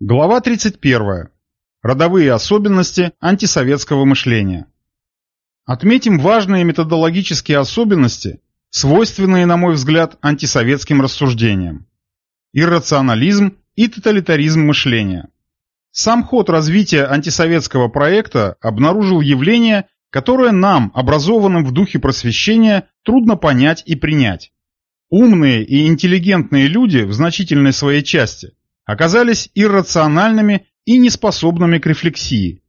Глава 31. Родовые особенности антисоветского мышления. Отметим важные методологические особенности, свойственные, на мой взгляд, антисоветским рассуждениям. Иррационализм и тоталитаризм мышления. Сам ход развития антисоветского проекта обнаружил явление, которое нам, образованным в духе просвещения, трудно понять и принять. Умные и интеллигентные люди в значительной своей части оказались иррациональными и неспособными к рефлексии.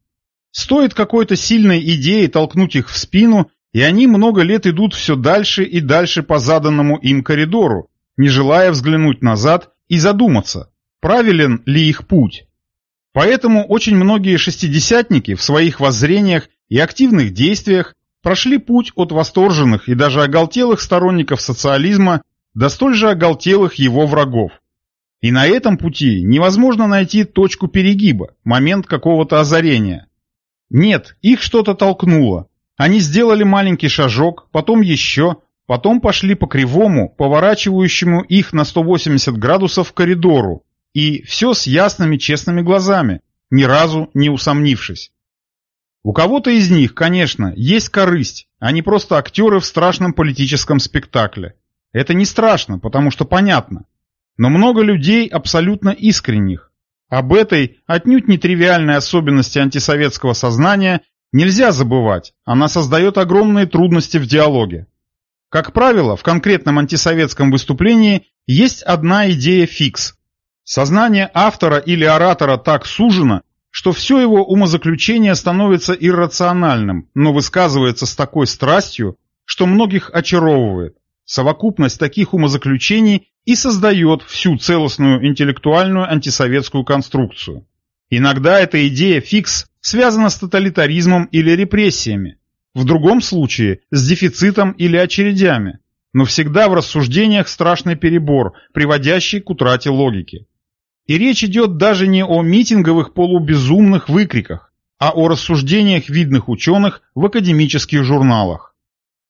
Стоит какой-то сильной идее толкнуть их в спину, и они много лет идут все дальше и дальше по заданному им коридору, не желая взглянуть назад и задуматься, правилен ли их путь. Поэтому очень многие шестидесятники в своих воззрениях и активных действиях прошли путь от восторженных и даже оголтелых сторонников социализма до столь же оголтелых его врагов. И на этом пути невозможно найти точку перегиба, момент какого-то озарения. Нет, их что-то толкнуло. Они сделали маленький шажок, потом еще, потом пошли по кривому, поворачивающему их на 180 градусов коридору. И все с ясными честными глазами, ни разу не усомнившись. У кого-то из них, конечно, есть корысть, не просто актеры в страшном политическом спектакле. Это не страшно, потому что понятно но много людей абсолютно искренних. Об этой отнюдь нетривиальной особенности антисоветского сознания нельзя забывать, она создает огромные трудности в диалоге. Как правило, в конкретном антисоветском выступлении есть одна идея фикс. Сознание автора или оратора так сужено, что все его умозаключение становится иррациональным, но высказывается с такой страстью, что многих очаровывает. Совокупность таких умозаключений и создает всю целостную интеллектуальную антисоветскую конструкцию. Иногда эта идея фикс связана с тоталитаризмом или репрессиями, в другом случае с дефицитом или очередями, но всегда в рассуждениях страшный перебор, приводящий к утрате логики. И речь идет даже не о митинговых полубезумных выкриках, а о рассуждениях видных ученых в академических журналах.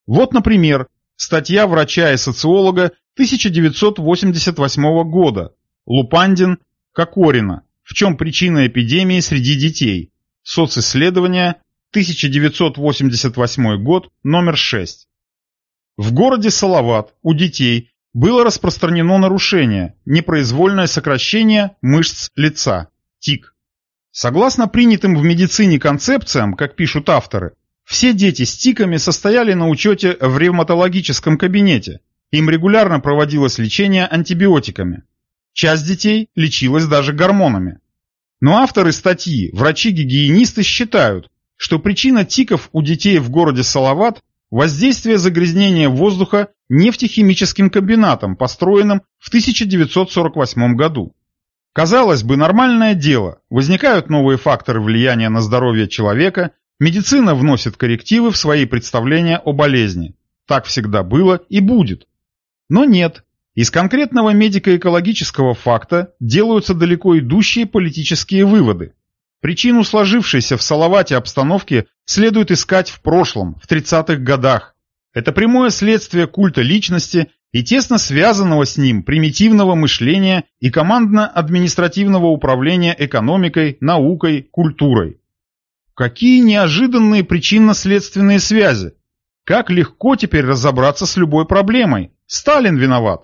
Вот, например, Статья врача и социолога 1988 года. Лупандин, Кокорина. В чем причина эпидемии среди детей? Социсследование, 1988 год, номер 6. В городе Салават у детей было распространено нарушение, непроизвольное сокращение мышц лица, ТИК. Согласно принятым в медицине концепциям, как пишут авторы, все дети с тиками состояли на учете в ревматологическом кабинете. Им регулярно проводилось лечение антибиотиками. Часть детей лечилась даже гормонами. Но авторы статьи, врачи-гигиенисты считают, что причина тиков у детей в городе Салават – воздействие загрязнения воздуха нефтехимическим комбинатом, построенным в 1948 году. Казалось бы, нормальное дело, возникают новые факторы влияния на здоровье человека, Медицина вносит коррективы в свои представления о болезни. Так всегда было и будет. Но нет. Из конкретного медико-экологического факта делаются далеко идущие политические выводы. Причину сложившейся в Салавате обстановки следует искать в прошлом, в 30-х годах. Это прямое следствие культа личности и тесно связанного с ним примитивного мышления и командно-административного управления экономикой, наукой, культурой. Какие неожиданные причинно-следственные связи! Как легко теперь разобраться с любой проблемой. Сталин виноват.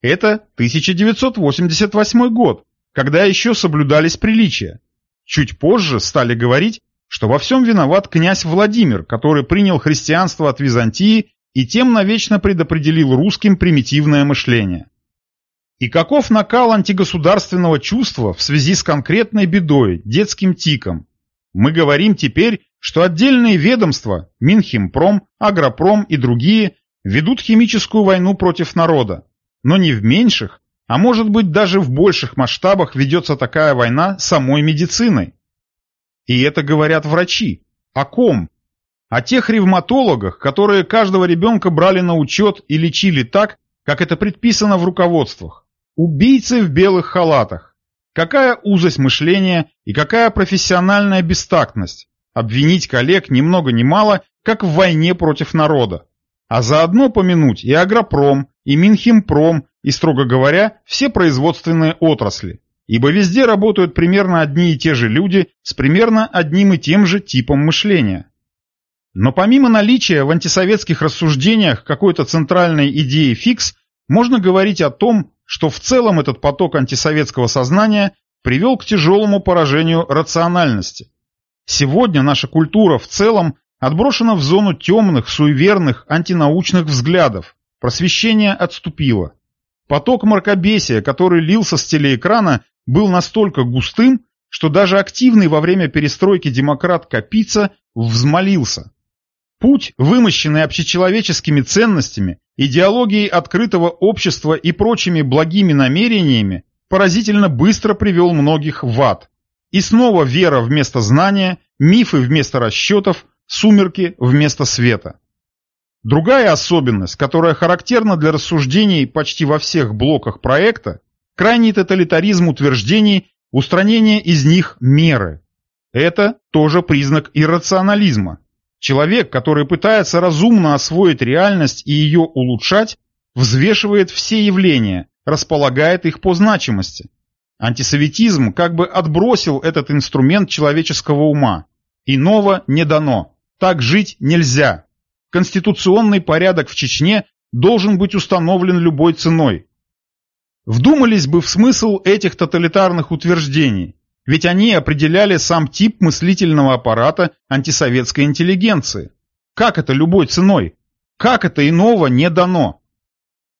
Это 1988 год, когда еще соблюдались приличия. Чуть позже стали говорить, что во всем виноват князь Владимир, который принял христианство от Византии и тем навечно предопределил русским примитивное мышление. И каков накал антигосударственного чувства в связи с конкретной бедой, детским тиком, мы говорим теперь, что отдельные ведомства, Минхимпром, Агропром и другие, ведут химическую войну против народа. Но не в меньших, а может быть даже в больших масштабах ведется такая война самой медициной. И это говорят врачи. О ком? О тех ревматологах, которые каждого ребенка брали на учет и лечили так, как это предписано в руководствах. Убийцы в белых халатах. Какая узость мышления и какая профессиональная бестактность. Обвинить коллег ни много ни мало, как в войне против народа. А заодно помянуть и агропром, и Минхимпром, и, строго говоря, все производственные отрасли. ибо везде работают примерно одни и те же люди с примерно одним и тем же типом мышления. Но помимо наличия в антисоветских рассуждениях какой-то центральной идеи фикс, можно говорить о том, что в целом этот поток антисоветского сознания привел к тяжелому поражению рациональности. Сегодня наша культура в целом отброшена в зону темных, суеверных, антинаучных взглядов. Просвещение отступило. Поток мракобесия, который лился с телеэкрана, был настолько густым, что даже активный во время перестройки демократ Капица взмолился. Путь, вымощенный общечеловеческими ценностями, идеологией открытого общества и прочими благими намерениями, поразительно быстро привел многих в ад. И снова вера вместо знания, мифы вместо расчетов, сумерки вместо света. Другая особенность, которая характерна для рассуждений почти во всех блоках проекта, крайний тоталитаризм утверждений, устранение из них меры. Это тоже признак иррационализма. Человек, который пытается разумно освоить реальность и ее улучшать, взвешивает все явления, располагает их по значимости. Антисоветизм как бы отбросил этот инструмент человеческого ума. Иного не дано. Так жить нельзя. Конституционный порядок в Чечне должен быть установлен любой ценой. Вдумались бы в смысл этих тоталитарных утверждений, ведь они определяли сам тип мыслительного аппарата антисоветской интеллигенции. Как это любой ценой? Как это иного не дано?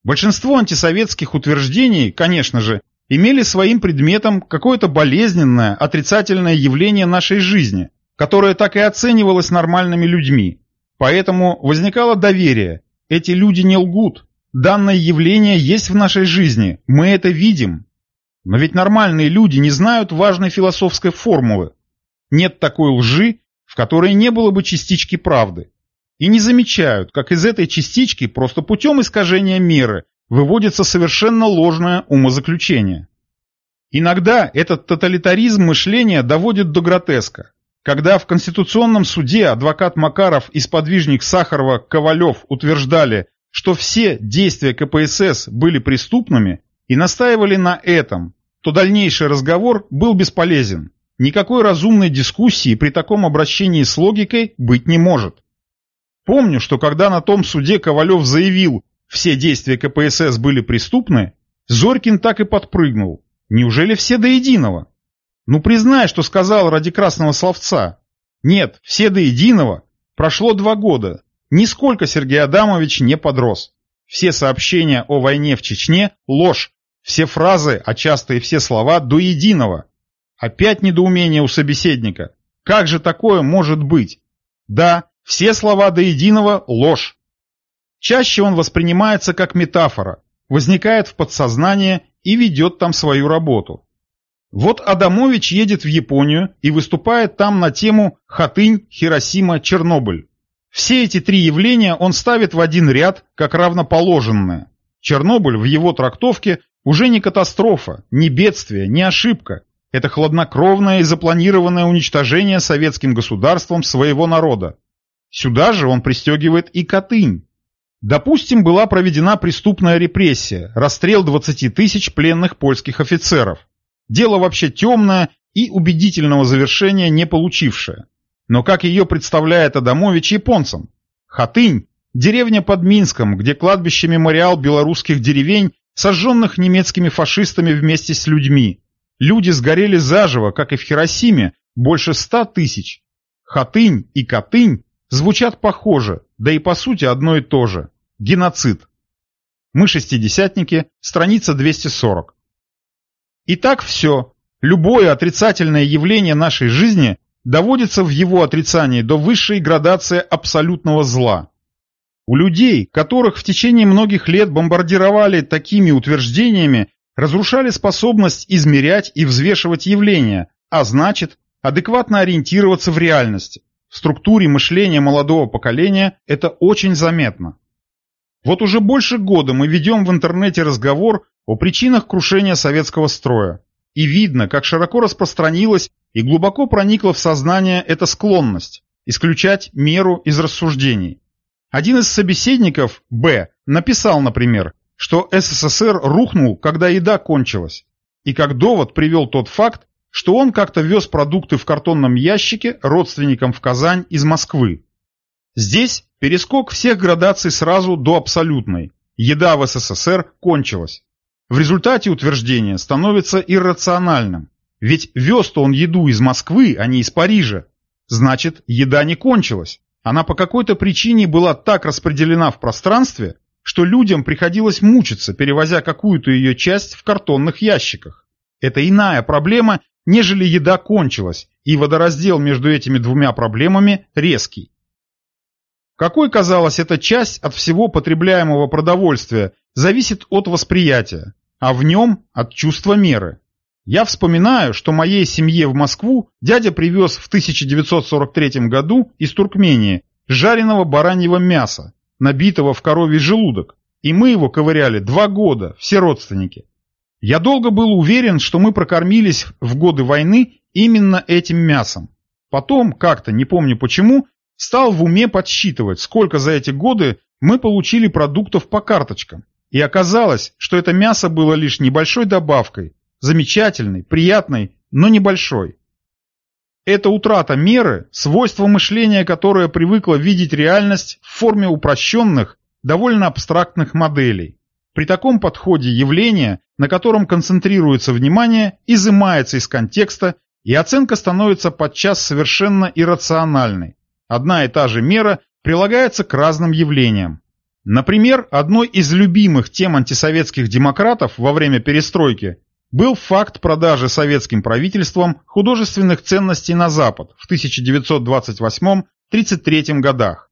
Большинство антисоветских утверждений, конечно же, имели своим предметом какое-то болезненное, отрицательное явление нашей жизни, которое так и оценивалось нормальными людьми. Поэтому возникало доверие. Эти люди не лгут. Данное явление есть в нашей жизни, мы это видим. Но ведь нормальные люди не знают важной философской формулы. Нет такой лжи, в которой не было бы частички правды и не замечают, как из этой частички просто путем искажения меры выводится совершенно ложное умозаключение. Иногда этот тоталитаризм мышления доводит до гротеска. Когда в Конституционном суде адвокат Макаров и сподвижник Сахарова Ковалев утверждали, что все действия КПСС были преступными и настаивали на этом, то дальнейший разговор был бесполезен. Никакой разумной дискуссии при таком обращении с логикой быть не может. Помню, что когда на том суде Ковалев заявил, все действия КПСС были преступны, Зорькин так и подпрыгнул. Неужели все до единого? Ну признай, что сказал ради красного словца. Нет, все до единого. Прошло два года. Нисколько Сергей Адамович не подрос. Все сообщения о войне в Чечне – ложь. Все фразы, а часто и все слова до единого. Опять недоумение у собеседника. Как же такое может быть? Да, все слова до единого – ложь. Чаще он воспринимается как метафора, возникает в подсознании и ведет там свою работу. Вот Адамович едет в Японию и выступает там на тему «Хатынь, Хиросима, Чернобыль». Все эти три явления он ставит в один ряд, как равноположенные. Чернобыль в его трактовке уже не катастрофа, не бедствие, не ошибка. Это хладнокровное и запланированное уничтожение советским государством своего народа. Сюда же он пристегивает и Катынь. Допустим, была проведена преступная репрессия, расстрел 20 тысяч пленных польских офицеров. Дело вообще темное и убедительного завершения не получившее. Но как ее представляет Адамович японцам? Хатынь – деревня под Минском, где кладбище-мемориал белорусских деревень, сожженных немецкими фашистами вместе с людьми. Люди сгорели заживо, как и в Хиросиме, больше ста тысяч. Хатынь и Катынь звучат похоже, да и по сути одно и то же. Геноцид. Мы шестидесятники, страница 240. Итак, все. Любое отрицательное явление нашей жизни доводится в его отрицании до высшей градации абсолютного зла. У людей, которых в течение многих лет бомбардировали такими утверждениями, разрушали способность измерять и взвешивать явления, а значит, адекватно ориентироваться в реальности. В структуре мышления молодого поколения это очень заметно. Вот уже больше года мы ведем в интернете разговор о причинах крушения советского строя. И видно, как широко распространилась и глубоко проникла в сознание эта склонность исключать меру из рассуждений. Один из собеседников, Б, написал, например, что СССР рухнул, когда еда кончилась. и как довод привел тот факт, что он как-то вез продукты в картонном ящике родственникам в Казань из Москвы. Здесь перескок всех градаций сразу до абсолютной. Еда в СССР кончилась. В результате утверждение становится иррациональным. Ведь вез-то он еду из Москвы, а не из Парижа. Значит, еда не кончилась. Она по какой-то причине была так распределена в пространстве, что людям приходилось мучиться, перевозя какую-то ее часть в картонных ящиках. Это иная проблема, нежели еда кончилась, и водораздел между этими двумя проблемами резкий. Какой казалось эта часть от всего потребляемого продовольствия, зависит от восприятия, а в нем от чувства меры. Я вспоминаю, что моей семье в Москву дядя привез в 1943 году из Туркмении жареного бараньего мяса, набитого в коровий желудок, и мы его ковыряли два года, все родственники. Я долго был уверен, что мы прокормились в годы войны именно этим мясом. Потом, как-то, не помню почему, стал в уме подсчитывать, сколько за эти годы мы получили продуктов по карточкам. И оказалось, что это мясо было лишь небольшой добавкой, замечательной, приятной, но небольшой. Это утрата меры, свойство мышления, которое привыкло видеть реальность в форме упрощенных, довольно абстрактных моделей. При таком подходе явление, на котором концентрируется внимание, изымается из контекста, и оценка становится подчас совершенно иррациональной. Одна и та же мера прилагается к разным явлениям. Например, одной из любимых тем антисоветских демократов во время перестройки был факт продажи советским правительством художественных ценностей на Запад в 1928-33 годах.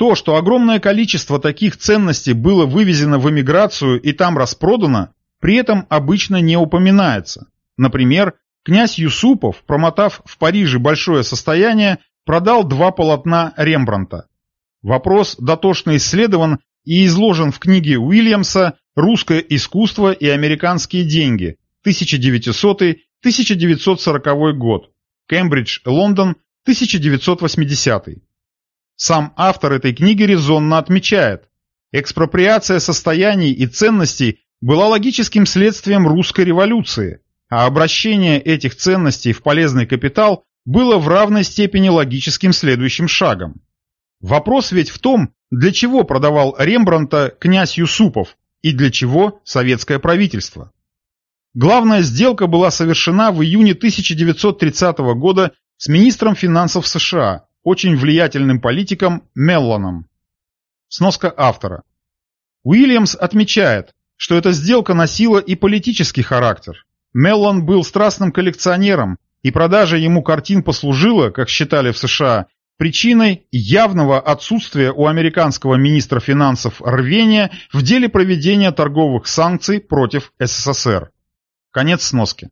То, что огромное количество таких ценностей было вывезено в эмиграцию и там распродано, при этом обычно не упоминается. Например, князь Юсупов, промотав в Париже большое состояние, продал два полотна Рембранта. Вопрос дотошно исследован и изложен в книге Уильямса «Русское искусство и американские деньги» 1900-1940 год, Кембридж, Лондон, 1980. Сам автор этой книги резонно отмечает, экспроприация состояний и ценностей была логическим следствием русской революции, а обращение этих ценностей в полезный капитал было в равной степени логическим следующим шагом. Вопрос ведь в том, для чего продавал Рембранта князь Юсупов и для чего советское правительство. Главная сделка была совершена в июне 1930 года с министром финансов США, очень влиятельным политиком Меллоном. Сноска автора. Уильямс отмечает, что эта сделка носила и политический характер. Меллон был страстным коллекционером, и продажа ему картин послужила, как считали в США, причиной явного отсутствия у американского министра финансов рвения в деле проведения торговых санкций против СССР. Конец сноски.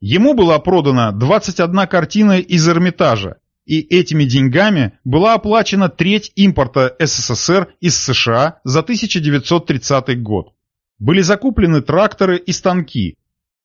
Ему была продана 21 картина из Эрмитажа, и этими деньгами была оплачена треть импорта СССР из США за 1930 год. Были закуплены тракторы и станки.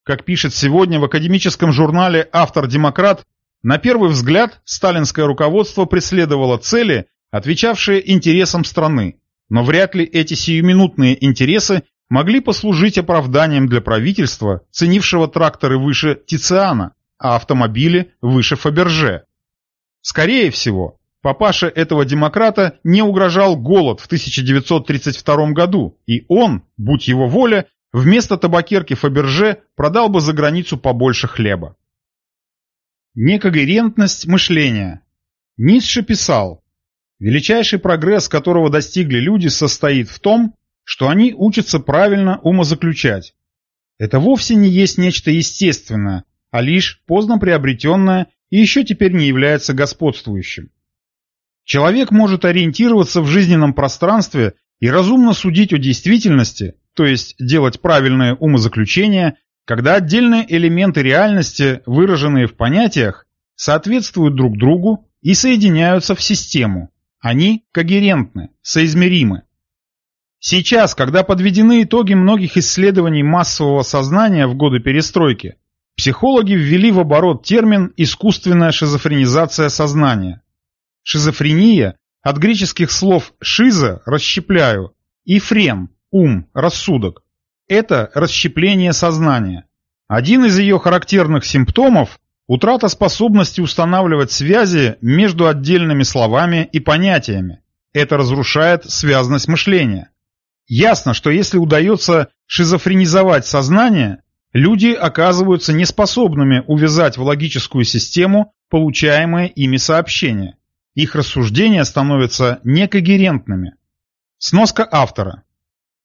Как пишет сегодня в академическом журнале автор-демократ, на первый взгляд, сталинское руководство преследовало цели, отвечавшие интересам страны, но вряд ли эти сиюминутные интересы могли послужить оправданием для правительства, ценившего тракторы выше Тициана, а автомобили выше Фаберже. Скорее всего, папаше этого демократа не угрожал голод в 1932 году, и он, будь его воля, вместо табакерки Фаберже продал бы за границу побольше хлеба. Некогерентность мышления. Ницше писал, величайший прогресс, которого достигли люди, состоит в том, что они учатся правильно умозаключать. Это вовсе не есть нечто естественное, а лишь поздно приобретенное и еще теперь не является господствующим. Человек может ориентироваться в жизненном пространстве и разумно судить о действительности, то есть делать правильное умозаключение, когда отдельные элементы реальности, выраженные в понятиях, соответствуют друг другу и соединяются в систему. Они когерентны, соизмеримы. Сейчас, когда подведены итоги многих исследований массового сознания в годы перестройки, психологи ввели в оборот термин «искусственная шизофренизация сознания». Шизофрения от греческих слов «шиза» – «расщепляю» и «френ» – «ум», «рассудок» Это расщепление сознания. Один из ее характерных симптомов – утрата способности устанавливать связи между отдельными словами и понятиями. Это разрушает связность мышления. Ясно, что если удается шизофренизовать сознание, люди оказываются неспособными увязать в логическую систему получаемые ими сообщения. Их рассуждения становятся некогерентными. Сноска автора.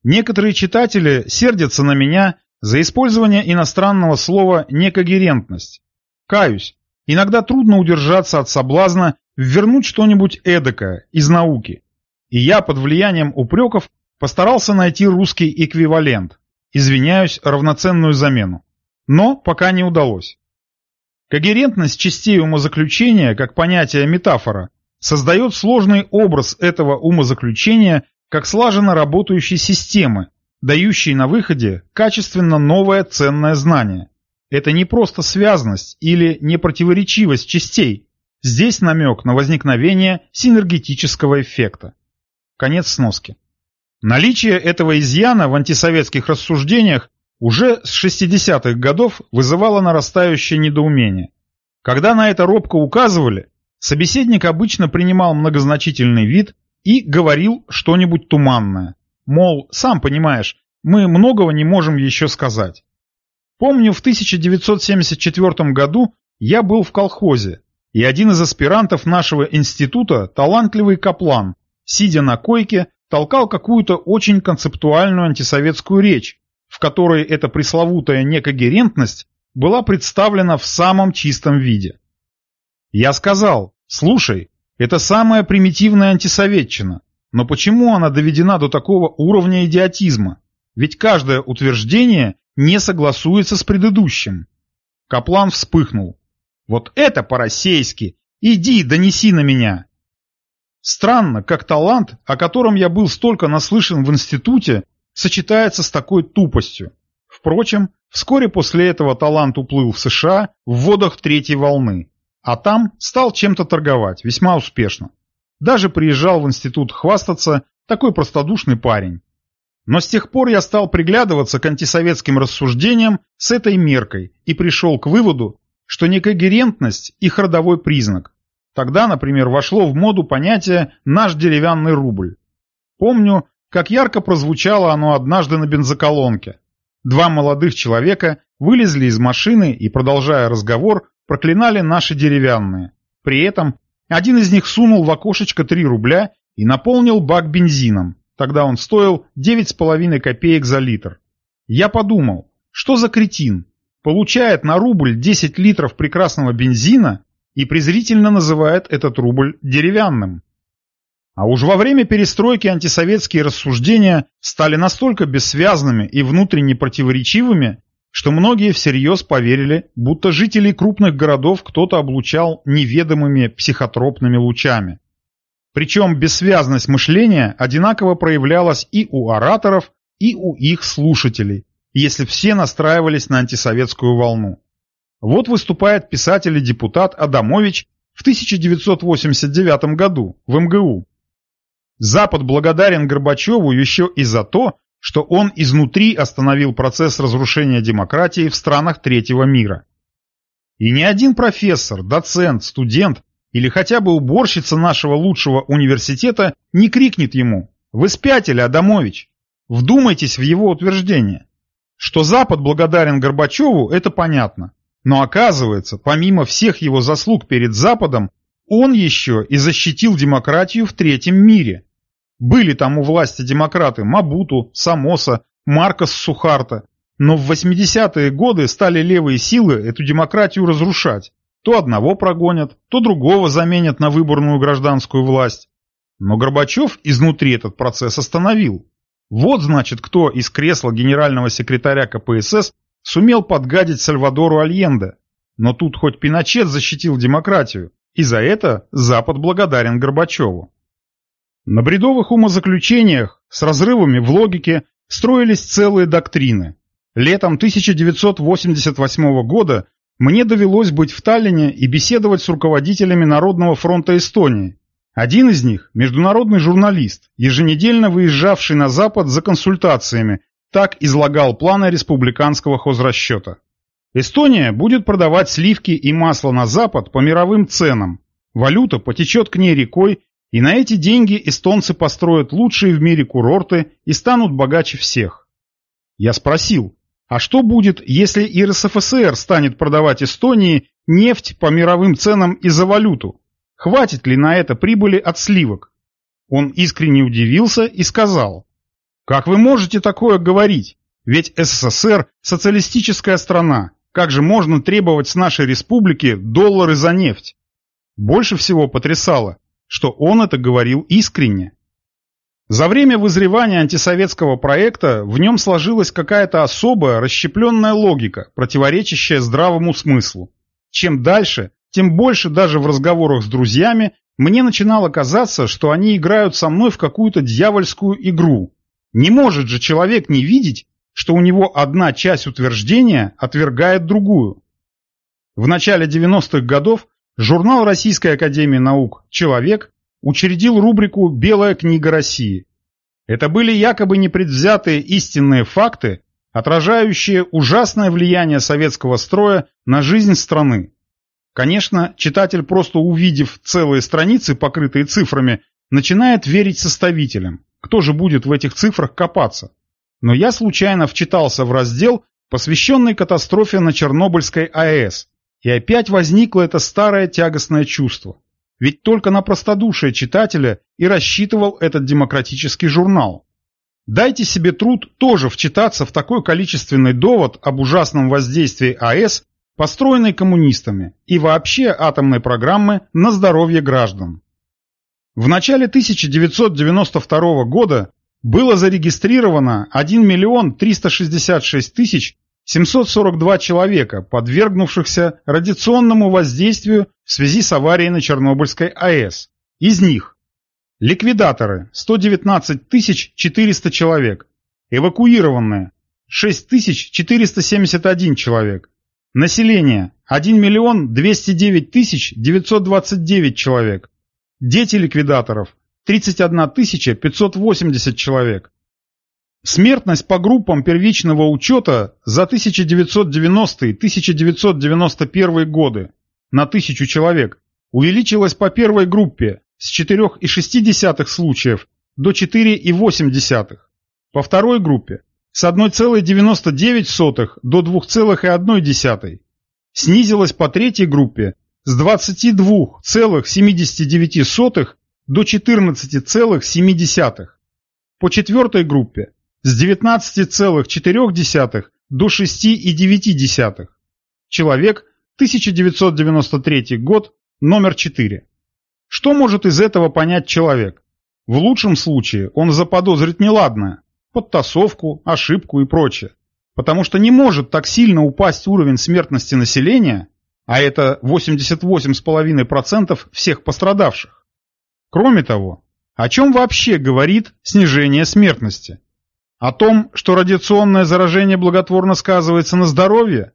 Некоторые читатели сердятся на меня за использование иностранного слова «некогерентность». Каюсь, иногда трудно удержаться от соблазна вернуть что-нибудь эдакое из науки. И я под влиянием упреков постарался найти русский эквивалент. Извиняюсь, равноценную замену. Но пока не удалось. Когерентность частей умозаключения, как понятие метафора, создает сложный образ этого умозаключения как слаженно работающей системы, дающей на выходе качественно новое ценное знание. Это не просто связность или непротиворечивость частей. Здесь намек на возникновение синергетического эффекта. Конец сноски. Наличие этого изъяна в антисоветских рассуждениях уже с 60-х годов вызывало нарастающее недоумение. Когда на это робко указывали, собеседник обычно принимал многозначительный вид и говорил что-нибудь туманное. Мол, сам понимаешь, мы многого не можем еще сказать. Помню, в 1974 году я был в колхозе, и один из аспирантов нашего института, талантливый Каплан, сидя на койке, толкал какую-то очень концептуальную антисоветскую речь, в которой эта пресловутая некогерентность была представлена в самом чистом виде. Я сказал, слушай, это самая примитивная антисоветчина. Но почему она доведена до такого уровня идиотизма? Ведь каждое утверждение не согласуется с предыдущим. Каплан вспыхнул. Вот это по-российски! Иди, донеси на меня! Странно, как талант, о котором я был столько наслышан в институте, сочетается с такой тупостью. Впрочем, вскоре после этого талант уплыл в США в водах третьей волны. А там стал чем-то торговать, весьма успешно. Даже приезжал в институт хвастаться, такой простодушный парень. Но с тех пор я стал приглядываться к антисоветским рассуждениям с этой меркой и пришел к выводу, что некогерентность – их родовой признак. Тогда, например, вошло в моду понятие «наш деревянный рубль». Помню, как ярко прозвучало оно однажды на бензоколонке. Два молодых человека вылезли из машины и, продолжая разговор, проклинали наши деревянные. При этом один из них сунул в окошечко 3 рубля и наполнил бак бензином. Тогда он стоил 9,5 копеек за литр. Я подумал, что за кретин? Получает на рубль 10 литров прекрасного бензина и презрительно называет этот рубль деревянным. А уж во время перестройки антисоветские рассуждения стали настолько бессвязными и внутренне противоречивыми, что многие всерьез поверили, будто жителей крупных городов кто-то облучал неведомыми психотропными лучами. Причем бессвязность мышления одинаково проявлялась и у ораторов, и у их слушателей, если все настраивались на антисоветскую волну. Вот выступает писатель и депутат Адамович в 1989 году в МГУ. Запад благодарен Горбачеву еще и за то, что он изнутри остановил процесс разрушения демократии в странах третьего мира. И ни один профессор, доцент, студент или хотя бы уборщица нашего лучшего университета не крикнет ему «Вы спятили, Адамович!» Вдумайтесь в его утверждение. Что Запад благодарен Горбачеву, это понятно. Но оказывается, помимо всех его заслуг перед Западом, он еще и защитил демократию в третьем мире – были там у власти демократы Мабуту, Самоса, Маркос Сухарта. Но в 80-е годы стали левые силы эту демократию разрушать. То одного прогонят, то другого заменят на выборную гражданскую власть. Но Горбачев изнутри этот процесс остановил. Вот значит, кто из кресла генерального секретаря КПСС сумел подгадить Сальвадору Альенде. Но тут хоть Пиночет защитил демократию, и за это Запад благодарен Горбачеву. На бредовых умозаключениях с разрывами в логике строились целые доктрины. Летом 1988 года мне довелось быть в Таллине и беседовать с руководителями Народного фронта Эстонии. Один из них – международный журналист, еженедельно выезжавший на Запад за консультациями, так излагал планы республиканского хозрасчета. Эстония будет продавать сливки и масло на Запад по мировым ценам. Валюта потечет к ней рекой, и на эти деньги эстонцы построят лучшие в мире курорты и станут богаче всех. Я спросил, а что будет, если и РСФСР станет продавать Эстонии нефть по мировым ценам и за валюту? Хватит ли на это прибыли от сливок? Он искренне удивился и сказал, «Как вы можете такое говорить? Ведь СССР – социалистическая страна. Как же можно требовать с нашей республики доллары за нефть?» Больше всего потрясало, что он это говорил искренне. За время вызревания антисоветского проекта в нем сложилась какая-то особая расщепленная логика, противоречащая здравому смыслу. Чем дальше, тем больше даже в разговорах с друзьями мне начинало казаться, что они играют со мной в какую-то дьявольскую игру. Не может же человек не видеть, что у него одна часть утверждения отвергает другую. В начале 90-х годов журнал Российской Академии Наук «Человек» учредил рубрику «Белая книга России». Это были якобы непредвзятые истинные факты, отражающие ужасное влияние советского строя на жизнь страны. Конечно, читатель, просто увидев целые страницы, покрытые цифрами, начинает верить составителям. Кто же будет в этих цифрах копаться? Но я случайно вчитался в раздел, посвященный катастрофе на Чернобыльской АЭС, и опять возникло это старое тягостное чувство. Ведь только на простодушие читателя и рассчитывал этот демократический журнал. Дайте себе труд тоже вчитаться в такой количественный довод об ужасном воздействии АЭС построенной коммунистами, и вообще атомной программы на здоровье граждан. В начале 1992 года было зарегистрировано 1 миллион 366 тысяч 742 человека, подвергнувшихся радиационному воздействию в связи с аварией на Чернобыльской АЭС. Из них ликвидаторы – 119 400 человек, эвакуированные – 6 471 человек, Население 1 миллион 209 тысяч 929 человек. Дети ликвидаторов 31 тысяча 580 человек. Смертность по группам первичного учета за 1990-1991 годы на тысячу человек увеличилась по первой группе с 4,6 случаев до 4,8, по второй группе с 1,99 до 2,1, снизилась по третьей группе с 22,79 до 14,7, по четвертой группе с 19,4 до 6,9. Человек, 1993 год, номер 4. Что может из этого понять человек? В лучшем случае он заподозрит неладное, подтасовку, ошибку и прочее. Потому что не может так сильно упасть уровень смертности населения, а это 88,5% всех пострадавших. Кроме того, о чем вообще говорит снижение смертности? О том, что радиационное заражение благотворно сказывается на здоровье?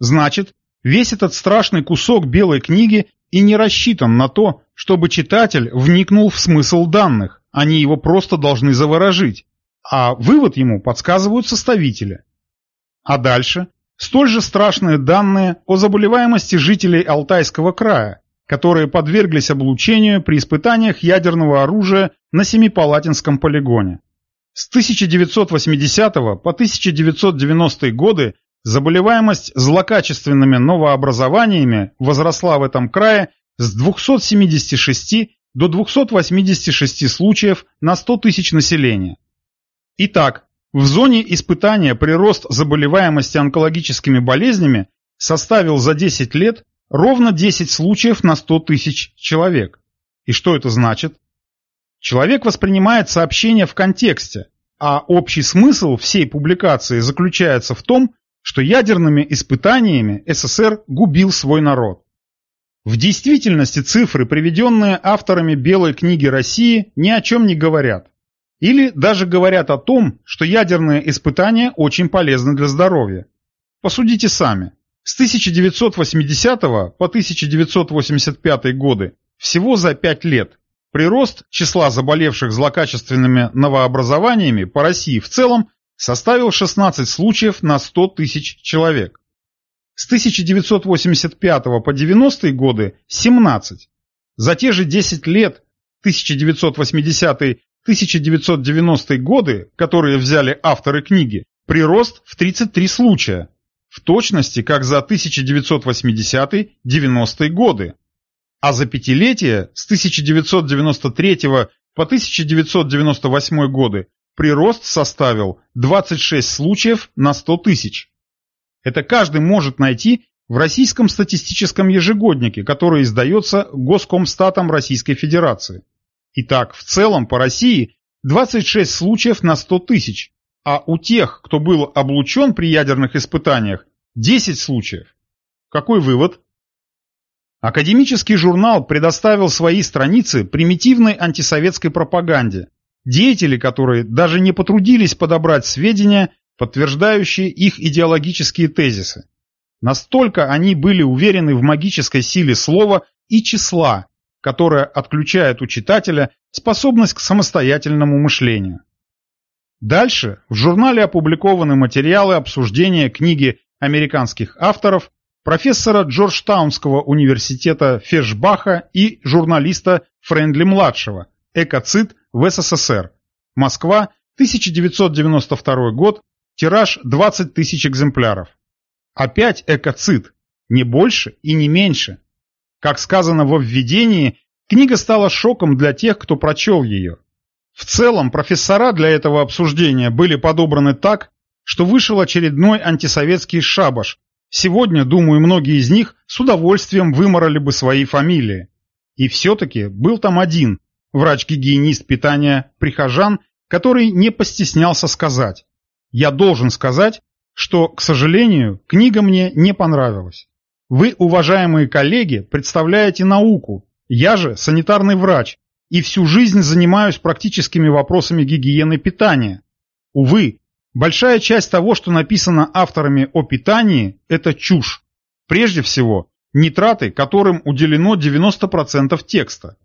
Значит, весь этот страшный кусок белой книги и не рассчитан на то, чтобы читатель вникнул в смысл данных, они его просто должны заворожить а вывод ему подсказывают составители. А дальше столь же страшные данные о заболеваемости жителей Алтайского края, которые подверглись облучению при испытаниях ядерного оружия на Семипалатинском полигоне. С 1980 по 1990 годы заболеваемость злокачественными новообразованиями возросла в этом крае с 276 до 286 случаев на 100 тысяч населения. Итак, в зоне испытания прирост заболеваемости онкологическими болезнями составил за 10 лет ровно 10 случаев на 100 тысяч человек. И что это значит? Человек воспринимает сообщение в контексте, а общий смысл всей публикации заключается в том, что ядерными испытаниями СССР губил свой народ. В действительности цифры, приведенные авторами Белой книги России, ни о чем не говорят. Или даже говорят о том, что ядерные испытания очень полезны для здоровья. Посудите сами. С 1980 по 1985 годы, всего за 5 лет, прирост числа заболевших злокачественными новообразованиями по России в целом составил 16 случаев на 100 тысяч человек. с 1985 по 90 годы – 17. За те же 10 лет, 1980-1990 годы, которые взяли авторы книги, прирост в 33 случая, в точности как за 1980-90 годы. А за пятилетие с 1993 по 1998 годы прирост составил 26 случаев на 100 тысяч. Это каждый может найти в Российском статистическом ежегоднике, который издается Госкомстатом Российской Федерации. Итак, в целом по России 26 случаев на 100 тысяч, а у тех, кто был облучен при ядерных испытаниях, 10 случаев. Какой вывод? Академический журнал предоставил свои страницы примитивной антисоветской пропаганде, деятели которой даже не потрудились подобрать сведения, подтверждающие их идеологические тезисы. Настолько они были уверены в магической силе слова и числа, которая отключает у читателя способность к самостоятельному мышлению. Дальше в журнале опубликованы материалы обсуждения книги американских авторов, профессора Джорджтаунского университета Фешбаха и журналиста Френдли-младшего «Экоцид в СССР». Москва, 1992 год, тираж 20 тысяч экземпляров. Опять экоцид, не больше и не меньше. Как сказано во введении, книга стала шоком для тех, кто прочел ее. В целом, профессора для этого обсуждения были подобраны так, что вышел очередной антисоветский шабаш. Сегодня, думаю, многие из них с удовольствием выморали бы свои фамилии. И все-таки был там один, врач-гигиенист питания прихожан, который не постеснялся сказать. Я должен сказать, что, к сожалению, книга мне не понравилась. Вы, уважаемые коллеги, представляете науку, я же санитарный врач, и всю жизнь занимаюсь практическими вопросами гигиены питания. Увы, большая часть того, что написано авторами о питании, это чушь. Прежде всего, нитраты, которым уделено 90% текста.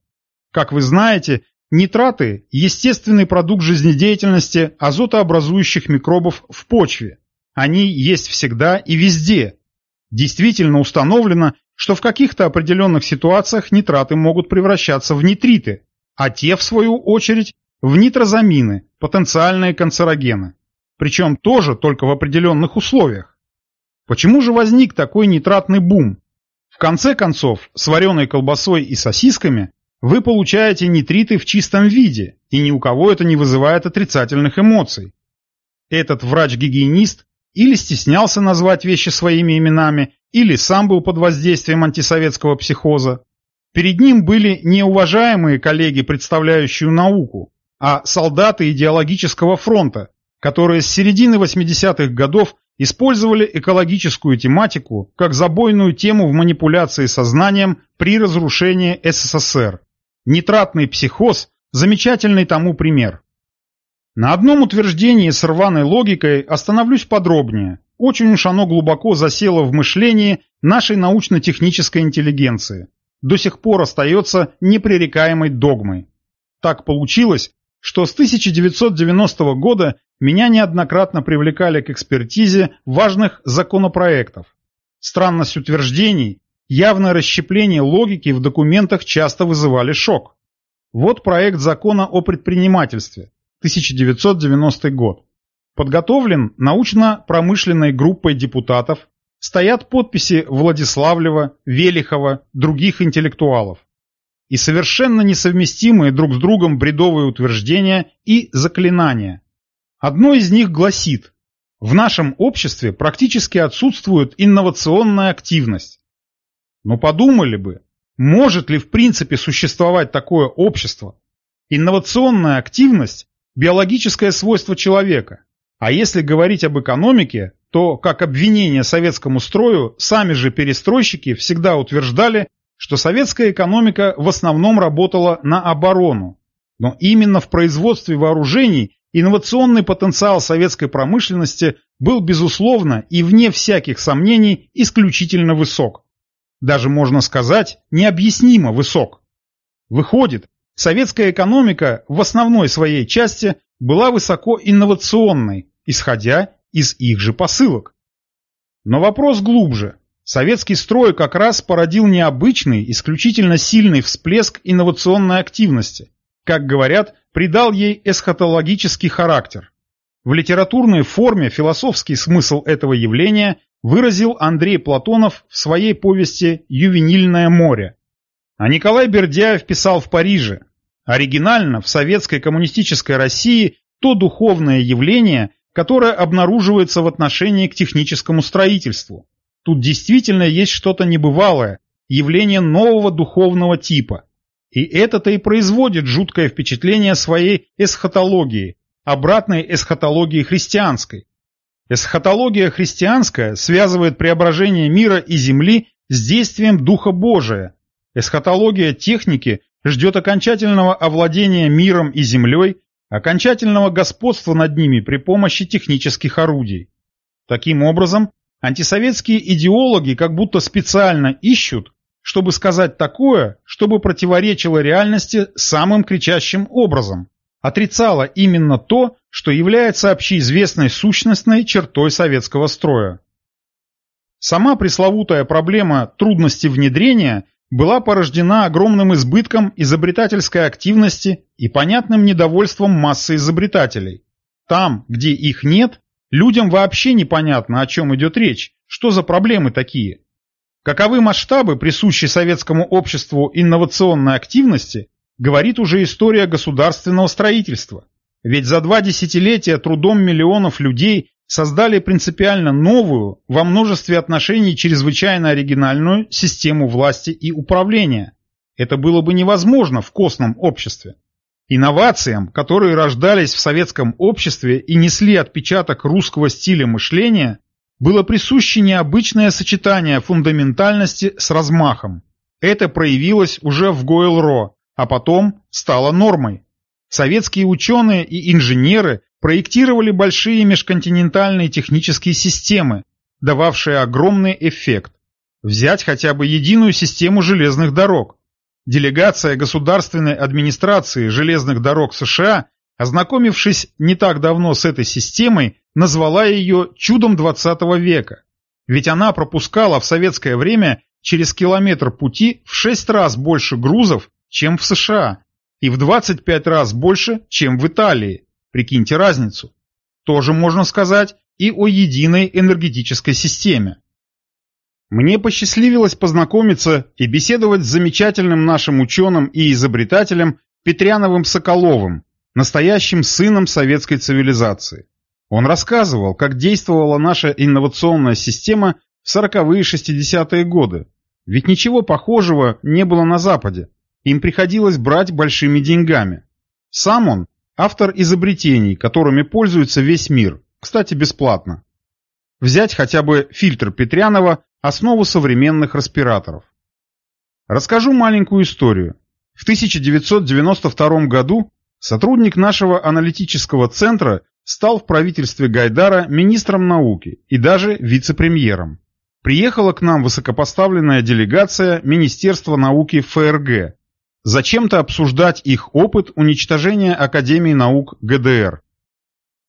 Как вы знаете, Нитраты – естественный продукт жизнедеятельности азотообразующих микробов в почве. Они есть всегда и везде. Действительно установлено, что в каких-то определенных ситуациях нитраты могут превращаться в нитриты, а те, в свою очередь, в нитрозамины, потенциальные канцерогены. Причем тоже только в определенных условиях. Почему же возник такой нитратный бум? В конце концов, с вареной колбасой и сосисками вы получаете нитриты в чистом виде, и ни у кого это не вызывает отрицательных эмоций. Этот врач-гигиенист или стеснялся назвать вещи своими именами, или сам был под воздействием антисоветского психоза. Перед ним были не уважаемые коллеги, представляющие науку, а солдаты идеологического фронта, которые с середины 80-х годов использовали экологическую тематику как забойную тему в манипуляции сознанием при разрушении СССР. Нитратный психоз – замечательный тому пример. На одном утверждении с рваной логикой остановлюсь подробнее. Очень уж оно глубоко засело в мышлении нашей научно-технической интеллигенции. До сих пор остается непререкаемой догмой. Так получилось, что с 1990 года меня неоднократно привлекали к экспертизе важных законопроектов. Странность утверждений Явное расщепление логики в документах часто вызывали шок. Вот проект закона о предпринимательстве, 1990 год. Подготовлен научно-промышленной группой депутатов, стоят подписи Владиславлева, Велихова, других интеллектуалов. И совершенно несовместимые друг с другом бредовые утверждения и заклинания. Одно из них гласит, в нашем обществе практически отсутствует инновационная активность. Но подумали бы, может ли в принципе существовать такое общество? Инновационная активность – биологическое свойство человека. А если говорить об экономике, то, как обвинение советскому строю, сами же перестройщики всегда утверждали, что советская экономика в основном работала на оборону. Но именно в производстве вооружений инновационный потенциал советской промышленности был безусловно и вне всяких сомнений исключительно высок даже можно сказать, необъяснимо высок. Выходит, советская экономика в основной своей части была высоко инновационной, исходя из их же посылок. Но вопрос глубже. Советский строй как раз породил необычный, исключительно сильный всплеск инновационной активности. Как говорят, придал ей эсхатологический характер. В литературной форме философский смысл этого явления выразил Андрей Платонов в своей повести «Ювенильное море». А Николай Бердяев писал в Париже. Оригинально в советской коммунистической России то духовное явление, которое обнаруживается в отношении к техническому строительству. Тут действительно есть что-то небывалое, явление нового духовного типа. И это-то и производит жуткое впечатление своей эсхатологии, обратной эсхатологии христианской. Эсхатология христианская связывает преображение мира и земли с действием Духа Божия. Эсхатология техники ждет окончательного овладения миром и землей, окончательного господства над ними при помощи технических орудий. Таким образом, Антисоветские идеологи как будто специально ищут, чтобы сказать такое, чтобы противоречило реальности самым кричащим образом, отрицало именно то, что является общеизвестной сущностной чертой советского строя. Сама пресловутая проблема трудности внедрения была порождена огромным избытком изобретательской активности и понятным недовольством массы изобретателей. Там, где их нет, Людям вообще непонятно, о чем идет речь, что за проблемы такие. Каковы масштабы, присущие советскому обществу инновационной активности, говорит уже история государственного строительства. Ведь за два десятилетия трудом миллионов людей создали принципиально новую, во множестве отношений чрезвычайно оригинальную систему власти и управления. Это было бы невозможно в костном обществе. Инновациям, которые рождались в советском обществе и несли отпечаток русского стиля мышления, было присуще необычное сочетание фундаментальности с размахом. Это проявилось уже в Гойл-Ро, а потом стало нормой. Советские ученые и инженеры проектировали большие межконтинентальные технические системы, дававшие огромный эффект. Взять хотя бы единую систему железных дорог. Делегация государственной администрации железных дорог США, ознакомившись не так давно с этой системой, назвала ее «чудом 20 века». Ведь она пропускала в советское время через километр пути в 6 раз больше грузов, чем в США, и в 25 раз больше, чем в Италии. Прикиньте разницу. Тоже можно сказать и о единой энергетической системе. Мне посчастливилось познакомиться и беседовать с замечательным нашим ученым и изобретателем Петряновым Соколовым, настоящим сыном советской цивилизации. Он рассказывал, как действовала наша инновационная система в 40-е 60-е годы. Ведь ничего похожего не было на Западе. Им приходилось брать большими деньгами. Сам он – автор изобретений, которыми пользуется весь мир, кстати, бесплатно. Взять хотя бы фильтр Петрянова основу современных респираторов. Расскажу маленькую историю. В 1992 году сотрудник нашего аналитического центра стал в правительстве Гайдара министром науки и даже вице-премьером. Приехала к нам высокопоставленная делегация Министерства науки ФРГ. Зачем-то обсуждать их опыт уничтожения Академии наук ГДР.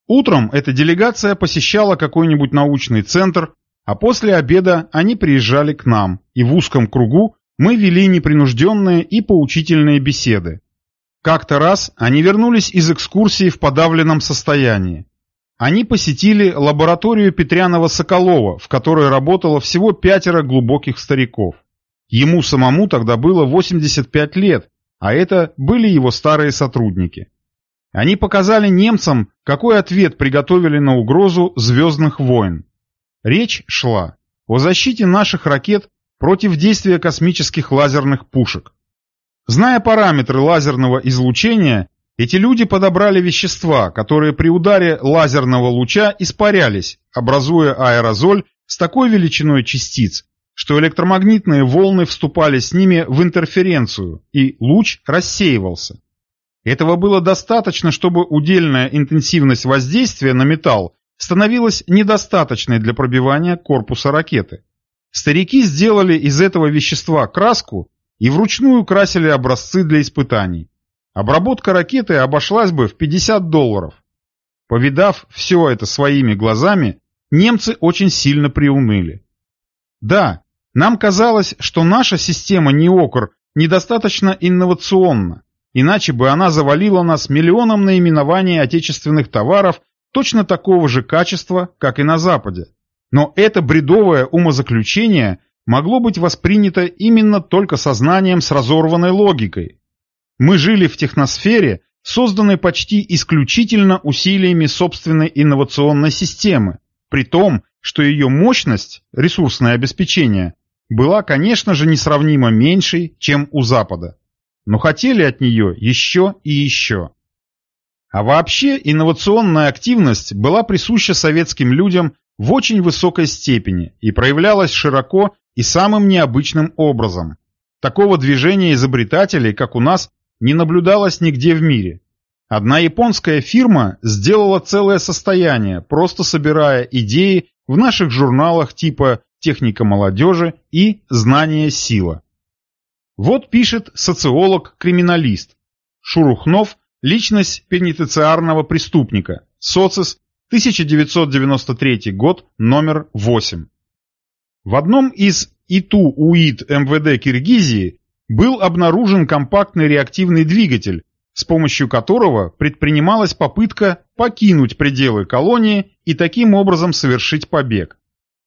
Утром эта делегация посещала какой-нибудь научный центр, а после обеда они приезжали к нам, и в узком кругу мы вели непринужденные и поучительные беседы. Как-то раз они вернулись из экскурсии в подавленном состоянии. Они посетили лабораторию Петрянова-Соколова, в которой работало всего пятеро глубоких стариков. Ему самому тогда было 85 лет, а это были его старые сотрудники. Они показали немцам, какой ответ приготовили на угрозу звездных войн. Речь шла о защите наших ракет против действия космических лазерных пушек. Зная параметры лазерного излучения, эти люди подобрали вещества, которые при ударе лазерного луча испарялись, образуя аэрозоль с такой величиной частиц, что электромагнитные волны вступали с ними в интерференцию, и луч рассеивался. Этого было достаточно, чтобы удельная интенсивность воздействия на металл становилась недостаточной для пробивания корпуса ракеты. Старики сделали из этого вещества краску и вручную красили образцы для испытаний. Обработка ракеты обошлась бы в 50 долларов. Повидав все это своими глазами, немцы очень сильно приуныли. Да, Нам казалось, что наша система НИОКР недостаточно инновационна, иначе бы она завалила нас миллионом наименований отечественных товаров точно такого же качества, как и на Западе. Но это бредовое умозаключение могло быть воспринято именно только сознанием с разорванной логикой. Мы жили в техносфере, созданной почти исключительно усилиями собственной инновационной системы, при том, что ее мощность, ресурсное обеспечение, была, конечно же, несравнимо меньшей, чем у Запада. Но хотели от нее еще и еще. А вообще инновационная активность была присуща советским людям в очень высокой степени и проявлялась широко и самым необычным образом. Такого движения изобретателей, как у нас, не наблюдалось нигде в мире. Одна японская фирма сделала целое состояние, просто собирая идеи в наших журналах типа «Техника молодежи» и «Знание сила». Вот пишет социолог-криминалист. Шурухнов Личность пенитенциарного преступника. СОЦИС, 1993 год, номер 8. В одном из ИТУ-УИД МВД Киргизии был обнаружен компактный реактивный двигатель, с помощью которого предпринималась попытка покинуть пределы колонии и таким образом совершить побег.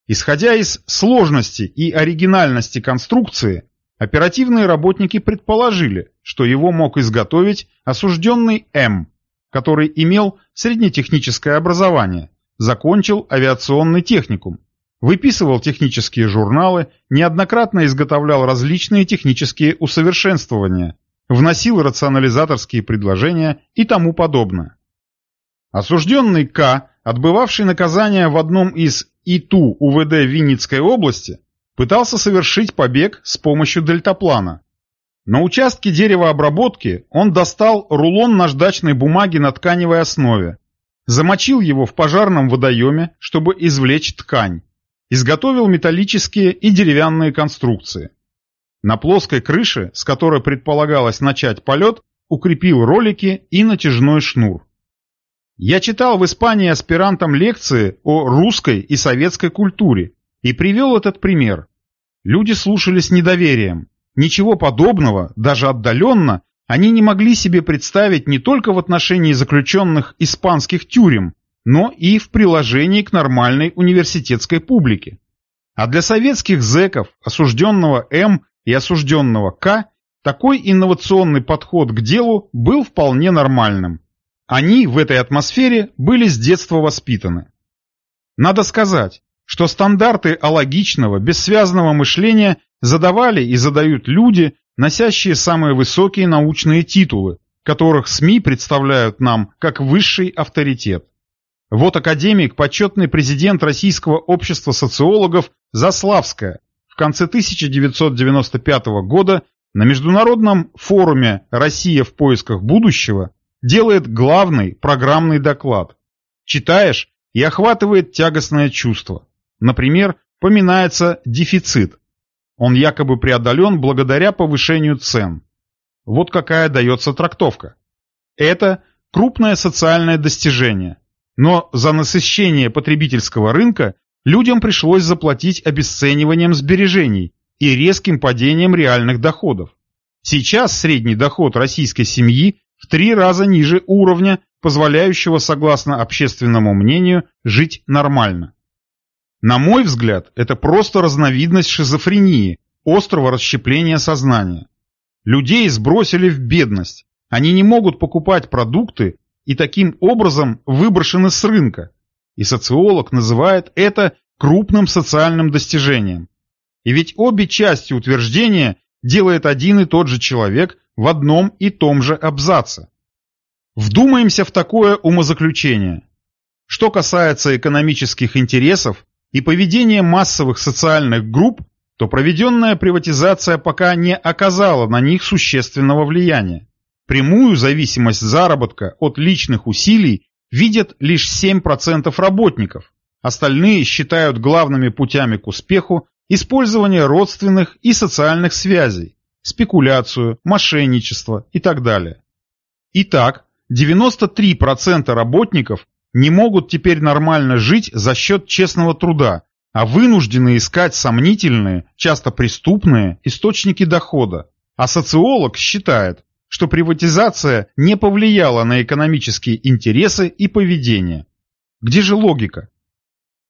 Исходя из сложности и оригинальности конструкции, Оперативные работники предположили, что его мог изготовить осужденный М, который имел среднетехническое образование, закончил авиационный техникум, выписывал технические журналы, неоднократно изготовлял различные технические усовершенствования, вносил рационализаторские предложения и тому подобное. Осужденный К, отбывавший наказание в одном из ИТУ УВД Винницкой области, пытался совершить побег с помощью дельтаплана. На участке деревообработки он достал рулон наждачной бумаги на тканевой основе, замочил его в пожарном водоеме, чтобы извлечь ткань, изготовил металлические и деревянные конструкции. На плоской крыше, с которой предполагалось начать полет, укрепил ролики и натяжной шнур. Я читал в Испании аспирантам лекции о русской и советской культуре, и привел этот пример. Люди слушали с недоверием. Ничего подобного, даже отдаленно, они не могли себе представить не только в отношении заключенных испанских тюрем, но и в приложении к нормальной университетской публике. А для советских зэков, осужденного М и осужденного К, такой инновационный подход к делу был вполне нормальным. Они в этой атмосфере были с детства воспитаны. Надо сказать, что стандарты алогичного, бессвязного мышления задавали и задают люди, носящие самые высокие научные титулы, которых СМИ представляют нам как высший авторитет. Вот академик, почетный президент Российского общества социологов Заславская в конце 1995 года на международном форуме «Россия в поисках будущего» делает главный программный доклад. Читаешь и охватывает тягостное чувство. Например, поминается дефицит. Он якобы преодолен благодаря повышению цен. Вот какая дается трактовка. Это крупное социальное достижение. Но за насыщение потребительского рынка людям пришлось заплатить обесцениванием сбережений и резким падением реальных доходов. Сейчас средний доход российской семьи в три раза ниже уровня, позволяющего, согласно общественному мнению, жить нормально. На мой взгляд, это просто разновидность шизофрении, острого расщепления сознания. Людей сбросили в бедность. Они не могут покупать продукты и таким образом выброшены с рынка. И социолог называет это крупным социальным достижением. И ведь обе части утверждения делает один и тот же человек в одном и том же абзаце. Вдумаемся в такое умозаключение. Что касается экономических интересов, и поведение массовых социальных групп, то проведенная приватизация пока не оказала на них существенного влияния. Прямую зависимость заработка от личных усилий видят лишь 7% работников. Остальные считают главными путями к успеху использование родственных и социальных связей, спекуляцию, мошенничество и так далее. Итак, 93% работников не могут теперь нормально жить за счет честного труда, а вынуждены искать сомнительные, часто преступные источники дохода. А социолог считает, что приватизация не повлияла на экономические интересы и поведение. Где же логика?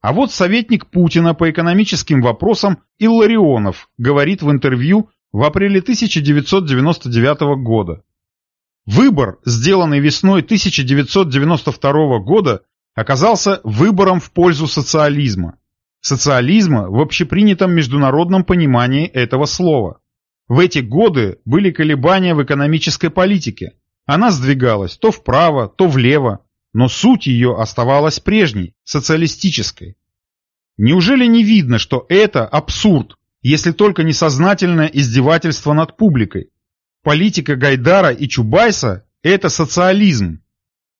А вот советник Путина по экономическим вопросам Илларионов говорит в интервью в апреле 1999 года. Выбор, сделанный весной 1992 года, оказался выбором в пользу социализма. Социализма в общепринятом международном понимании этого слова. В эти годы были колебания в экономической политике. Она сдвигалась то вправо, то влево, но суть ее оставалась прежней, социалистической. Неужели не видно, что это абсурд, если только несознательное издевательство над публикой? Политика Гайдара и Чубайса – это социализм.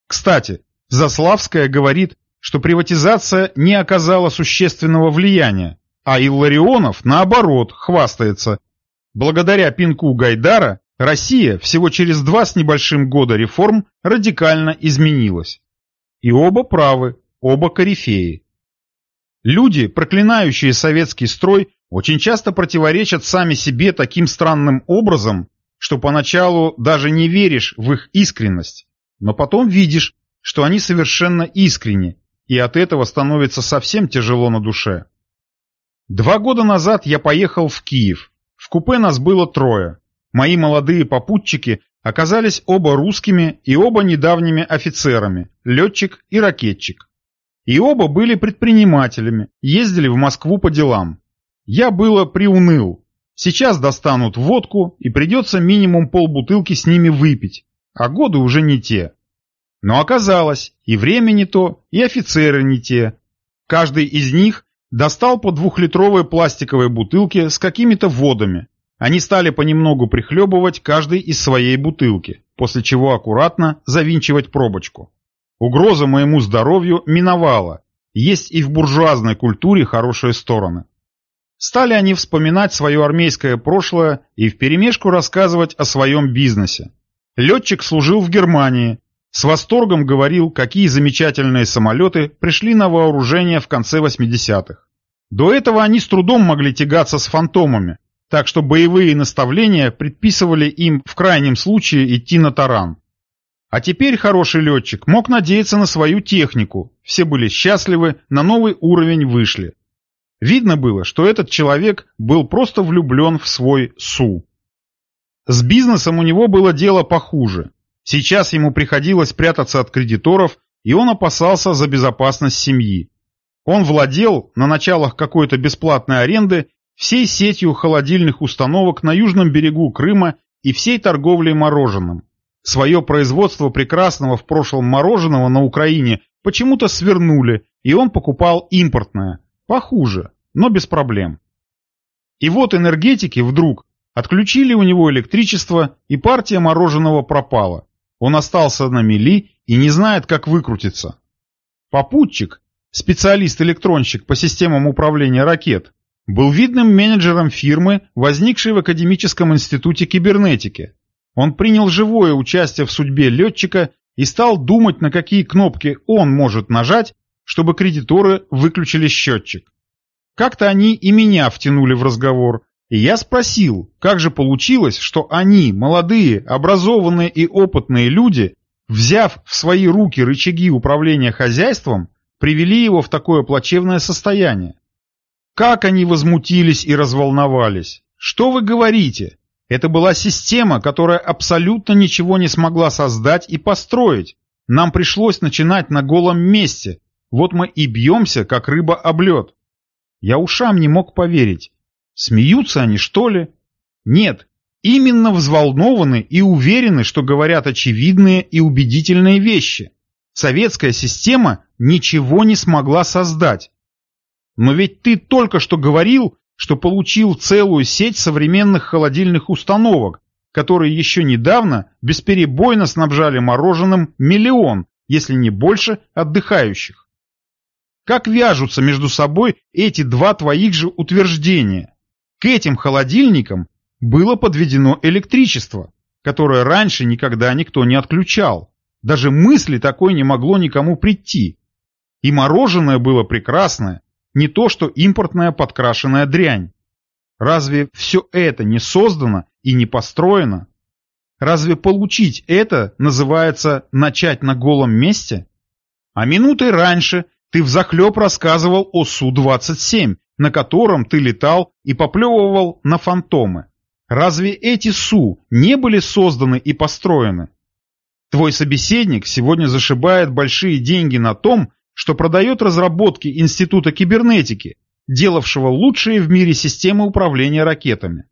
Кстати, Заславская говорит, что приватизация не оказала существенного влияния, а Илларионов, наоборот, хвастается. Благодаря пинку Гайдара Россия всего через два с небольшим года реформ радикально изменилась. И оба правы, оба корифеи. Люди, проклинающие советский строй, очень часто противоречат сами себе таким странным образом, что поначалу даже не веришь в их искренность, но потом видишь, что они совершенно искренни, и от этого становится совсем тяжело на душе. Два года назад я поехал в Киев. В купе нас было трое. Мои молодые попутчики оказались оба русскими и оба недавними офицерами, летчик и ракетчик. И оба были предпринимателями, ездили в Москву по делам. Я было приуныл, Сейчас достанут водку, и придется минимум полбутылки с ними выпить, а годы уже не те. Но оказалось, и время не то, и офицеры не те. Каждый из них достал по двухлитровой пластиковой бутылке с какими-то водами. Они стали понемногу прихлебывать каждый из своей бутылки, после чего аккуратно завинчивать пробочку. Угроза моему здоровью миновала. Есть и в буржуазной культуре хорошие стороны. Стали они вспоминать свое армейское прошлое и вперемешку рассказывать о своем бизнесе. Летчик служил в Германии, с восторгом говорил, какие замечательные самолеты пришли на вооружение в конце 80-х. До этого они с трудом могли тягаться с фантомами, так что боевые наставления предписывали им в крайнем случае идти на таран. А теперь хороший летчик мог надеяться на свою технику, все были счастливы, на новый уровень вышли. Видно было, что этот человек был просто влюблен в свой СУ. С бизнесом у него было дело похуже. Сейчас ему приходилось прятаться от кредиторов, и он опасался за безопасность семьи. Он владел, на началах какой-то бесплатной аренды, всей сетью холодильных установок на южном берегу Крыма и всей торговлей мороженым. Свое производство прекрасного в прошлом мороженого на Украине почему-то свернули, и он покупал импортное, Похуже, но без проблем. И вот энергетики вдруг отключили у него электричество, и партия мороженого пропала. Он остался на мели и не знает, как выкрутиться. Попутчик, специалист-электронщик по системам управления ракет, был видным менеджером фирмы, возникшей в Академическом институте кибернетики. Он принял живое участие в судьбе летчика и стал думать, на какие кнопки он может нажать, чтобы кредиторы выключили счетчик. Как-то они и меня втянули в разговор, и я спросил, как же получилось, что они, молодые, образованные и опытные люди, взяв в свои руки рычаги управления хозяйством, привели его в такое плачевное состояние. Как они возмутились и разволновались. Что вы говорите? Это была система, которая абсолютно ничего не смогла создать и построить. Нам пришлось начинать на голом месте, вот мы и бьемся, как рыба об лед. Я ушам не мог поверить. Смеются они, что ли? Нет, именно взволнованы и уверены, что говорят очевидные и убедительные вещи. Советская система ничего не смогла создать. Но ведь ты только что говорил, что получил целую сеть современных холодильных установок, которые еще недавно бесперебойно снабжали мороженым миллион, если не больше, отдыхающих. Как вяжутся между собой эти два твоих же утверждения? К этим холодильникам было подведено электричество, которое раньше никогда никто не отключал. Даже мысли такой не могло никому прийти. И мороженое было прекрасное, не то что импортная подкрашенная дрянь. Разве все это не создано и не построено? Разве получить это называется начать на голом месте? А минутой раньше ты взахлеб рассказывал о Су-27, на котором ты летал и поплевывал на фантомы. Разве эти Су не были созданы и построены? Твой собеседник сегодня зашибает большие деньги на том, что продает разработки Института кибернетики, делавшего лучшие в мире системы управления ракетами.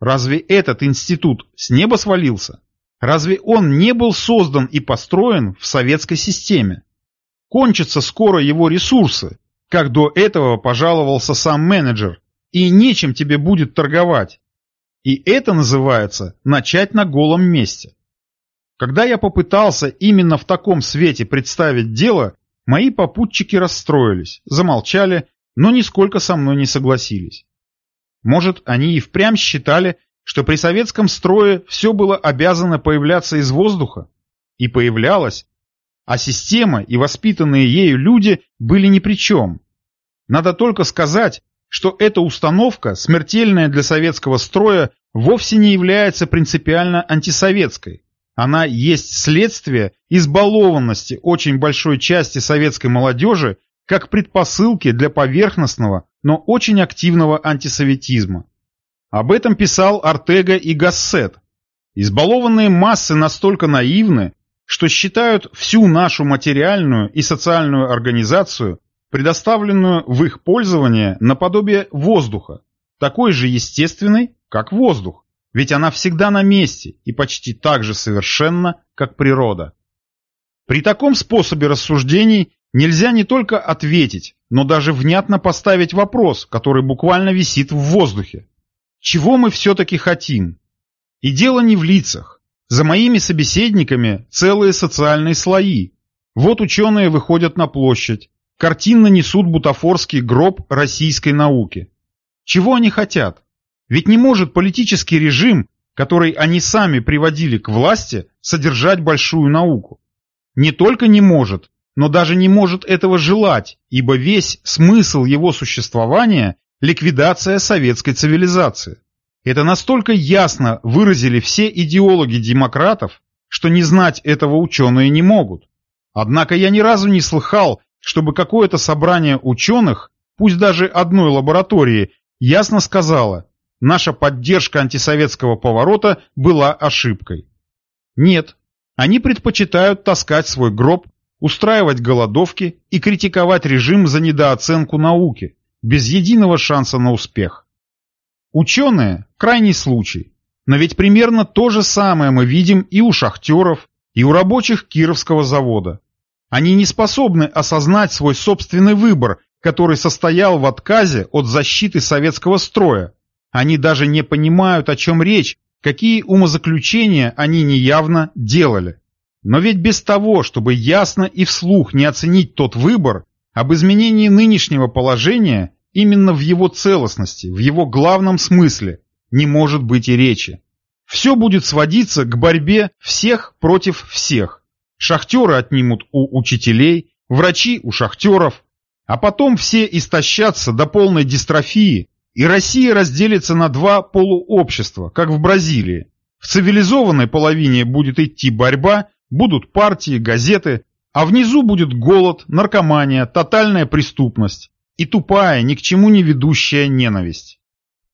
Разве этот институт с неба свалился? Разве он не был создан и построен в советской системе? Кончатся скоро его ресурсы, как до этого пожаловался сам менеджер, и нечем тебе будет торговать. И это называется начать на голом месте. Когда я попытался именно в таком свете представить дело, мои попутчики расстроились, замолчали, но нисколько со мной не согласились. Может, они и впрямь считали, что при советском строе все было обязано появляться из воздуха? И появлялось, а система и воспитанные ею люди были ни при чем. Надо только сказать, что эта установка, смертельная для советского строя, вовсе не является принципиально антисоветской. Она есть следствие избалованности очень большой части советской молодежи как предпосылки для поверхностного, но очень активного антисоветизма. Об этом писал Артега и Гассет. Избалованные массы настолько наивны, что считают всю нашу материальную и социальную организацию, предоставленную в их пользование наподобие воздуха, такой же естественной, как воздух, ведь она всегда на месте и почти так же совершенна, как природа. При таком способе рассуждений нельзя не только ответить, но даже внятно поставить вопрос, который буквально висит в воздухе. Чего мы все-таки хотим? И дело не в лицах. За моими собеседниками целые социальные слои. Вот ученые выходят на площадь, картинно несут бутафорский гроб российской науки. Чего они хотят? Ведь не может политический режим, который они сами приводили к власти, содержать большую науку. Не только не может, но даже не может этого желать, ибо весь смысл его существования – ликвидация советской цивилизации. Это настолько ясно выразили все идеологи демократов, что не знать этого ученые не могут. Однако я ни разу не слыхал, чтобы какое-то собрание ученых, пусть даже одной лаборатории, ясно сказала, наша поддержка антисоветского поворота была ошибкой. Нет, они предпочитают таскать свой гроб, устраивать голодовки и критиковать режим за недооценку науки, без единого шанса на успех. Ученые – крайний случай, но ведь примерно то же самое мы видим и у шахтеров, и у рабочих Кировского завода. Они не способны осознать свой собственный выбор, который состоял в отказе от защиты советского строя. Они даже не понимают, о чем речь, какие умозаключения они неявно делали. Но ведь без того, чтобы ясно и вслух не оценить тот выбор, об изменении нынешнего положения именно в его целостности, в его главном смысле, не может быть и речи. Все будет сводиться к борьбе всех против всех. Шахтеры отнимут у учителей, врачи у шахтеров, а потом все истощатся до полной дистрофии, и Россия разделится на два полуобщества, как в Бразилии. В цивилизованной половине будет идти борьба, будут партии, газеты, а внизу будет голод, наркомания, тотальная преступность и тупая, ни к чему не ведущая ненависть.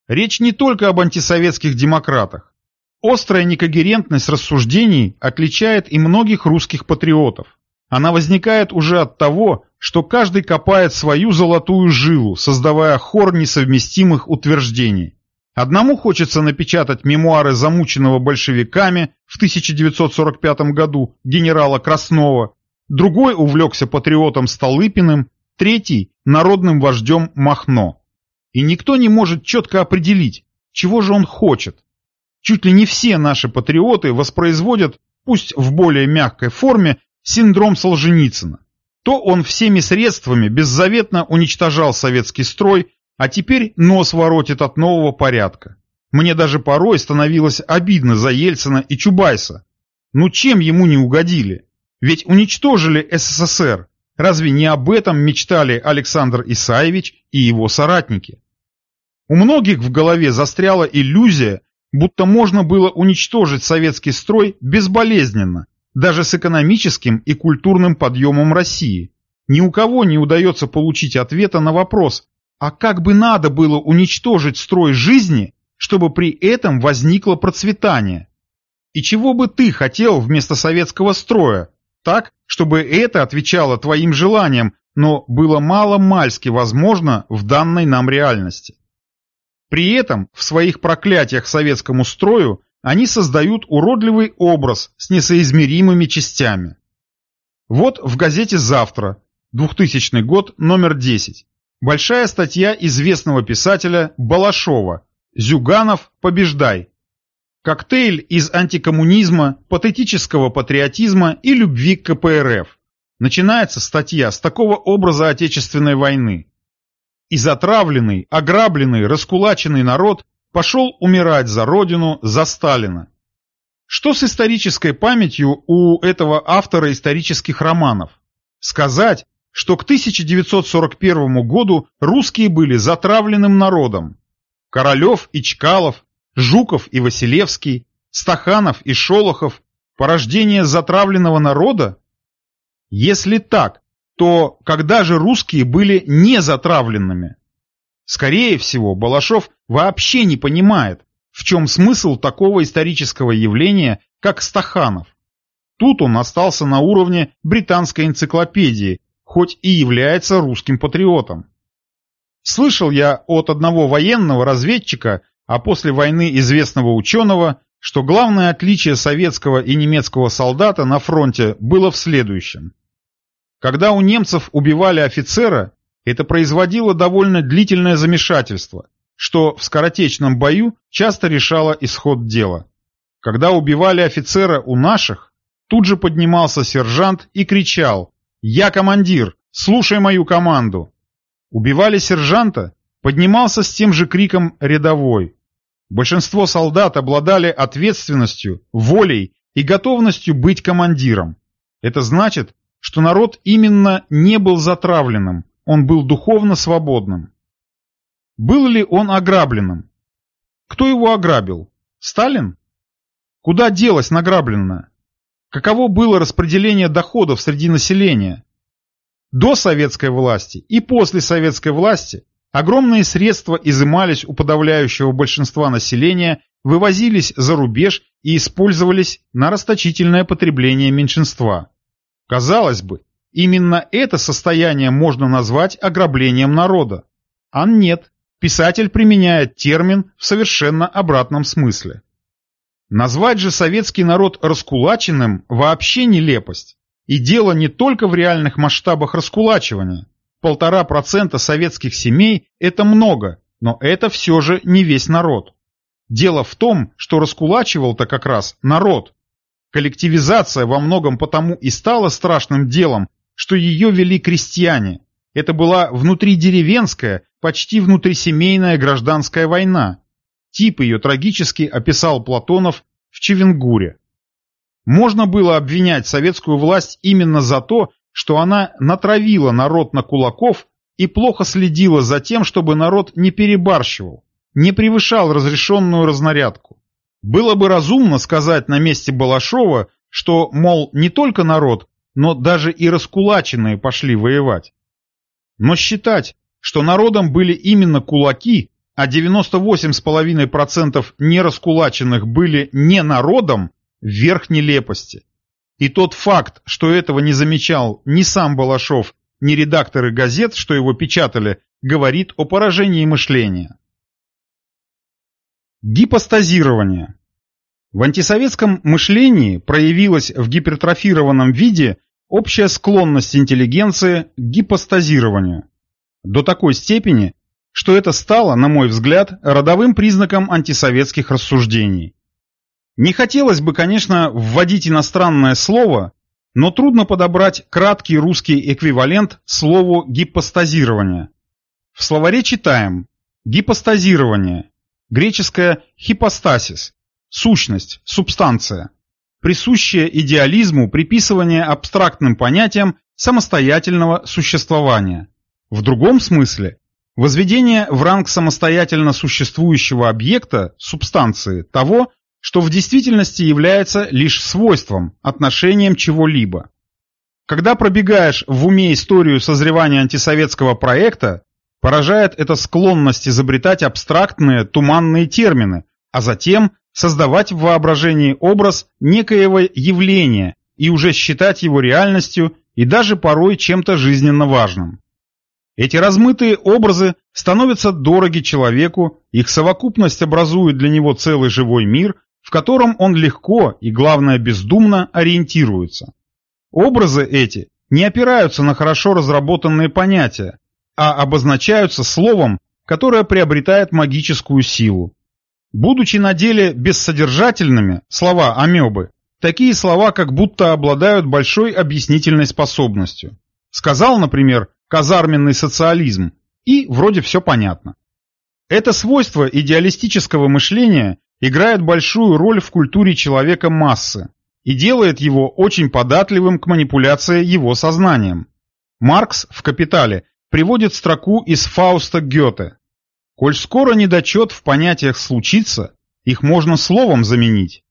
Речь не только об антисоветских демократах. Острая некогерентность рассуждений отличает и многих русских патриотов. Она возникает уже от того, что каждый копает свою золотую жилу, создавая хор несовместимых утверждений. Одному хочется напечатать мемуары замученного большевиками в 1945 году генерала Краснова, другой увлекся патриотом Столыпиным, третий – народным вождем Махно. И никто не может четко определить, чего же он хочет. Чуть ли не все наши патриоты воспроизводят, пусть в более мягкой форме, синдром Солженицына. То он всеми средствами беззаветно уничтожал советский строй, а теперь нос воротит от нового порядка. Мне даже порой становилось обидно за Ельцина и Чубайса. Ну чем ему не угодили? Ведь уничтожили СССР, Разве не об этом мечтали Александр Исаевич и его соратники? У многих в голове застряла иллюзия, будто можно было уничтожить советский строй безболезненно, даже с экономическим и культурным подъемом России. Ни у кого не удается получить ответа на вопрос, а как бы надо было уничтожить строй жизни, чтобы при этом возникло процветание? И чего бы ты хотел вместо советского строя? Так, чтобы это отвечало твоим желаниям, но было мало-мальски возможно в данной нам реальности. При этом в своих проклятиях советскому строю они создают уродливый образ с несоизмеримыми частями. Вот в газете «Завтра», 2000 год, номер 10, большая статья известного писателя Балашова «Зюганов, побеждай». Коктейль из антикоммунизма, патетического патриотизма и любви к КПРФ. Начинается статья с такого образа Отечественной войны. И затравленный, ограбленный, раскулаченный народ пошел умирать за родину, за Сталина. Что с исторической памятью у этого автора исторических романов? Сказать, что к 1941 году русские были затравленным народом. Королев и Чкалов, Жуков и Василевский, Стаханов и Шолохов – порождение затравленного народа? Если так, то когда же русские были не затравленными? Скорее всего, Балашов вообще не понимает, в чем смысл такого исторического явления, как Стаханов. Тут он остался на уровне британской энциклопедии, хоть и является русским патриотом. Слышал я от одного военного разведчика, а после войны известного ученого, что главное отличие советского и немецкого солдата на фронте было в следующем. Когда у немцев убивали офицера, это производило довольно длительное замешательство, что в скоротечном бою часто решало исход дела. Когда убивали офицера у наших, тут же поднимался сержант и кричал «Я командир, слушай мою команду!». Убивали сержанта, поднимался с тем же криком рядовой. Большинство солдат обладали ответственностью, волей и готовностью быть командиром. Это значит, что народ именно не был затравленным, он был духовно свободным. Был ли он ограбленным? Кто его ограбил? Сталин? Куда делось награбленное? Каково было распределение доходов среди населения? До советской власти и после советской власти огромные средства изымались у подавляющего большинства населения, вывозились за рубеж и использовались на расточительное потребление меньшинства. Казалось бы, именно это состояние можно назвать ограблением народа. А нет, писатель применяет термин в совершенно обратном смысле. Назвать же советский народ раскулаченным вообще нелепость. И дело не только в реальных масштабах раскулачивания. Полтора процента советских семей – это много, но это все же не весь народ. Дело в том, что раскулачивал-то как раз народ, Коллективизация во многом потому и стала страшным делом, что ее вели крестьяне. Это была внутридеревенская, почти внутрисемейная гражданская война. Тип ее трагически описал Платонов в Чевенгуре. Можно было обвинять советскую власть именно за то, что она натравила народ на кулаков и плохо следила за тем, чтобы народ не перебарщивал, не превышал разрешенную разнарядку. Было бы разумно сказать на месте Балашова, что, мол, не только народ, но даже и раскулаченные пошли воевать. Но считать, что народом были именно кулаки, а 98,5% нераскулаченных были не народом, верх нелепости. И тот факт, что этого не замечал ни сам Балашов, ни редакторы газет, что его печатали, говорит о поражении мышления. Гипостазирование. В антисоветском мышлении проявилась в гипертрофированном виде общая склонность интеллигенции к гипостазированию. До такой степени, что это стало, на мой взгляд, родовым признаком антисоветских рассуждений. Не хотелось бы, конечно, вводить иностранное слово, но трудно подобрать краткий русский эквивалент слову гипостазирование. В словаре читаем «гипостазирование», Греческое «хипостасис» – сущность, субстанция. Присущее идеализму приписывание абстрактным понятиям самостоятельного существования. В другом смысле – возведение в ранг самостоятельно существующего объекта, субстанции, того, что в действительности является лишь свойством, отношением чего-либо. Когда пробегаешь в уме историю созревания антисоветского проекта, поражает эта склонность изобретать абстрактные, туманные термины, а затем создавать в воображении образ некоего явления и уже считать его реальностью и даже порой чем-то жизненно важным. Эти размытые образы становятся дороги человеку, их совокупность образует для него целый живой мир, в котором он легко и, главное, бездумно ориентируется. Образы эти не опираются на хорошо разработанные понятия, а обозначаются словом, которое приобретает магическую силу. Будучи на деле бессодержательными, слова амебы, такие слова как будто обладают большой объяснительной способностью. Сказал, например, казарменный социализм, и вроде все понятно. Это свойство идеалистического мышления играет большую роль в культуре человека массы и делает его очень податливым к манипуляции его сознанием. Маркс в «Капитале» приводит строку из Фауста Гёте Коль скоро недочет в понятиях случится, их можно словом заменить.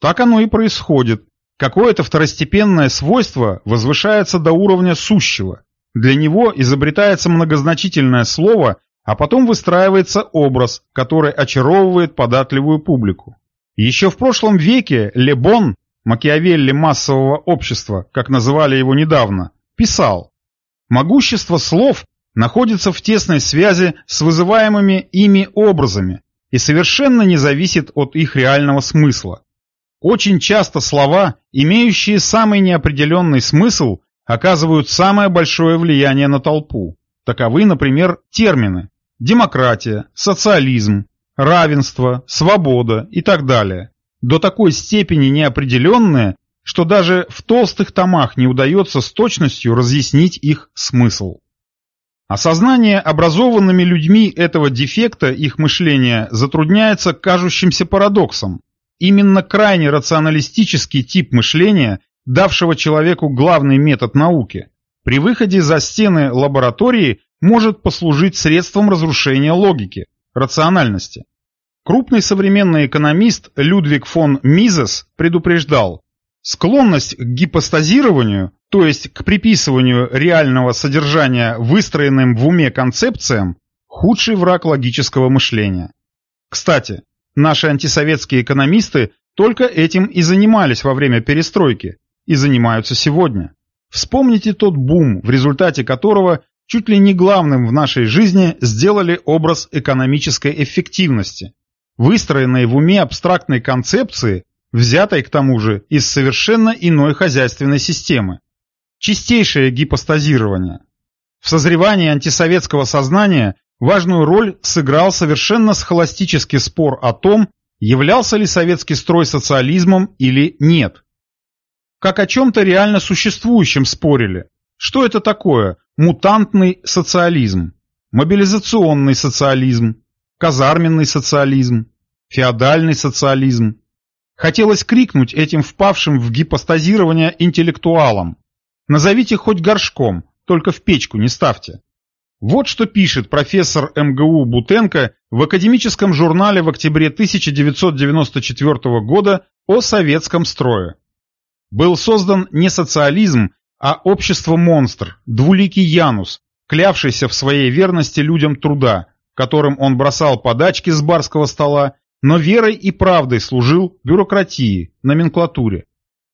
Так оно и происходит. Какое-то второстепенное свойство возвышается до уровня сущего. Для него изобретается многозначительное слово, а потом выстраивается образ, который очаровывает податливую публику. Еще в прошлом веке Лебон, Макиавелли массового общества, как называли его недавно, писал «Могущество слов находится в тесной связи с вызываемыми ими образами и совершенно не зависит от их реального смысла. Очень часто слова, имеющие самый неопределенный смысл, оказывают самое большое влияние на толпу. Таковы, например, термины демократия, социализм, равенство, свобода и так далее. До такой степени неопределенные, что даже в толстых томах не удается с точностью разъяснить их смысл. Осознание образованными людьми этого дефекта их мышления затрудняется кажущимся парадоксом. Именно крайне рационалистический тип мышления, давшего человеку главный метод науки, при выходе за стены лаборатории может послужить средством разрушения логики, рациональности. Крупный современный экономист Людвиг фон Мизес предупреждал, Склонность к гипостазированию, то есть к приписыванию реального содержания выстроенным в уме концепциям, худший враг логического мышления. Кстати, наши антисоветские экономисты только этим и занимались во время перестройки, и занимаются сегодня. Вспомните тот бум, в результате которого чуть ли не главным в нашей жизни сделали образ экономической эффективности. Выстроенные в уме абстрактной концепции взятой к тому же из совершенно иной хозяйственной системы. Чистейшее гипостазирование. В созревании антисоветского сознания важную роль сыграл совершенно схоластический спор о том, являлся ли советский строй социализмом или нет. Как о чем-то реально существующем спорили. Что это такое мутантный социализм, мобилизационный социализм, казарменный социализм, феодальный социализм, Хотелось крикнуть этим впавшим в гипостазирование интеллектуалам. Назовите хоть горшком, только в печку не ставьте. Вот что пишет профессор МГУ Бутенко в академическом журнале в октябре 1994 года о советском строе. Был создан не социализм, а общество-монстр, двуликий Янус, клявшийся в своей верности людям труда, которым он бросал подачки с барского стола но верой и правдой служил бюрократии, номенклатуре.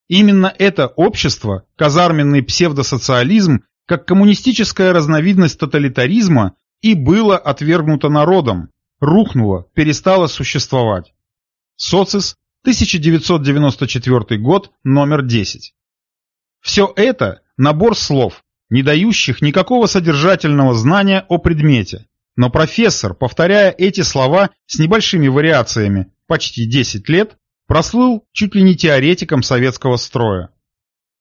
Именно это общество, казарменный псевдосоциализм, как коммунистическая разновидность тоталитаризма, и было отвергнуто народом, рухнуло, перестало существовать. Социс, 1994 год, номер 10. Все это – набор слов, не дающих никакого содержательного знания о предмете, но профессор, повторяя эти слова с небольшими вариациями почти 10 лет, прослыл чуть ли не теоретиком советского строя.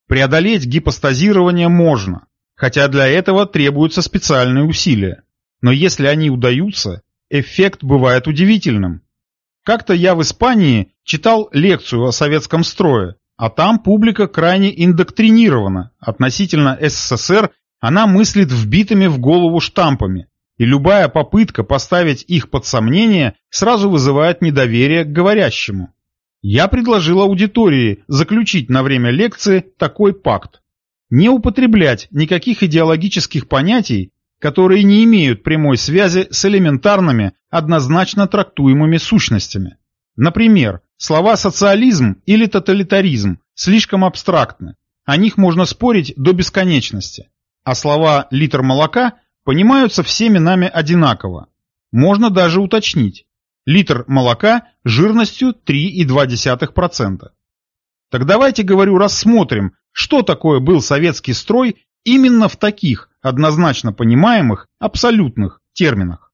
Преодолеть гипостазирование можно, хотя для этого требуются специальные усилия. Но если они удаются, эффект бывает удивительным. Как-то я в Испании читал лекцию о советском строе, А там публика крайне индоктринирована. Относительно СССР она мыслит вбитыми в голову штампами, и любая попытка поставить их под сомнение сразу вызывает недоверие к говорящему. Я предложил аудитории заключить на время лекции такой пакт. Не употреблять никаких идеологических понятий, которые не имеют прямой связи с элементарными, однозначно трактуемыми сущностями. Например, слова «социализм» или «тоталитаризм» слишком абстрактны, о них можно спорить до бесконечности, а слова «литр молока» понимаются всеми нами одинаково. Можно даже уточнить. Литр молока жирностью 3,2%. Так давайте, говорю, рассмотрим, что такое был советский строй именно в таких, однозначно понимаемых, абсолютных терминах.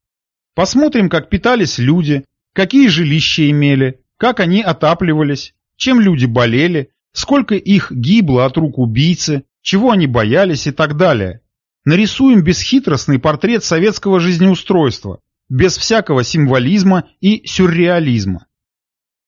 Посмотрим, как питались люди, какие жилища имели, как они отапливались, чем люди болели, сколько их гибло от рук убийцы, чего они боялись и так далее. Нарисуем бесхитростный портрет советского жизнеустройства, без всякого символизма и сюрреализма.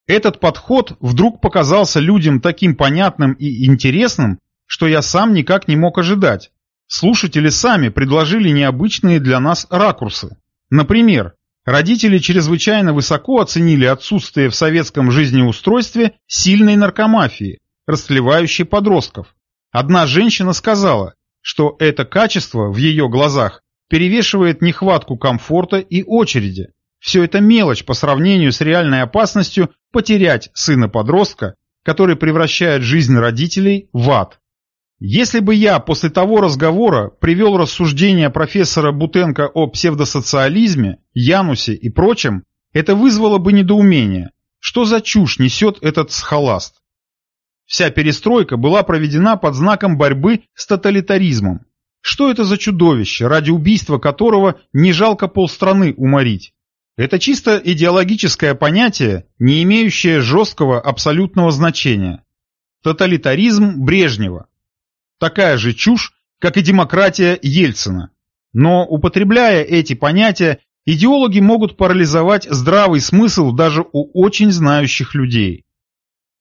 Этот подход вдруг показался людям таким понятным и интересным, что я сам никак не мог ожидать. Слушатели сами предложили необычные для нас ракурсы. Например, родители чрезвычайно высоко оценили отсутствие в советском жизнеустройстве сильной наркомафии, растлевающей подростков. Одна женщина сказала, что это качество в ее глазах перевешивает нехватку комфорта и очереди. Все это мелочь по сравнению с реальной опасностью потерять сына-подростка, который превращает жизнь родителей в ад. Если бы я после того разговора привел рассуждения профессора Бутенко о псевдосоциализме, Янусе и прочем, это вызвало бы недоумение. Что за чушь несет этот схоласт? Вся перестройка была проведена под знаком борьбы с тоталитаризмом. Что это за чудовище, ради убийства которого не жалко полстраны уморить? Это чисто идеологическое понятие, не имеющее жесткого абсолютного значения. Тоталитаризм Брежнева. Такая же чушь, как и демократия Ельцина. Но, употребляя эти понятия, идеологи могут парализовать здравый смысл даже у очень знающих людей.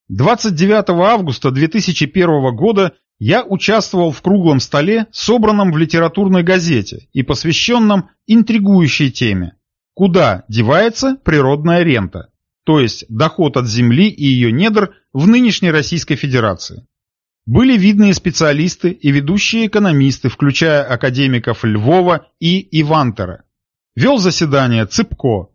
29 августа 2001 года я участвовал в круглом столе, собранном в литературной газете и посвященном интригующей теме «Куда девается природная рента?» то есть доход от земли и ее недр в нынешней Российской Федерации. Были видные специалисты и ведущие экономисты, включая академиков Львова и Ивантера. Вел заседание Цыпко.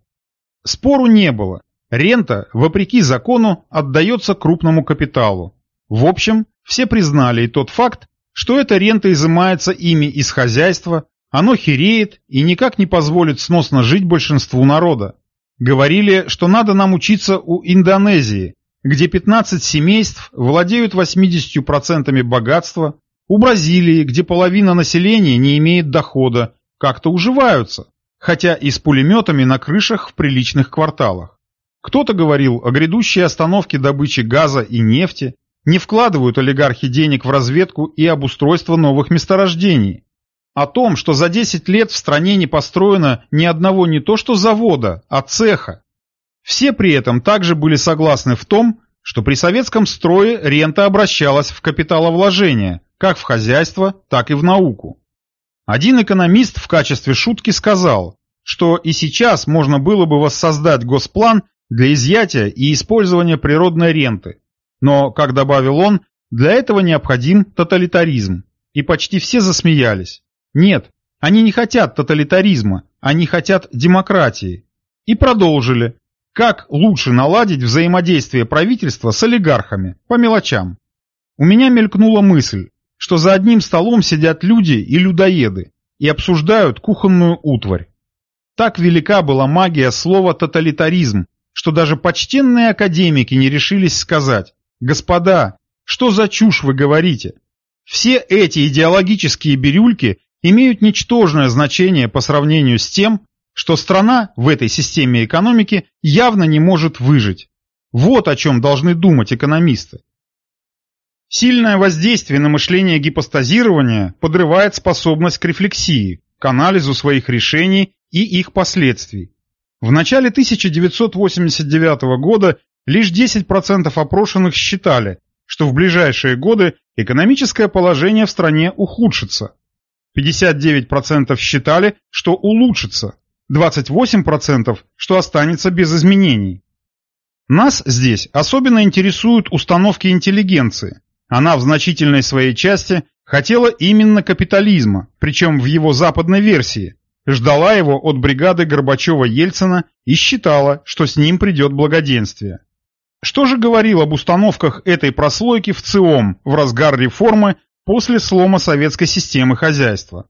Спору не было, Рента, вопреки закону, отдается крупному капиталу. В общем, все признали и тот факт, что эта рента изымается ими из хозяйства, оно хереет и никак не позволит сносно жить большинству народа. Говорили, что надо нам учиться у Индонезии, где 15 семейств владеют 80% богатства, у Бразилии, где половина населения не имеет дохода, как-то уживаются, хотя и с пулеметами на крышах в приличных кварталах. Кто-то говорил о грядущей остановке добычи газа и нефти, не вкладывают олигархи денег в разведку и обустройство новых месторождений. О том, что за 10 лет в стране не построено ни одного не то что завода, а цеха. Все при этом также были согласны в том, что при советском строе рента обращалась в капиталовложение, как в хозяйство, так и в науку. Один экономист в качестве шутки сказал, что и сейчас можно было бы воссоздать госплан для изъятия и использования природной ренты. Но, как добавил он, для этого необходим тоталитаризм. И почти все засмеялись. Нет, они не хотят тоталитаризма, они хотят демократии. И продолжили. Как лучше наладить взаимодействие правительства с олигархами, по мелочам. У меня мелькнула мысль, что за одним столом сидят люди и людоеды и обсуждают кухонную утварь. Так велика была магия слова «тоталитаризм», что даже почтенные академики не решились сказать «Господа, что за чушь вы говорите?» Все эти идеологические бирюльки имеют ничтожное значение по сравнению с тем, что страна в этой системе экономики явно не может выжить. Вот о чем должны думать экономисты. Сильное воздействие на мышление гипостазирования подрывает способность к рефлексии, к анализу своих решений и их последствий. В начале 1989 года лишь 10% опрошенных считали, что в ближайшие годы экономическое положение в стране ухудшится. 59% считали, что улучшится, 28% что останется без изменений. Нас здесь особенно интересуют установки интеллигенции. Она в значительной своей части хотела именно капитализма, причем в его западной версии, ждала его от бригады Горбачева-Ельцина и считала, что с ним придет благоденствие. Что же говорил об установках этой прослойки в ЦИОМ в разгар реформы после слома советской системы хозяйства?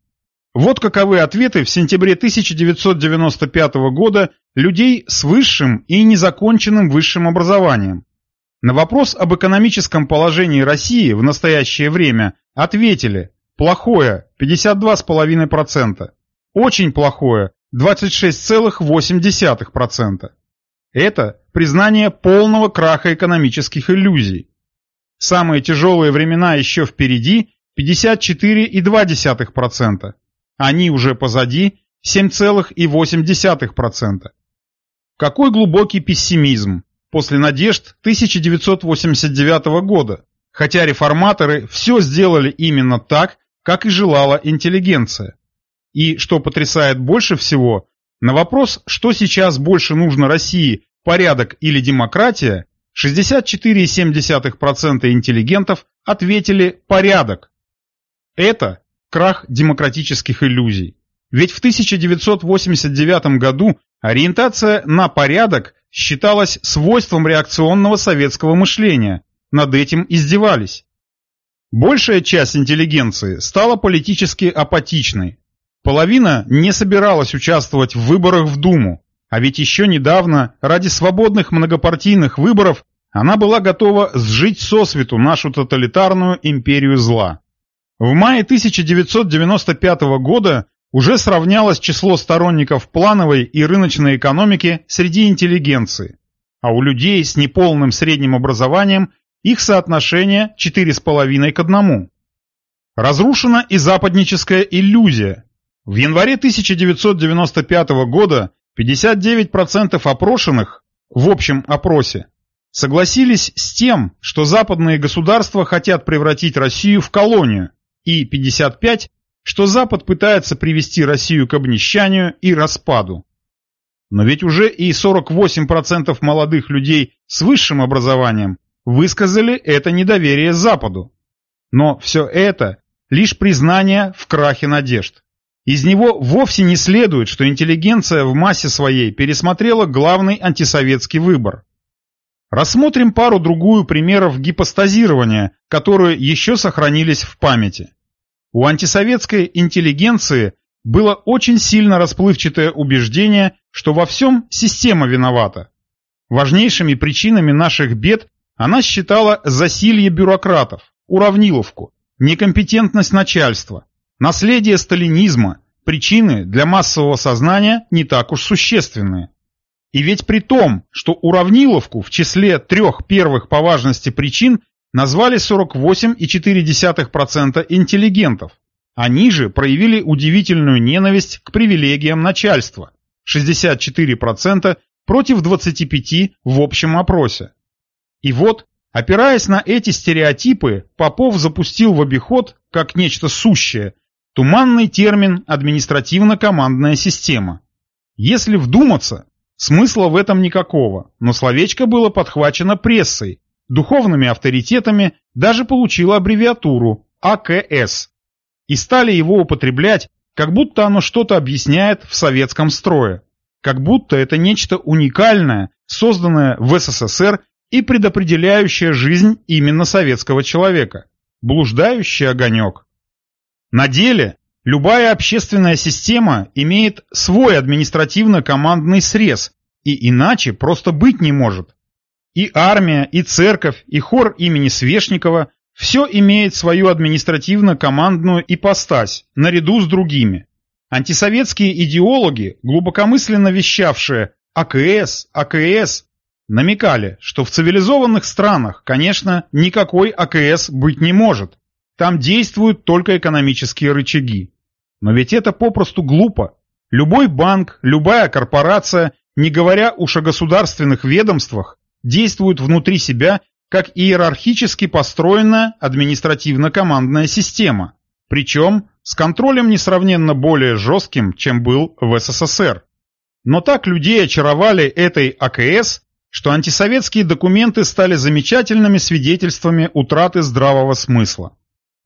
Вот каковы ответы в сентябре 1995 года людей с высшим и незаконченным высшим образованием. На вопрос об экономическом положении России в настоящее время ответили «плохое» 52,5%, «очень плохое» 26,8%. Это признание полного краха экономических иллюзий. Самые тяжелые времена еще впереди 54,2%. Они уже позади 7,8%. Какой глубокий пессимизм после надежд 1989 года, хотя реформаторы все сделали именно так, как и желала интеллигенция. И, что потрясает больше всего, на вопрос, что сейчас больше нужно России, порядок или демократия, 64,7% интеллигентов ответили «порядок». Это крах демократических иллюзий. Ведь в 1989 году ориентация на порядок считалась свойством реакционного советского мышления, над этим издевались. Большая часть интеллигенции стала политически апатичной. Половина не собиралась участвовать в выборах в Думу, а ведь еще недавно, ради свободных многопартийных выборов, она была готова сжить сосвету нашу тоталитарную империю зла. В мае 1995 года уже сравнялось число сторонников плановой и рыночной экономики среди интеллигенции, а у людей с неполным средним образованием их соотношение 4,5 к 1. Разрушена и западническая иллюзия. В январе 1995 года 59% опрошенных в общем опросе согласились с тем, что западные государства хотят превратить Россию в колонию, и 55, что Запад пытается привести Россию к обнищанию и распаду. Но ведь уже и 48% молодых людей с высшим образованием высказали это недоверие Западу. Но все это лишь признание в крахе надежд. Из него вовсе не следует, что интеллигенция в массе своей пересмотрела главный антисоветский выбор. Рассмотрим пару-другую примеров гипостазирования, которые еще сохранились в памяти. У антисоветской интеллигенции было очень сильно расплывчатое убеждение, что во всем система виновата. Важнейшими причинами наших бед она считала засилье бюрократов, уравниловку, некомпетентность начальства, наследие сталинизма, причины для массового сознания не так уж существенные. И ведь при том, что уравниловку в числе трех первых по важности причин назвали 48,4% интеллигентов, они же проявили удивительную ненависть к привилегиям начальства – 64% против 25% в общем опросе. И вот, опираясь на эти стереотипы, Попов запустил в обиход, как нечто сущее, туманный термин «административно-командная система». Если вдуматься, Смысла в этом никакого, но словечко было подхвачено прессой, духовными авторитетами, даже получило аббревиатуру АКС. И стали его употреблять, как будто оно что-то объясняет в советском строе. Как будто это нечто уникальное, созданное в СССР и предопределяющее жизнь именно советского человека. Блуждающий огонек. На деле Любая общественная система имеет свой административно-командный срез, и иначе просто быть не может. И армия, и церковь, и хор имени Свешникова – все имеет свою административно-командную ипостась, наряду с другими. Антисоветские идеологи, глубокомысленно вещавшие «АКС, АКС», намекали, что в цивилизованных странах, конечно, никакой АКС быть не может. Там действуют только экономические рычаги. Но ведь это попросту глупо. Любой банк, любая корпорация, не говоря уж о государственных ведомствах, действуют внутри себя как иерархически построенная административно-командная система, причем с контролем несравненно более жестким, чем был в СССР. Но так людей очаровали этой АКС, что антисоветские документы стали замечательными свидетельствами утраты здравого смысла.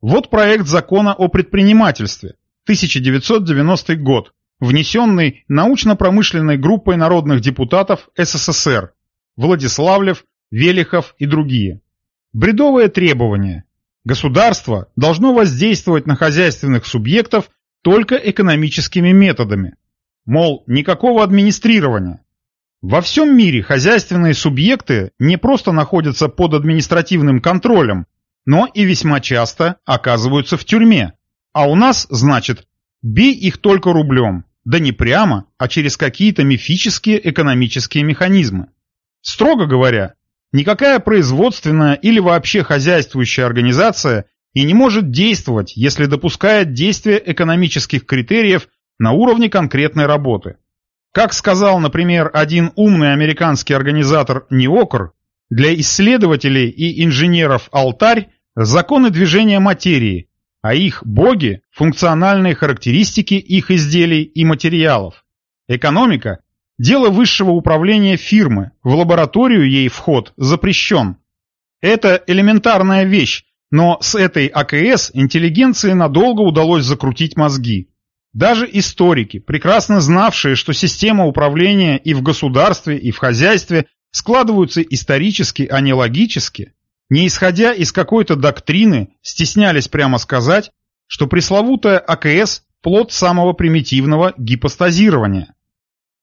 Вот проект закона о предпринимательстве, 1990 год, внесенный научно-промышленной группой народных депутатов СССР, Владиславлев, Велихов и другие. Бредовое требование. Государство должно воздействовать на хозяйственных субъектов только экономическими методами. Мол, никакого администрирования. Во всем мире хозяйственные субъекты не просто находятся под административным контролем, но и весьма часто оказываются в тюрьме. А у нас, значит, бей их только рублем, да не прямо, а через какие-то мифические экономические механизмы. Строго говоря, никакая производственная или вообще хозяйствующая организация и не может действовать, если допускает действие экономических критериев на уровне конкретной работы. Как сказал, например, один умный американский организатор НИОКР, для исследователей и инженеров алтарь – законы движения материи, а их боги – функциональные характеристики их изделий и материалов. Экономика – дело высшего управления фирмы, в лабораторию ей вход запрещен. Это элементарная вещь, но с этой АКС интеллигенции надолго удалось закрутить мозги. Даже историки, прекрасно знавшие, что система управления и в государстве, и в хозяйстве складываются исторически, а не логически, не исходя из какой-то доктрины, стеснялись прямо сказать, что пресловутая АКС – плод самого примитивного гипостазирования.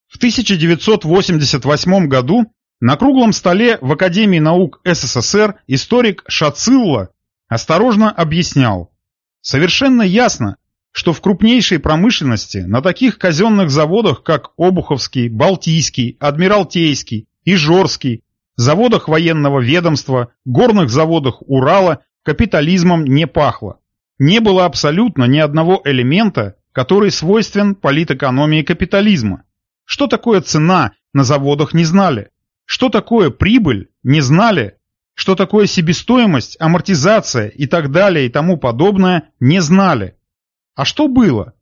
В 1988 году на круглом столе в Академии наук СССР историк Шацилла осторожно объяснял. Совершенно ясно, что в крупнейшей промышленности на таких казенных заводах, как Обуховский, Балтийский, Адмиралтейский, Ижорский, заводах военного ведомства, горных заводах Урала капитализмом не пахло. Не было абсолютно ни одного элемента, который свойствен политэкономии капитализма. Что такое цена, на заводах не знали. Что такое прибыль, не знали. Что такое себестоимость, амортизация и так далее и тому подобное, не знали. А что было?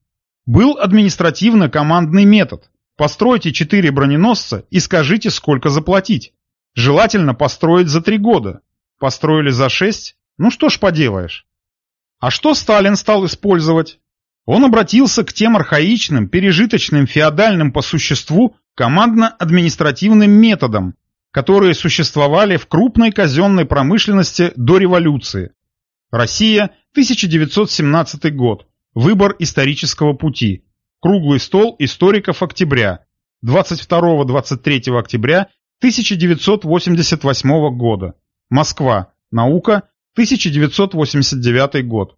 Был административно-командный метод. Постройте четыре броненосца и скажите, сколько заплатить. Желательно построить за три года. Построили за шесть? Ну что ж поделаешь. А что Сталин стал использовать? Он обратился к тем архаичным, пережиточным, феодальным по существу командно-административным методам, которые существовали в крупной казенной промышленности до революции. Россия, 1917 год. Выбор исторического пути. Круглый стол историков октября. 22-23 октября 1988 года. Москва. Наука. 1989 год.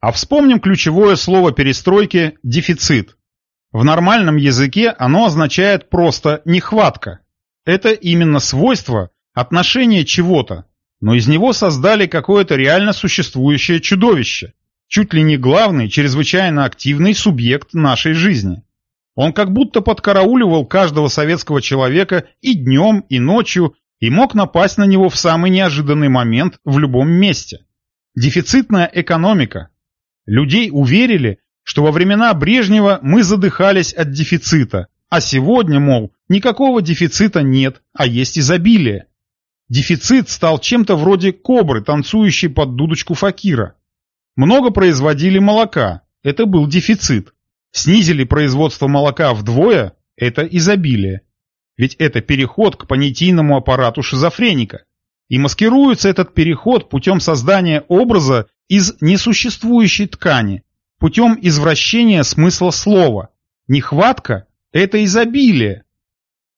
А вспомним ключевое слово перестройки – дефицит. В нормальном языке оно означает просто «нехватка». Это именно свойство, отношение чего-то, но из него создали какое-то реально существующее чудовище чуть ли не главный, чрезвычайно активный субъект нашей жизни. Он как будто подкарауливал каждого советского человека и днем, и ночью, и мог напасть на него в самый неожиданный момент в любом месте. Дефицитная экономика. Людей уверили, что во времена Брежнева мы задыхались от дефицита, а сегодня, мол, никакого дефицита нет, а есть изобилие. Дефицит стал чем-то вроде кобры, танцующей под дудочку факира. Много производили молока, это был дефицит. Снизили производство молока вдвое, это изобилие. Ведь это переход к понятийному аппарату шизофреника. И маскируется этот переход путем создания образа из несуществующей ткани, путем извращения смысла слова. Нехватка – это изобилие.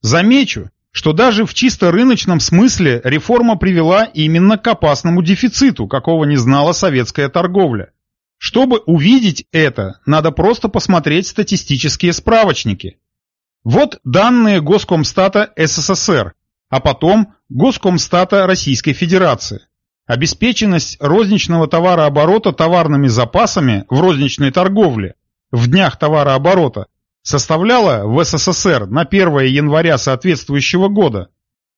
Замечу, что даже в чисто рыночном смысле реформа привела именно к опасному дефициту, какого не знала советская торговля. Чтобы увидеть это, надо просто посмотреть статистические справочники. Вот данные Госкомстата СССР, а потом Госкомстата Российской Федерации. Обеспеченность розничного товарооборота товарными запасами в розничной торговле в днях товарооборота составляла в СССР на 1 января соответствующего года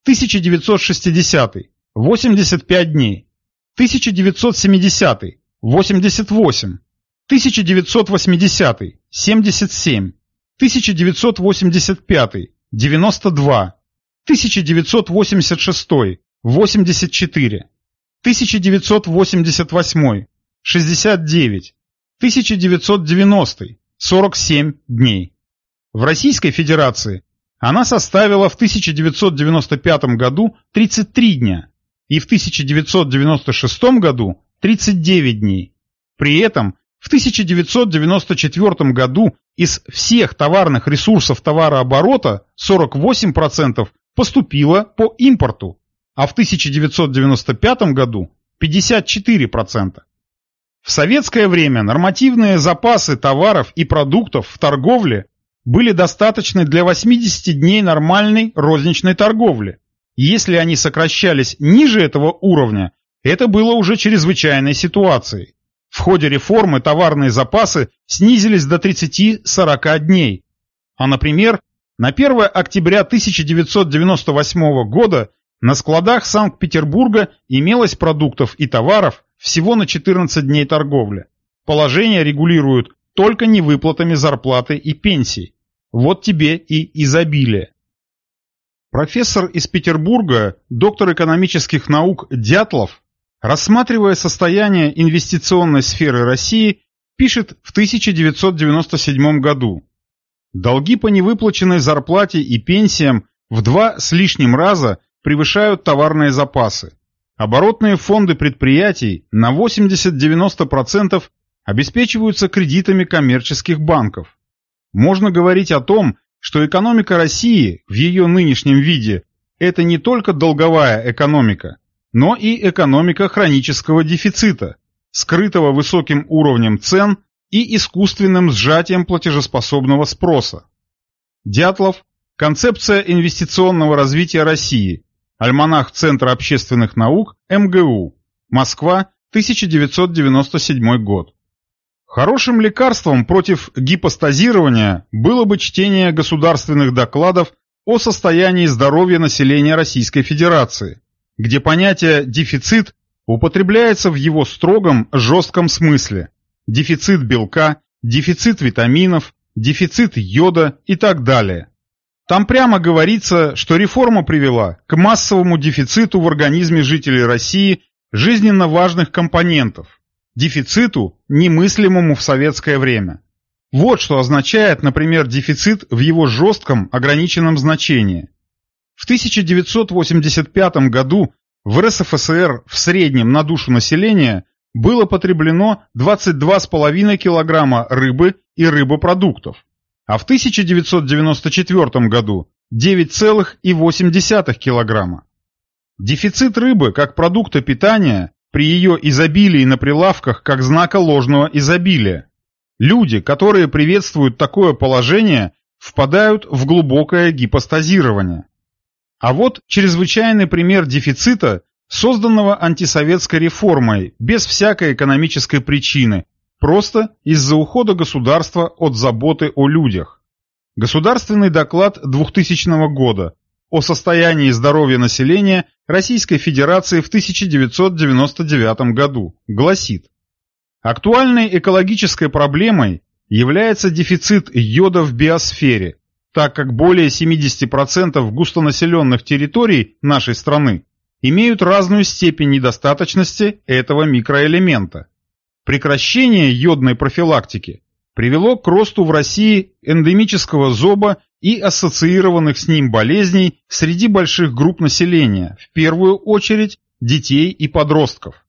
1960 85 дней. 1970 – 88. 1980 – 77. 1985 – 92. 1986 – 84. 1988 – 69. 1990 – 47 дней. В Российской Федерации она составила в 1995 году 33 дня и в 1996 году 39 дней. При этом в 1994 году из всех товарных ресурсов товарооборота 48% поступило по импорту, а в 1995 году 54%. В советское время нормативные запасы товаров и продуктов в торговле были достаточны для 80 дней нормальной розничной торговли. Если они сокращались ниже этого уровня, это было уже чрезвычайной ситуацией. В ходе реформы товарные запасы снизились до 30-40 дней. А, например, на 1 октября 1998 года на складах Санкт-Петербурга имелось продуктов и товаров всего на 14 дней торговли. Положение регулируют только невыплатами зарплаты и пенсий. Вот тебе и изобилие. Профессор из Петербурга, доктор экономических наук Дятлов, рассматривая состояние инвестиционной сферы России, пишет в 1997 году. Долги по невыплаченной зарплате и пенсиям в два с лишним раза превышают товарные запасы. Оборотные фонды предприятий на 80-90% обеспечиваются кредитами коммерческих банков. Можно говорить о том, что экономика России в ее нынешнем виде – это не только долговая экономика, но и экономика хронического дефицита, скрытого высоким уровнем цен и искусственным сжатием платежеспособного спроса. Дятлов «Концепция инвестиционного развития России», Альманах Центра общественных наук, МГУ, Москва, 1997 год. Хорошим лекарством против гипостазирования было бы чтение государственных докладов о состоянии здоровья населения Российской Федерации, где понятие «дефицит» употребляется в его строгом, жестком смысле. Дефицит белка, дефицит витаминов, дефицит йода и так далее. Там прямо говорится, что реформа привела к массовому дефициту в организме жителей России жизненно важных компонентов, дефициту, немыслимому в советское время. Вот что означает, например, дефицит в его жестком, ограниченном значении. В 1985 году в РСФСР в среднем на душу населения было потреблено 22,5 килограмма рыбы и рыбопродуктов, а в 1994 году 9,8 килограмма. Дефицит рыбы как продукта питания при ее изобилии на прилавках как знака ложного изобилия. Люди, которые приветствуют такое положение, впадают в глубокое гипостазирование. А вот чрезвычайный пример дефицита, созданного антисоветской реформой, без всякой экономической причины, просто из-за ухода государства от заботы о людях. Государственный доклад 2000 года о состоянии здоровья населения Российской Федерации в 1999 году гласит, актуальной экологической проблемой является дефицит йода в биосфере, так как более 70% густонаселенных территорий нашей страны имеют разную степень недостаточности этого микроэлемента. Прекращение йодной профилактики привело к росту в России эндемического зоба и ассоциированных с ним болезней среди больших групп населения, в первую очередь детей и подростков.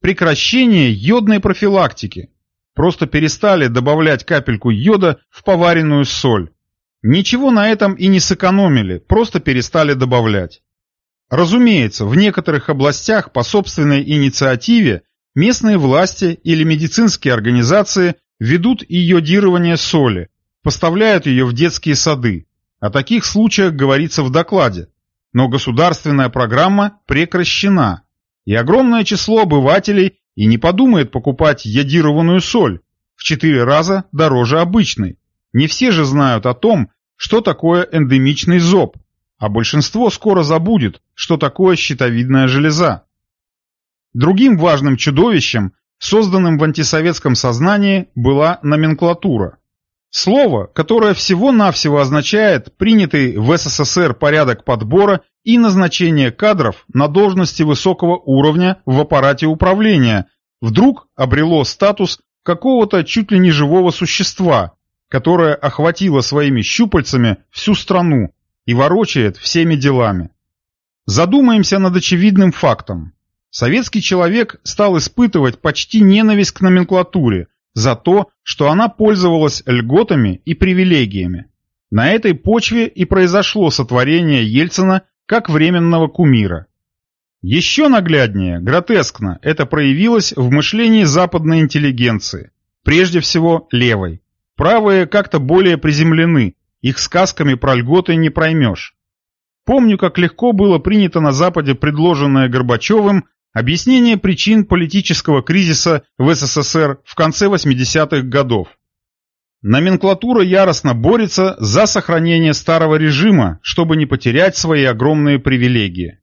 Прекращение йодной профилактики. Просто перестали добавлять капельку йода в поваренную соль. Ничего на этом и не сэкономили, просто перестали добавлять. Разумеется, в некоторых областях по собственной инициативе местные власти или медицинские организации ведут йодирование соли, поставляют ее в детские сады. О таких случаях говорится в докладе. Но государственная программа прекращена, и огромное число обывателей и не подумает покупать йодированную соль в четыре раза дороже обычной. Не все же знают о том, что такое эндемичный зоб, а большинство скоро забудет, что такое щитовидная железа. Другим важным чудовищем, созданным в антисоветском сознании, была номенклатура. Слово, которое всего-навсего означает принятый в СССР порядок подбора и назначения кадров на должности высокого уровня в аппарате управления, вдруг обрело статус какого-то чуть ли не живого существа, которое охватило своими щупальцами всю страну и ворочает всеми делами. Задумаемся над очевидным фактом. Советский человек стал испытывать почти ненависть к номенклатуре, за то, что она пользовалась льготами и привилегиями. На этой почве и произошло сотворение Ельцина как временного кумира. Еще нагляднее, гротескно, это проявилось в мышлении западной интеллигенции, прежде всего левой. Правые как-то более приземлены, их сказками про льготы не проймешь. Помню, как легко было принято на Западе предложенное Горбачевым Объяснение причин политического кризиса в СССР в конце 80-х годов. Номенклатура яростно борется за сохранение старого режима, чтобы не потерять свои огромные привилегии.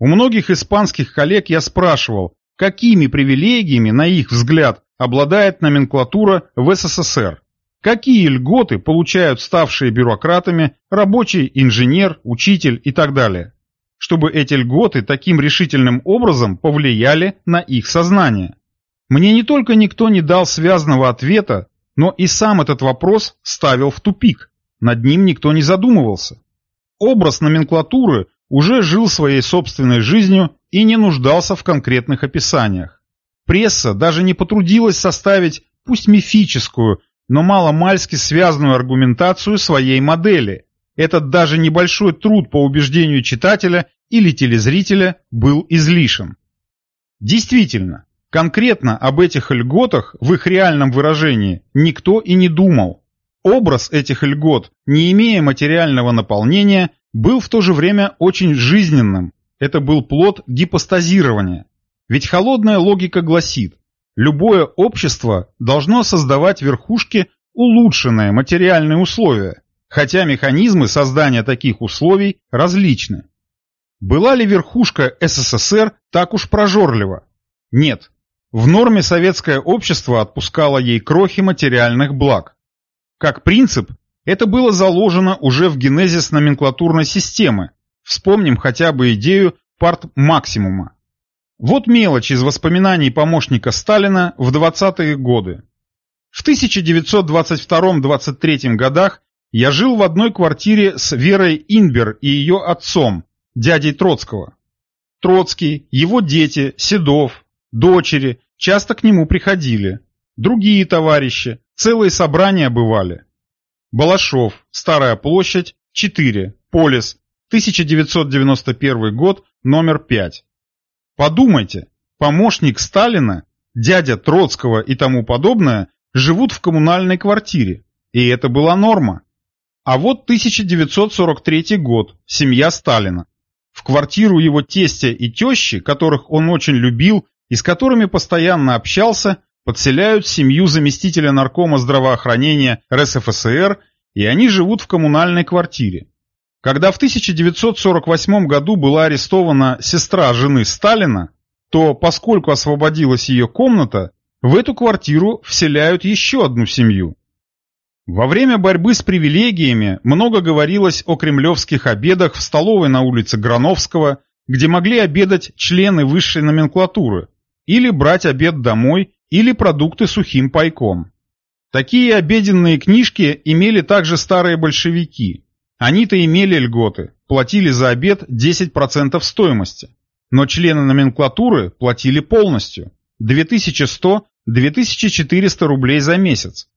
У многих испанских коллег я спрашивал, какими привилегиями, на их взгляд, обладает номенклатура в СССР. Какие льготы получают ставшие бюрократами рабочий, инженер, учитель и так далее чтобы эти льготы таким решительным образом повлияли на их сознание. Мне не только никто не дал связанного ответа, но и сам этот вопрос ставил в тупик. Над ним никто не задумывался. Образ номенклатуры уже жил своей собственной жизнью и не нуждался в конкретных описаниях. Пресса даже не потрудилась составить, пусть мифическую, но маломальски связанную аргументацию своей модели, этот даже небольшой труд по убеждению читателя или телезрителя был излишен. Действительно, конкретно об этих льготах в их реальном выражении никто и не думал. Образ этих льгот, не имея материального наполнения, был в то же время очень жизненным. Это был плод гипостазирования. Ведь холодная логика гласит, любое общество должно создавать верхушке улучшенные материальные условия, хотя механизмы создания таких условий различны. Была ли верхушка СССР так уж прожорлива? Нет. В норме советское общество отпускало ей крохи материальных благ. Как принцип, это было заложено уже в генезис номенклатурной системы. Вспомним хотя бы идею парт-максимума. Вот мелочь из воспоминаний помощника Сталина в 20-е годы. В 1922-23 годах я жил в одной квартире с Верой Инбер и ее отцом, дядей Троцкого. Троцкий, его дети, Седов, дочери часто к нему приходили. Другие товарищи, целые собрания бывали. Балашов, Старая площадь, 4, Полис, 1991 год, номер 5. Подумайте, помощник Сталина, дядя Троцкого и тому подобное живут в коммунальной квартире, и это была норма. А вот 1943 год, семья Сталина. В квартиру его тестя и тещи, которых он очень любил и с которыми постоянно общался, подселяют семью заместителя наркома здравоохранения РСФСР, и они живут в коммунальной квартире. Когда в 1948 году была арестована сестра жены Сталина, то, поскольку освободилась ее комната, в эту квартиру вселяют еще одну семью. Во время борьбы с привилегиями много говорилось о кремлевских обедах в столовой на улице Грановского, где могли обедать члены высшей номенклатуры, или брать обед домой, или продукты сухим пайком. Такие обеденные книжки имели также старые большевики. Они-то имели льготы, платили за обед 10% стоимости. Но члены номенклатуры платили полностью – 2100-2400 рублей за месяц.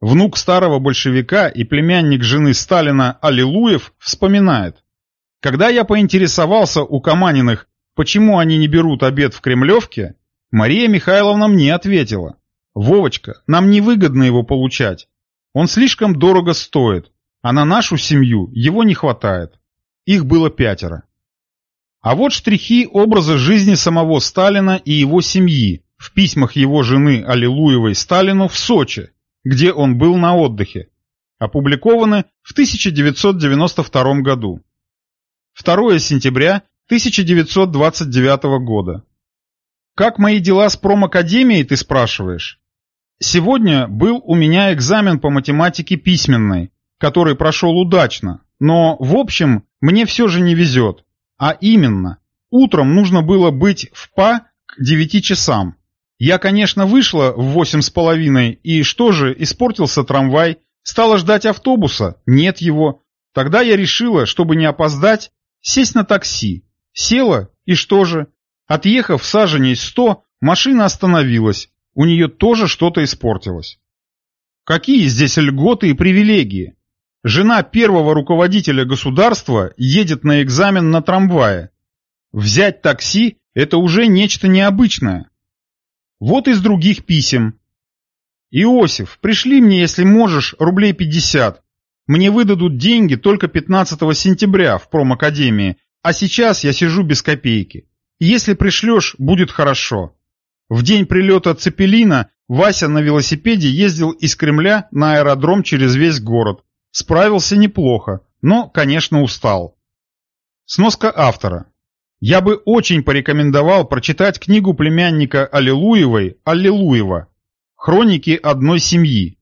Внук старого большевика и племянник жены Сталина Аллилуев вспоминает. Когда я поинтересовался у Каманиных, почему они не берут обед в Кремлевке, Мария Михайловна мне ответила. «Вовочка, нам невыгодно его получать. Он слишком дорого стоит, а на нашу семью его не хватает. Их было пятеро». А вот штрихи образа жизни самого Сталина и его семьи в письмах его жены Аллилуевой Сталину в Сочи где он был на отдыхе, опубликованы в 1992 году. 2 сентября 1929 года. Как мои дела с промакадемией, ты спрашиваешь? Сегодня был у меня экзамен по математике письменной, который прошел удачно, но, в общем, мне все же не везет. А именно, утром нужно было быть в ПА к 9 часам. Я, конечно, вышла в восемь с половиной, и что же, испортился трамвай, стала ждать автобуса, нет его. Тогда я решила, чтобы не опоздать, сесть на такси. Села, и что же? Отъехав саженей сто, машина остановилась, у нее тоже что-то испортилось. Какие здесь льготы и привилегии? Жена первого руководителя государства едет на экзамен на трамвае. Взять такси – это уже нечто необычное. Вот из других писем. «Иосиф, пришли мне, если можешь, рублей 50. Мне выдадут деньги только 15 сентября в промакадемии, а сейчас я сижу без копейки. Если пришлешь, будет хорошо». В день прилета Цепелина Вася на велосипеде ездил из Кремля на аэродром через весь город. Справился неплохо, но, конечно, устал. Сноска автора. Я бы очень порекомендовал прочитать книгу племянника Аллилуевой «Аллилуева. Хроники одной семьи».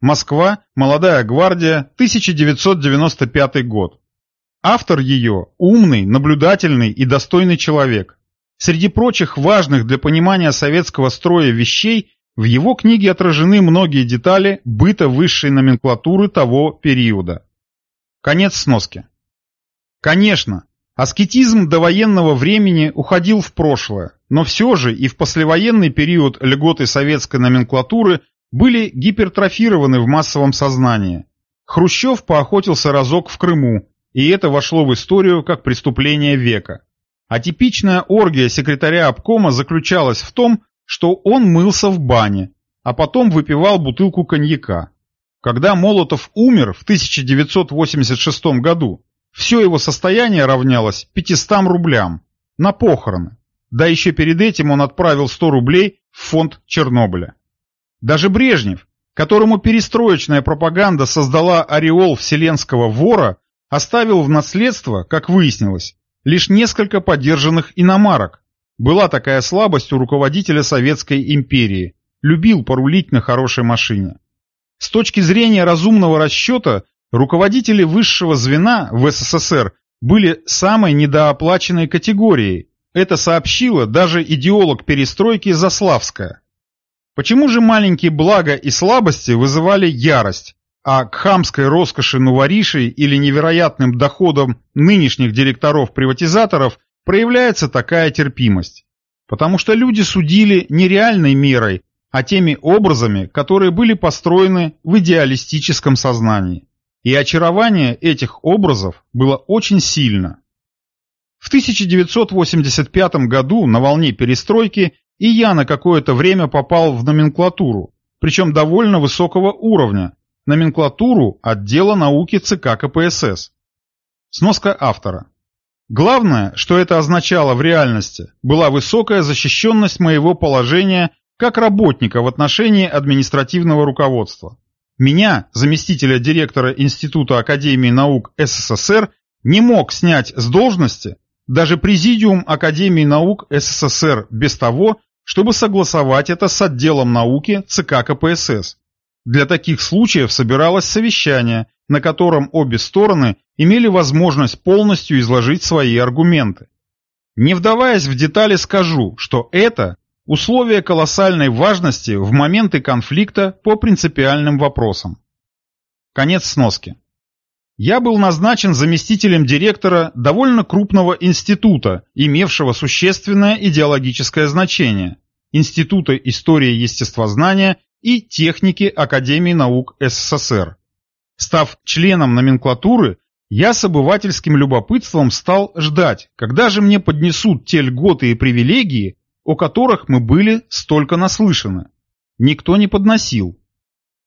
Москва, Молодая гвардия, 1995 год. Автор ее – умный, наблюдательный и достойный человек. Среди прочих важных для понимания советского строя вещей в его книге отражены многие детали быта высшей номенклатуры того периода. Конец сноски. Конечно, Аскетизм до военного времени уходил в прошлое, но все же и в послевоенный период льготы советской номенклатуры были гипертрофированы в массовом сознании. Хрущев поохотился разок в Крыму, и это вошло в историю как преступление века. А типичная оргия секретаря обкома заключалась в том, что он мылся в бане, а потом выпивал бутылку коньяка. Когда Молотов умер в 1986 году, все его состояние равнялось 500 рублям на похороны. Да еще перед этим он отправил 100 рублей в фонд Чернобыля. Даже Брежнев, которому перестроечная пропаганда создала ореол вселенского вора, оставил в наследство, как выяснилось, лишь несколько подержанных иномарок. Была такая слабость у руководителя Советской империи. Любил порулить на хорошей машине. С точки зрения разумного расчета, Руководители высшего звена в СССР были самой недооплаченной категорией. Это сообщила даже идеолог перестройки Заславская. Почему же маленькие блага и слабости вызывали ярость, а к хамской роскоши новоришей или невероятным доходам нынешних директоров-приватизаторов проявляется такая терпимость? Потому что люди судили не реальной мерой, а теми образами, которые были построены в идеалистическом сознании и очарование этих образов было очень сильно. В 1985 году на волне перестройки и я на какое-то время попал в номенклатуру, причем довольно высокого уровня, номенклатуру отдела науки ЦК КПСС. Сноска автора. Главное, что это означало в реальности, была высокая защищенность моего положения как работника в отношении административного руководства. Меня, заместителя директора Института Академии наук СССР, не мог снять с должности даже Президиум Академии наук СССР без того, чтобы согласовать это с отделом науки ЦК КПСС. Для таких случаев собиралось совещание, на котором обе стороны имели возможность полностью изложить свои аргументы. Не вдаваясь в детали скажу, что это Условия колоссальной важности в моменты конфликта по принципиальным вопросам. Конец сноски. Я был назначен заместителем директора довольно крупного института, имевшего существенное идеологическое значение – Института истории естествознания и техники Академии наук СССР. Став членом номенклатуры, я с обывательским любопытством стал ждать, когда же мне поднесут те льготы и привилегии, о которых мы были столько наслышаны. Никто не подносил.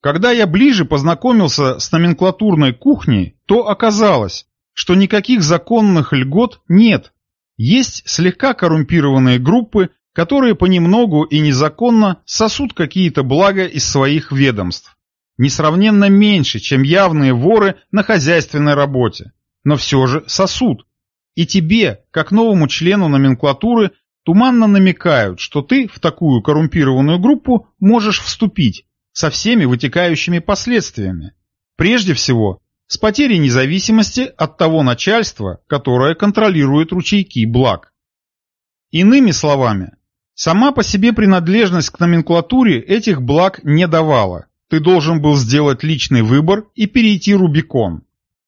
Когда я ближе познакомился с номенклатурной кухней, то оказалось, что никаких законных льгот нет. Есть слегка коррумпированные группы, которые понемногу и незаконно сосут какие-то блага из своих ведомств. Несравненно меньше, чем явные воры на хозяйственной работе, но все же сосут. И тебе, как новому члену номенклатуры, туманно намекают, что ты в такую коррумпированную группу можешь вступить со всеми вытекающими последствиями. Прежде всего, с потерей независимости от того начальства, которое контролирует ручейки благ. Иными словами, сама по себе принадлежность к номенклатуре этих благ не давала. Ты должен был сделать личный выбор и перейти Рубикон.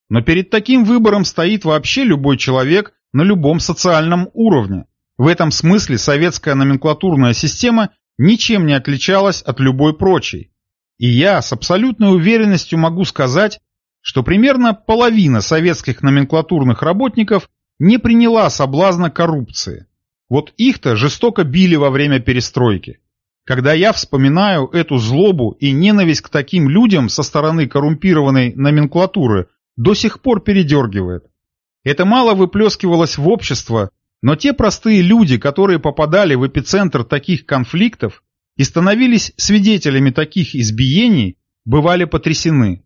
Но перед таким выбором стоит вообще любой человек на любом социальном уровне. В этом смысле советская номенклатурная система ничем не отличалась от любой прочей. И я с абсолютной уверенностью могу сказать, что примерно половина советских номенклатурных работников не приняла соблазна коррупции. Вот их-то жестоко били во время перестройки. Когда я вспоминаю эту злобу и ненависть к таким людям со стороны коррумпированной номенклатуры, до сих пор передергивает. Это мало выплескивалось в общество, но те простые люди, которые попадали в эпицентр таких конфликтов и становились свидетелями таких избиений, бывали потрясены.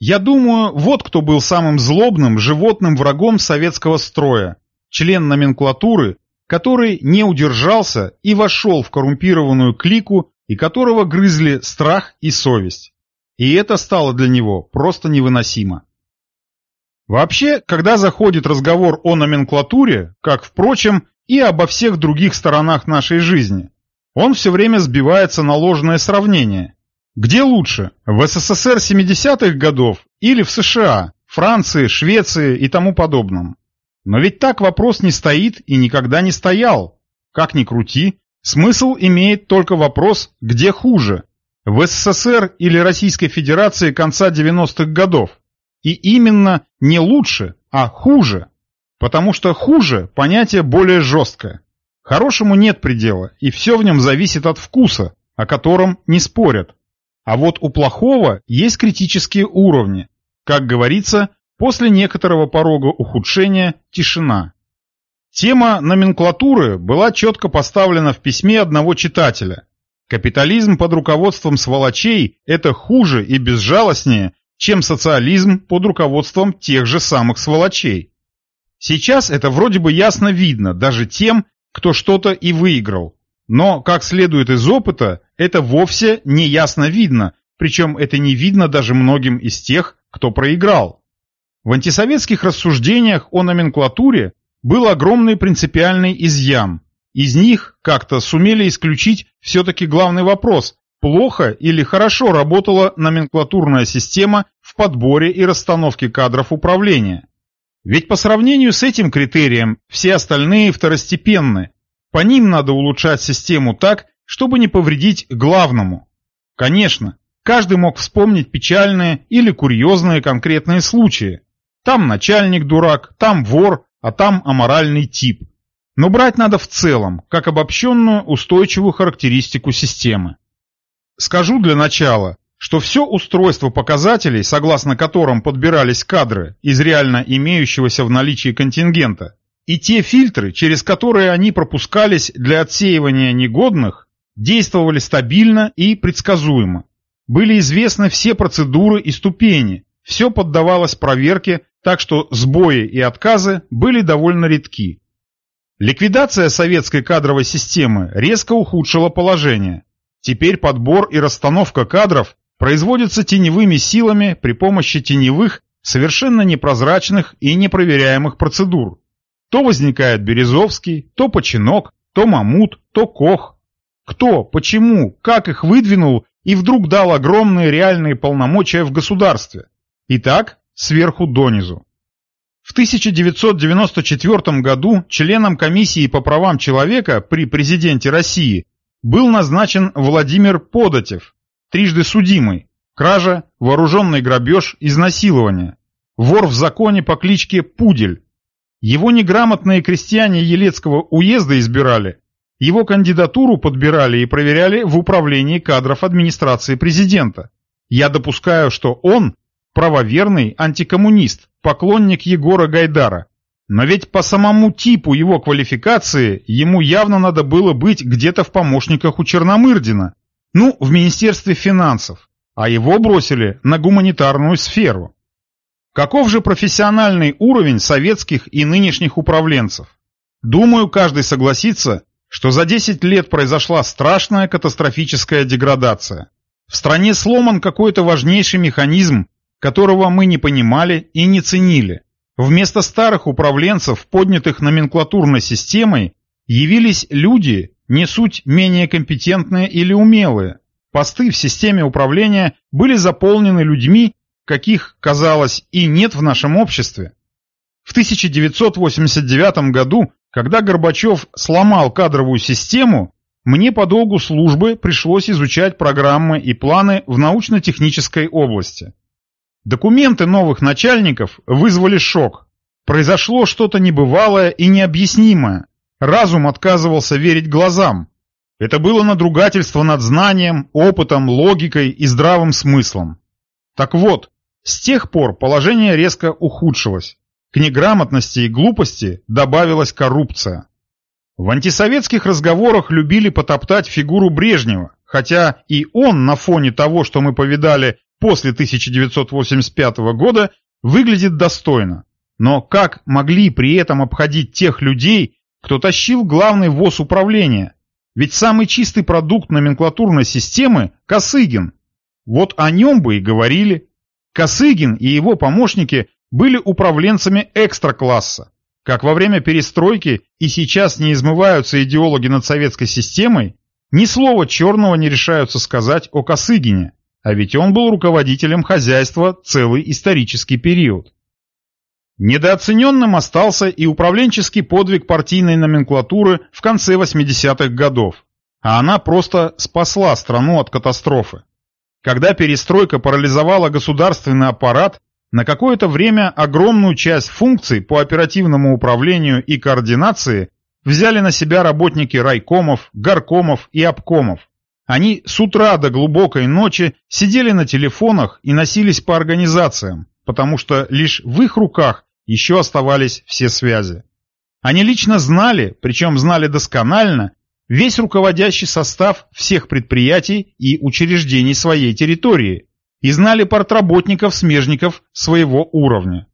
Я думаю, вот кто был самым злобным, животным врагом советского строя, член номенклатуры, который не удержался и вошел в коррумпированную клику и которого грызли страх и совесть. И это стало для него просто невыносимо. Вообще, когда заходит разговор о номенклатуре, как, впрочем, и обо всех других сторонах нашей жизни, он все время сбивается на ложное сравнение. Где лучше, в СССР 70-х годов или в США, Франции, Швеции и тому подобном? Но ведь так вопрос не стоит и никогда не стоял. Как ни крути, смысл имеет только вопрос, где хуже, в СССР или Российской Федерации конца 90-х годов. И именно не лучше, а хуже. Потому что хуже – понятие более жесткое. Хорошему нет предела, и все в нем зависит от вкуса, о котором не спорят. А вот у плохого есть критические уровни. Как говорится, после некоторого порога ухудшения – тишина. Тема номенклатуры была четко поставлена в письме одного читателя. Капитализм под руководством сволочей – это хуже и безжалостнее, чем социализм под руководством тех же самых сволочей. Сейчас это вроде бы ясно видно даже тем, кто что-то и выиграл. Но, как следует из опыта, это вовсе не ясно видно, причем это не видно даже многим из тех, кто проиграл. В антисоветских рассуждениях о номенклатуре был огромный принципиальный изъян. Из них как-то сумели исключить все-таки главный вопрос, плохо или хорошо работала номенклатурная система в подборе и расстановке кадров управления. Ведь по сравнению с этим критерием все остальные второстепенны. По ним надо улучшать систему так, чтобы не повредить главному. Конечно, каждый мог вспомнить печальные или курьезные конкретные случаи. Там начальник дурак, там вор, а там аморальный тип. Но брать надо в целом, как обобщенную устойчивую характеристику системы. Скажу для начала, что все устройство показателей, согласно которым подбирались кадры из реально имеющегося в наличии контингента, и те фильтры, через которые они пропускались для отсеивания негодных, действовали стабильно и предсказуемо. Были известны все процедуры и ступени, все поддавалось проверке, так что сбои и отказы были довольно редки. Ликвидация советской кадровой системы резко ухудшила положение. Теперь подбор и расстановка кадров производятся теневыми силами при помощи теневых, совершенно непрозрачных и непроверяемых процедур. То возникает Березовский, то Починок, то Мамут, то Кох. Кто, почему, как их выдвинул и вдруг дал огромные реальные полномочия в государстве? И так сверху донизу. В 1994 году членом комиссии по правам человека при президенте России был назначен Владимир Подотев, трижды судимый, кража, вооруженный грабеж, изнасилование, вор в законе по кличке Пудель. Его неграмотные крестьяне Елецкого уезда избирали, его кандидатуру подбирали и проверяли в управлении кадров администрации президента. Я допускаю, что он правоверный антикоммунист, поклонник Егора Гайдара, но ведь по самому типу его квалификации ему явно надо было быть где-то в помощниках у Черномырдина, ну, в Министерстве финансов, а его бросили на гуманитарную сферу. Каков же профессиональный уровень советских и нынешних управленцев? Думаю, каждый согласится, что за 10 лет произошла страшная катастрофическая деградация. В стране сломан какой-то важнейший механизм, которого мы не понимали и не ценили. Вместо старых управленцев, поднятых номенклатурной системой, явились люди, не суть менее компетентные или умелые. Посты в системе управления были заполнены людьми, каких, казалось, и нет в нашем обществе. В 1989 году, когда Горбачев сломал кадровую систему, мне по долгу службы пришлось изучать программы и планы в научно-технической области. Документы новых начальников вызвали шок. Произошло что-то небывалое и необъяснимое. Разум отказывался верить глазам. Это было надругательство над знанием, опытом, логикой и здравым смыслом. Так вот, с тех пор положение резко ухудшилось. К неграмотности и глупости добавилась коррупция. В антисоветских разговорах любили потоптать фигуру Брежнева, хотя и он на фоне того, что мы повидали после 1985 года, выглядит достойно. Но как могли при этом обходить тех людей, кто тащил главный ВОЗ управления? Ведь самый чистый продукт номенклатурной системы – Косыгин. Вот о нем бы и говорили. Косыгин и его помощники были управленцами экстра-класса. Как во время перестройки и сейчас не измываются идеологи над советской системой, ни слова черного не решаются сказать о Косыгине, а ведь он был руководителем хозяйства целый исторический период. Недооцененным остался и управленческий подвиг партийной номенклатуры в конце 80-х годов, а она просто спасла страну от катастрофы. Когда перестройка парализовала государственный аппарат, на какое-то время огромную часть функций по оперативному управлению и координации взяли на себя работники райкомов, горкомов и обкомов. Они с утра до глубокой ночи сидели на телефонах и носились по организациям, потому что лишь в их руках еще оставались все связи. Они лично знали, причем знали досконально, весь руководящий состав всех предприятий и учреждений своей территории и знали портработников-смежников своего уровня.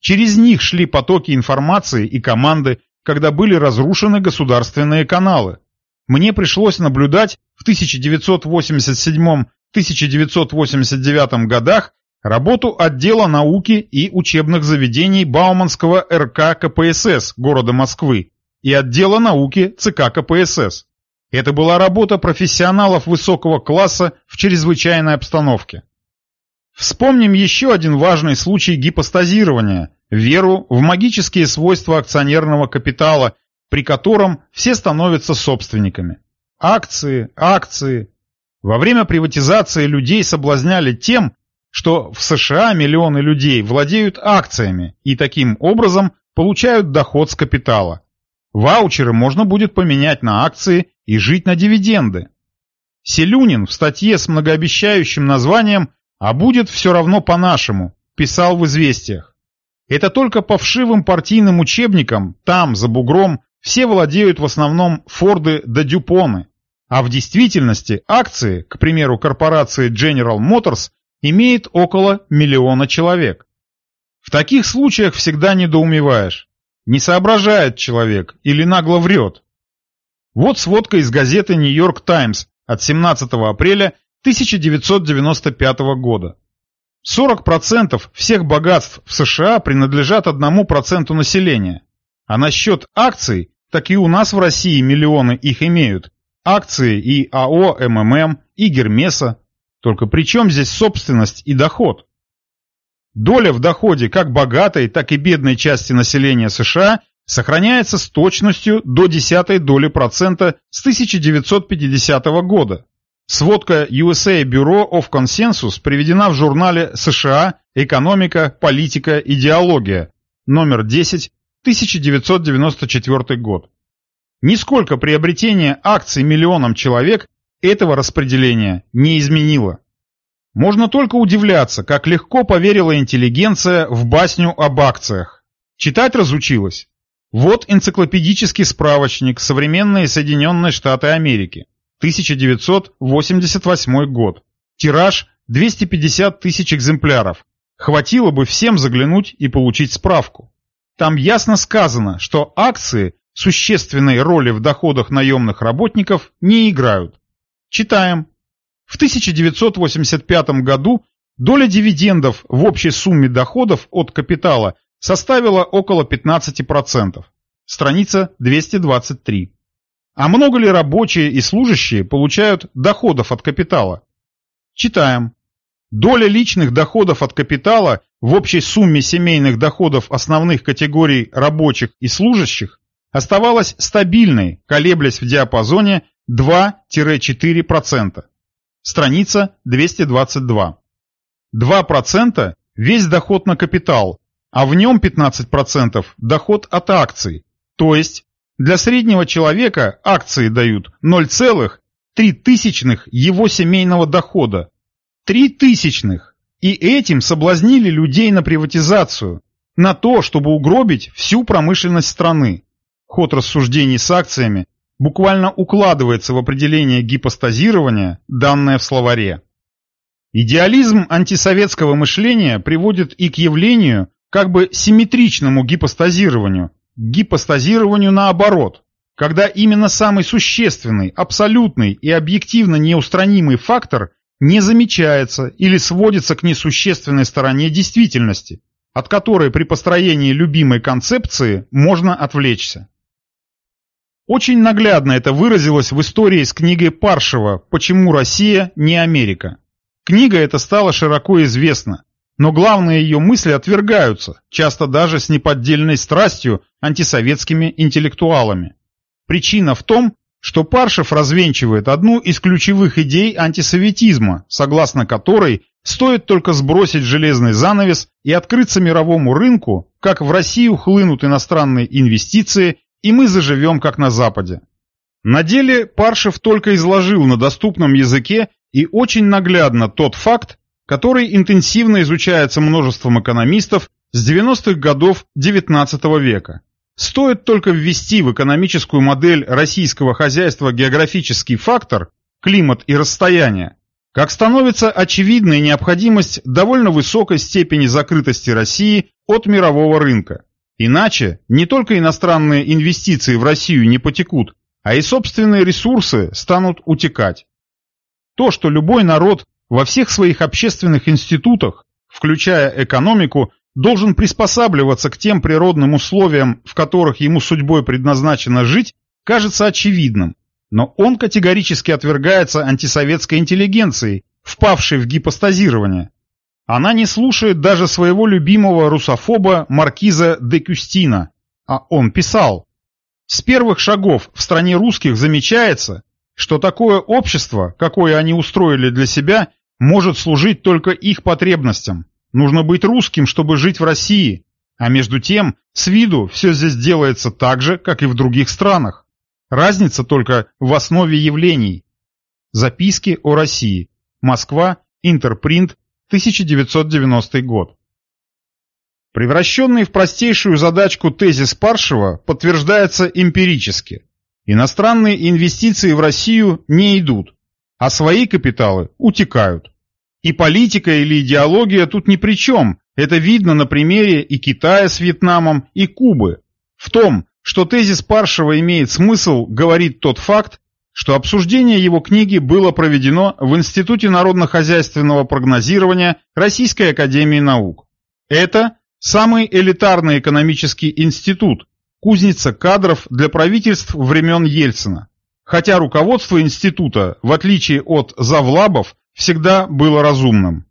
Через них шли потоки информации и команды, когда были разрушены государственные каналы. Мне пришлось наблюдать в 1987-1989 годах работу отдела науки и учебных заведений Бауманского РК КПСС города Москвы и отдела науки ЦК КПСС. Это была работа профессионалов высокого класса в чрезвычайной обстановке. Вспомним еще один важный случай гипостазирования – веру в магические свойства акционерного капитала, при котором все становятся собственниками. Акции, акции. Во время приватизации людей соблазняли тем, что в США миллионы людей владеют акциями и таким образом получают доход с капитала. Ваучеры можно будет поменять на акции и жить на дивиденды. Селюнин в статье с многообещающим названием «А будет все равно по-нашему» писал в «Известиях». Это только по вшивым партийным учебникам, там, за бугром, все владеют в основном Форды да Дюпоны. А в действительности акции, к примеру, корпорации General Motors, имеет около миллиона человек. В таких случаях всегда недоумеваешь. Не соображает человек или нагло врет. Вот сводка из газеты «Нью-Йорк Таймс» от 17 апреля 1995 года. 40% всех богатств в США принадлежат 1% населения. А насчет акций, так и у нас в России миллионы их имеют. Акции и АО МММ, и Гермеса. Только при чем здесь собственность и доход? Доля в доходе как богатой, так и бедной части населения США сохраняется с точностью до десятой доли процента с 1950 года. Сводка USA Bureau of Consensus приведена в журнале США «Экономика, политика, идеология», номер 10, 1994 год. Нисколько приобретение акций миллионам человек этого распределения не изменило. Можно только удивляться, как легко поверила интеллигенция в басню об акциях. Читать разучилась. Вот энциклопедический справочник «Современные Соединенные Штаты Америки», 1988 год. Тираж 250 тысяч экземпляров. Хватило бы всем заглянуть и получить справку. Там ясно сказано, что акции существенной роли в доходах наемных работников не играют. Читаем. В 1985 году доля дивидендов в общей сумме доходов от капитала составила около 15%. Страница 223. А много ли рабочие и служащие получают доходов от капитала? Читаем. Доля личных доходов от капитала в общей сумме семейных доходов основных категорий рабочих и служащих оставалась стабильной, колеблясь в диапазоне 2-4%. Страница 222. 2% – весь доход на капитал, а в нем 15% – доход от акций. То есть для среднего человека акции дают 0,3 его семейного дохода. 3 тысячных! И этим соблазнили людей на приватизацию, на то, чтобы угробить всю промышленность страны. Ход рассуждений с акциями буквально укладывается в определение гипостазирования, данное в словаре. Идеализм антисоветского мышления приводит и к явлению, как бы симметричному гипостазированию, гипостазированию наоборот, когда именно самый существенный, абсолютный и объективно неустранимый фактор не замечается или сводится к несущественной стороне действительности, от которой при построении любимой концепции можно отвлечься. Очень наглядно это выразилось в истории с книгой Паршева «Почему Россия не Америка». Книга эта стала широко известна, но главные ее мысли отвергаются, часто даже с неподдельной страстью антисоветскими интеллектуалами. Причина в том, что Паршев развенчивает одну из ключевых идей антисоветизма, согласно которой стоит только сбросить железный занавес и открыться мировому рынку, как в Россию хлынут иностранные инвестиции и мы заживем как на Западе. На деле Паршев только изложил на доступном языке и очень наглядно тот факт, который интенсивно изучается множеством экономистов с 90-х годов XIX века. Стоит только ввести в экономическую модель российского хозяйства географический фактор, климат и расстояние, как становится очевидной необходимость довольно высокой степени закрытости России от мирового рынка. Иначе не только иностранные инвестиции в Россию не потекут, а и собственные ресурсы станут утекать. То, что любой народ во всех своих общественных институтах, включая экономику, должен приспосабливаться к тем природным условиям, в которых ему судьбой предназначено жить, кажется очевидным, но он категорически отвергается антисоветской интеллигенцией, впавшей в гипостазирование. Она не слушает даже своего любимого русофоба маркиза де Кюстина, а он писал. С первых шагов в стране русских замечается, что такое общество, какое они устроили для себя, может служить только их потребностям. Нужно быть русским, чтобы жить в России, а между тем, с виду все здесь делается так же, как и в других странах. Разница только в основе явлений. Записки о России. Москва. Интерпринт. 1990 год. Превращенный в простейшую задачку тезис Паршева подтверждается эмпирически. Иностранные инвестиции в Россию не идут, а свои капиталы утекают. И политика или идеология тут ни при чем, это видно на примере и Китая с Вьетнамом, и Кубы. В том, что тезис Паршева имеет смысл, говорит тот факт, что обсуждение его книги было проведено в Институте народно-хозяйственного прогнозирования Российской Академии Наук. Это самый элитарный экономический институт, кузница кадров для правительств времен Ельцина. Хотя руководство института, в отличие от завлабов, всегда было разумным.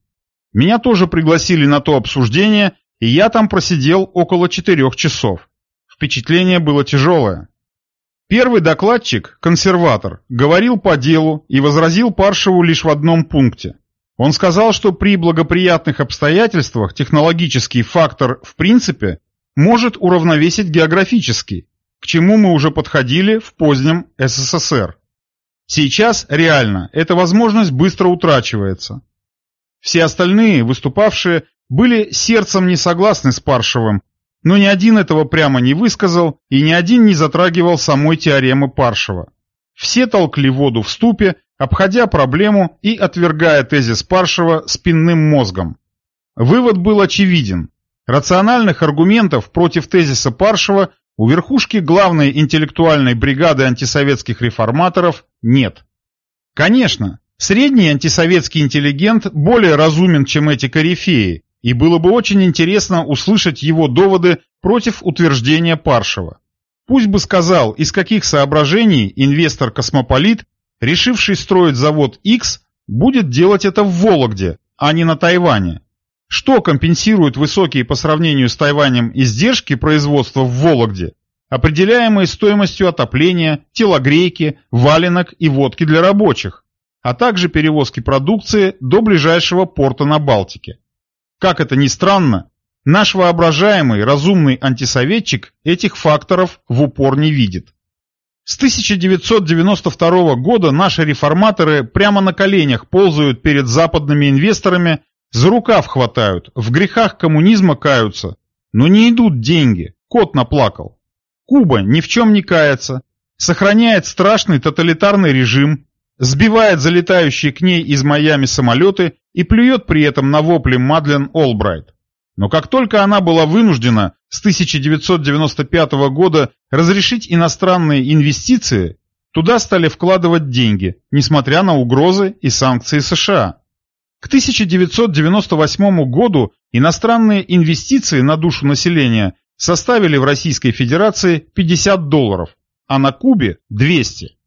Меня тоже пригласили на то обсуждение, и я там просидел около четырех часов. Впечатление было тяжелое. Первый докладчик, консерватор, говорил по делу и возразил Паршеву лишь в одном пункте. Он сказал, что при благоприятных обстоятельствах технологический фактор в принципе может уравновесить географический, к чему мы уже подходили в позднем СССР. Сейчас реально эта возможность быстро утрачивается. Все остальные, выступавшие, были сердцем не согласны с Паршевым но ни один этого прямо не высказал и ни один не затрагивал самой теоремы Паршева. Все толкли воду в ступе, обходя проблему и отвергая тезис Паршева спинным мозгом. Вывод был очевиден. Рациональных аргументов против тезиса Паршева у верхушки главной интеллектуальной бригады антисоветских реформаторов нет. Конечно, средний антисоветский интеллигент более разумен, чем эти корифеи, и было бы очень интересно услышать его доводы против утверждения Паршева. Пусть бы сказал, из каких соображений инвестор-космополит, решивший строить завод X, будет делать это в Вологде, а не на Тайване. Что компенсирует высокие по сравнению с Тайванем издержки производства в Вологде, определяемые стоимостью отопления, телогрейки, валенок и водки для рабочих, а также перевозки продукции до ближайшего порта на Балтике. Как это ни странно, наш воображаемый разумный антисоветчик этих факторов в упор не видит. С 1992 года наши реформаторы прямо на коленях ползают перед западными инвесторами за рукав хватают, в грехах коммунизма каются. Но не идут деньги, кот наплакал. Куба ни в чем не кается, сохраняет страшный тоталитарный режим, сбивает залетающие к ней из Майами самолеты и плюет при этом на вопли Мадлен Олбрайт. Но как только она была вынуждена с 1995 года разрешить иностранные инвестиции, туда стали вкладывать деньги, несмотря на угрозы и санкции США. К 1998 году иностранные инвестиции на душу населения составили в Российской Федерации 50 долларов, а на Кубе – 200.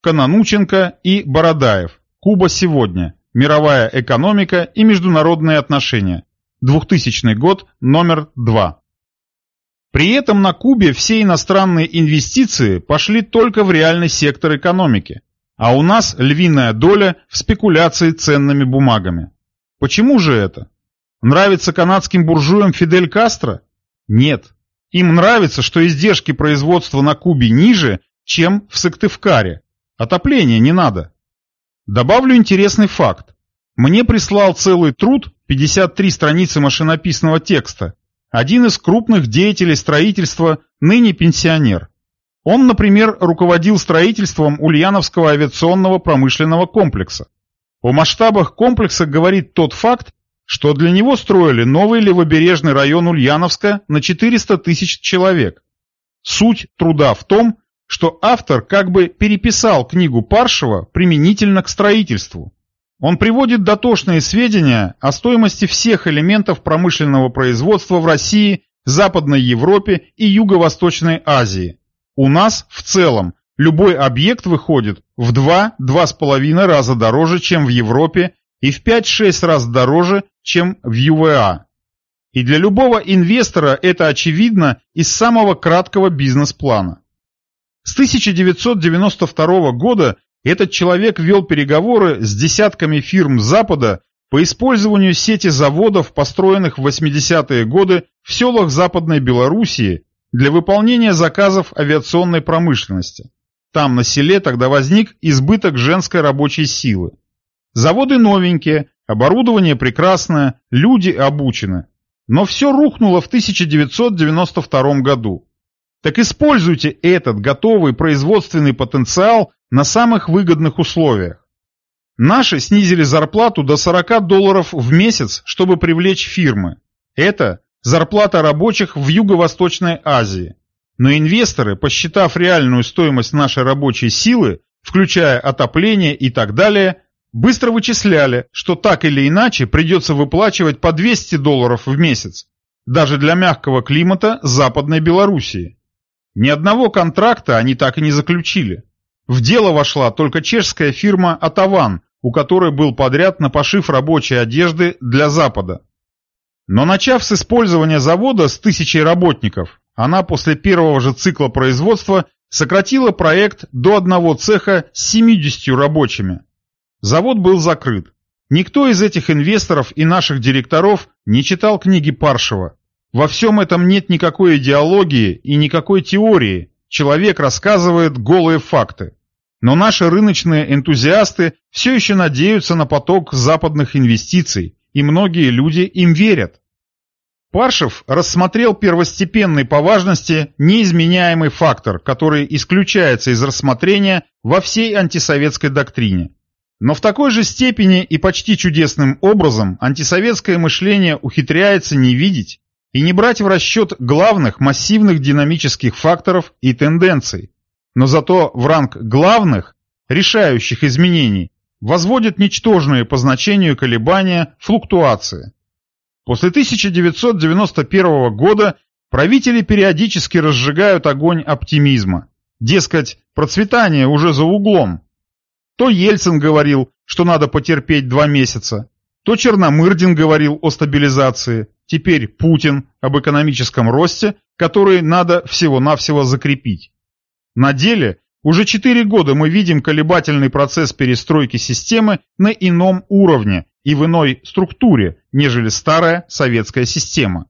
Кананученко и Бородаев. Куба сегодня. Мировая экономика и международные отношения. 2000 год, номер 2. При этом на Кубе все иностранные инвестиции пошли только в реальный сектор экономики. А у нас львиная доля в спекуляции ценными бумагами. Почему же это? Нравится канадским буржуям Фидель Кастро? Нет. Им нравится, что издержки производства на Кубе ниже, чем в Сыктывкаре. Отопления не надо. Добавлю интересный факт. Мне прислал целый труд, 53 страницы машинописного текста, один из крупных деятелей строительства, ныне пенсионер. Он, например, руководил строительством Ульяновского авиационного промышленного комплекса. О масштабах комплекса говорит тот факт, что для него строили новый левобережный район Ульяновска на 400 тысяч человек. Суть труда в том, что автор как бы переписал книгу Паршева применительно к строительству. Он приводит дотошные сведения о стоимости всех элементов промышленного производства в России, Западной Европе и Юго-Восточной Азии, у нас в целом любой объект выходит в 2-2,5 раза дороже, чем в Европе, и в 5-6 раз дороже, чем в ЮВА. И для любого инвестора это очевидно из самого краткого бизнес-плана. С 1992 года этот человек вел переговоры с десятками фирм Запада по использованию сети заводов, построенных в 80-е годы в селах Западной Белоруссии для выполнения заказов авиационной промышленности. Там на селе тогда возник избыток женской рабочей силы. Заводы новенькие, оборудование прекрасное, люди обучены. Но все рухнуло в 1992 году. Так используйте этот готовый производственный потенциал на самых выгодных условиях. Наши снизили зарплату до 40 долларов в месяц, чтобы привлечь фирмы. Это зарплата рабочих в Юго-Восточной Азии. Но инвесторы, посчитав реальную стоимость нашей рабочей силы, включая отопление и так далее, быстро вычисляли, что так или иначе придется выплачивать по 200 долларов в месяц, даже для мягкого климата Западной Белоруссии. Ни одного контракта они так и не заключили. В дело вошла только чешская фирма «Атаван», у которой был подряд на пошив рабочей одежды для Запада. Но начав с использования завода с тысячей работников, она после первого же цикла производства сократила проект до одного цеха с 70 рабочими. Завод был закрыт. Никто из этих инвесторов и наших директоров не читал книги Паршева. Во всем этом нет никакой идеологии и никакой теории. Человек рассказывает голые факты. Но наши рыночные энтузиасты все еще надеются на поток западных инвестиций, и многие люди им верят. Паршев рассмотрел первостепенный по важности неизменяемый фактор, который исключается из рассмотрения во всей антисоветской доктрине. Но в такой же степени и почти чудесным образом антисоветское мышление ухитряется не видеть и не брать в расчет главных массивных динамических факторов и тенденций, но зато в ранг главных, решающих изменений, возводит ничтожные по значению колебания флуктуации. После 1991 года правители периодически разжигают огонь оптимизма. Дескать, процветание уже за углом. То Ельцин говорил, что надо потерпеть два месяца, то Черномырдин говорил о стабилизации, теперь Путин об экономическом росте, который надо всего-навсего закрепить. На деле уже четыре года мы видим колебательный процесс перестройки системы на ином уровне и в иной структуре, нежели старая советская система.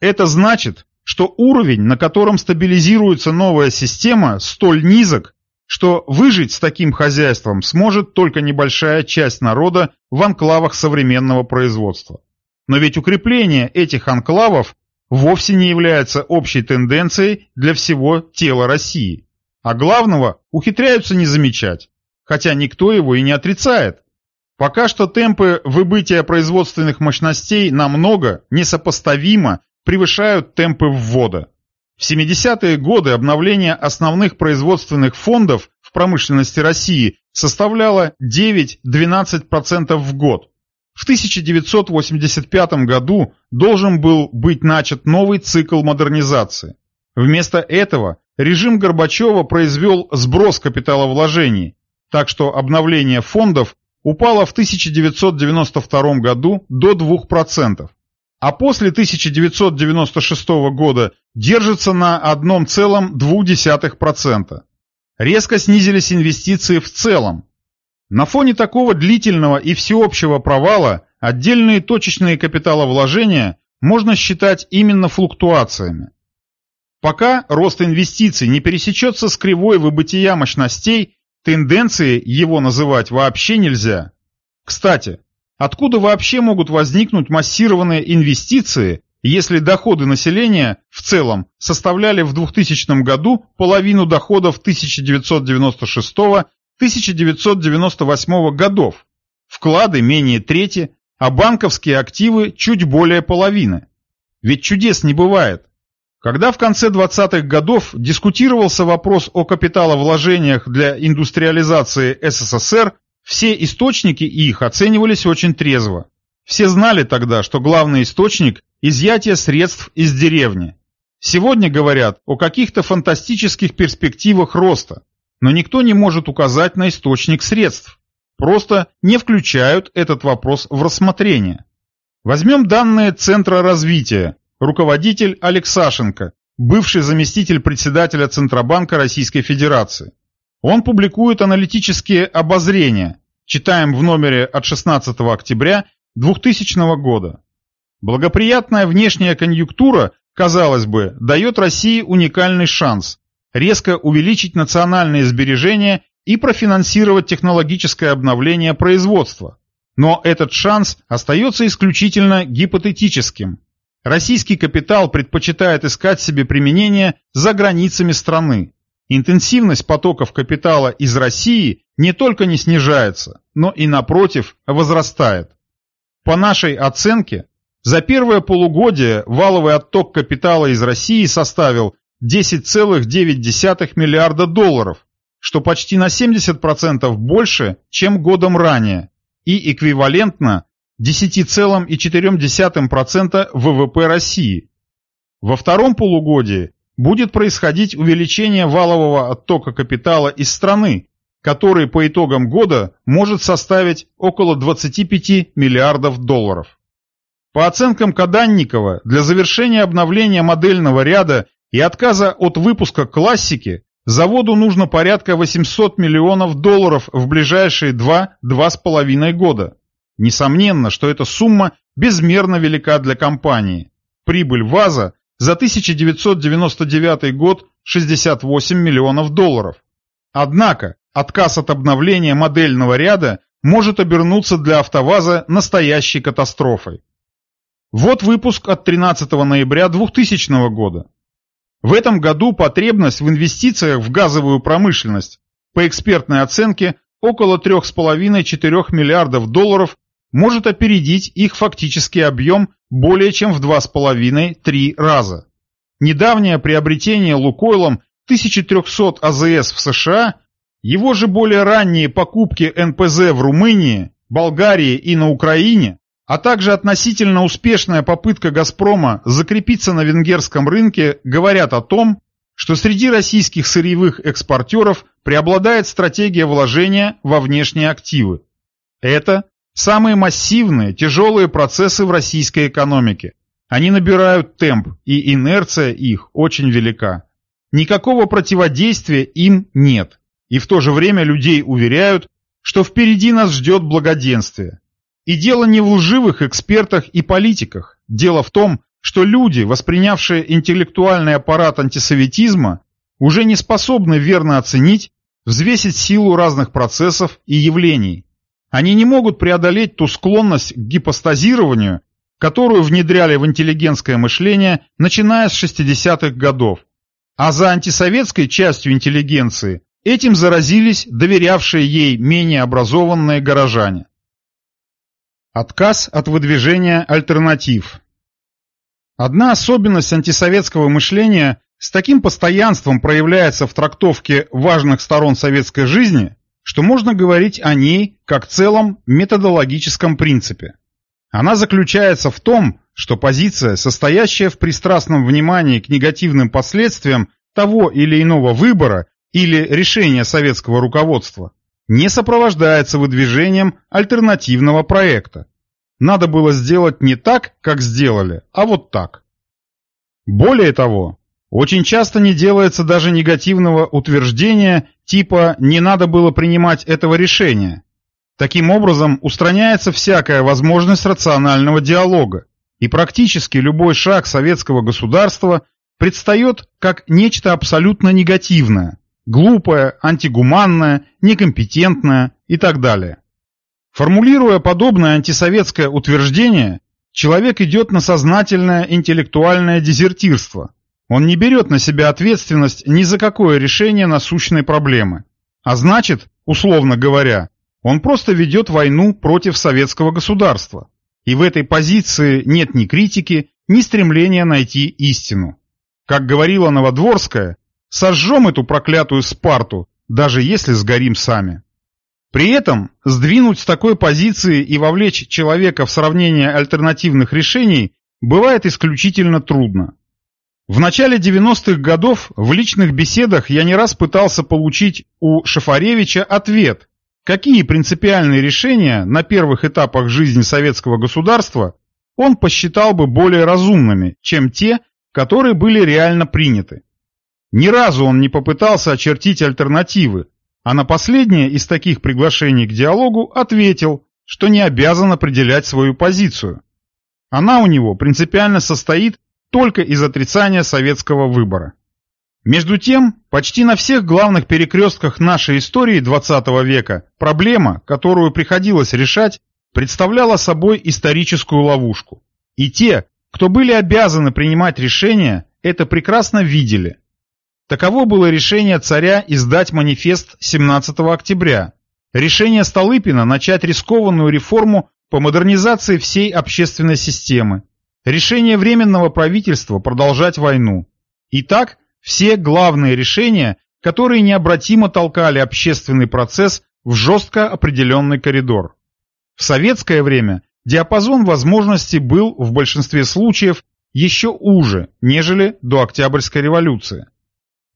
Это значит, что уровень, на котором стабилизируется новая система, столь низок, что выжить с таким хозяйством сможет только небольшая часть народа в анклавах современного производства. Но ведь укрепление этих анклавов вовсе не является общей тенденцией для всего тела России. А главного ухитряются не замечать, хотя никто его и не отрицает. Пока что темпы выбытия производственных мощностей намного, несопоставимо превышают темпы ввода. В 70-е годы обновление основных производственных фондов в промышленности России составляло 9-12% в год. В 1985 году должен был быть начат новый цикл модернизации. Вместо этого режим Горбачева произвел сброс капиталовложений, так что обновление фондов упало в 1992 году до 2%, а после 1996 года держится на 1,2%. Резко снизились инвестиции в целом. На фоне такого длительного и всеобщего провала отдельные точечные капиталовложения можно считать именно флуктуациями. Пока рост инвестиций не пересечется с кривой выбытия мощностей, тенденции его называть вообще нельзя. Кстати, откуда вообще могут возникнуть массированные инвестиции, если доходы населения в целом составляли в 2000 году половину доходов 1996-1998 годов, вклады менее трети, а банковские активы чуть более половины. Ведь чудес не бывает. Когда в конце 20-х годов дискутировался вопрос о капиталовложениях для индустриализации СССР, все источники их оценивались очень трезво. Все знали тогда, что главный источник – изъятие средств из деревни. Сегодня говорят о каких-то фантастических перспективах роста, но никто не может указать на источник средств. Просто не включают этот вопрос в рассмотрение. Возьмем данные Центра развития, руководитель Алексашенко, бывший заместитель председателя Центробанка Российской Федерации. Он публикует аналитические обозрения, читаем в номере от 16 октября 2000 года. Благоприятная внешняя конъюнктура, казалось бы, дает России уникальный шанс резко увеличить национальные сбережения и профинансировать технологическое обновление производства. Но этот шанс остается исключительно гипотетическим. Российский капитал предпочитает искать себе применение за границами страны. Интенсивность потоков капитала из России не только не снижается, но и напротив возрастает. По нашей оценке, за первое полугодие валовый отток капитала из России составил 10,9 миллиарда долларов, что почти на 70% больше, чем годом ранее, и эквивалентно 10,4% ВВП России. Во втором полугодии будет происходить увеличение валового оттока капитала из страны, который по итогам года может составить около 25 миллиардов долларов. По оценкам Каданникова, для завершения обновления модельного ряда и отказа от выпуска классики заводу нужно порядка 800 миллионов долларов в ближайшие 2-2,5 года. Несомненно, что эта сумма безмерно велика для компании. Прибыль ВАЗа за 1999 год 68 миллионов долларов. Однако, отказ от обновления модельного ряда может обернуться для АвтоВАЗа настоящей катастрофой. Вот выпуск от 13 ноября 2000 года. В этом году потребность в инвестициях в газовую промышленность по экспертной оценке около 3,5-4 миллиардов долларов может опередить их фактический объем более чем в 2,5-3 раза. Недавнее приобретение Лукойлом 1300 АЗС в США, его же более ранние покупки НПЗ в Румынии, Болгарии и на Украине, а также относительно успешная попытка «Газпрома» закрепиться на венгерском рынке говорят о том, что среди российских сырьевых экспортеров преобладает стратегия вложения во внешние активы. Это самые массивные, тяжелые процессы в российской экономике. Они набирают темп, и инерция их очень велика. Никакого противодействия им нет. И в то же время людей уверяют, что впереди нас ждет благоденствие. И дело не в лживых экспертах и политиках. Дело в том, что люди, воспринявшие интеллектуальный аппарат антисоветизма, уже не способны верно оценить, взвесить силу разных процессов и явлений. Они не могут преодолеть ту склонность к гипостазированию, которую внедряли в интеллигентское мышление, начиная с 60-х годов. А за антисоветской частью интеллигенции этим заразились доверявшие ей менее образованные горожане. Отказ от выдвижения альтернатив Одна особенность антисоветского мышления с таким постоянством проявляется в трактовке важных сторон советской жизни, что можно говорить о ней как целом методологическом принципе. Она заключается в том, что позиция, состоящая в пристрастном внимании к негативным последствиям того или иного выбора или решения советского руководства, не сопровождается выдвижением альтернативного проекта. Надо было сделать не так, как сделали, а вот так. Более того, очень часто не делается даже негативного утверждения типа «не надо было принимать этого решения», Таким образом, устраняется всякая возможность рационального диалога, и практически любой шаг советского государства предстает как нечто абсолютно негативное, глупое, антигуманное, некомпетентное и так далее. Формулируя подобное антисоветское утверждение, человек идет на сознательное интеллектуальное дезертирство. Он не берет на себя ответственность ни за какое решение насущной проблемы. А значит, условно говоря, он просто ведет войну против советского государства. И в этой позиции нет ни критики, ни стремления найти истину. Как говорила Новодворская, сожжем эту проклятую Спарту, даже если сгорим сами. При этом сдвинуть с такой позиции и вовлечь человека в сравнение альтернативных решений бывает исключительно трудно. В начале 90-х годов в личных беседах я не раз пытался получить у Шафаревича ответ, какие принципиальные решения на первых этапах жизни советского государства он посчитал бы более разумными, чем те, которые были реально приняты. Ни разу он не попытался очертить альтернативы, а на последнее из таких приглашений к диалогу ответил, что не обязан определять свою позицию. Она у него принципиально состоит только из отрицания советского выбора. Между тем, почти на всех главных перекрестках нашей истории XX века проблема, которую приходилось решать, представляла собой историческую ловушку. И те, кто были обязаны принимать решения, это прекрасно видели. Таково было решение царя издать манифест 17 октября, решение Столыпина начать рискованную реформу по модернизации всей общественной системы, решение Временного правительства продолжать войну. Итак, все главные решения, которые необратимо толкали общественный процесс в жестко определенный коридор. В советское время диапазон возможностей был в большинстве случаев еще уже, нежели до Октябрьской революции.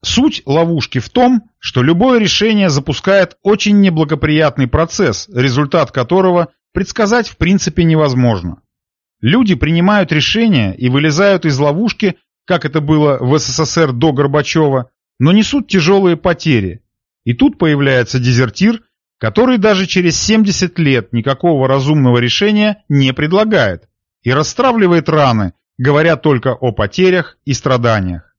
Суть ловушки в том, что любое решение запускает очень неблагоприятный процесс, результат которого предсказать в принципе невозможно. Люди принимают решения и вылезают из ловушки как это было в СССР до Горбачева, но несут тяжелые потери. И тут появляется дезертир, который даже через 70 лет никакого разумного решения не предлагает и расстравливает раны, говоря только о потерях и страданиях.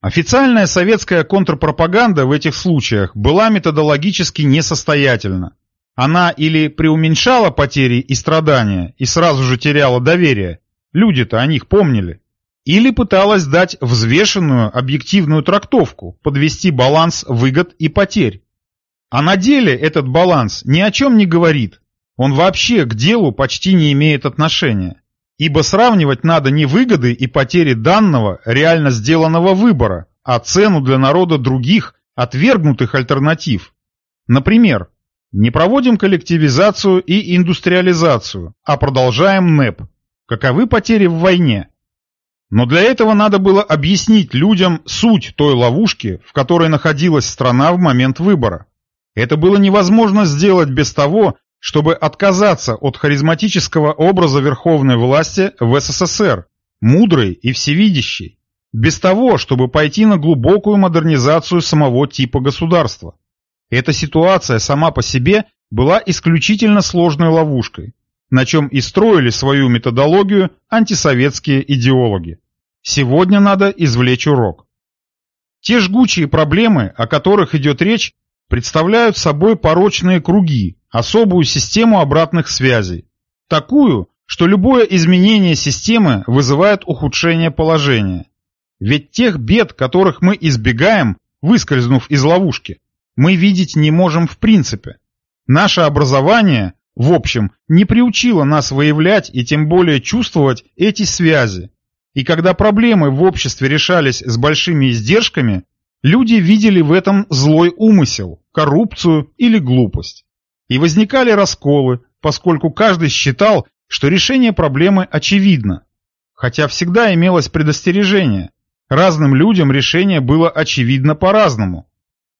Официальная советская контрпропаганда в этих случаях была методологически несостоятельна. Она или преуменьшала потери и страдания и сразу же теряла доверие, люди-то о них помнили, или пыталась дать взвешенную, объективную трактовку, подвести баланс выгод и потерь. А на деле этот баланс ни о чем не говорит. Он вообще к делу почти не имеет отношения. Ибо сравнивать надо не выгоды и потери данного, реально сделанного выбора, а цену для народа других, отвергнутых альтернатив. Например, не проводим коллективизацию и индустриализацию, а продолжаем НЭП. Каковы потери в войне? Но для этого надо было объяснить людям суть той ловушки, в которой находилась страна в момент выбора. Это было невозможно сделать без того, чтобы отказаться от харизматического образа верховной власти в СССР, мудрой и всевидящей, без того, чтобы пойти на глубокую модернизацию самого типа государства. Эта ситуация сама по себе была исключительно сложной ловушкой, на чем и строили свою методологию антисоветские идеологи. Сегодня надо извлечь урок. Те жгучие проблемы, о которых идет речь, представляют собой порочные круги, особую систему обратных связей. Такую, что любое изменение системы вызывает ухудшение положения. Ведь тех бед, которых мы избегаем, выскользнув из ловушки, мы видеть не можем в принципе. Наше образование, в общем, не приучило нас выявлять и тем более чувствовать эти связи. И когда проблемы в обществе решались с большими издержками, люди видели в этом злой умысел, коррупцию или глупость. И возникали расколы, поскольку каждый считал, что решение проблемы очевидно. Хотя всегда имелось предостережение. Разным людям решение было очевидно по-разному.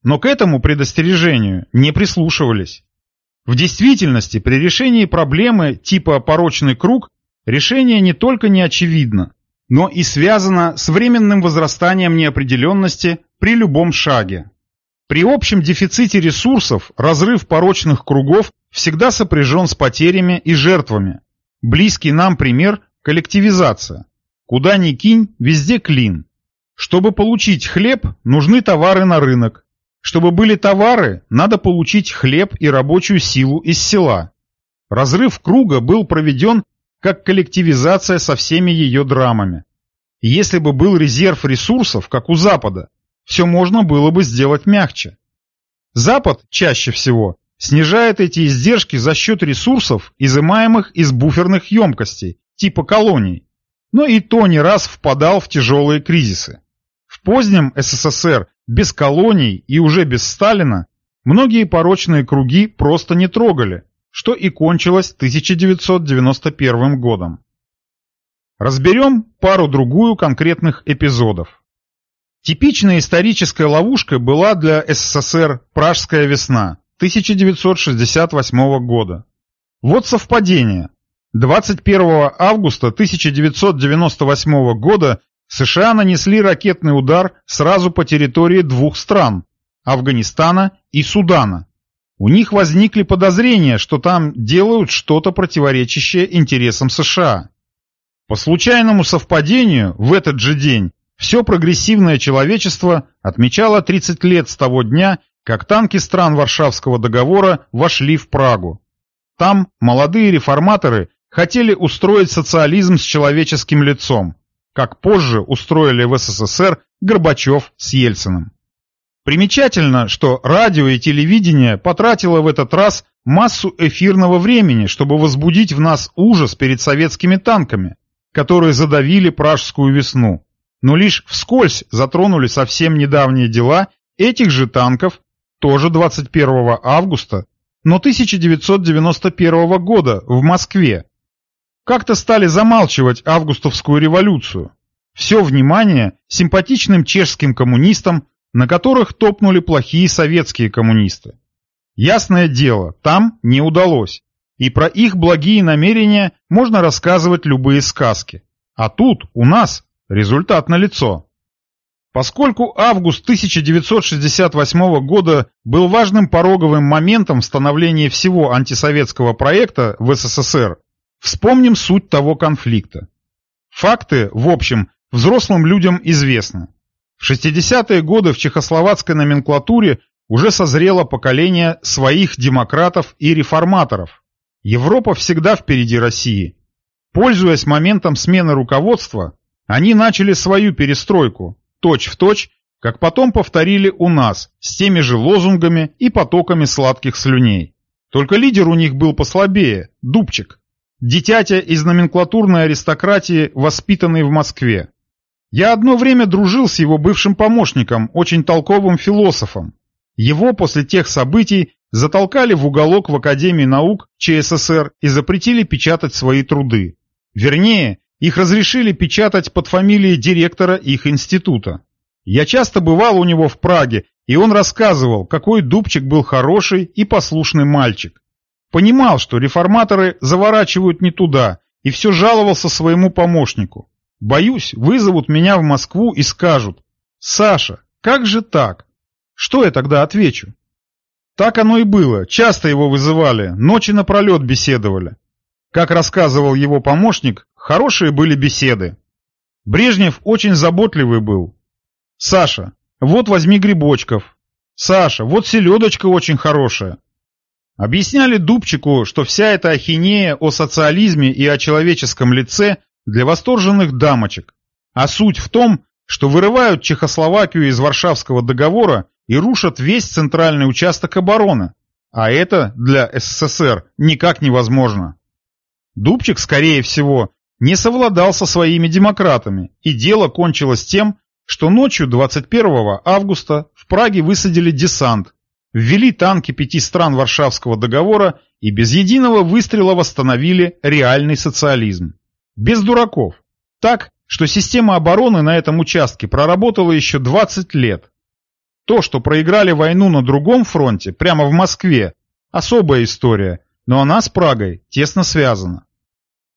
Но к этому предостережению не прислушивались. В действительности при решении проблемы типа порочный круг решение не только не очевидно, но и связано с временным возрастанием неопределенности при любом шаге. При общем дефиците ресурсов разрыв порочных кругов всегда сопряжен с потерями и жертвами. Близкий нам пример – коллективизация. Куда ни кинь, везде клин. Чтобы получить хлеб, нужны товары на рынок. Чтобы были товары, надо получить хлеб и рабочую силу из села. Разрыв круга был проведен как коллективизация со всеми ее драмами. Если бы был резерв ресурсов, как у Запада, все можно было бы сделать мягче. Запад чаще всего снижает эти издержки за счет ресурсов, изымаемых из буферных емкостей, типа колоний, но и то не раз впадал в тяжелые кризисы. Позднем СССР без колоний и уже без Сталина многие порочные круги просто не трогали, что и кончилось 1991 годом. Разберем пару-другую конкретных эпизодов. Типичной исторической ловушкой была для СССР «Пражская весна» 1968 года. Вот совпадение. 21 августа 1998 года США нанесли ракетный удар сразу по территории двух стран – Афганистана и Судана. У них возникли подозрения, что там делают что-то противоречащее интересам США. По случайному совпадению в этот же день все прогрессивное человечество отмечало 30 лет с того дня, как танки стран Варшавского договора вошли в Прагу. Там молодые реформаторы хотели устроить социализм с человеческим лицом, как позже устроили в СССР Горбачев с Ельциным. Примечательно, что радио и телевидение потратило в этот раз массу эфирного времени, чтобы возбудить в нас ужас перед советскими танками, которые задавили Пражскую весну но лишь вскользь затронули совсем недавние дела этих же танков, тоже 21 августа, но 1991 года в Москве. Как-то стали замалчивать августовскую революцию. Все внимание симпатичным чешским коммунистам, на которых топнули плохие советские коммунисты. Ясное дело, там не удалось. И про их благие намерения можно рассказывать любые сказки. А тут, у нас, Результат налицо. Поскольку август 1968 года был важным пороговым моментом в становлении всего антисоветского проекта в СССР, вспомним суть того конфликта. Факты, в общем, взрослым людям известны. В 60-е годы в чехословацкой номенклатуре уже созрело поколение своих демократов и реформаторов. Европа всегда впереди России. Пользуясь моментом смены руководства, они начали свою перестройку, точь-в-точь, точь, как потом повторили у нас, с теми же лозунгами и потоками сладких слюней. Только лидер у них был послабее, Дубчик. Дитятя из номенклатурной аристократии, воспитанный в Москве. Я одно время дружил с его бывшим помощником, очень толковым философом. Его после тех событий затолкали в уголок в Академии наук ЧССР и запретили печатать свои труды. Вернее, их разрешили печатать под фамилией директора их института. Я часто бывал у него в Праге, и он рассказывал, какой Дубчик был хороший и послушный мальчик. Понимал, что реформаторы заворачивают не туда, и все жаловался своему помощнику. Боюсь, вызовут меня в Москву и скажут, «Саша, как же так?» Что я тогда отвечу? Так оно и было, часто его вызывали, ночи напролет беседовали. Как рассказывал его помощник, хорошие были беседы. Брежнев очень заботливый был, Саша, вот возьми грибочков. Саша, вот селедочка очень хорошая. Объясняли Дубчику, что вся эта ахинея о социализме и о человеческом лице для восторженных дамочек. А суть в том, что вырывают Чехословакию из Варшавского договора и рушат весь центральный участок обороны. А это для СССР никак невозможно. Дубчик, скорее всего, не совладал со своими демократами, и дело кончилось тем, что ночью 21 августа в Праге высадили десант, ввели танки пяти стран Варшавского договора и без единого выстрела восстановили реальный социализм. Без дураков. Так, что система обороны на этом участке проработала еще 20 лет. То, что проиграли войну на другом фронте, прямо в Москве, особая история, но она с Прагой тесно связана.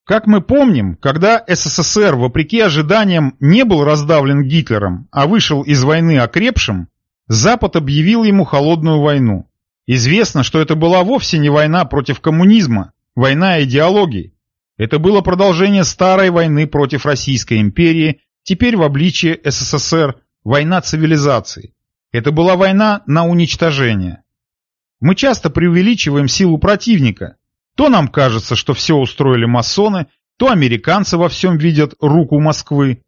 Как мы помним, когда СССР, вопреки ожиданиям, не был раздавлен Гитлером, а вышел из войны окрепшим, Запад объявил ему холодную войну. Известно, что это была вовсе не война против коммунизма, война идеологий. Это было продолжение старой войны против Российской империи, теперь в обличии СССР, война цивилизаций. Это была война на уничтожение. Мы часто преувеличиваем силу противника, то нам кажется, что все устроили масоны, то американцы во всем видят руку Москвы.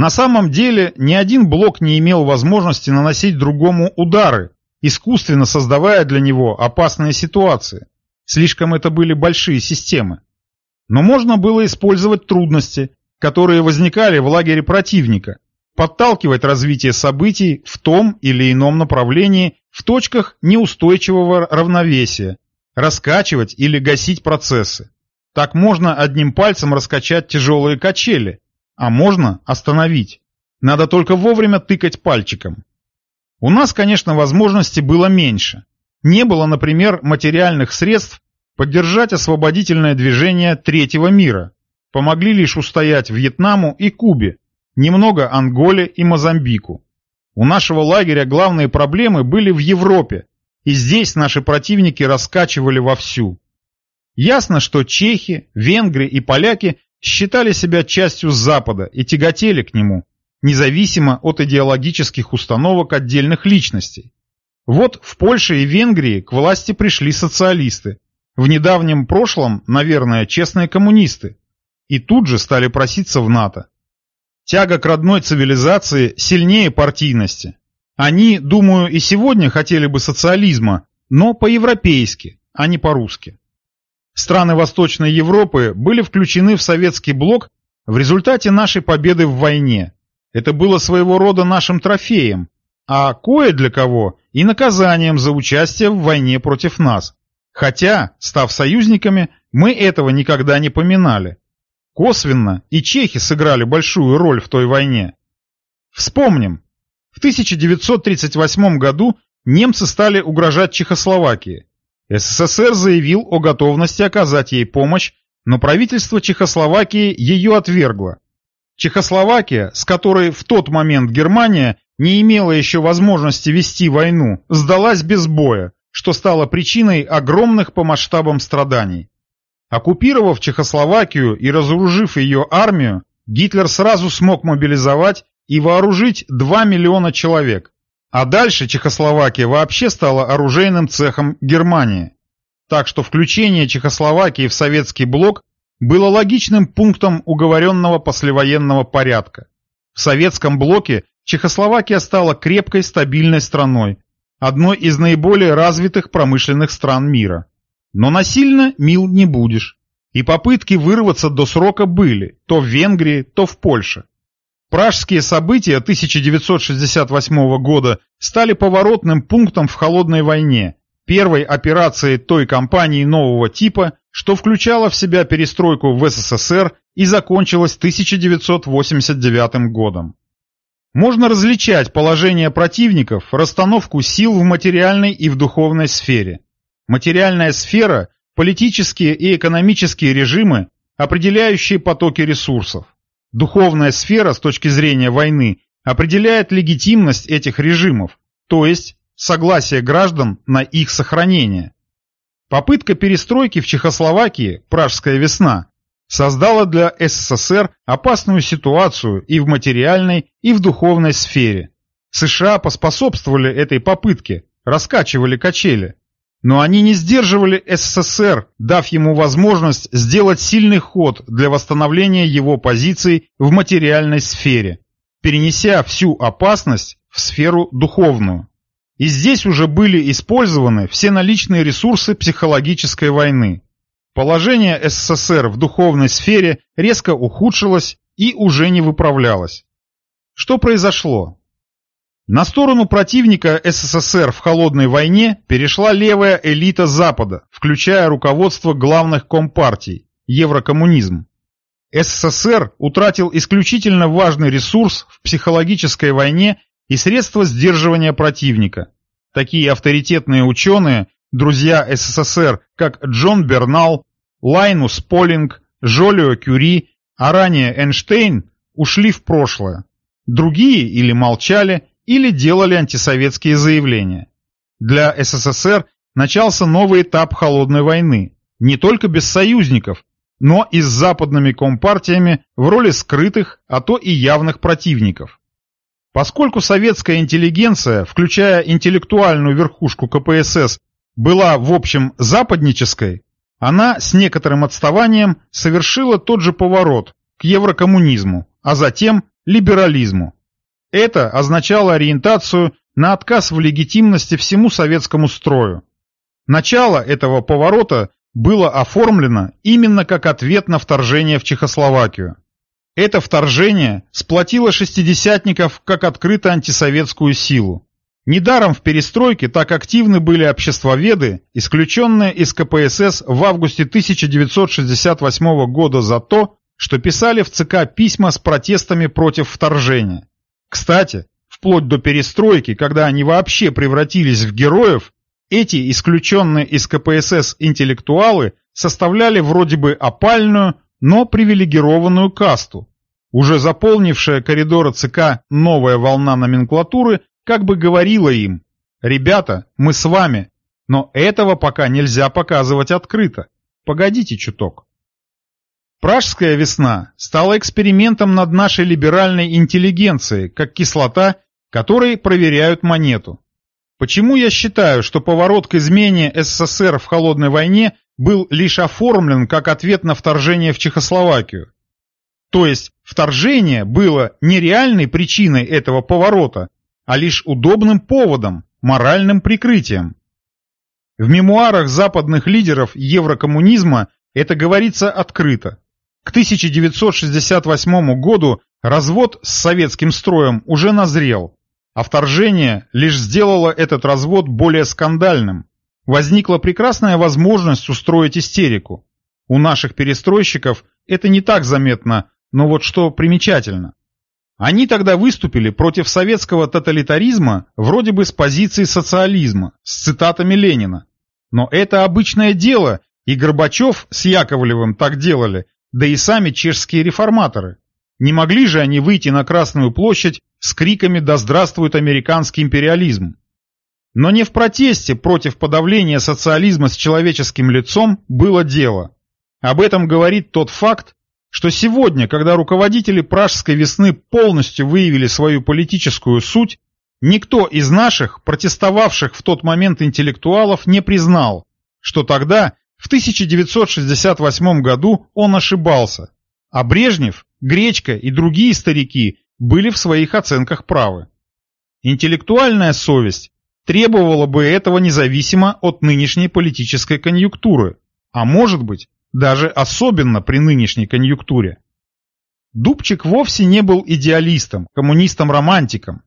На самом деле ни один блок не имел возможности наносить другому удары, искусственно создавая для него опасные ситуации. Слишком это были большие системы. Но можно было использовать трудности, которые возникали в лагере противника, подталкивать развитие событий в том или ином направлении в точках неустойчивого равновесия, раскачивать или гасить процессы. Так можно одним пальцем раскачать тяжелые качели, а можно остановить. Надо только вовремя тыкать пальчиком. У нас, конечно, возможностей было меньше. Не было, например, материальных средств поддержать освободительное движение третьего мира. Помогли лишь устоять Вьетнаму и Кубе, немного Анголе и Мозамбику. У нашего лагеря главные проблемы были в Европе, и здесь наши противники раскачивали вовсю. Ясно, что чехи, венгры и поляки считали себя частью Запада и тяготели к нему, независимо от идеологических установок отдельных личностей. Вот в Польше и Венгрии к власти пришли социалисты, в недавнем прошлом, наверное, честные коммунисты, и тут же стали проситься в НАТО. Тяга к родной цивилизации сильнее партийности. Они, думаю, и сегодня хотели бы социализма, но по-европейски, а не по-русски. Страны Восточной Европы были включены в советский блок в результате нашей победы в войне. Это было своего рода нашим трофеем, а кое для кого и наказанием за участие в войне против нас. Хотя, став союзниками, мы этого никогда не поминали. Косвенно и чехи сыграли большую роль в той войне. Вспомним, в 1938 году немцы стали угрожать Чехословакии. СССР заявил о готовности оказать ей помощь, но правительство Чехословакии ее отвергло. Чехословакия, с которой в тот момент Германия не имела еще возможности вести войну, сдалась без боя, что стало причиной огромных по масштабам страданий. Оккупировав Чехословакию и разоружив ее армию, Гитлер сразу смог мобилизовать и вооружить 2 миллиона человек. А дальше Чехословакия вообще стала оружейным цехом Германии. Так что включение Чехословакии в советский блок было логичным пунктом уговоренного послевоенного порядка. В советском блоке Чехословакия стала крепкой, стабильной страной, одной из наиболее развитых промышленных стран мира. Но насильно мил не будешь. И попытки вырваться до срока были, то в Венгрии, то в Польше. Пражские события 1968 года стали поворотным пунктом в холодной войне, первой операцией той кампании нового типа, что включало в себя перестройку в СССР и закончилась 1989 годом. Можно различать положение противников, расстановку сил в материальной и в духовной сфере. Материальная сфера – политические и экономические режимы, определяющие потоки ресурсов. Духовная сфера с точки зрения войны определяет легитимность этих режимов, то есть согласие граждан на их сохранение. Попытка перестройки в Чехословакии, Пражская весна, создала для СССР опасную ситуацию и в материальной, и в духовной сфере. США поспособствовали этой попытке, раскачивали качели. Но они не сдерживали СССР, дав ему возможность сделать сильный ход для восстановления его позиций в материальной сфере, перенеся всю опасность в сферу духовную. И здесь уже были использованы все наличные ресурсы психологической войны. Положение СССР в духовной сфере резко ухудшилось и уже не выправлялось. Что произошло? На сторону противника СССР в холодной войне перешла левая элита Запада, включая руководство главных компартий – еврокоммунизм. СССР утратил исключительно важный ресурс в психологической войне и средства сдерживания противника. Такие авторитетные ученые, друзья СССР, как Джон Бернал, Лайнус Полинг, Жолио Кюри, а ранее Эйнштейн ушли в прошлое. Другие или молчали, или делали антисоветские заявления. Для СССР начался новый этап холодной войны, не только без союзников, но и с западными компартиями в роли скрытых, а то и явных противников. Поскольку советская интеллигенция, включая интеллектуальную верхушку КПСС, была в общем западнической, она с некоторым отставанием совершила тот же поворот к еврокоммунизму, а затем либерализму. Это означало ориентацию на отказ в легитимности всему советскому строю. Начало этого поворота было оформлено именно как ответ на вторжение в Чехословакию. Это вторжение сплотило шестидесятников как открыто антисоветскую силу. Недаром в перестройке так активны были обществоведы, исключенные из КПСС в августе 1968 года за то, что писали в ЦК письма с протестами против вторжения. Кстати, вплоть до перестройки, когда они вообще превратились в героев, эти исключенные из КПСС интеллектуалы составляли вроде бы опальную, но привилегированную касту. Уже заполнившая коридоры ЦК новая волна номенклатуры как бы говорила им, «Ребята, мы с вами, но этого пока нельзя показывать открыто. Погодите чуток». Пражская весна стала экспериментом над нашей либеральной интеллигенцией, как кислота, которой проверяют монету. Почему я считаю, что поворот к измене СССР в холодной войне был лишь оформлен как ответ на вторжение в Чехословакию? То есть вторжение было не реальной причиной этого поворота, а лишь удобным поводом, моральным прикрытием. В мемуарах западных лидеров еврокоммунизма это говорится открыто. К 1968 году развод с советским строем уже назрел, а вторжение лишь сделало этот развод более скандальным. Возникла прекрасная возможность устроить истерику. У наших перестройщиков это не так заметно, но вот что примечательно. Они тогда выступили против советского тоталитаризма вроде бы с позиции социализма, с цитатами Ленина. Но это обычное дело, и Горбачев с Яковлевым так делали, да и сами чешские реформаторы. Не могли же они выйти на Красную площадь с криками «Да здравствует американский империализм!». Но не в протесте против подавления социализма с человеческим лицом было дело. Об этом говорит тот факт, что сегодня, когда руководители пражской весны полностью выявили свою политическую суть, никто из наших, протестовавших в тот момент интеллектуалов, не признал, что тогда, в 1968 году, он ошибался, а Брежнев, Гречка и другие старики были в своих оценках правы. Интеллектуальная совесть требовала бы этого независимо от нынешней политической конъюнктуры, а может быть, даже особенно при нынешней конъюнктуре. Дубчик вовсе не был идеалистом, коммунистом-романтиком.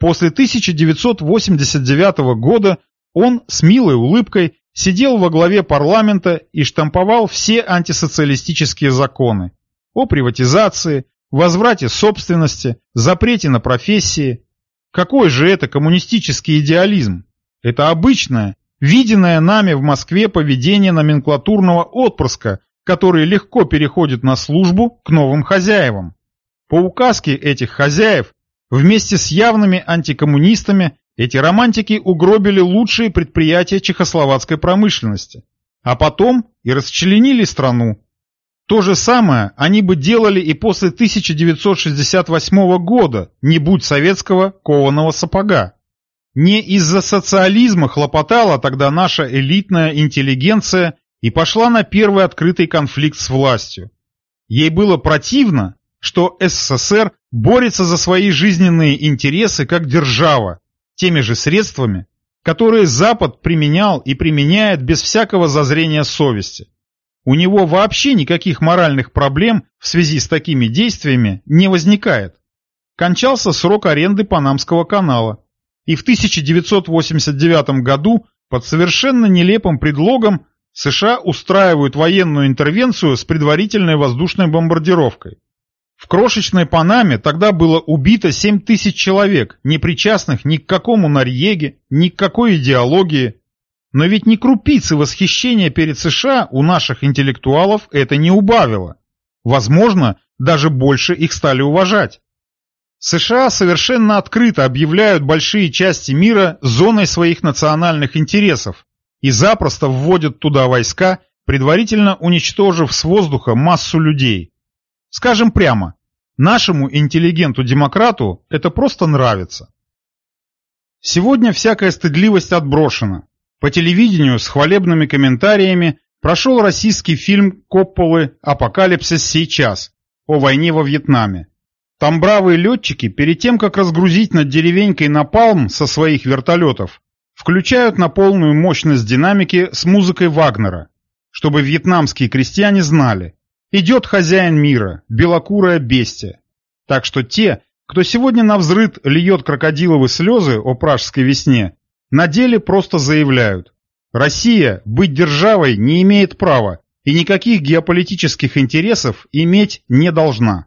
После 1989 года он с милой улыбкой сидел во главе парламента и штамповал все антисоциалистические законы о приватизации, возврате собственности, запрете на профессии. Какой же это коммунистический идеализм? Это обычное, виденное нами в Москве поведение номенклатурного отпрыска, который легко переходит на службу к новым хозяевам. По указке этих хозяев, вместе с явными антикоммунистами, эти романтики угробили лучшие предприятия чехословацкой промышленности, а потом и расчленили страну. То же самое они бы делали и после 1968 года, не будь советского кованого сапога. Не из-за социализма хлопотала тогда наша элитная интеллигенция и пошла на первый открытый конфликт с властью. Ей было противно, что СССР борется за свои жизненные интересы как держава, теми же средствами, которые Запад применял и применяет без всякого зазрения совести. У него вообще никаких моральных проблем в связи с такими действиями не возникает. Кончался срок аренды Панамского канала, и в 1989 году под совершенно нелепым предлогом США устраивают военную интервенцию с предварительной воздушной бомбардировкой. В крошечной Панаме тогда было убито 7 тысяч человек, не причастных ни к какому нарьеге, ни к какой идеологии. Но ведь ни крупицы восхищения перед США у наших интеллектуалов это не убавило. Возможно, даже больше их стали уважать. США совершенно открыто объявляют большие части мира зоной своих национальных интересов и запросто вводят туда войска, предварительно уничтожив с воздуха массу людей. Скажем прямо, нашему интеллигенту-демократу это просто нравится. Сегодня всякая стыдливость отброшена. По телевидению с хвалебными комментариями прошел российский фильм Копполы «Апокалипсис сейчас» о войне во Вьетнаме. Там бравые летчики, перед тем, как разгрузить над деревенькой напалм со своих вертолетов, включают на полную мощность динамики с музыкой Вагнера, чтобы вьетнамские крестьяне знали, Идет хозяин мира, белокурое бестия. Так что те, кто сегодня на взрыд льет крокодиловые слезы о пражской весне, на деле просто заявляют. Россия быть державой не имеет права и никаких геополитических интересов иметь не должна.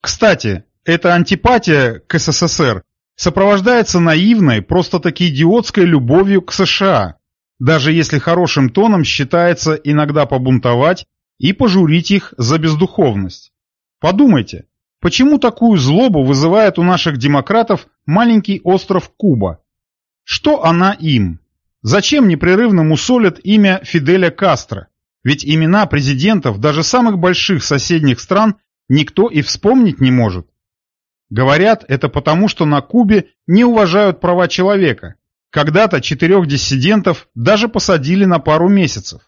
Кстати, эта антипатия к СССР сопровождается наивной, просто-таки идиотской любовью к США, даже если хорошим тоном считается иногда побунтовать и пожурить их за бездуховность. Подумайте, почему такую злобу вызывает у наших демократов маленький остров Куба? Что она им? Зачем непрерывно мусолят имя Фиделя Кастро? Ведь имена президентов даже самых больших соседних стран никто и вспомнить не может. Говорят, это потому, что на Кубе не уважают права человека. Когда-то четырех диссидентов даже посадили на пару месяцев.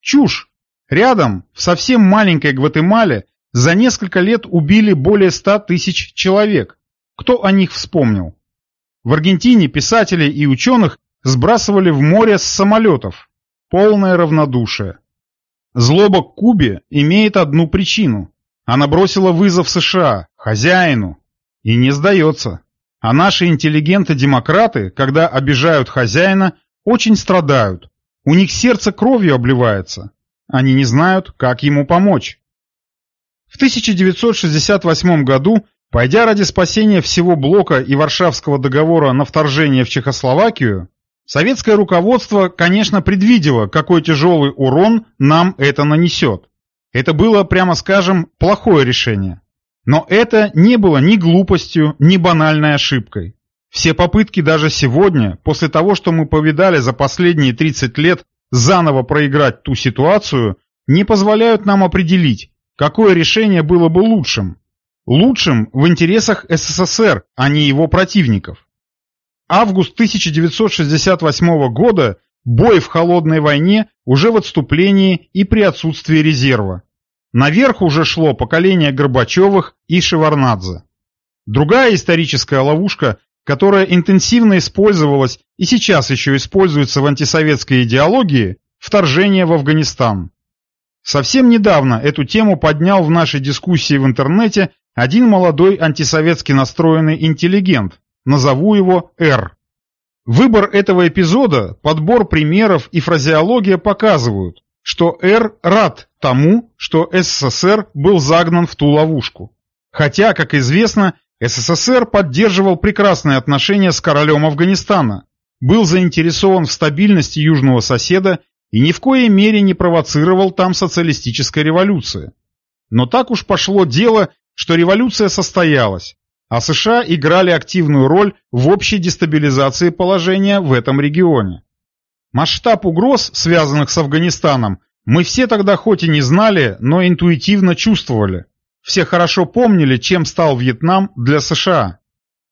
Чушь! Рядом, в совсем маленькой Гватемале, за несколько лет убили более ста тысяч человек. Кто о них вспомнил? В Аргентине писателей и ученых сбрасывали в море с самолетов. Полное равнодушие. Злоба к Кубе имеет одну причину. Она бросила вызов США, хозяину, и не сдается. А наши интеллигенты-демократы, когда обижают хозяина, очень страдают. У них сердце кровью обливается. Они не знают, как ему помочь. В 1968 году, пойдя ради спасения всего блока и Варшавского договора на вторжение в Чехословакию, советское руководство, конечно, предвидело, какой тяжелый урон нам это нанесет. Это было, прямо скажем, плохое решение. Но это не было ни глупостью, ни банальной ошибкой. Все попытки даже сегодня, после того, что мы повидали за последние 30 лет заново проиграть ту ситуацию, не позволяют нам определить, какое решение было бы лучшим. Лучшим в интересах СССР, а не его противников. Август 1968 года – бой в холодной войне уже в отступлении и при отсутствии резерва. Наверх уже шло поколение Горбачевых и Шеварнадзе. Другая историческая ловушка, которая интенсивно использовалась и сейчас еще используется в антисоветской идеологии – вторжение в Афганистан. Совсем недавно эту тему поднял в нашей дискуссии в интернете один молодой антисоветски настроенный интеллигент, назову его Р. Выбор этого эпизода, подбор примеров и фразеология показывают, что Р рад тому, что СССР был загнан в ту ловушку. Хотя, как известно, СССР поддерживал прекрасные отношения с королем Афганистана, был заинтересован в стабильности южного соседа и ни в коей мере не провоцировал там социалистической революции. Но так уж пошло дело, что революция состоялась, а США играли активную роль в общей дестабилизации положения в этом регионе. Масштаб угроз, связанных с Афганистаном, мы все тогда хоть и не знали, но интуитивно чувствовали. Все хорошо помнили, чем стал Вьетнам для США.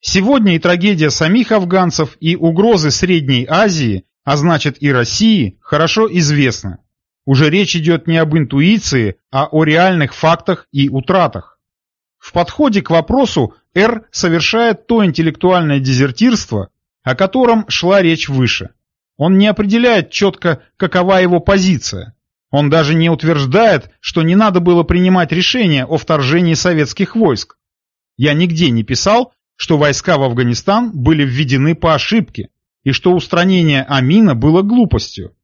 Сегодня и трагедия самих афганцев, и угрозы Средней Азии а значит и России, хорошо известно. Уже речь идет не об интуиции, а о реальных фактах и утратах. В подходе к вопросу Р совершает то интеллектуальное дезертирство, о котором шла речь выше. Он не определяет четко, какова его позиция. Он даже не утверждает, что не надо было принимать решение о вторжении советских войск. Я нигде не писал, что войска в Афганистан были введены по ошибке и что устранение Амина было глупостью.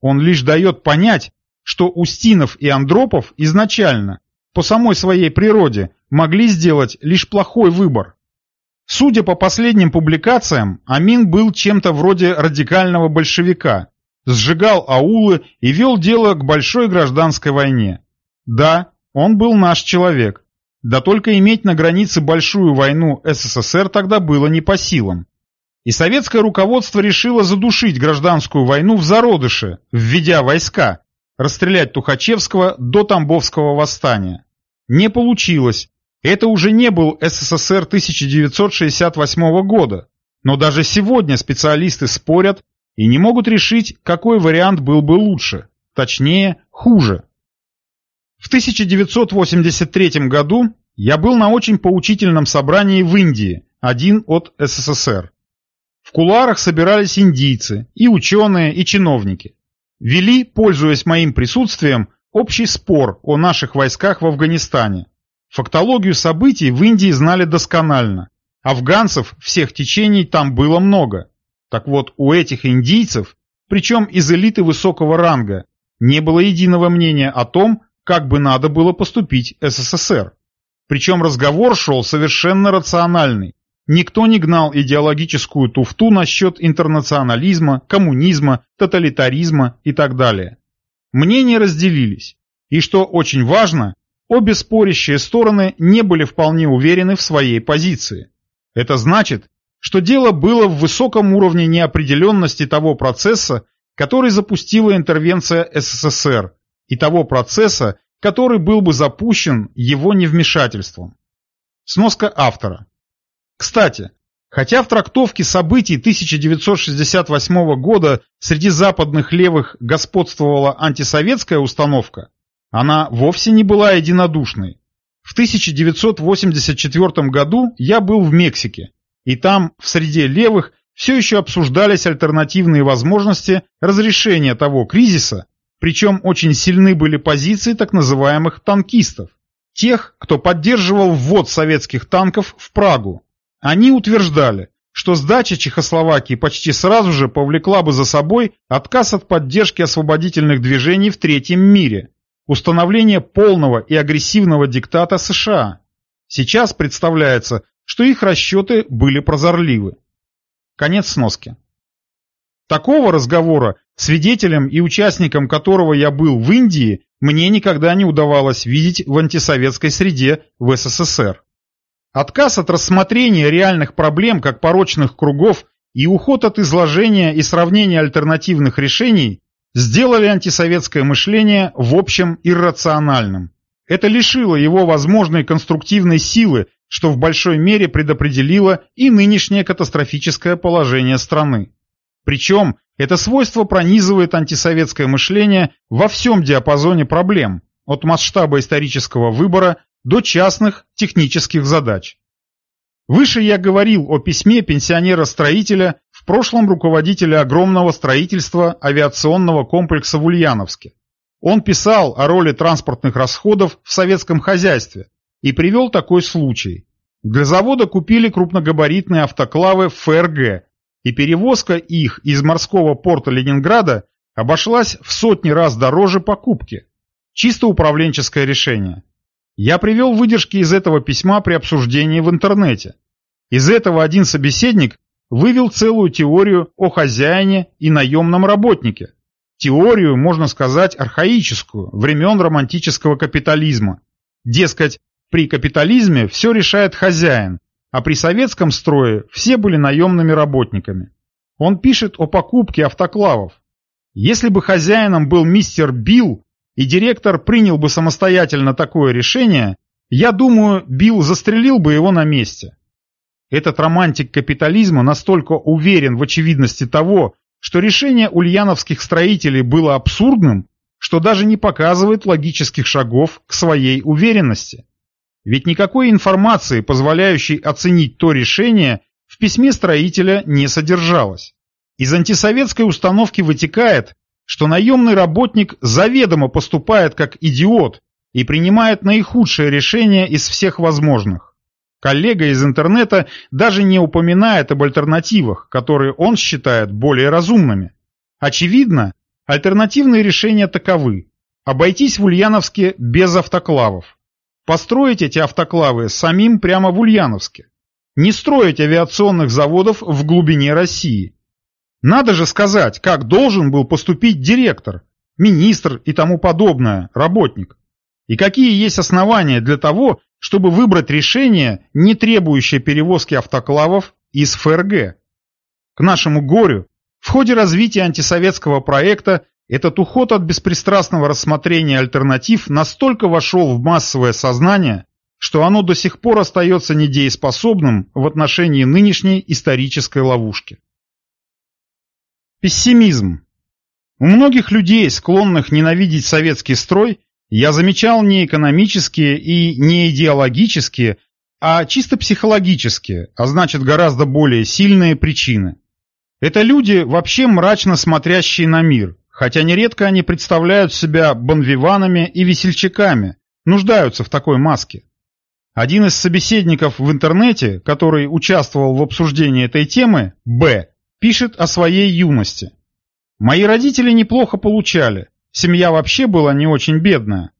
Он лишь дает понять, что Устинов и Андропов изначально, по самой своей природе, могли сделать лишь плохой выбор. Судя по последним публикациям, Амин был чем-то вроде радикального большевика, сжигал аулы и вел дело к большой гражданской войне. Да, он был наш человек. Да только иметь на границе большую войну СССР тогда было не по силам. И советское руководство решило задушить гражданскую войну в зародыше, введя войска, расстрелять Тухачевского до Тамбовского восстания. Не получилось. Это уже не был СССР 1968 года. Но даже сегодня специалисты спорят и не могут решить, какой вариант был бы лучше, точнее, хуже. В 1983 году я был на очень поучительном собрании в Индии, один от СССР. В кулуарах собирались индийцы, и ученые, и чиновники. Вели, пользуясь моим присутствием, общий спор о наших войсках в Афганистане. Фактологию событий в Индии знали досконально. Афганцев всех течений там было много. Так вот, у этих индийцев, причем из элиты высокого ранга, не было единого мнения о том, как бы надо было поступить СССР. Причем разговор шел совершенно рациональный. Никто не гнал идеологическую туфту насчет интернационализма, коммунизма, тоталитаризма и так далее. Мнения разделились. И что очень важно, обе спорящие стороны не были вполне уверены в своей позиции. Это значит, что дело было в высоком уровне неопределенности того процесса, который запустила интервенция СССР, и того процесса, который был бы запущен его невмешательством. Сноска автора. Кстати, хотя в трактовке событий 1968 года среди западных левых господствовала антисоветская установка, она вовсе не была единодушной. В 1984 году я был в Мексике, и там, в среде левых, все еще обсуждались альтернативные возможности разрешения того кризиса, причем очень сильны были позиции так называемых танкистов, тех, кто поддерживал ввод советских танков в Прагу, они утверждали, что сдача Чехословакии почти сразу же повлекла бы за собой отказ от поддержки освободительных движений в третьем мире, установление полного и агрессивного диктата США. Сейчас представляется, что их расчеты были прозорливы. Конец сноски. Такого разговора, свидетелем и участником которого я был в Индии, мне никогда не удавалось видеть в антисоветской среде в СССР. Отказ от рассмотрения реальных проблем как порочных кругов и уход от изложения и сравнения альтернативных решений сделали антисоветское мышление в общем иррациональным. Это лишило его возможной конструктивной силы, что в большой мере предопределило и нынешнее катастрофическое положение страны. Причем это свойство пронизывает антисоветское мышление во всем диапазоне проблем, от масштаба исторического выбора до частных технических задач. Выше я говорил о письме пенсионера-строителя, в прошлом руководителя огромного строительства авиационного комплекса в Ульяновске. Он писал о роли транспортных расходов в советском хозяйстве и привел такой случай. Для завода купили крупногабаритные автоклавы ФРГ, и перевозка их из морского порта Ленинграда обошлась в сотни раз дороже покупки. Чисто управленческое решение. Я привел выдержки из этого письма при обсуждении в интернете. Из этого один собеседник вывел целую теорию о хозяине и наемном работнике. Теорию, можно сказать, архаическую, времен романтического капитализма. Дескать, при капитализме все решает хозяин, а при советском строе все были наемными работниками. Он пишет о покупке автоклавов. Если бы хозяином был мистер Билл, и директор принял бы самостоятельно такое решение, я думаю, Билл застрелил бы его на месте. Этот романтик капитализма настолько уверен в очевидности того, что решение ульяновских строителей было абсурдным, что даже не показывает логических шагов к своей уверенности. Ведь никакой информации, позволяющей оценить то решение, в письме строителя не содержалось. Из антисоветской установки вытекает, что наемный работник заведомо поступает как идиот и принимает наихудшее решение из всех возможных. Коллега из интернета даже не упоминает об альтернативах, которые он считает более разумными. Очевидно, альтернативные решения таковы. Обойтись в Ульяновске без автоклавов. Построить эти автоклавы самим прямо в Ульяновске. Не строить авиационных заводов в глубине России. Надо же сказать, как должен был поступить директор, министр и тому подобное, работник. И какие есть основания для того, чтобы выбрать решение, не требующее перевозки автоклавов из ФРГ. К нашему горю, в ходе развития антисоветского проекта этот уход от беспристрастного рассмотрения альтернатив настолько вошел в массовое сознание, что оно до сих пор остается недееспособным в отношении нынешней исторической ловушки. Пессимизм. У многих людей, склонных ненавидеть советский строй, я замечал не экономические и не идеологические, а чисто психологические, а значит гораздо более сильные причины. Это люди, вообще мрачно смотрящие на мир, хотя нередко они представляют себя бонвиванами и весельчаками, нуждаются в такой маске. Один из собеседников в интернете, который участвовал в обсуждении этой темы, Б, Пишет о своей юности. Мои родители неплохо получали, семья вообще была не очень бедная.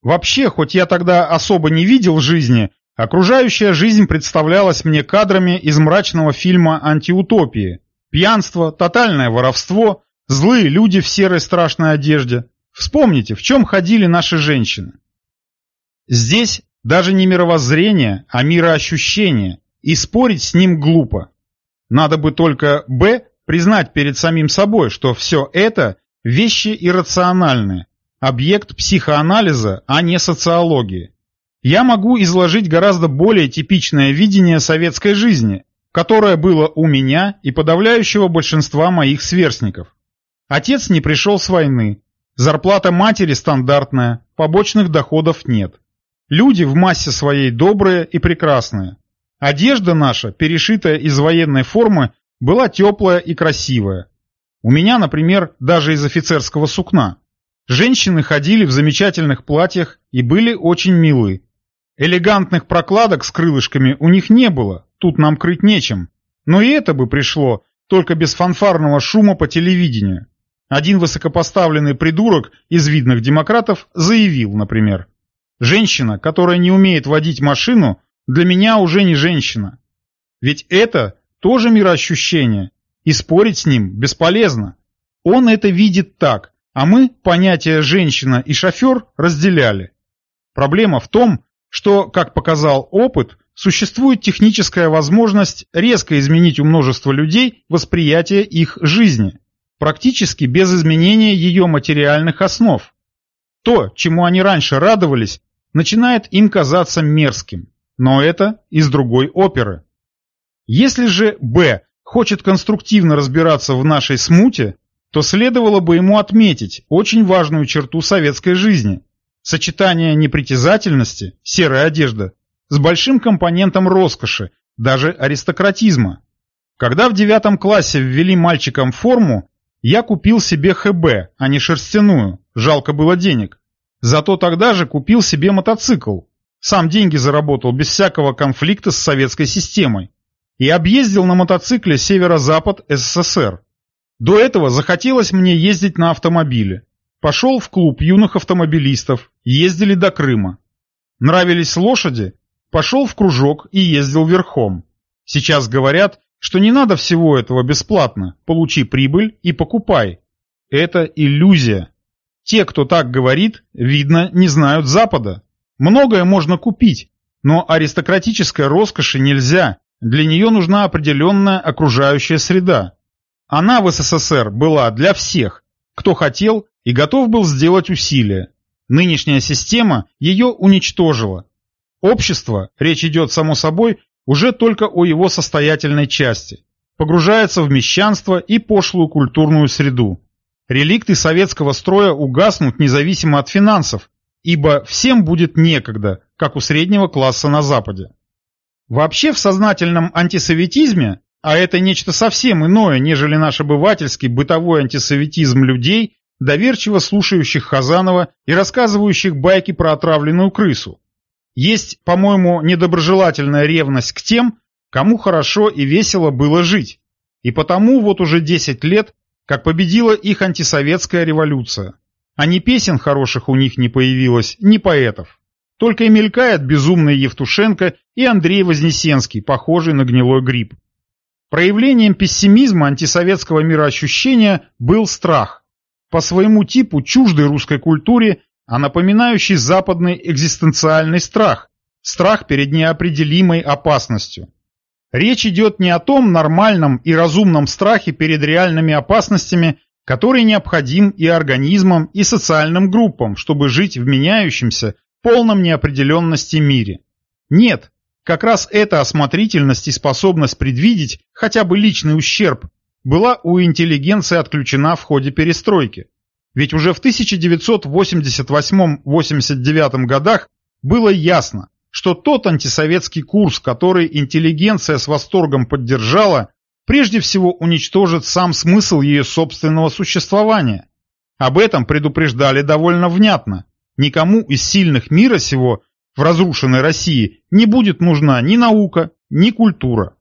Вообще, хоть я тогда особо не видел жизни, окружающая жизнь представлялась мне кадрами из мрачного фильма «Антиутопии». Пьянство, тотальное воровство, злые люди в серой страшной одежде. Вспомните, в чем ходили наши женщины. Здесь даже не мировоззрение, а мироощущение, и спорить с ним глупо. Надо бы только Б признать перед самим собой, что все это вещи иррациональные, объект психоанализа, а не социологии. Я могу изложить гораздо более типичное видение советской жизни, которое было у меня и подавляющего большинства моих сверстников. Отец не пришел с войны, зарплата матери стандартная, побочных доходов нет. Люди в массе своей добрые и прекрасные. Одежда наша, перешитая из военной формы, была теплая и красивая. У меня, например, даже из офицерского сукна. Женщины ходили в замечательных платьях и были очень милы. Элегантных прокладок с крылышками у них не было, тут нам крыть нечем. Но и это бы пришло, только без фанфарного шума по телевидению. Один высокопоставленный придурок из видных демократов заявил, например, «Женщина, которая не умеет водить машину, для меня уже не женщина. Ведь это тоже мироощущение, и спорить с ним бесполезно. Он это видит так, а мы понятия «женщина» и «шофер» разделяли. Проблема в том, что, как показал опыт, существует техническая возможность резко изменить у множества людей восприятие их жизни, практически без изменения ее материальных основ. То, чему они раньше радовались, начинает им казаться мерзким. Но это из другой оперы. Если же Б хочет конструктивно разбираться в нашей смуте, то следовало бы ему отметить очень важную черту советской жизни – сочетание непритязательности, серая одежда, с большим компонентом роскоши, даже аристократизма. Когда в девятом классе ввели мальчикам форму, я купил себе ХБ, а не шерстяную, жалко было денег. Зато тогда же купил себе мотоцикл. Сам деньги заработал без всякого конфликта с советской системой. И объездил на мотоцикле северо-запад СССР. До этого захотелось мне ездить на автомобиле. Пошел в клуб юных автомобилистов, ездили до Крыма. Нравились лошади? Пошел в кружок и ездил верхом. Сейчас говорят, что не надо всего этого бесплатно, получи прибыль и покупай. Это иллюзия. Те, кто так говорит, видно, не знают Запада. Многое можно купить, но аристократической роскоши нельзя, для нее нужна определенная окружающая среда. Она в СССР была для всех, кто хотел и готов был сделать усилия. Нынешняя система ее уничтожила. Общество, речь идет само собой, уже только о его состоятельной части, погружается в мещанство и пошлую культурную среду. Реликты советского строя угаснут независимо от финансов, ибо всем будет некогда, как у среднего класса на Западе. Вообще в сознательном антисоветизме, а это нечто совсем иное, нежели наш обывательский бытовой антисоветизм людей, доверчиво слушающих Хазанова и рассказывающих байки про отравленную крысу. Есть, по-моему, недоброжелательная ревность к тем, кому хорошо и весело было жить. И потому вот уже 10 лет, как победила их антисоветская революция. А ни песен хороших у них не появилось, ни поэтов. Только и мелькает безумный Евтушенко и Андрей Вознесенский, похожий на гнилой гриб. Проявлением пессимизма антисоветского мироощущения был страх по своему типу чуждой русской культуре, а напоминающий западный экзистенциальный страх, страх перед неопределимой опасностью. Речь идет не о том нормальном и разумном страхе перед реальными опасностями, который необходим и организмам, и социальным группам, чтобы жить в меняющемся, полном неопределенности мире. Нет, как раз эта осмотрительность и способность предвидеть хотя бы личный ущерб была у интеллигенции отключена в ходе перестройки. Ведь уже в 1988-89 годах было ясно, что тот антисоветский курс, который интеллигенция с восторгом поддержала, прежде всего уничтожит сам смысл ее собственного существования. Об этом предупреждали довольно внятно. Никому из сильных мира сего в разрушенной России не будет нужна ни наука, ни культура.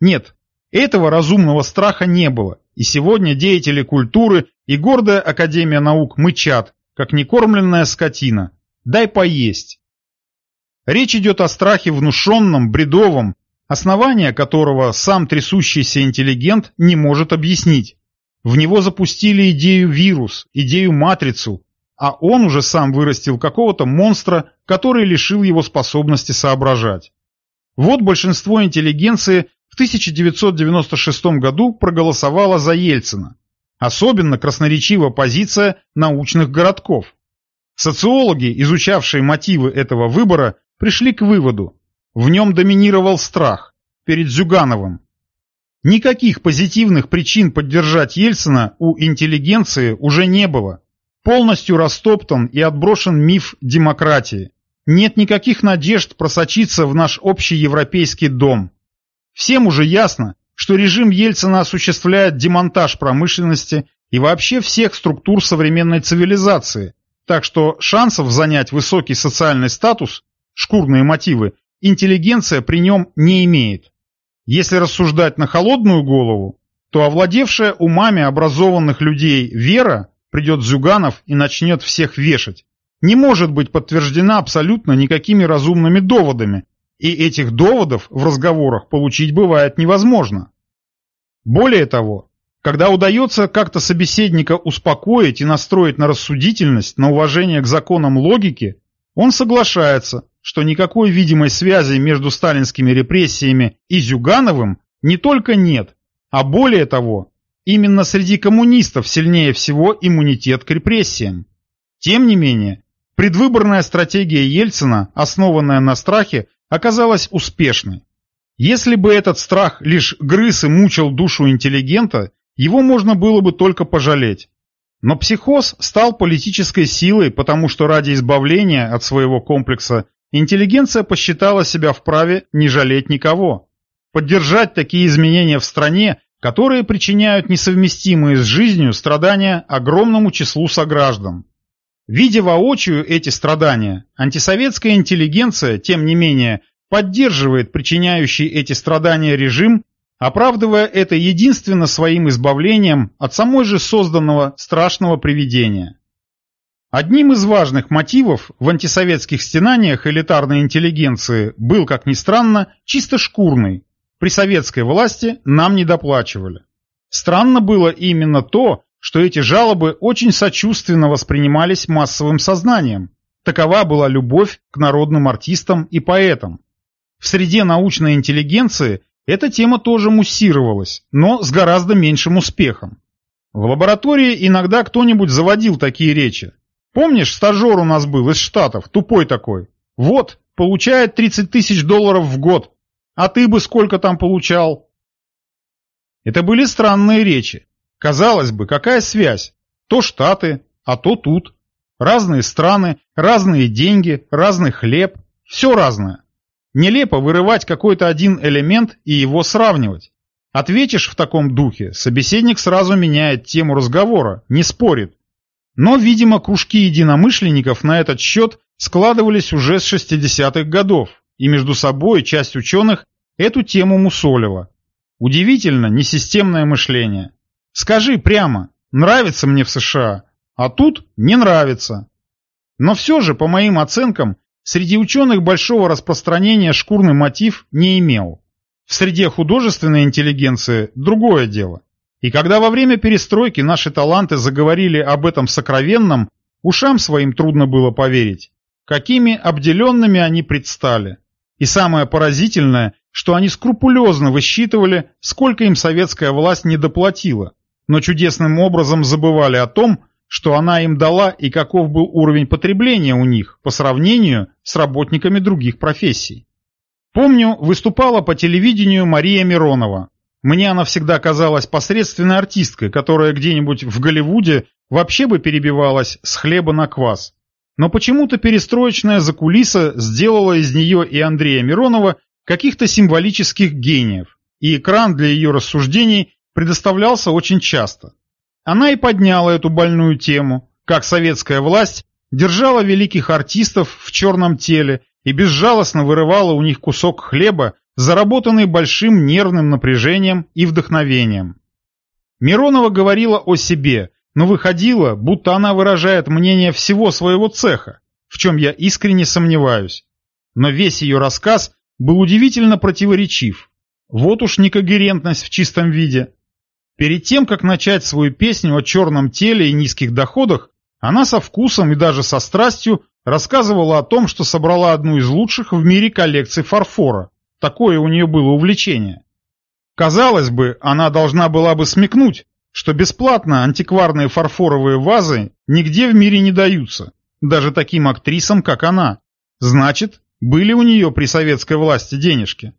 Нет, этого разумного страха не было, и сегодня деятели культуры и гордая Академия наук мычат, как некормленная скотина. Дай поесть. Речь идет о страхе внушенном, бредовом, основание которого сам трясущийся интеллигент не может объяснить. В него запустили идею вирус, идею матрицу, а он уже сам вырастил какого-то монстра, который лишил его способности соображать. Вот большинство интеллигенции в 1996 году проголосовала за Ельцина. Особенно красноречива позиция научных городков. Социологи, изучавшие мотивы этого выбора, пришли к выводу. В нем доминировал страх перед Зюгановым. Никаких позитивных причин поддержать Ельцина у интеллигенции уже не было. Полностью растоптан и отброшен миф демократии. Нет никаких надежд просочиться в наш общий европейский дом. Всем уже ясно, что режим Ельцина осуществляет демонтаж промышленности и вообще всех структур современной цивилизации, так что шансов занять высокий социальный статус, шкурные мотивы, интеллигенция при нем не имеет. Если рассуждать на холодную голову, то овладевшая умами образованных людей вера придет Зюганов и начнет всех вешать, не может быть подтверждена абсолютно никакими разумными доводами, и этих доводов в разговорах получить бывает невозможно. Более того, когда удается как-то собеседника успокоить и настроить на рассудительность, на уважение к законам логики, он соглашается, что никакой видимой связи между сталинскими репрессиями и Зюгановым не только нет, а более того, именно среди коммунистов сильнее всего иммунитет к репрессиям. Тем не менее, предвыборная стратегия Ельцина, основанная на страхе, оказалась успешной. Если бы этот страх лишь грыз и мучил душу интеллигента, его можно было бы только пожалеть. Но психоз стал политической силой, потому что ради избавления от своего комплекса интеллигенция посчитала себя вправе не жалеть никого. поддержать такие изменения в стране, которые причиняют несовместимые с жизнью страдания огромному числу сограждан. Видя воочию эти страдания, антисоветская интеллигенция, тем не менее, поддерживает причиняющий эти страдания режим, оправдывая это единственно своим избавлением от самой же созданного страшного привидения. Одним из важных мотивов в антисоветских стенаниях элитарной интеллигенции был, как ни странно, чисто шкурный. При советской власти нам не доплачивали. Странно было именно то, что эти жалобы очень сочувственно воспринимались массовым сознанием. Такова была любовь к народным артистам и поэтам. В среде научной интеллигенции эта тема тоже муссировалась, но с гораздо меньшим успехом. В лаборатории иногда кто-нибудь заводил такие речи. Помнишь, стажер у нас был из Штатов, тупой такой? Вот, получает 30 тысяч долларов в год. А ты бы сколько там получал? Это были странные речи. Казалось бы, какая связь? То Штаты, а то тут. Разные страны, разные деньги, разный хлеб. Все разное. Нелепо вырывать какой-то один элемент и его сравнивать. Ответишь в таком духе, собеседник сразу меняет тему разговора, не спорит. Но, видимо, кружки единомышленников на этот счет складывались уже с 60-х годов, и между собой часть ученых эту тему мусолила. Удивительно несистемное мышление. Скажи прямо, нравится мне в США, а тут не нравится. Но все же, по моим оценкам, среди ученых большого распространения шкурный мотив не имел. В среде художественной интеллигенции другое дело. И когда во время перестройки наши таланты заговорили об этом сокровенном, ушам своим трудно было поверить, какими обделенными они предстали. И самое поразительное, что они скрупулезно высчитывали, сколько им советская власть не доплатила, но чудесным образом забывали о том, что она им дала и каков был уровень потребления у них по сравнению с работниками других профессий. Помню, выступала по телевидению Мария Миронова, мне она всегда казалась посредственной артисткой, которая где-нибудь в Голливуде вообще бы перебивалась с хлеба на квас. Но почему-то перестроечная закулиса сделала из нее и Андрея Миронова каких-то символических гениев, и экран для ее рассуждений предоставлялся очень часто. Она и подняла эту больную тему, как советская власть держала великих артистов в черном теле и безжалостно вырывала у них кусок хлеба заработанный большим нервным напряжением и вдохновением. Миронова говорила о себе, но выходило, будто она выражает мнение всего своего цеха, в чем я искренне сомневаюсь. Но весь ее рассказ был удивительно противоречив. Вот уж некогерентность в чистом виде. Перед тем, как начать свою песню о черном теле и низких доходах, она со вкусом и даже со страстью рассказывала о том, что собрала одну из лучших в мире коллекций фарфора. Такое у нее было увлечение. Казалось бы, она должна была бы смекнуть, что бесплатно антикварные фарфоровые вазы нигде в мире не даются, даже таким актрисам, как она. Значит, были у нее при советской власти денежки.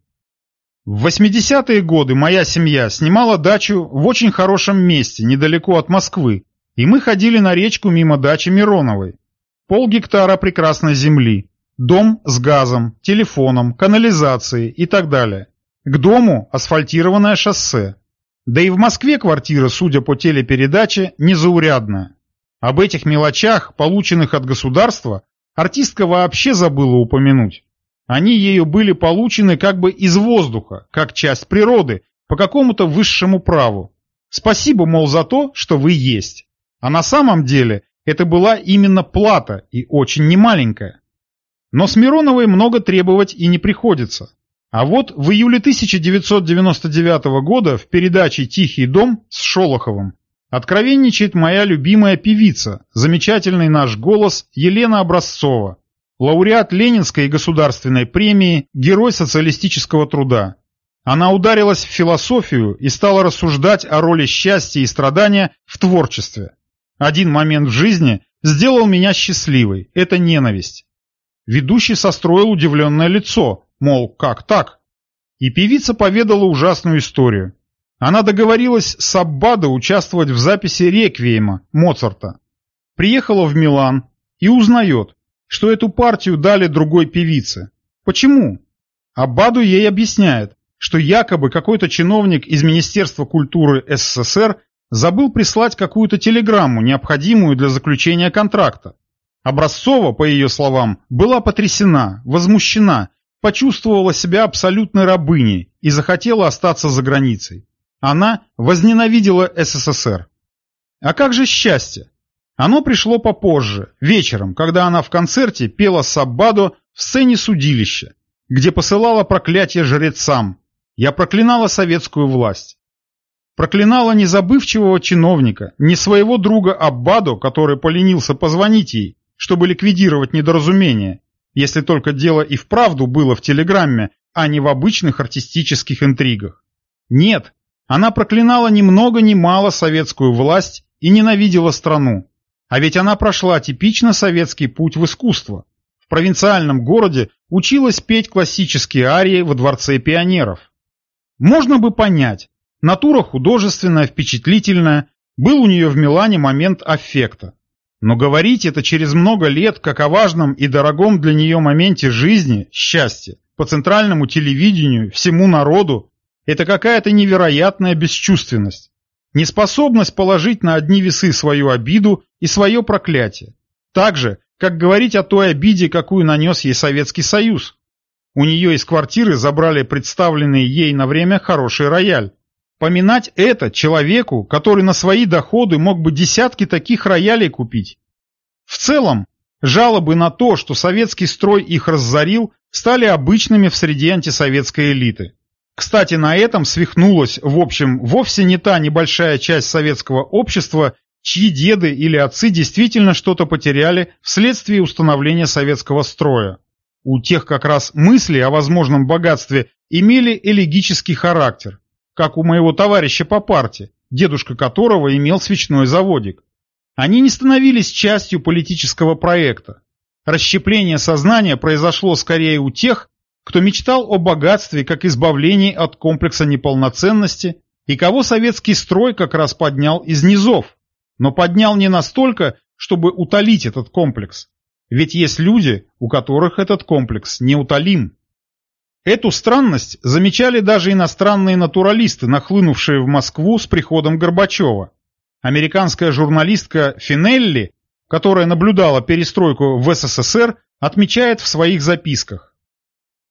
В 80-е годы моя семья снимала дачу в очень хорошем месте, недалеко от Москвы, и мы ходили на речку мимо дачи Мироновой. Пол гектара прекрасной земли, Дом с газом, телефоном, канализацией и так далее. К дому асфальтированное шоссе. Да и в Москве квартира, судя по телепередаче, незаурядная. Об этих мелочах, полученных от государства, артистка вообще забыла упомянуть. Они ею были получены как бы из воздуха, как часть природы, по какому-то высшему праву. Спасибо, мол, за то, что вы есть. А на самом деле это была именно плата и очень немаленькая. Но с Мироновой много требовать и не приходится. А вот в июле 1999 года в передаче «Тихий дом» с Шолоховым откровенничает моя любимая певица, замечательный наш голос Елена Образцова, лауреат Ленинской и государственной премии, герой социалистического труда. Она ударилась в философию и стала рассуждать о роли счастья и страдания в творчестве. Один момент в жизни сделал меня счастливой – это ненависть. Ведущий состроил удивленное лицо, мол, как так? И певица поведала ужасную историю. Она договорилась с Аббадо участвовать в записи реквиема Моцарта. Приехала в Милан и узнает, что эту партию дали другой певице. Почему? Аббаду ей объясняет, что якобы какой-то чиновник из Министерства культуры СССР забыл прислать какую-то телеграмму, необходимую для заключения контракта. Образцова, по ее словам, была потрясена, возмущена, почувствовала себя абсолютной рабыней и захотела остаться за границей. Она возненавидела СССР. А как же счастье? Оно пришло попозже, вечером, когда она в концерте пела Саббадо в сцене судилища, где посылала проклятие жрецам. Я проклинала советскую власть. Проклинала не забывчивого чиновника, не своего друга Аббадо, который поленился позвонить ей, чтобы ликвидировать недоразумение, если только дело и вправду было в телеграмме, а не в обычных артистических интригах. Нет, она проклинала ни много ни мало советскую власть и ненавидела страну. А ведь она прошла типично советский путь в искусство. В провинциальном городе училась петь классические арии во Дворце пионеров. Можно бы понять, натура художественная, впечатлительная, был у нее в Милане момент аффекта. Но говорить это через много лет, как о важном и дорогом для нее моменте жизни, счастья, по центральному телевидению, всему народу, это какая-то невероятная бесчувственность. Неспособность положить на одни весы свою обиду и свое проклятие. Так же, как говорить о той обиде, какую нанес ей Советский Союз. У нее из квартиры забрали представленный ей на время хороший рояль. Поминать это человеку, который на свои доходы мог бы десятки таких роялей купить. В целом, жалобы на то, что советский строй их разорил, стали обычными в среде антисоветской элиты. Кстати, на этом свихнулась, в общем, вовсе не та небольшая часть советского общества, чьи деды или отцы действительно что-то потеряли вследствие установления советского строя. У тех как раз мысли о возможном богатстве имели элегический характер, как у моего товарища по парте, дедушка которого имел свечной заводик. Они не становились частью политического проекта. Расщепление сознания произошло скорее у тех, кто мечтал о богатстве как избавлении от комплекса неполноценности и кого советский строй как раз поднял из низов, но поднял не настолько, чтобы утолить этот комплекс. Ведь есть люди, у которых этот комплекс неутолим. Эту странность замечали даже иностранные натуралисты, нахлынувшие в Москву с приходом Горбачева. Американская журналистка Финелли, которая наблюдала перестройку в СССР, отмечает в своих записках.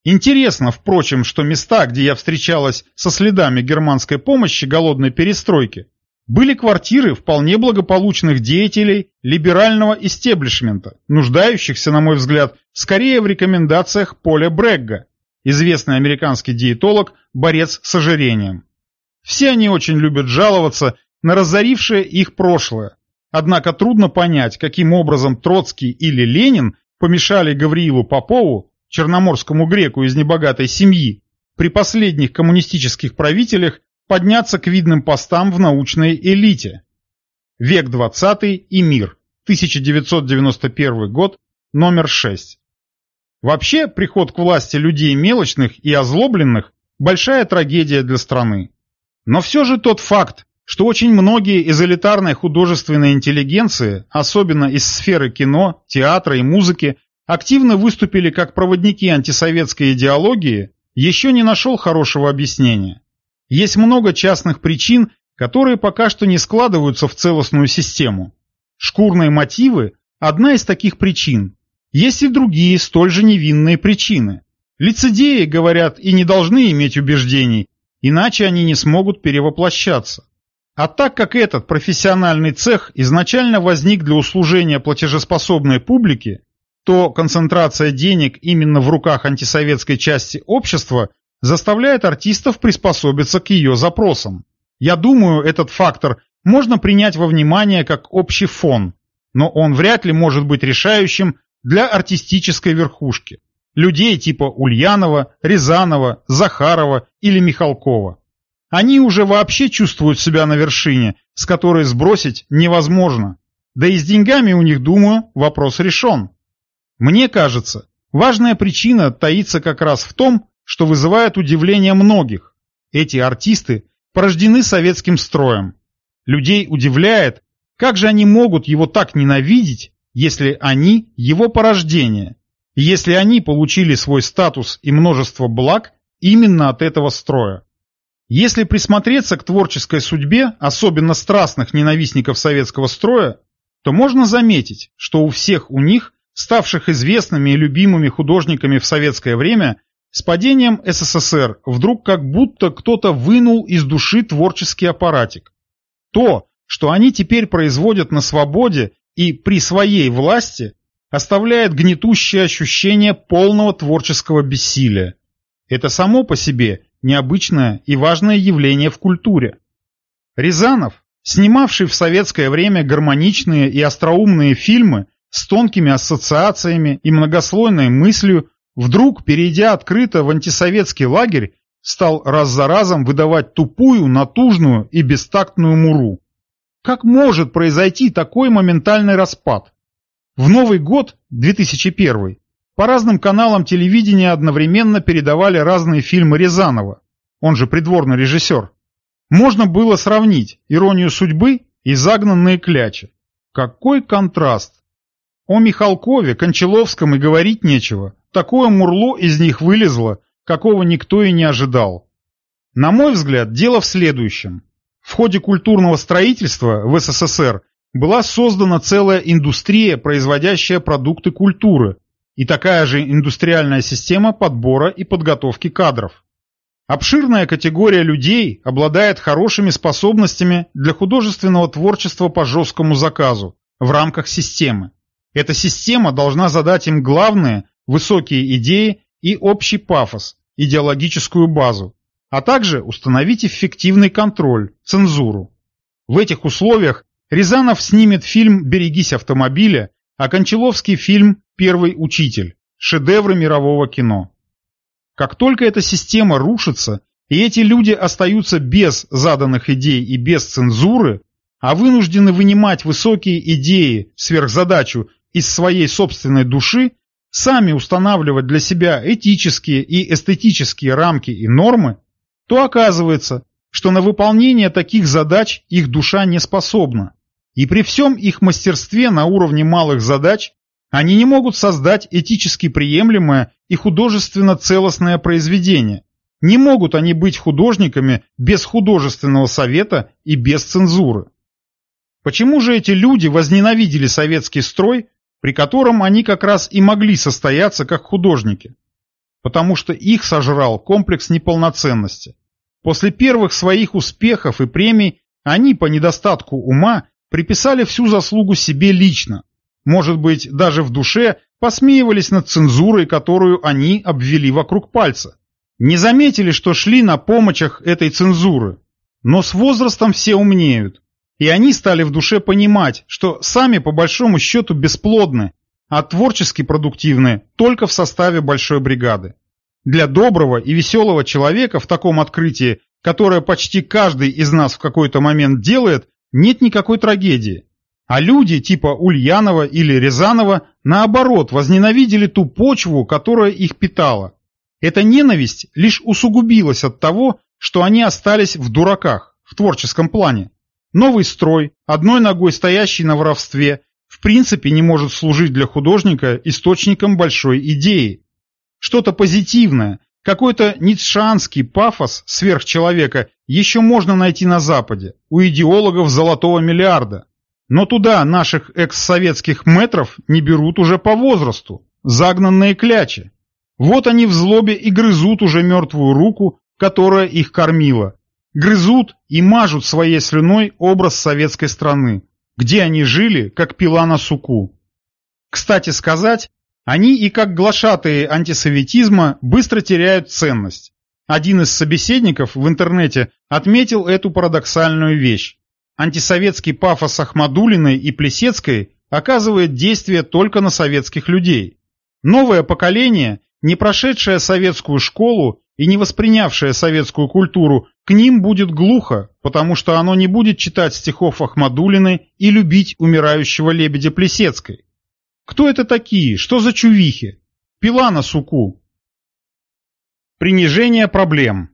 Интересно, впрочем, что места, где я встречалась со следами германской помощи голодной перестройки, были квартиры вполне благополучных деятелей либерального истеблишмента, нуждающихся, на мой взгляд, скорее в рекомендациях Поля Брегга, известный американский диетолог, борец с ожирением. Все они очень любят жаловаться на разорившее их прошлое, однако трудно понять, каким образом Троцкий или Ленин помешали Гавриилу Попову черноморскому греку из небогатой семьи, при последних коммунистических правителях подняться к видным постам в научной элите. Век 20 и мир. 1991 год, номер 6. Вообще, приход к власти людей мелочных и озлобленных – большая трагедия для страны. Но все же тот факт, что очень многие из элитарной художественной интеллигенции, особенно из сферы кино, театра и музыки, активно выступили как проводники антисоветской идеологии, еще не нашел хорошего объяснения. Есть много частных причин, которые пока что не складываются в целостную систему. Шкурные мотивы – одна из таких причин. Есть и другие, столь же невинные причины. Лицедеи, говорят, и не должны иметь убеждений, иначе они не смогут перевоплощаться. А так как этот профессиональный цех изначально возник для услужения платежеспособной публике, то концентрация денег именно в руках антисоветской части общества заставляет артистов приспособиться к ее запросам. Я думаю, этот фактор можно принять во внимание как общий фон, но он вряд ли может быть решающим для артистической верхушки. Людей типа Ульянова, Рязанова, Захарова или Михалкова. Они уже вообще чувствуют себя на вершине, с которой сбросить невозможно. Да и с деньгами у них, думаю, вопрос решен. Мне кажется, важная причина таится как раз в том, что вызывает удивление многих. Эти артисты порождены советским строем. Людей удивляет, как же они могут его так ненавидеть, если они его порождение, если они получили свой статус и множество благ именно от этого строя. Если присмотреться к творческой судьбе, особенно страстных ненавистников советского строя, то можно заметить, что у всех у них, ставших известными и любимыми художниками в советское время, с падением СССР вдруг как будто кто-то вынул из души творческий аппаратик. То, что они теперь производят на свободе и при своей власти, оставляет гнетущее ощущение полного творческого бессилия. Это само по себе необычное и важное явление в культуре. Рязанов, снимавший в советское время гармоничные и остроумные фильмы с тонкими ассоциациями и многослойной мыслью, вдруг, перейдя открыто в антисоветский лагерь, стал раз за разом выдавать тупую, натужную и бестактную муру. Как может произойти такой моментальный распад? В Новый год, 2001, по разным каналам телевидения одновременно передавали разные фильмы Рязанова, он же придворный режиссер. Можно было сравнить «Иронию судьбы» и «Загнанные клячи». Какой контраст! О Михалкове, Кончаловском и говорить нечего. Такое мурло из них вылезло, какого никто и не ожидал. На мой взгляд, дело в следующем. В ходе культурного строительства в СССР была создана целая индустрия, производящая продукты культуры, и такая же индустриальная система подбора и подготовки кадров. Обширная категория людей обладает хорошими способностями для художественного творчества по жесткому заказу в рамках системы. Эта система должна задать им главные, высокие идеи и общий пафос, идеологическую базу, а также установить эффективный контроль, цензуру. В этих условиях Рязанов снимет фильм «Берегись автомобиля», а Кончаловский фильм «Первый учитель» – шедевры мирового кино. Как только эта система рушится, и эти люди остаются без заданных идей и без цензуры, а вынуждены вынимать высокие идеи, сверхзадачу из своей собственной души, сами устанавливать для себя этические и эстетические рамки и нормы, то оказывается, что на выполнение таких задач их душа не способна. И при всем их мастерстве на уровне малых задач они не могут создать этически приемлемое и художественно целостное произведение. Не могут они быть художниками без художественного совета и без цензуры. Почему же эти люди возненавидели советский строй, при котором они как раз и могли состояться как художники? Потому что их сожрал комплекс неполноценности. После первых своих успехов и премий они по недостатку ума приписали всю заслугу себе лично. Может быть, даже в душе посмеивались над цензурой, которую они обвели вокруг пальца. Не заметили, что шли на помощах этой цензуры. Но с возрастом все умнеют. И они стали в душе понимать, что сами по большому счету бесплодны, а творчески продуктивны только в составе большой бригады. Для доброго и веселого человека в таком открытии, которое почти каждый из нас в какой-то момент делает, нет никакой трагедии. А люди типа Ульянова или Рязанова, наоборот, возненавидели ту почву, которая их питала. Эта ненависть лишь усугубилась от того, что они остались в дураках, в творческом плане. Новый строй, одной ногой стоящий на воровстве, в принципе не может служить для художника источником большой идеи. Что-то позитивное, какой-то ницшанский пафос сверхчеловека еще можно найти на Западе, у идеологов золотого миллиарда. Но туда наших экс-советских метров не берут уже по возрасту, загнанные клячи. Вот они в злобе и грызут уже мертвую руку, которая их кормила. Грызут и мажут своей слюной образ советской страны, где они жили, как пила на суку. Кстати сказать, они и как глашатые антисоветизма быстро теряют ценность. Один из собеседников в интернете отметил эту парадоксальную вещь. Антисоветский пафос Ахмадулиной и Плесецкой оказывает действие только на советских людей. Новое поколение, не прошедшее советскую школу и не воспринявшее советскую культуру, к ним будет глухо, потому что оно не будет читать стихов Ахмадулиной и любить умирающего лебедя Плесецкой. Кто это такие? Что за чувихи? Пила на суку. Принижение проблем.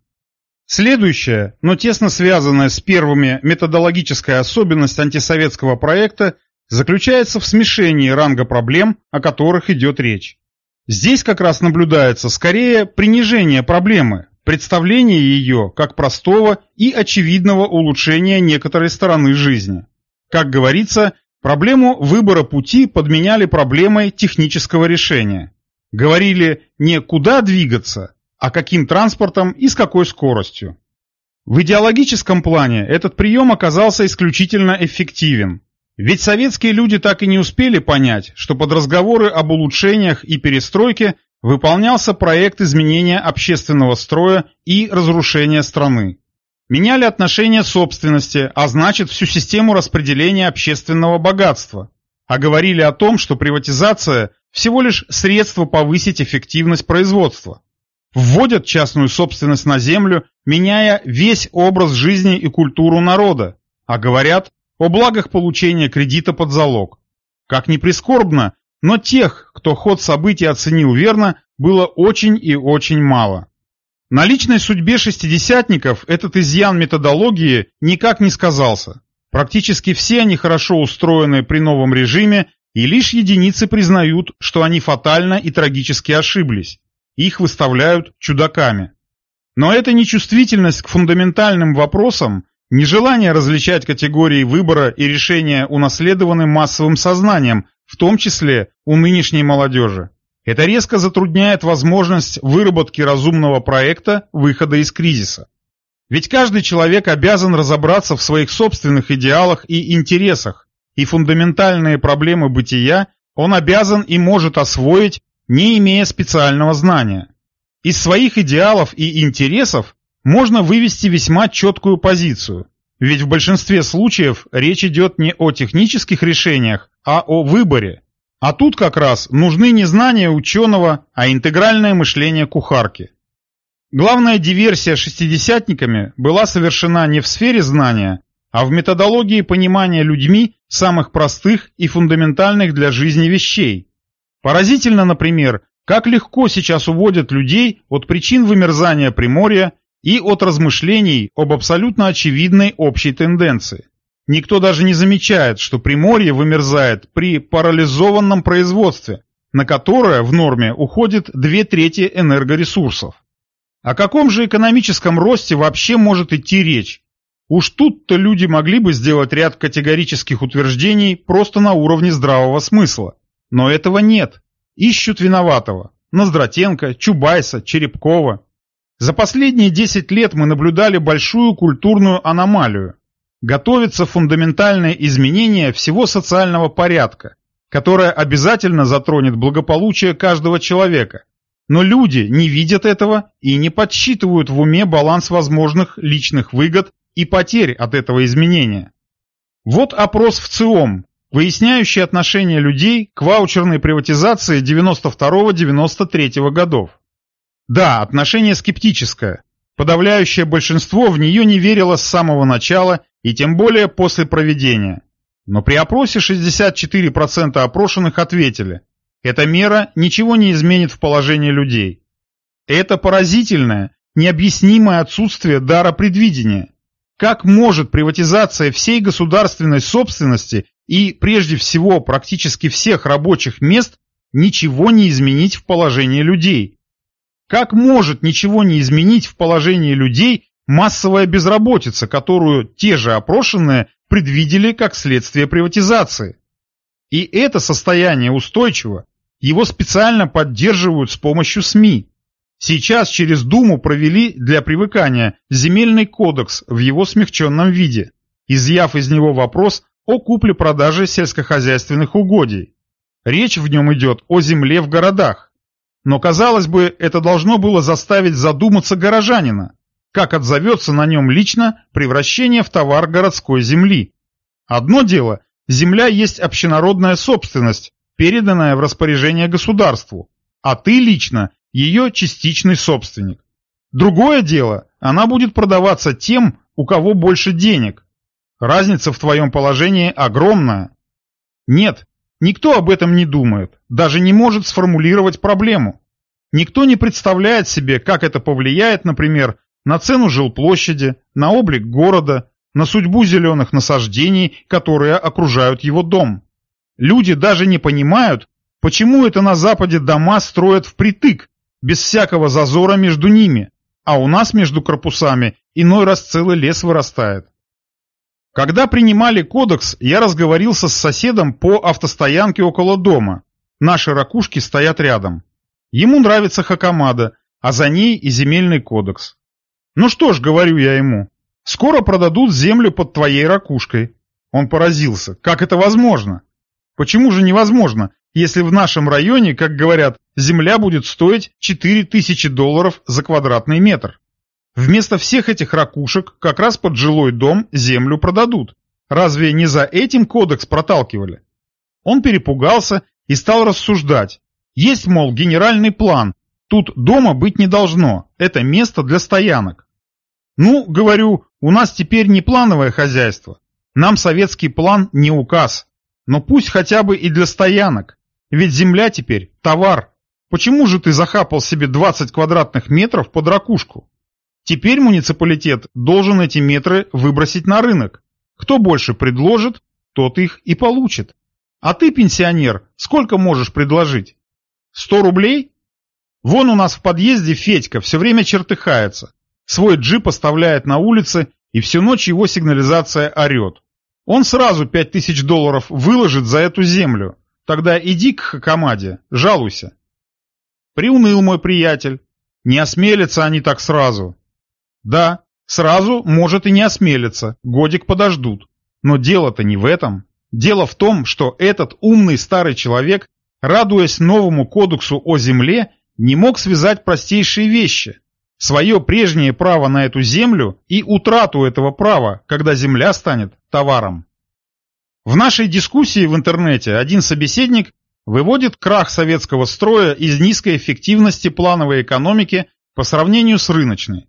Следующая, но тесно связанная с первыми методологическая особенность антисоветского проекта заключается в смешении ранга проблем, о которых идет речь. Здесь как раз наблюдается скорее принижение проблемы, представление ее как простого и очевидного улучшения некоторой стороны жизни. Как говорится, проблему выбора пути подменяли проблемой технического решения. Говорили не куда двигаться, а каким транспортом и с какой скоростью. В идеологическом плане этот прием оказался исключительно эффективен. Ведь советские люди так и не успели понять, что под разговоры об улучшениях и перестройке выполнялся проект изменения общественного строя и разрушения страны. Меняли отношения собственности, а значит всю систему распределения общественного богатства. А говорили о том, что приватизация – всего лишь средство повысить эффективность производства. Вводят частную собственность на землю, меняя весь образ жизни и культуру народа, а говорят о благах получения кредита под залог. Как ни прискорбно, но тех, кто ход событий оценил верно, было очень и очень мало. На личной судьбе шестидесятников этот изъян методологии никак не сказался. Практически все они хорошо устроены при новом режиме, и лишь единицы признают, что они фатально и трагически ошиблись. Их выставляют чудаками. Но эта нечувствительность к фундаментальным вопросам, нежелание различать категории выбора и решения унаследованы массовым сознанием, в том числе у нынешней молодежи. Это резко затрудняет возможность выработки разумного проекта выхода из кризиса. Ведь каждый человек обязан разобраться в своих собственных идеалах и интересах, и фундаментальные проблемы бытия он обязан и может освоить, не имея специального знания. Из своих идеалов и интересов можно вывести весьма четкую позицию, ведь в большинстве случаев речь идет не о технических решениях, а о выборе. А тут как раз нужны не знания ученого, а интегральное мышление кухарки. Главная диверсия шестидесятниками была совершена не в сфере знания, а в методологии понимания людьми самых простых и фундаментальных для жизни вещей. Поразительно, например, как легко сейчас уводят людей от причин вымерзания Приморья и от размышлений об абсолютно очевидной общей тенденции. Никто даже не замечает, что Приморье вымерзает при парализованном производстве, на которое в норме уходит две трети энергоресурсов. О каком же экономическом росте вообще может идти речь? Уж тут-то люди могли бы сделать ряд категорических утверждений просто на уровне здравого смысла. Но этого нет. Ищут виноватого. Ноздратенко, Чубайса, Черепкова. За последние 10 лет мы наблюдали большую культурную аномалию. Готовится фундаментальное изменение всего социального порядка, которое обязательно затронет благополучие каждого человека. Но люди не видят этого и не подсчитывают в уме баланс возможных личных выгод и потерь от этого изменения. Вот опрос в ЦИОМ, выясняющий отношение людей к ваучерной приватизации 92-93 годов. Да, отношение скептическое. Подавляющее большинство в нее не верило с самого начала и тем более после проведения. Но при опросе 64% опрошенных ответили, эта мера ничего не изменит в положении людей. Это поразительное, необъяснимое отсутствие дара предвидения. Как может приватизация всей государственной собственности и, прежде всего, практически всех рабочих мест ничего не изменить в положении людей? Как может ничего не изменить в положении людей Массовая безработица, которую те же опрошенные предвидели как следствие приватизации. И это состояние устойчиво. Его специально поддерживают с помощью СМИ. Сейчас через Думу провели для привыкания земельный кодекс в его смягченном виде, изъяв из него вопрос о купле-продаже сельскохозяйственных угодий. Речь в нем идет о земле в городах. Но, казалось бы, это должно было заставить задуматься горожанина как отзовется на нем лично превращение в товар городской земли. Одно дело, земля есть общенародная собственность, переданная в распоряжение государству, а ты лично ее частичный собственник. Другое дело, она будет продаваться тем, у кого больше денег. Разница в твоем положении огромная. Нет, никто об этом не думает, даже не может сформулировать проблему. Никто не представляет себе, как это повлияет, например, на цену жилплощади, на облик города, на судьбу зеленых насаждений, которые окружают его дом. Люди даже не понимают, почему это на Западе дома строят впритык, без всякого зазора между ними, а у нас между корпусами иной раз целый лес вырастает. Когда принимали кодекс, я разговорился с соседом по автостоянке около дома. Наши ракушки стоят рядом. Ему нравится Хакамада, а за ней и земельный кодекс. Ну что ж, говорю я ему, скоро продадут землю под твоей ракушкой. Он поразился. Как это возможно? Почему же невозможно, если в нашем районе, как говорят, земля будет стоить 4000 долларов за квадратный метр? Вместо всех этих ракушек как раз под жилой дом землю продадут. Разве не за этим кодекс проталкивали? Он перепугался и стал рассуждать. Есть, мол, генеральный план. Тут дома быть не должно. Это место для стоянок. Ну, говорю, у нас теперь не плановое хозяйство. Нам советский план не указ. Но пусть хотя бы и для стоянок. Ведь земля теперь товар. Почему же ты захапал себе 20 квадратных метров под ракушку? Теперь муниципалитет должен эти метры выбросить на рынок. Кто больше предложит, тот их и получит. А ты, пенсионер, сколько можешь предложить? Сто рублей? Вон у нас в подъезде Федька все время чертыхается. Свой джип оставляет на улице, и всю ночь его сигнализация орет. Он сразу пять тысяч долларов выложит за эту землю. Тогда иди к Хакамаде, жалуйся. Приуныл мой приятель. Не осмелятся они так сразу. Да, сразу может и не осмелиться, годик подождут. Но дело-то не в этом. Дело в том, что этот умный старый человек, радуясь новому кодексу о земле, не мог связать простейшие вещи. Свое прежнее право на эту землю и утрату этого права, когда земля станет товаром. В нашей дискуссии в интернете один собеседник выводит крах советского строя из низкой эффективности плановой экономики по сравнению с рыночной.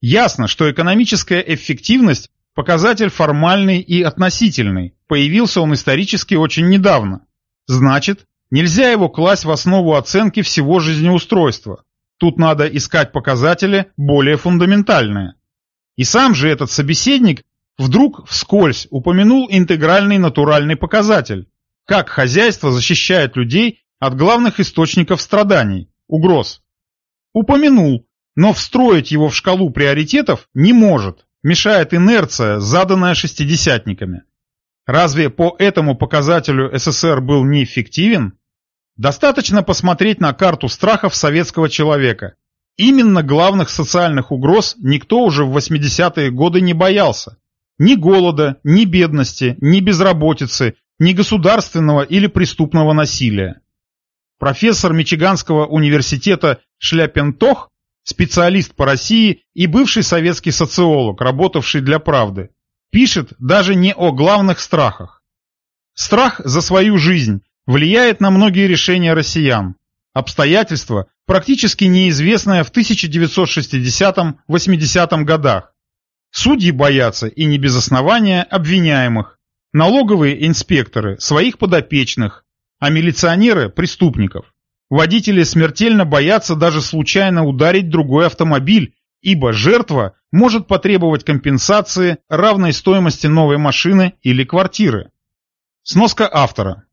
Ясно, что экономическая эффективность – показатель формальный и относительный, появился он исторически очень недавно. Значит, нельзя его класть в основу оценки всего жизнеустройства. Тут надо искать показатели более фундаментальные. И сам же этот собеседник вдруг вскользь упомянул интегральный натуральный показатель, как хозяйство защищает людей от главных источников страданий – угроз. Упомянул, но встроить его в шкалу приоритетов не может, мешает инерция, заданная шестидесятниками. Разве по этому показателю СССР был неэффективен? Достаточно посмотреть на карту страхов советского человека. Именно главных социальных угроз никто уже в 80-е годы не боялся. Ни голода, ни бедности, ни безработицы, ни государственного или преступного насилия. Профессор Мичиганского университета Шляпентох специалист по России и бывший советский социолог, работавший для «Правды», пишет даже не о главных страхах. Страх за свою жизнь влияет на многие решения россиян. Обстоятельства, практически неизвестное в 1960-80 годах. Судьи боятся, и не без основания, обвиняемых. Налоговые инспекторы – своих подопечных, а милиционеры – преступников. Водители смертельно боятся даже случайно ударить другой автомобиль, ибо жертва может потребовать компенсации равной стоимости новой машины или квартиры. Сноска автора.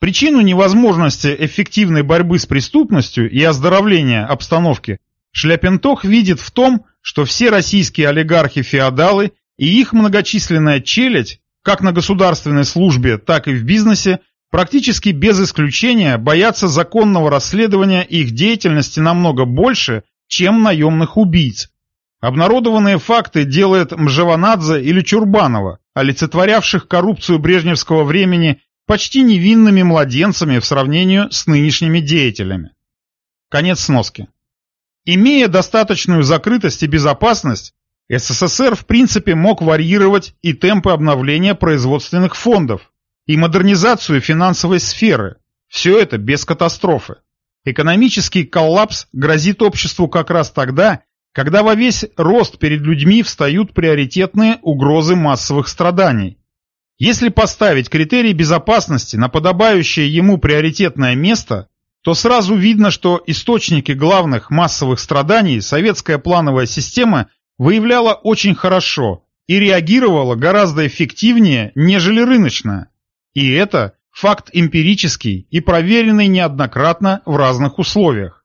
Причину невозможности эффективной борьбы с преступностью и оздоровления обстановки Шляпентох видит в том, что все российские олигархи-феодалы и их многочисленная челядь, как на государственной службе, так и в бизнесе, практически без исключения боятся законного расследования их деятельности намного больше, чем наемных убийц. Обнародованные факты делает Мжеванадзе или Чурбанова, олицетворявших коррупцию брежневского времени почти невинными младенцами в сравнении с нынешними деятелями. Конец сноски. Имея достаточную закрытость и безопасность, СССР в принципе мог варьировать и темпы обновления производственных фондов, и модернизацию финансовой сферы. Все это без катастрофы. Экономический коллапс грозит обществу как раз тогда, когда во весь рост перед людьми встают приоритетные угрозы массовых страданий. Если поставить критерий безопасности на подобающее ему приоритетное место, то сразу видно, что источники главных массовых страданий советская плановая система выявляла очень хорошо и реагировала гораздо эффективнее, нежели рыночная. И это факт эмпирический и проверенный неоднократно в разных условиях.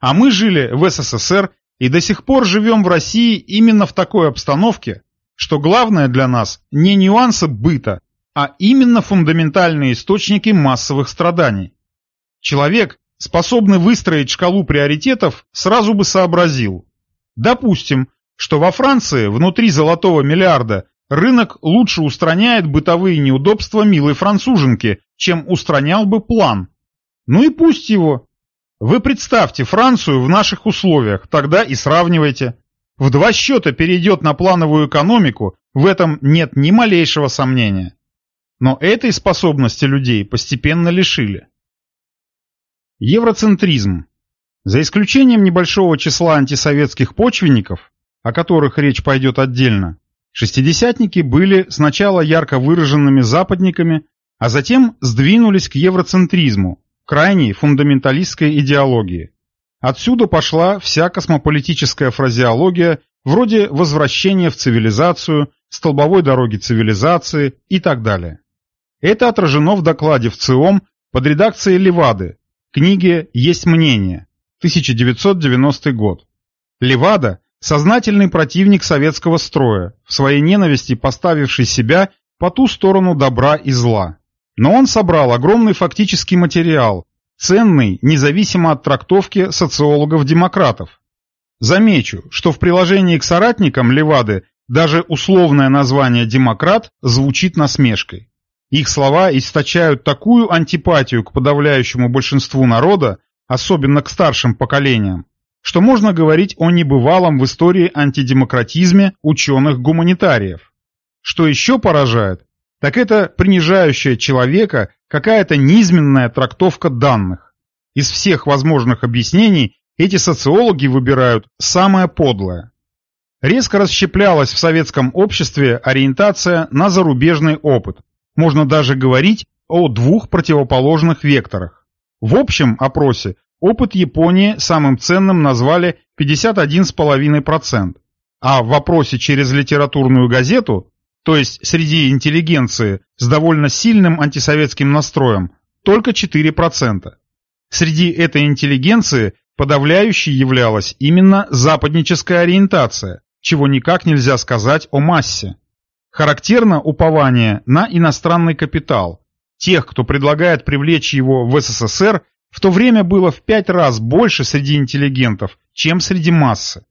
А мы жили в СССР и до сих пор живем в России именно в такой обстановке, что главное для нас не нюансы быта, а именно фундаментальные источники массовых страданий. Человек, способный выстроить шкалу приоритетов, сразу бы сообразил. Допустим, что во Франции внутри золотого миллиарда рынок лучше устраняет бытовые неудобства милой француженки, чем устранял бы план. Ну и пусть его. Вы представьте Францию в наших условиях, тогда и сравнивайте. В два счета перейдет на плановую экономику, в этом нет ни малейшего сомнения. Но этой способности людей постепенно лишили. Евроцентризм. За исключением небольшого числа антисоветских почвенников, о которых речь пойдет отдельно, шестидесятники были сначала ярко выраженными западниками, а затем сдвинулись к евроцентризму, крайней фундаменталистской идеологии. Отсюда пошла вся космополитическая фразеология вроде возвращения в цивилизацию, столбовой дороги цивилизации и так далее. Это отражено в докладе в ЦИОМ под редакцией Левады, книге «Есть мнение», 1990 год. Левада – сознательный противник советского строя, в своей ненависти поставивший себя по ту сторону добра и зла. Но он собрал огромный фактический материал, ценный независимо от трактовки социологов-демократов. Замечу, что в приложении к соратникам Левады даже условное название «демократ» звучит насмешкой. Их слова источают такую антипатию к подавляющему большинству народа, особенно к старшим поколениям, что можно говорить о небывалом в истории антидемократизме ученых-гуманитариев. Что еще поражает, так это принижающая человека какая-то низменная трактовка данных. Из всех возможных объяснений эти социологи выбирают самое подлое. Резко расщеплялась в советском обществе ориентация на зарубежный опыт, можно даже говорить о двух противоположных векторах. В общем опросе опыт Японии самым ценным назвали 51,5%, а в вопросе через литературную газету, то есть среди интеллигенции с довольно сильным антисоветским настроем, только 4%. Среди этой интеллигенции подавляющей являлась именно западническая ориентация, чего никак нельзя сказать о массе. Характерно упование на иностранный капитал. Тех, кто предлагает привлечь его в СССР, в то время было в пять раз больше среди интеллигентов, чем среди массы.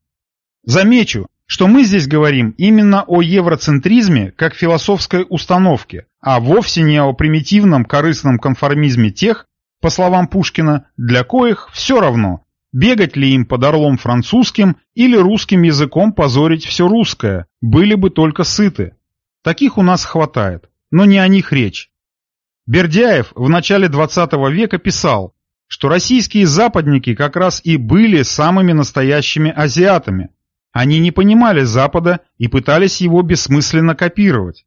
Замечу, что мы здесь говорим именно о евроцентризме как философской установке, а вовсе не о примитивном корыстном конформизме тех, по словам Пушкина, для коих все равно, бегать ли им под орлом французским или русским языком позорить все русское, были бы только сыты. Таких у нас хватает, но не о них речь. Бердяев в начале 20 века писал, что российские западники как раз и были самыми настоящими азиатами. Они не понимали Запада и пытались его бессмысленно копировать.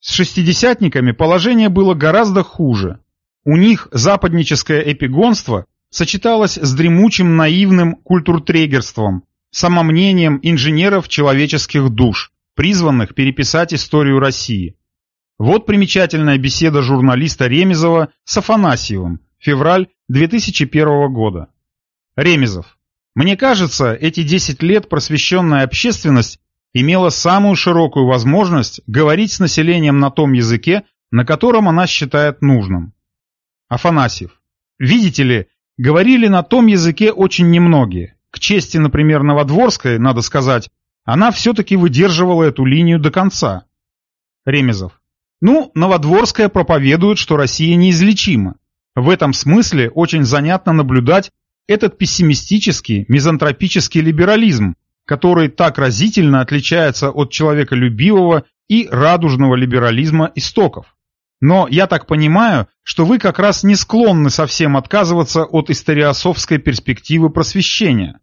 С шестидесятниками положение было гораздо хуже. У них западническое эпигонство сочеталось с дремучим наивным культуртрегерством, самомнением инженеров человеческих душ призванных переписать историю России. Вот примечательная беседа журналиста Ремезова с Афанасьевым, февраль 2001 года. Ремезов. Мне кажется, эти 10 лет просвещенная общественность имела самую широкую возможность говорить с населением на том языке, на котором она считает нужным. Афанасьев. Видите ли, говорили на том языке очень немногие. К чести, например, Новодворской, надо сказать, она все-таки выдерживала эту линию до конца. Ремезов. Ну, Новодворская проповедует, что Россия неизлечима. В этом смысле очень занятно наблюдать этот пессимистический, мизантропический либерализм, который так разительно отличается от человеколюбивого и радужного либерализма истоков. Но я так понимаю, что вы как раз не склонны совсем отказываться от историосовской перспективы просвещения.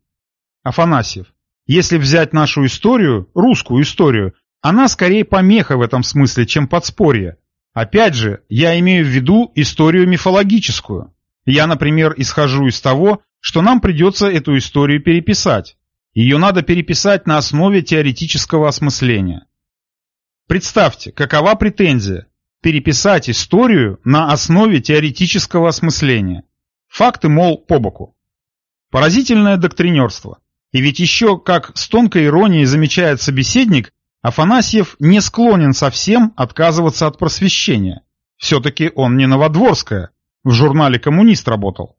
Афанасьев. Если взять нашу историю, русскую историю, она скорее помеха в этом смысле, чем подспорье. Опять же, я имею в виду историю мифологическую. Я, например, исхожу из того, что нам придется эту историю переписать. Ее надо переписать на основе теоретического осмысления. Представьте, какова претензия? Переписать историю на основе теоретического осмысления. Факты, мол, по боку. Поразительное доктринерство. И ведь еще, как с тонкой иронией замечает собеседник, Афанасьев не склонен совсем отказываться от просвещения. Все-таки он не Новодворская, в журнале «Коммунист» работал.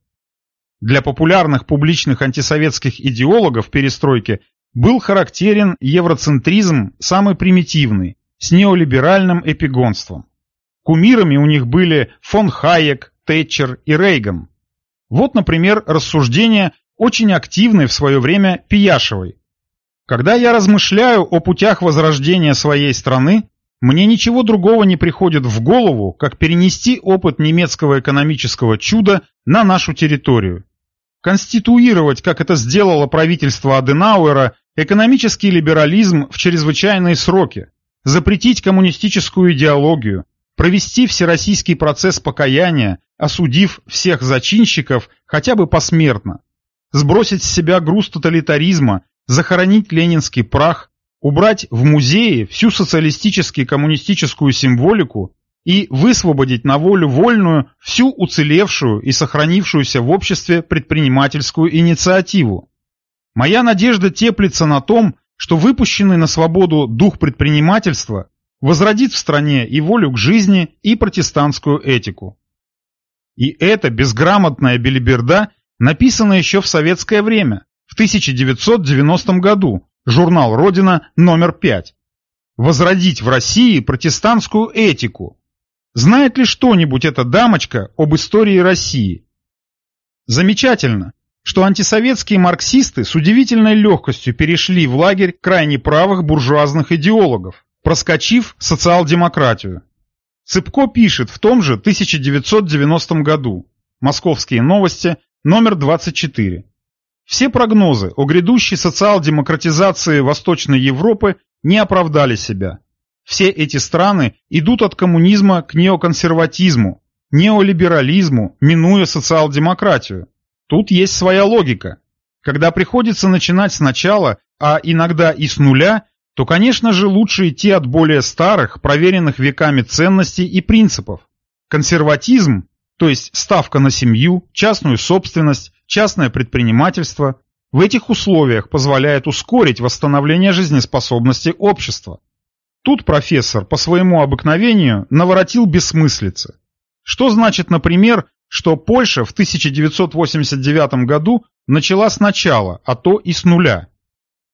Для популярных публичных антисоветских идеологов перестройки был характерен евроцентризм самый примитивный, с неолиберальным эпигонством. Кумирами у них были фон Хайек, Тэтчер и Рейган. Вот, например, рассуждение очень активной в свое время Пияшевой. Когда я размышляю о путях возрождения своей страны, мне ничего другого не приходит в голову, как перенести опыт немецкого экономического чуда на нашу территорию. Конституировать, как это сделало правительство Аденауэра, экономический либерализм в чрезвычайные сроки, запретить коммунистическую идеологию, провести всероссийский процесс покаяния, осудив всех зачинщиков хотя бы посмертно, сбросить с себя груз тоталитаризма, захоронить ленинский прах, убрать в музее всю социалистически коммунистическую символику и высвободить на волю вольную всю уцелевшую и сохранившуюся в обществе предпринимательскую инициативу. Моя надежда теплится на том, что выпущенный на свободу дух предпринимательства возродит в стране и волю к жизни, и протестантскую этику. И эта безграмотная белиберда написана еще в советское время, 1990 году, журнал «Родина» номер 5. Возродить в России протестантскую этику. Знает ли что-нибудь эта дамочка об истории России? Замечательно, что антисоветские марксисты с удивительной легкостью перешли в лагерь крайне правых буржуазных идеологов, проскочив социал-демократию. Цыпко пишет в том же 1990 году. Московские новости, номер 24. Все прогнозы о грядущей социал-демократизации Восточной Европы не оправдали себя. Все эти страны идут от коммунизма к неоконсерватизму, неолиберализму, минуя социал-демократию. Тут есть своя логика. Когда приходится начинать сначала, а иногда и с нуля, то, конечно же, лучше идти от более старых, проверенных веками ценностей и принципов. Консерватизм, то есть ставка на семью, частную собственность, частное предпринимательство, в этих условиях позволяет ускорить восстановление жизнеспособности общества. Тут профессор по своему обыкновению наворотил бессмыслицы. Что значит, например, что Польша в 1989 году начала сначала, а то и с нуля.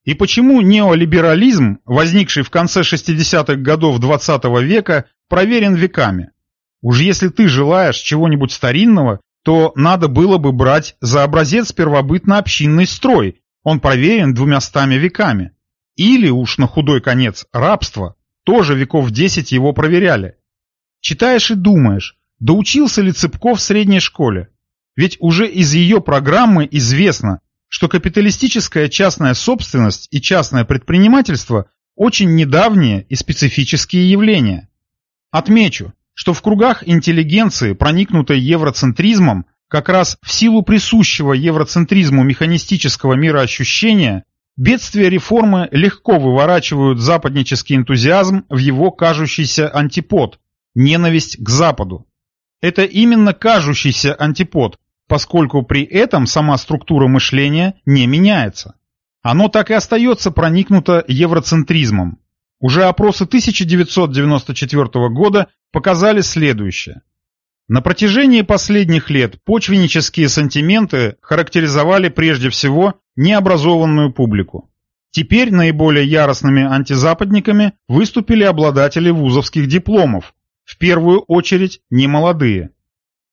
И почему неолиберализм, возникший в конце 60-х годов 20 -го века, проверен веками? Уж если ты желаешь чего-нибудь старинного, то надо было бы брать за образец первобытно-общинный строй, он проверен двумястами веками. Или уж на худой конец рабство, тоже веков 10 его проверяли. Читаешь и думаешь, Доучился ли Цыпков в средней школе? Ведь уже из ее программы известно, что капиталистическая частная собственность и частное предпринимательство очень недавние и специфические явления. Отмечу, что в кругах интеллигенции, проникнутой евроцентризмом, как раз в силу присущего евроцентризму механистического мироощущения, бедствия реформы легко выворачивают западнический энтузиазм в его кажущийся антипод – ненависть к Западу. Это именно кажущийся антипод, поскольку при этом сама структура мышления не меняется. Оно так и остается проникнуто евроцентризмом. Уже опросы 1994 года показали следующее. На протяжении последних лет почвеннические сантименты характеризовали прежде всего необразованную публику. Теперь наиболее яростными антизападниками выступили обладатели вузовских дипломов, в первую очередь немолодые.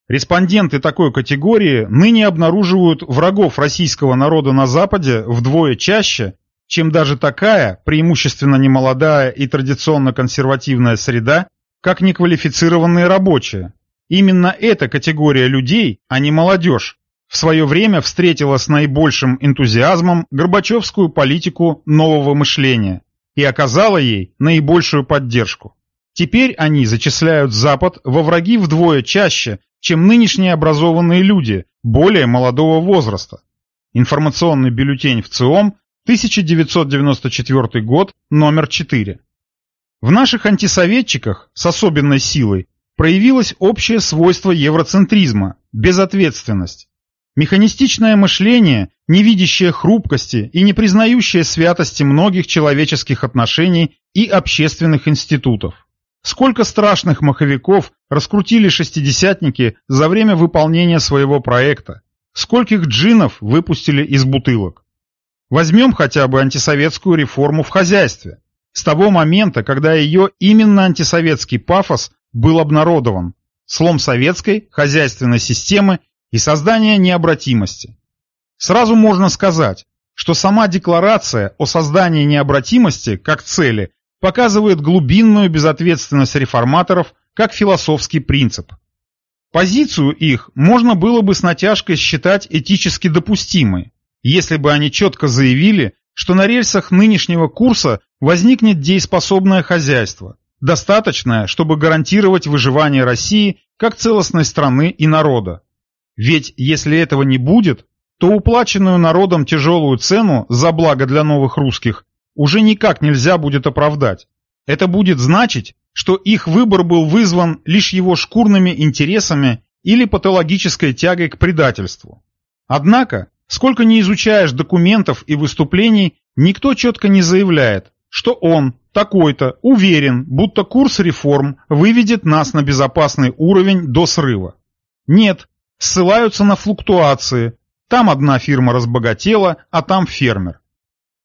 Респонденты такой категории ныне обнаруживают врагов российского народа на Западе вдвое чаще, чем даже такая, преимущественно немолодая и традиционно консервативная среда, как неквалифицированные рабочие. Именно эта категория людей, а не молодежь, в свое время встретила с наибольшим энтузиазмом Горбачевскую политику нового мышления и оказала ей наибольшую поддержку. Теперь они зачисляют Запад во враги вдвое чаще, чем нынешние образованные люди более молодого возраста. Информационный бюллетень в ЦИОМ, 1994 год, номер 4. В наших антисоветчиках с особенной силой проявилось общее свойство евроцентризма – безответственность. Механистичное мышление не видящая хрупкости и не признающая святости многих человеческих отношений и общественных институтов. Сколько страшных маховиков раскрутили шестидесятники за время выполнения своего проекта, скольких джинов выпустили из бутылок. Возьмем хотя бы антисоветскую реформу в хозяйстве. С того момента, когда ее именно антисоветский пафос был обнародован, слом советской хозяйственной системы и создание необратимости. Сразу можно сказать, что сама декларация о создании необратимости как цели показывает глубинную безответственность реформаторов как философский принцип. Позицию их можно было бы с натяжкой считать этически допустимой, если бы они четко заявили, что на рельсах нынешнего курса возникнет дееспособное хозяйство, достаточное, чтобы гарантировать выживание России как целостной страны и народа. Ведь если этого не будет, то уплаченную народом тяжелую цену за благо для новых русских уже никак нельзя будет оправдать. Это будет значить, что их выбор был вызван лишь его шкурными интересами или патологической тягой к предательству. Однако, сколько не изучаешь документов и выступлений, никто четко не заявляет, что он, такой-то, уверен, будто курс реформ выведет нас на безопасный уровень до срыва. Нет, ссылаются на флуктуации. Там одна фирма разбогатела, а там фермер.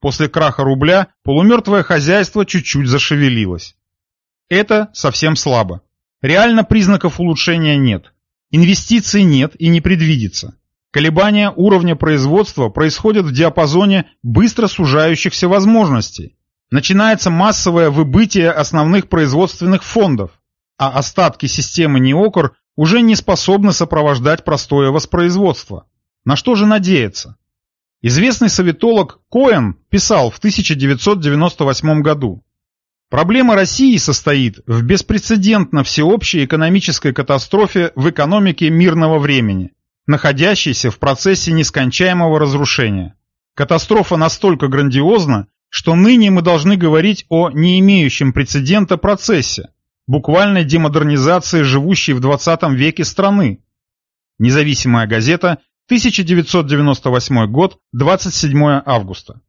После краха рубля полумертвое хозяйство чуть-чуть зашевелилось. Это совсем слабо. Реально признаков улучшения нет. Инвестиций нет и не предвидится. Колебания уровня производства происходят в диапазоне быстро сужающихся возможностей. Начинается массовое выбытие основных производственных фондов, а остатки системы НИОКР уже не способны сопровождать простое воспроизводство. На что же надеяться? Известный советолог Коэн писал в 1998 году. Проблема России состоит в беспрецедентно всеобщей экономической катастрофе в экономике мирного времени, находящейся в процессе нескончаемого разрушения. Катастрофа настолько грандиозна, что ныне мы должны говорить о не имеющем прецедента процессе, буквальной демодернизации живущей в 20 веке страны. Независимая газета, 1998 год, 27 августа.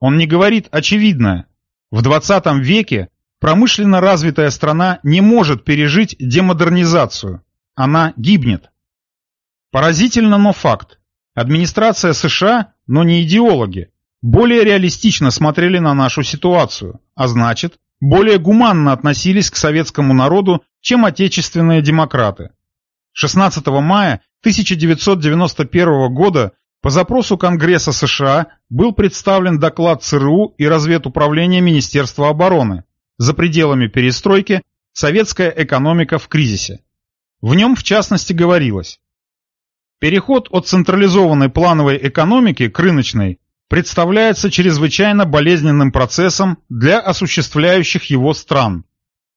Он не говорит очевидное. В 20 веке промышленно развитая страна не может пережить демодернизацию. Она гибнет. Поразительно, но факт. Администрация США, но не идеологи, более реалистично смотрели на нашу ситуацию, а значит, более гуманно относились к советскому народу, чем отечественные демократы. 16 мая 1991 года по запросу Конгресса США был представлен доклад ЦРУ и разведуправления Министерства обороны «За пределами перестройки. Советская экономика в кризисе». В нем, в частности, говорилось Переход от централизованной плановой экономики к рыночной представляется чрезвычайно болезненным процессом для осуществляющих его стран.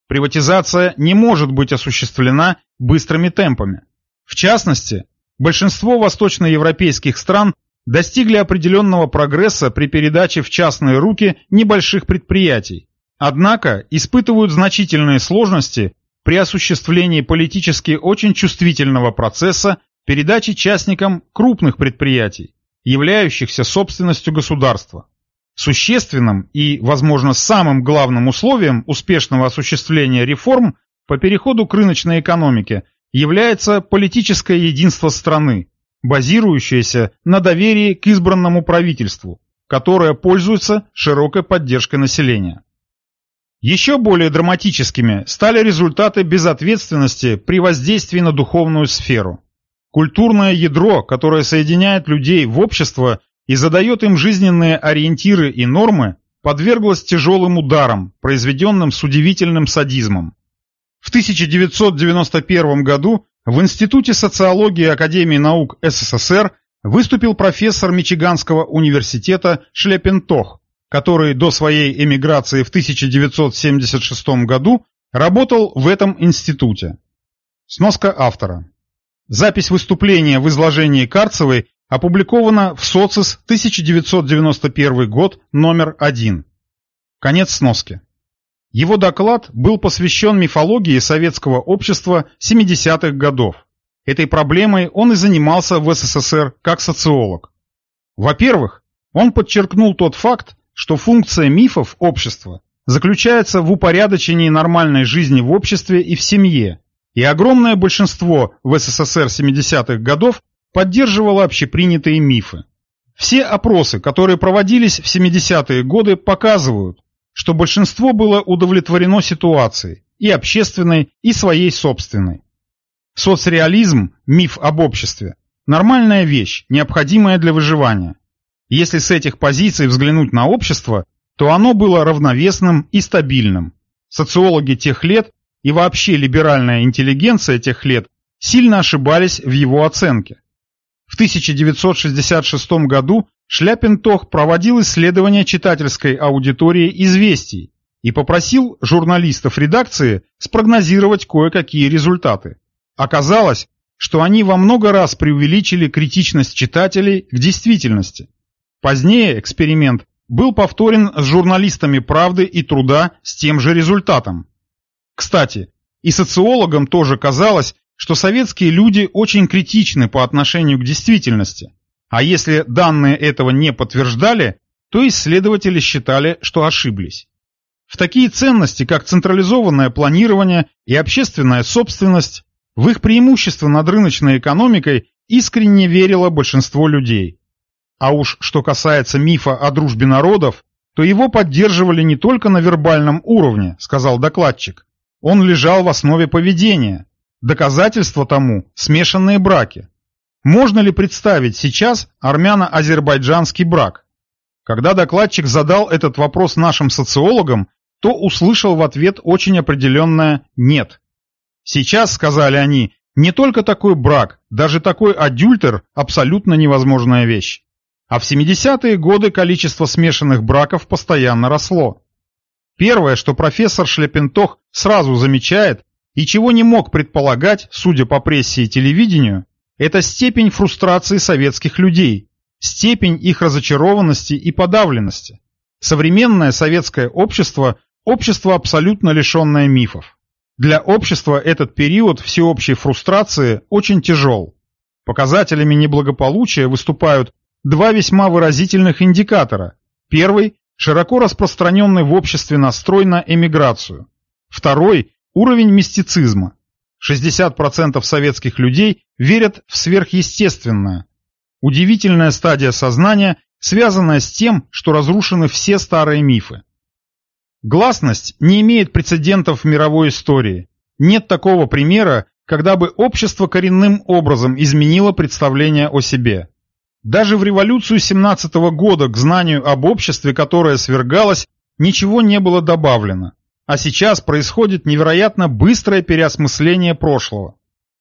Приватизация не может быть осуществлена быстрыми темпами. В частности, большинство восточноевропейских стран достигли определенного прогресса при передаче в частные руки небольших предприятий, однако испытывают значительные сложности при осуществлении политически очень чувствительного процесса передачи частникам крупных предприятий, являющихся собственностью государства. Существенным и, возможно, самым главным условием успешного осуществления реформ по переходу к рыночной экономике является политическое единство страны, базирующееся на доверии к избранному правительству, которое пользуется широкой поддержкой населения. Еще более драматическими стали результаты безответственности при воздействии на духовную сферу. Культурное ядро, которое соединяет людей в общество и задает им жизненные ориентиры и нормы, подверглось тяжелым ударам, произведенным с удивительным садизмом. В 1991 году в Институте социологии Академии наук СССР выступил профессор Мичиганского университета Шлепентох, который до своей эмиграции в 1976 году работал в этом институте. Сноска автора. Запись выступления в изложении Карцевой опубликована в СОЦИС 1991 год, номер 1. Конец сноски. Его доклад был посвящен мифологии советского общества 70-х годов. Этой проблемой он и занимался в СССР как социолог. Во-первых, он подчеркнул тот факт, что функция мифов общества заключается в упорядочении нормальной жизни в обществе и в семье, и огромное большинство в СССР 70-х годов поддерживало общепринятые мифы. Все опросы, которые проводились в 70-е годы, показывают, что большинство было удовлетворено ситуацией, и общественной, и своей собственной. Соцреализм, миф об обществе, нормальная вещь, необходимая для выживания. Если с этих позиций взглянуть на общество, то оно было равновесным и стабильным. Социологи тех лет и вообще либеральная интеллигенция тех лет сильно ошибались в его оценке. В 1966 году Шляпин-Тох проводил исследование читательской аудитории «Известий» и попросил журналистов редакции спрогнозировать кое-какие результаты. Оказалось, что они во много раз преувеличили критичность читателей к действительности. Позднее эксперимент был повторен с журналистами «Правды» и «Труда» с тем же результатом. Кстати, и социологам тоже казалось, что советские люди очень критичны по отношению к действительности, а если данные этого не подтверждали, то исследователи считали, что ошиблись. В такие ценности, как централизованное планирование и общественная собственность, в их преимущество над рыночной экономикой искренне верило большинство людей. А уж что касается мифа о дружбе народов, то его поддерживали не только на вербальном уровне, сказал докладчик. Он лежал в основе поведения, Доказательство тому – смешанные браки. Можно ли представить сейчас армяно-азербайджанский брак? Когда докладчик задал этот вопрос нашим социологам, то услышал в ответ очень определенное «нет». Сейчас, сказали они, не только такой брак, даже такой адюльтер – абсолютно невозможная вещь. А в 70-е годы количество смешанных браков постоянно росло. Первое, что профессор Шлепентох сразу замечает, и чего не мог предполагать, судя по прессе и телевидению, это степень фрустрации советских людей, степень их разочарованности и подавленности. Современное советское общество – общество абсолютно лишенное мифов. Для общества этот период всеобщей фрустрации очень тяжел. Показателями неблагополучия выступают два весьма выразительных индикатора. Первый – широко распространенный в обществе настрой на эмиграцию. Второй Уровень мистицизма. 60% советских людей верят в сверхъестественное. Удивительная стадия сознания, связанная с тем, что разрушены все старые мифы. Гласность не имеет прецедентов в мировой истории. Нет такого примера, когда бы общество коренным образом изменило представление о себе. Даже в революцию 17 -го года к знанию об обществе, которое свергалось, ничего не было добавлено. А сейчас происходит невероятно быстрое переосмысление прошлого.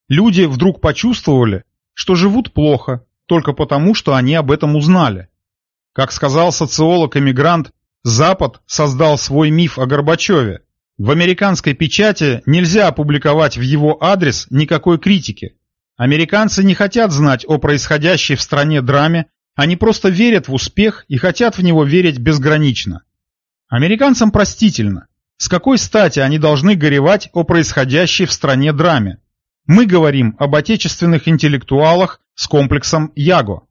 Люди вдруг почувствовали, что живут плохо, только потому, что они об этом узнали. Как сказал социолог-эмигрант, Запад создал свой миф о Горбачеве. В американской печати нельзя опубликовать в его адрес никакой критики. Американцы не хотят знать о происходящей в стране драме, они просто верят в успех и хотят в него верить безгранично. Американцам простительно. С какой стати они должны горевать о происходящей в стране драме? Мы говорим об отечественных интеллектуалах с комплексом Яго.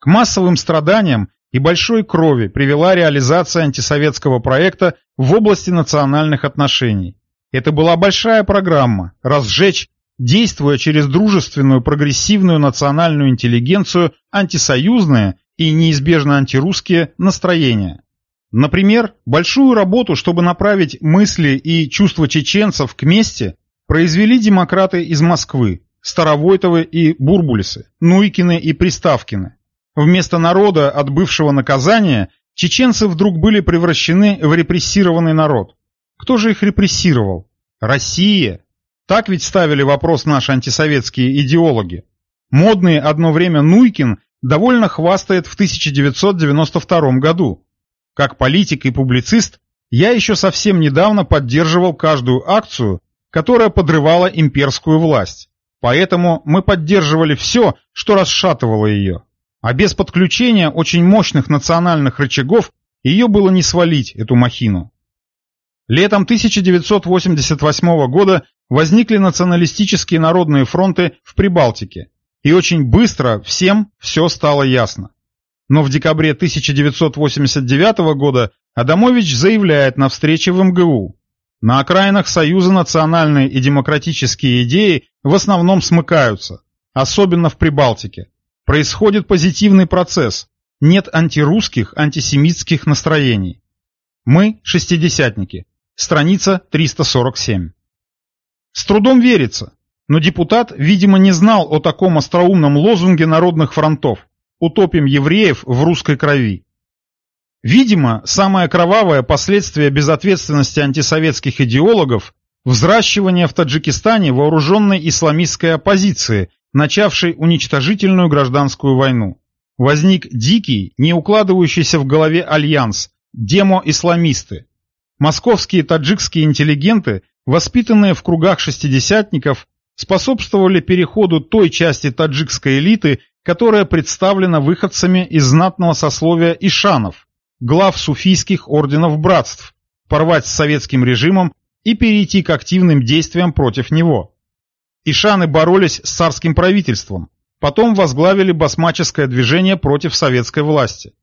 К массовым страданиям и большой крови привела реализация антисоветского проекта в области национальных отношений. Это была большая программа «Разжечь», действуя через дружественную прогрессивную национальную интеллигенцию антисоюзные и неизбежно антирусские настроения. Например, большую работу, чтобы направить мысли и чувства чеченцев к мести, произвели демократы из Москвы, Старовойтовы и Бурбулисы, Нуйкины и Приставкины. Вместо народа, отбывшего наказания, чеченцы вдруг были превращены в репрессированный народ. Кто же их репрессировал? Россия. Так ведь ставили вопрос наши антисоветские идеологи. Модный одно время Нуйкин довольно хвастает в 1992 году. Как политик и публицист, я еще совсем недавно поддерживал каждую акцию, которая подрывала имперскую власть. Поэтому мы поддерживали все, что расшатывало ее. А без подключения очень мощных национальных рычагов ее было не свалить, эту махину. Летом 1988 года возникли националистические народные фронты в Прибалтике. И очень быстро всем все стало ясно. Но в декабре 1989 года Адамович заявляет на встрече в МГУ. На окраинах Союза национальные и демократические идеи в основном смыкаются, особенно в Прибалтике. Происходит позитивный процесс, нет антирусских, антисемитских настроений. Мы – шестидесятники. Страница 347. С трудом верится, но депутат, видимо, не знал о таком остроумном лозунге народных фронтов «Утопим евреев в русской крови». Видимо, самое кровавое последствие безответственности антисоветских идеологов – взращивание в Таджикистане вооруженной исламистской оппозиции, начавшей уничтожительную гражданскую войну. Возник дикий, не укладывающийся в голове альянс – демо-исламисты. Московские таджикские интеллигенты, воспитанные в кругах шестидесятников, способствовали переходу той части таджикской элиты, которая представлена выходцами из знатного сословия ишанов, глав суфийских орденов братств, порвать с советским режимом и перейти к активным действиям против него. Ишаны боролись с царским правительством, потом возглавили басмаческое движение против советской власти.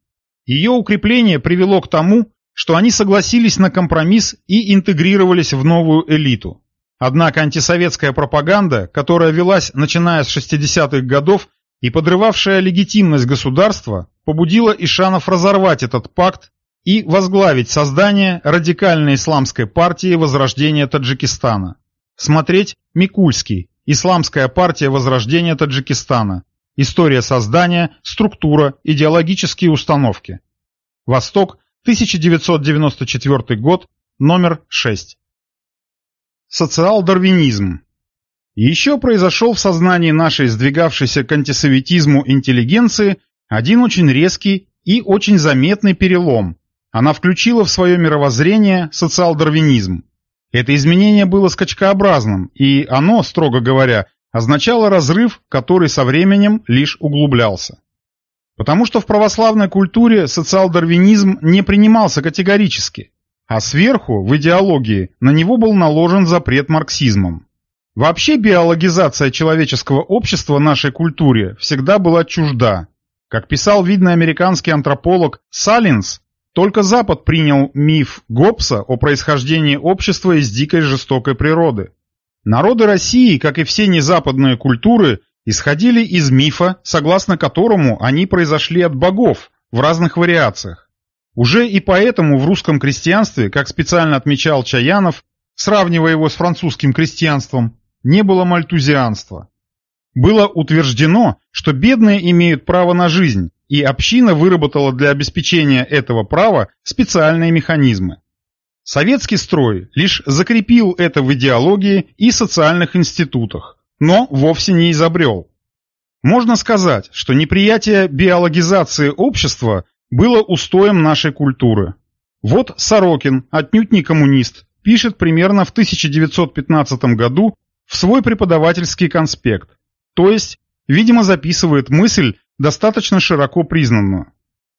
Ее укрепление привело к тому, что они согласились на компромисс и интегрировались в новую элиту. Однако антисоветская пропаганда, которая велась начиная с 60-х годов и подрывавшая легитимность государства, побудила Ишанов разорвать этот пакт и возглавить создание радикальной исламской партии Возрождения Таджикистана. Смотреть Микульский, Исламская партия Возрождения Таджикистана. История создания, структура, идеологические установки. Восток, 1994 год, номер 6. Социал-дарвинизм. Еще произошел в сознании нашей сдвигавшейся к антисоветизму интеллигенции один очень резкий и очень заметный перелом. Она включила в свое мировоззрение социал-дарвинизм. Это изменение было скачкообразным, и оно, строго говоря, означало разрыв, который со временем лишь углублялся. Потому что в православной культуре социал-дарвинизм не принимался категорически, а сверху, в идеологии, на него был наложен запрет марксизмом. Вообще биологизация человеческого общества нашей культуре всегда была чужда. Как писал видный американский антрополог Саллинс, только Запад принял миф Гоббса о происхождении общества из дикой жестокой природы. Народы России, как и все незападные культуры, исходили из мифа, согласно которому они произошли от богов в разных вариациях. Уже и поэтому в русском крестьянстве, как специально отмечал Чаянов, сравнивая его с французским крестьянством, не было мальтузианства. Было утверждено, что бедные имеют право на жизнь, и община выработала для обеспечения этого права специальные механизмы. Советский строй лишь закрепил это в идеологии и социальных институтах, но вовсе не изобрел. Можно сказать, что неприятие биологизации общества было устоем нашей культуры. Вот Сорокин, отнюдь не коммунист, пишет примерно в 1915 году в свой преподавательский конспект, то есть, видимо, записывает мысль, достаточно широко признанную.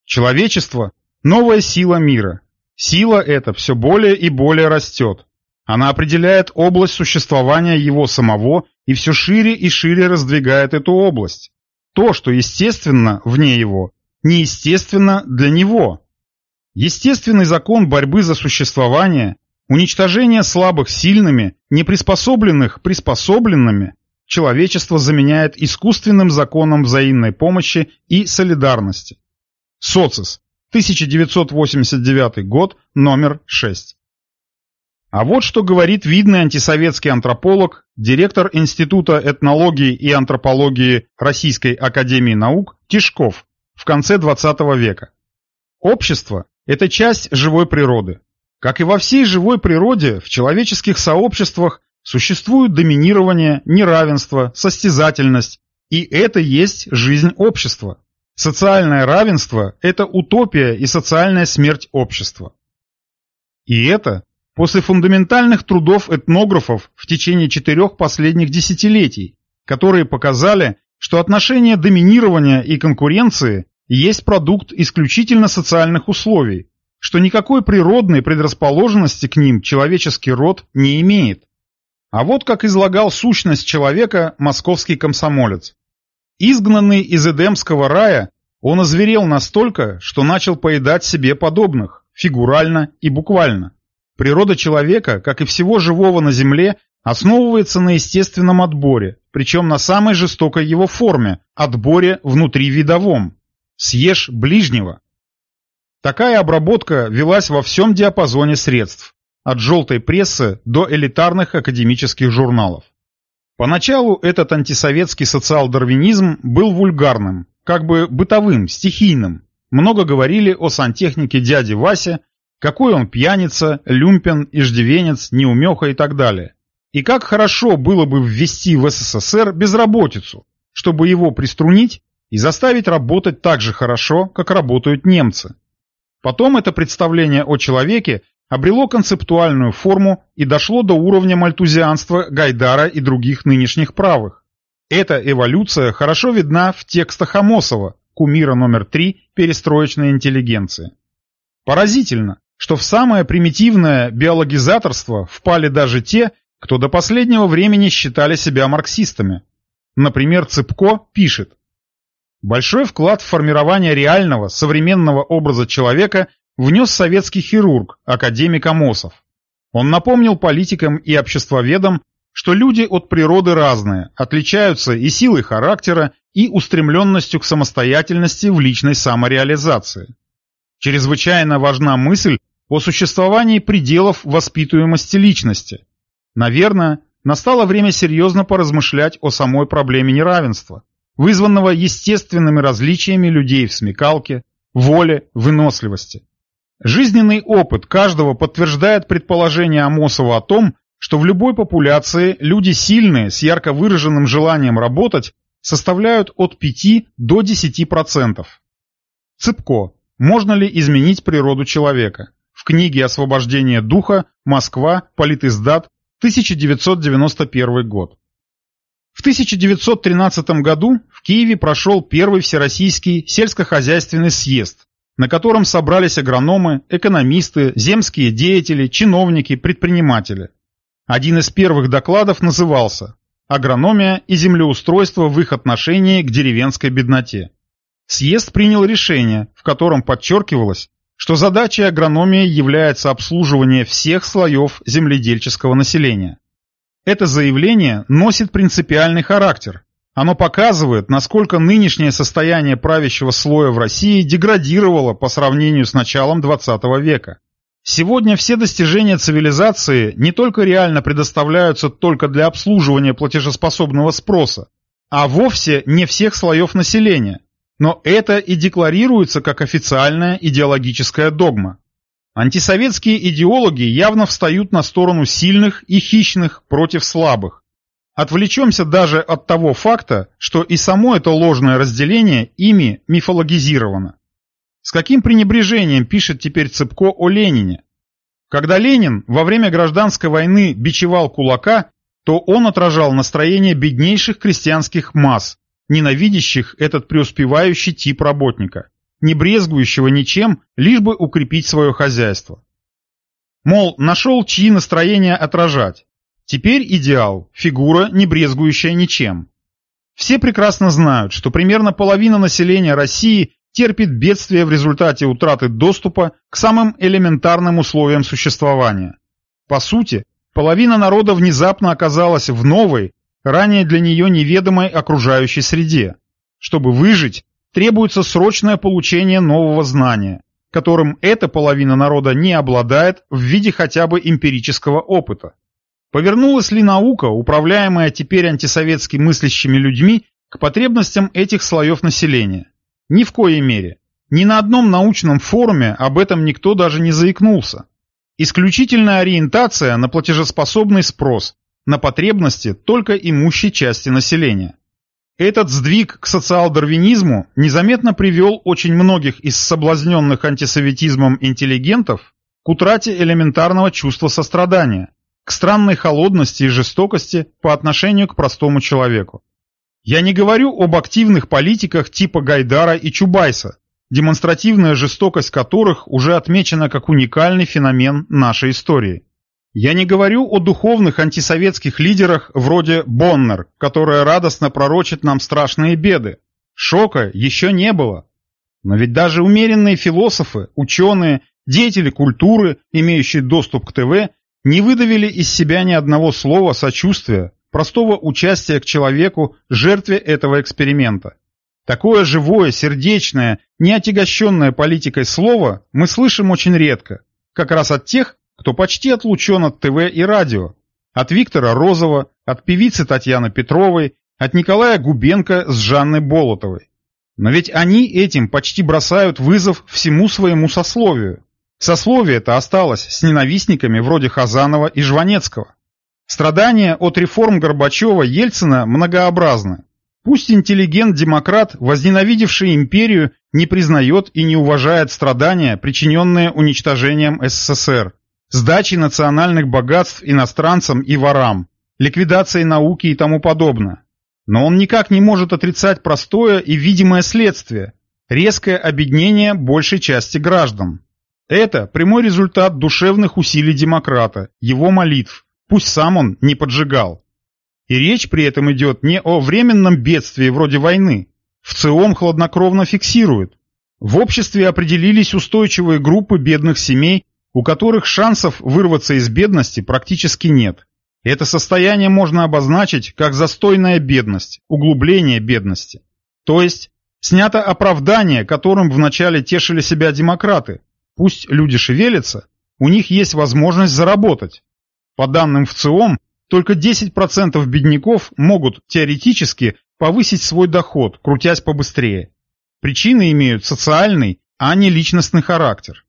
Человечество – новая сила мира. Сила эта все более и более растет. Она определяет область существования его самого и все шире и шире раздвигает эту область. То, что естественно вне его, неестественно для него. Естественный закон борьбы за существование, уничтожение слабых сильными, неприспособленных приспособленными, человечество заменяет искусственным законом взаимной помощи и солидарности. Социс, 1989 год, номер 6. А вот что говорит видный антисоветский антрополог, директор Института этнологии и антропологии Российской Академии Наук Тишков в конце XX века. Общество – это часть живой природы. Как и во всей живой природе, в человеческих сообществах существует доминирование, неравенство, состязательность, и это есть жизнь общества. Социальное равенство – это утопия и социальная смерть общества. И это после фундаментальных трудов этнографов в течение четырех последних десятилетий, которые показали, что отношения доминирования и конкуренции есть продукт исключительно социальных условий, что никакой природной предрасположенности к ним человеческий род не имеет. А вот как излагал сущность человека московский комсомолец. Изгнанный из Эдемского рая, Он озверел настолько, что начал поедать себе подобных, фигурально и буквально. Природа человека, как и всего живого на Земле, основывается на естественном отборе, причем на самой жестокой его форме – отборе внутривидовом. Съешь ближнего. Такая обработка велась во всем диапазоне средств, от желтой прессы до элитарных академических журналов. Поначалу этот антисоветский социал-дарвинизм был вульгарным, как бы бытовым, стихийным. Много говорили о сантехнике дяди Васе, какой он пьяница, люмпен, иждивенец, неумеха и так далее. И как хорошо было бы ввести в СССР безработицу, чтобы его приструнить и заставить работать так же хорошо, как работают немцы. Потом это представление о человеке обрело концептуальную форму и дошло до уровня мальтузианства Гайдара и других нынешних правых. Эта эволюция хорошо видна в текстах Амосова, кумира номер три перестроечной интеллигенции. Поразительно, что в самое примитивное биологизаторство впали даже те, кто до последнего времени считали себя марксистами. Например, Цыпко пишет Большой вклад в формирование реального, современного образа человека внес советский хирург, академик Амосов. Он напомнил политикам и обществоведам, что люди от природы разные, отличаются и силой характера, и устремленностью к самостоятельности в личной самореализации. Чрезвычайно важна мысль о существовании пределов воспитуемости личности. Наверное, настало время серьезно поразмышлять о самой проблеме неравенства, вызванного естественными различиями людей в смекалке, воле, выносливости. Жизненный опыт каждого подтверждает предположение Амосова о том, что в любой популяции люди сильные, с ярко выраженным желанием работать, составляют от 5 до 10%. Цыпко. Можно ли изменить природу человека? В книге «Освобождение духа. Москва. Политиздат. 1991 год». В 1913 году в Киеве прошел первый Всероссийский сельскохозяйственный съезд, на котором собрались агрономы, экономисты, земские деятели, чиновники, предприниматели. Один из первых докладов назывался «Агрономия и землеустройство в их отношении к деревенской бедноте». Съезд принял решение, в котором подчеркивалось, что задачей агрономии является обслуживание всех слоев земледельческого населения. Это заявление носит принципиальный характер. Оно показывает, насколько нынешнее состояние правящего слоя в России деградировало по сравнению с началом XX века. Сегодня все достижения цивилизации не только реально предоставляются только для обслуживания платежеспособного спроса, а вовсе не всех слоев населения, но это и декларируется как официальная идеологическая догма. Антисоветские идеологи явно встают на сторону сильных и хищных против слабых. Отвлечемся даже от того факта, что и само это ложное разделение ими мифологизировано. С каким пренебрежением пишет теперь Цыпко о Ленине? Когда Ленин во время гражданской войны бичевал кулака, то он отражал настроение беднейших крестьянских масс, ненавидящих этот преуспевающий тип работника, не брезгующего ничем, лишь бы укрепить свое хозяйство. Мол, нашел чьи настроения отражать. Теперь идеал – фигура, не брезгующая ничем. Все прекрасно знают, что примерно половина населения России терпит бедствие в результате утраты доступа к самым элементарным условиям существования. По сути, половина народа внезапно оказалась в новой, ранее для нее неведомой окружающей среде. Чтобы выжить, требуется срочное получение нового знания, которым эта половина народа не обладает в виде хотя бы эмпирического опыта. Повернулась ли наука, управляемая теперь антисоветски мыслящими людьми, к потребностям этих слоев населения? Ни в коей мере. Ни на одном научном форуме об этом никто даже не заикнулся. Исключительная ориентация на платежеспособный спрос, на потребности только имущей части населения. Этот сдвиг к социал-дарвинизму незаметно привел очень многих из соблазненных антисоветизмом интеллигентов к утрате элементарного чувства сострадания, к странной холодности и жестокости по отношению к простому человеку. Я не говорю об активных политиках типа Гайдара и Чубайса, демонстративная жестокость которых уже отмечена как уникальный феномен нашей истории. Я не говорю о духовных антисоветских лидерах вроде Боннер, которая радостно пророчит нам страшные беды. Шока еще не было. Но ведь даже умеренные философы, ученые, деятели культуры, имеющие доступ к ТВ, не выдавили из себя ни одного слова сочувствия, простого участия к человеку, жертве этого эксперимента. Такое живое, сердечное, не отягощенное политикой слово мы слышим очень редко, как раз от тех, кто почти отлучен от ТВ и радио, от Виктора Розова, от певицы Татьяны Петровой, от Николая Губенко с Жанной Болотовой. Но ведь они этим почти бросают вызов всему своему сословию. Сословие это осталось с ненавистниками вроде Хазанова и Жванецкого. Страдания от реформ Горбачева-Ельцина многообразны. Пусть интеллигент-демократ, возненавидевший империю, не признает и не уважает страдания, причиненные уничтожением СССР, сдачей национальных богатств иностранцам и ворам, ликвидацией науки и тому подобное. Но он никак не может отрицать простое и видимое следствие – резкое обеднение большей части граждан. Это прямой результат душевных усилий демократа, его молитв, пусть сам он не поджигал. И речь при этом идет не о временном бедствии вроде войны. В ЦИОМ хладнокровно фиксируют. В обществе определились устойчивые группы бедных семей, у которых шансов вырваться из бедности практически нет. Это состояние можно обозначить как застойная бедность, углубление бедности. То есть, снято оправдание, которым вначале тешили себя демократы. Пусть люди шевелятся, у них есть возможность заработать. По данным в ЦИОМ, только 10% бедняков могут теоретически повысить свой доход, крутясь побыстрее. Причины имеют социальный, а не личностный характер.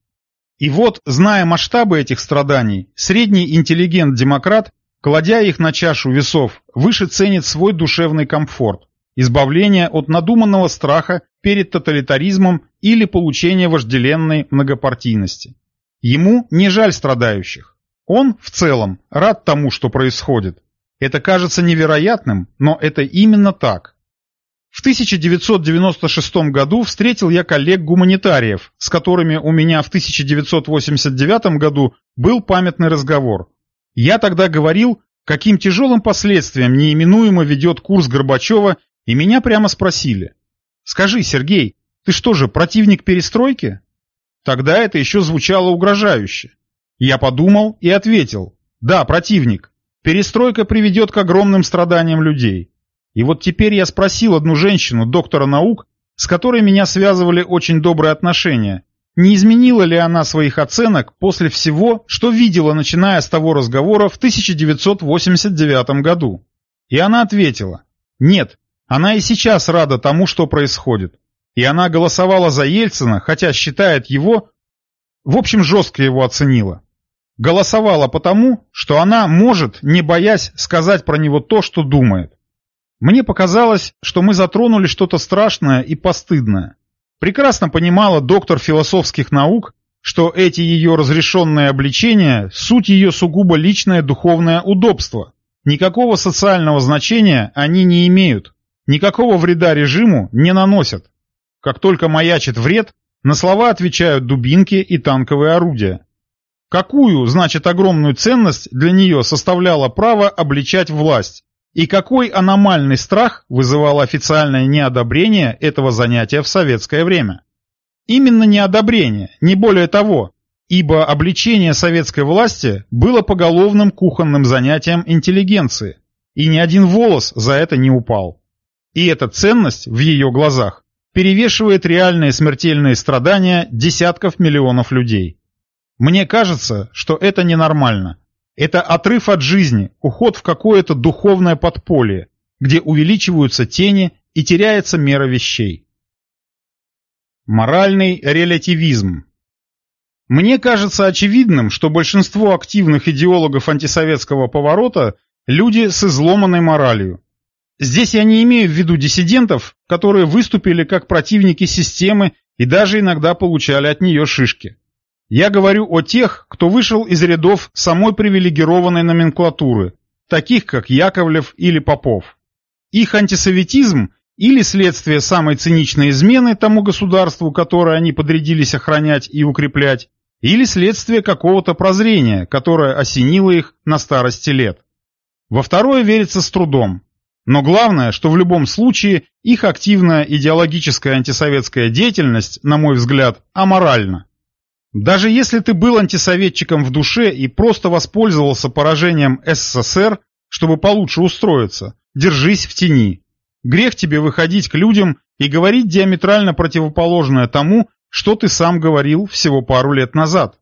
И вот, зная масштабы этих страданий, средний интеллигент-демократ, кладя их на чашу весов, выше ценит свой душевный комфорт, избавление от надуманного страха перед тоталитаризмом или получение вожделенной многопартийности. Ему не жаль страдающих. Он, в целом, рад тому, что происходит. Это кажется невероятным, но это именно так. В 1996 году встретил я коллег-гуманитариев, с которыми у меня в 1989 году был памятный разговор. Я тогда говорил, каким тяжелым последствиям неименуемо ведет курс Горбачева, и меня прямо спросили. «Скажи, Сергей, ты что же, противник перестройки?» Тогда это еще звучало угрожающе. Я подумал и ответил. Да, противник. Перестройка приведет к огромным страданиям людей. И вот теперь я спросил одну женщину, доктора наук, с которой меня связывали очень добрые отношения, не изменила ли она своих оценок после всего, что видела, начиная с того разговора в 1989 году. И она ответила, нет, она и сейчас рада тому, что происходит. И она голосовала за Ельцина, хотя считает его... В общем, жестко его оценила. Голосовала потому, что она может, не боясь, сказать про него то, что думает. Мне показалось, что мы затронули что-то страшное и постыдное. Прекрасно понимала доктор философских наук, что эти ее разрешенные обличения – суть ее сугубо личное духовное удобство. Никакого социального значения они не имеют, никакого вреда режиму не наносят. Как только маячит вред, на слова отвечают дубинки и танковые орудия. Какую, значит, огромную ценность для нее составляло право обличать власть? И какой аномальный страх вызывало официальное неодобрение этого занятия в советское время? Именно неодобрение, не более того, ибо обличение советской власти было поголовным кухонным занятием интеллигенции, и ни один волос за это не упал. И эта ценность в ее глазах перевешивает реальные смертельные страдания десятков миллионов людей. Мне кажется, что это ненормально. Это отрыв от жизни, уход в какое-то духовное подполье, где увеличиваются тени и теряется мера вещей. Моральный релятивизм Мне кажется очевидным, что большинство активных идеологов антисоветского поворота – люди с изломанной моралью. Здесь я не имею в виду диссидентов, которые выступили как противники системы и даже иногда получали от нее шишки. Я говорю о тех, кто вышел из рядов самой привилегированной номенклатуры, таких как Яковлев или Попов. Их антисоветизм или следствие самой циничной измены тому государству, которое они подрядились охранять и укреплять, или следствие какого-то прозрения, которое осенило их на старости лет. Во второе верится с трудом. Но главное, что в любом случае их активная идеологическая антисоветская деятельность, на мой взгляд, аморальна. Даже если ты был антисоветчиком в душе и просто воспользовался поражением СССР, чтобы получше устроиться, держись в тени. Грех тебе выходить к людям и говорить диаметрально противоположное тому, что ты сам говорил всего пару лет назад.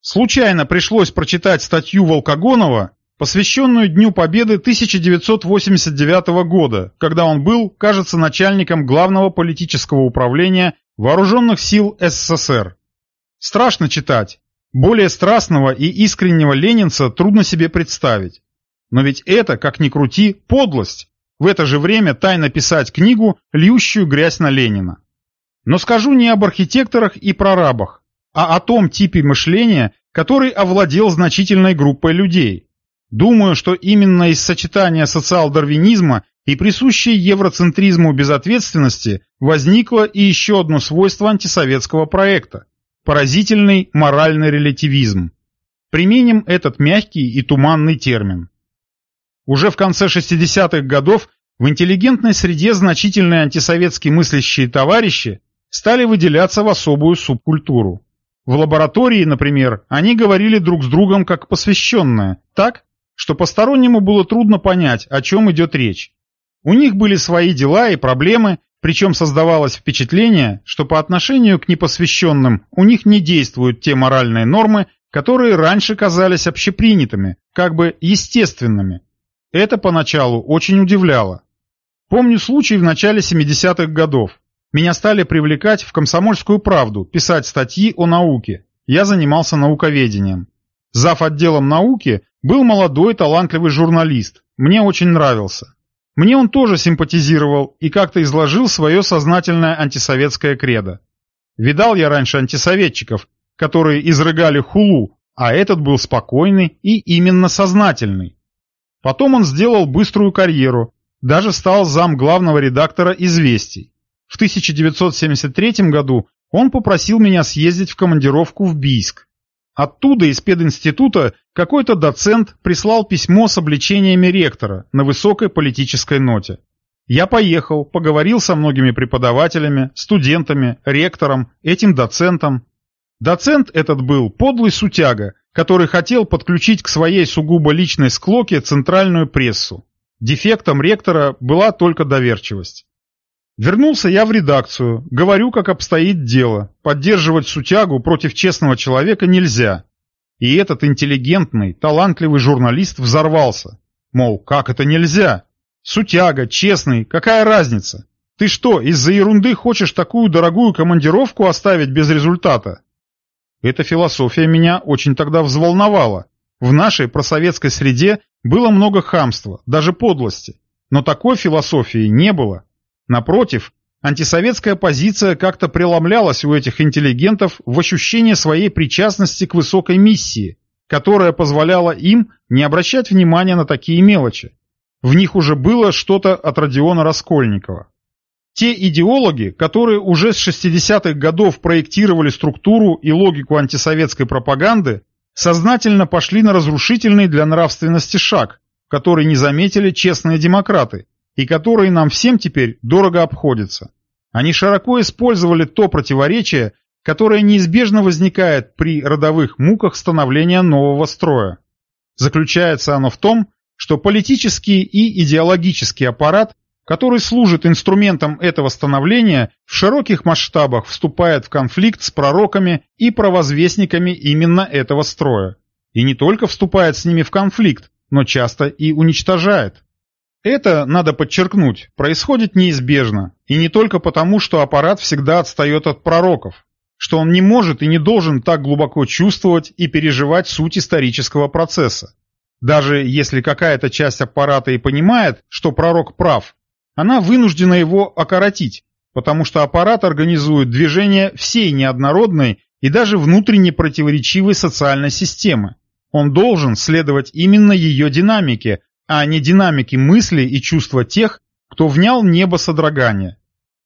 Случайно пришлось прочитать статью Волкогонова, посвященную Дню Победы 1989 года, когда он был, кажется, начальником главного политического управления Вооруженных сил СССР. Страшно читать. Более страстного и искреннего ленинца трудно себе представить. Но ведь это, как ни крути, подлость. В это же время тайно писать книгу, льющую грязь на Ленина. Но скажу не об архитекторах и прорабах, а о том типе мышления, который овладел значительной группой людей. Думаю, что именно из сочетания социал-дарвинизма и присущей евроцентризму безответственности возникло и еще одно свойство антисоветского проекта – поразительный моральный релятивизм. Применим этот мягкий и туманный термин. Уже в конце 60-х годов в интеллигентной среде значительные антисоветские мыслящие товарищи стали выделяться в особую субкультуру. В лаборатории, например, они говорили друг с другом как посвященные, так, что постороннему было трудно понять, о чем идет речь. У них были свои дела и проблемы, причем создавалось впечатление, что по отношению к непосвященным у них не действуют те моральные нормы, которые раньше казались общепринятыми, как бы естественными, это поначалу очень удивляло. Помню случай в начале 70-х годов. Меня стали привлекать в «Комсомольскую правду», писать статьи о науке. Я занимался науковедением. Зав. отделом науки был молодой талантливый журналист. Мне очень нравился. Мне он тоже симпатизировал и как-то изложил свое сознательное антисоветское кредо. Видал я раньше антисоветчиков, которые изрыгали хулу, а этот был спокойный и именно сознательный. Потом он сделал быструю карьеру, даже стал зам главного редактора «Известий». В 1973 году он попросил меня съездить в командировку в Бийск. Оттуда, из пединститута, какой-то доцент прислал письмо с обличениями ректора на высокой политической ноте. Я поехал, поговорил со многими преподавателями, студентами, ректором, этим доцентом. Доцент этот был подлый сутяга, который хотел подключить к своей сугубо личной склоке центральную прессу. Дефектом ректора была только доверчивость. Вернулся я в редакцию, говорю, как обстоит дело. Поддерживать сутягу против честного человека нельзя. И этот интеллигентный, талантливый журналист взорвался. Мол, как это нельзя? Сутяга, честный, какая разница? Ты что, из-за ерунды хочешь такую дорогую командировку оставить без результата? Эта философия меня очень тогда взволновала. В нашей просоветской среде было много хамства, даже подлости. Но такой философии не было. Напротив, антисоветская позиция как-то преломлялась у этих интеллигентов в ощущение своей причастности к высокой миссии, которая позволяла им не обращать внимания на такие мелочи. В них уже было что-то от Родиона Раскольникова. Те идеологи, которые уже с 60-х годов проектировали структуру и логику антисоветской пропаганды, сознательно пошли на разрушительный для нравственности шаг, который не заметили честные демократы, и который нам всем теперь дорого обходится. Они широко использовали то противоречие, которое неизбежно возникает при родовых муках становления нового строя. Заключается оно в том, что политический и идеологический аппарат который служит инструментом этого становления, в широких масштабах вступает в конфликт с пророками и провозвестниками именно этого строя. И не только вступает с ними в конфликт, но часто и уничтожает. Это, надо подчеркнуть, происходит неизбежно, и не только потому, что аппарат всегда отстает от пророков, что он не может и не должен так глубоко чувствовать и переживать суть исторического процесса. Даже если какая-то часть аппарата и понимает, что пророк прав, она вынуждена его окоротить, потому что аппарат организует движение всей неоднородной и даже внутренне противоречивой социальной системы. Он должен следовать именно ее динамике, а не динамике мысли и чувства тех, кто внял небо содрогания.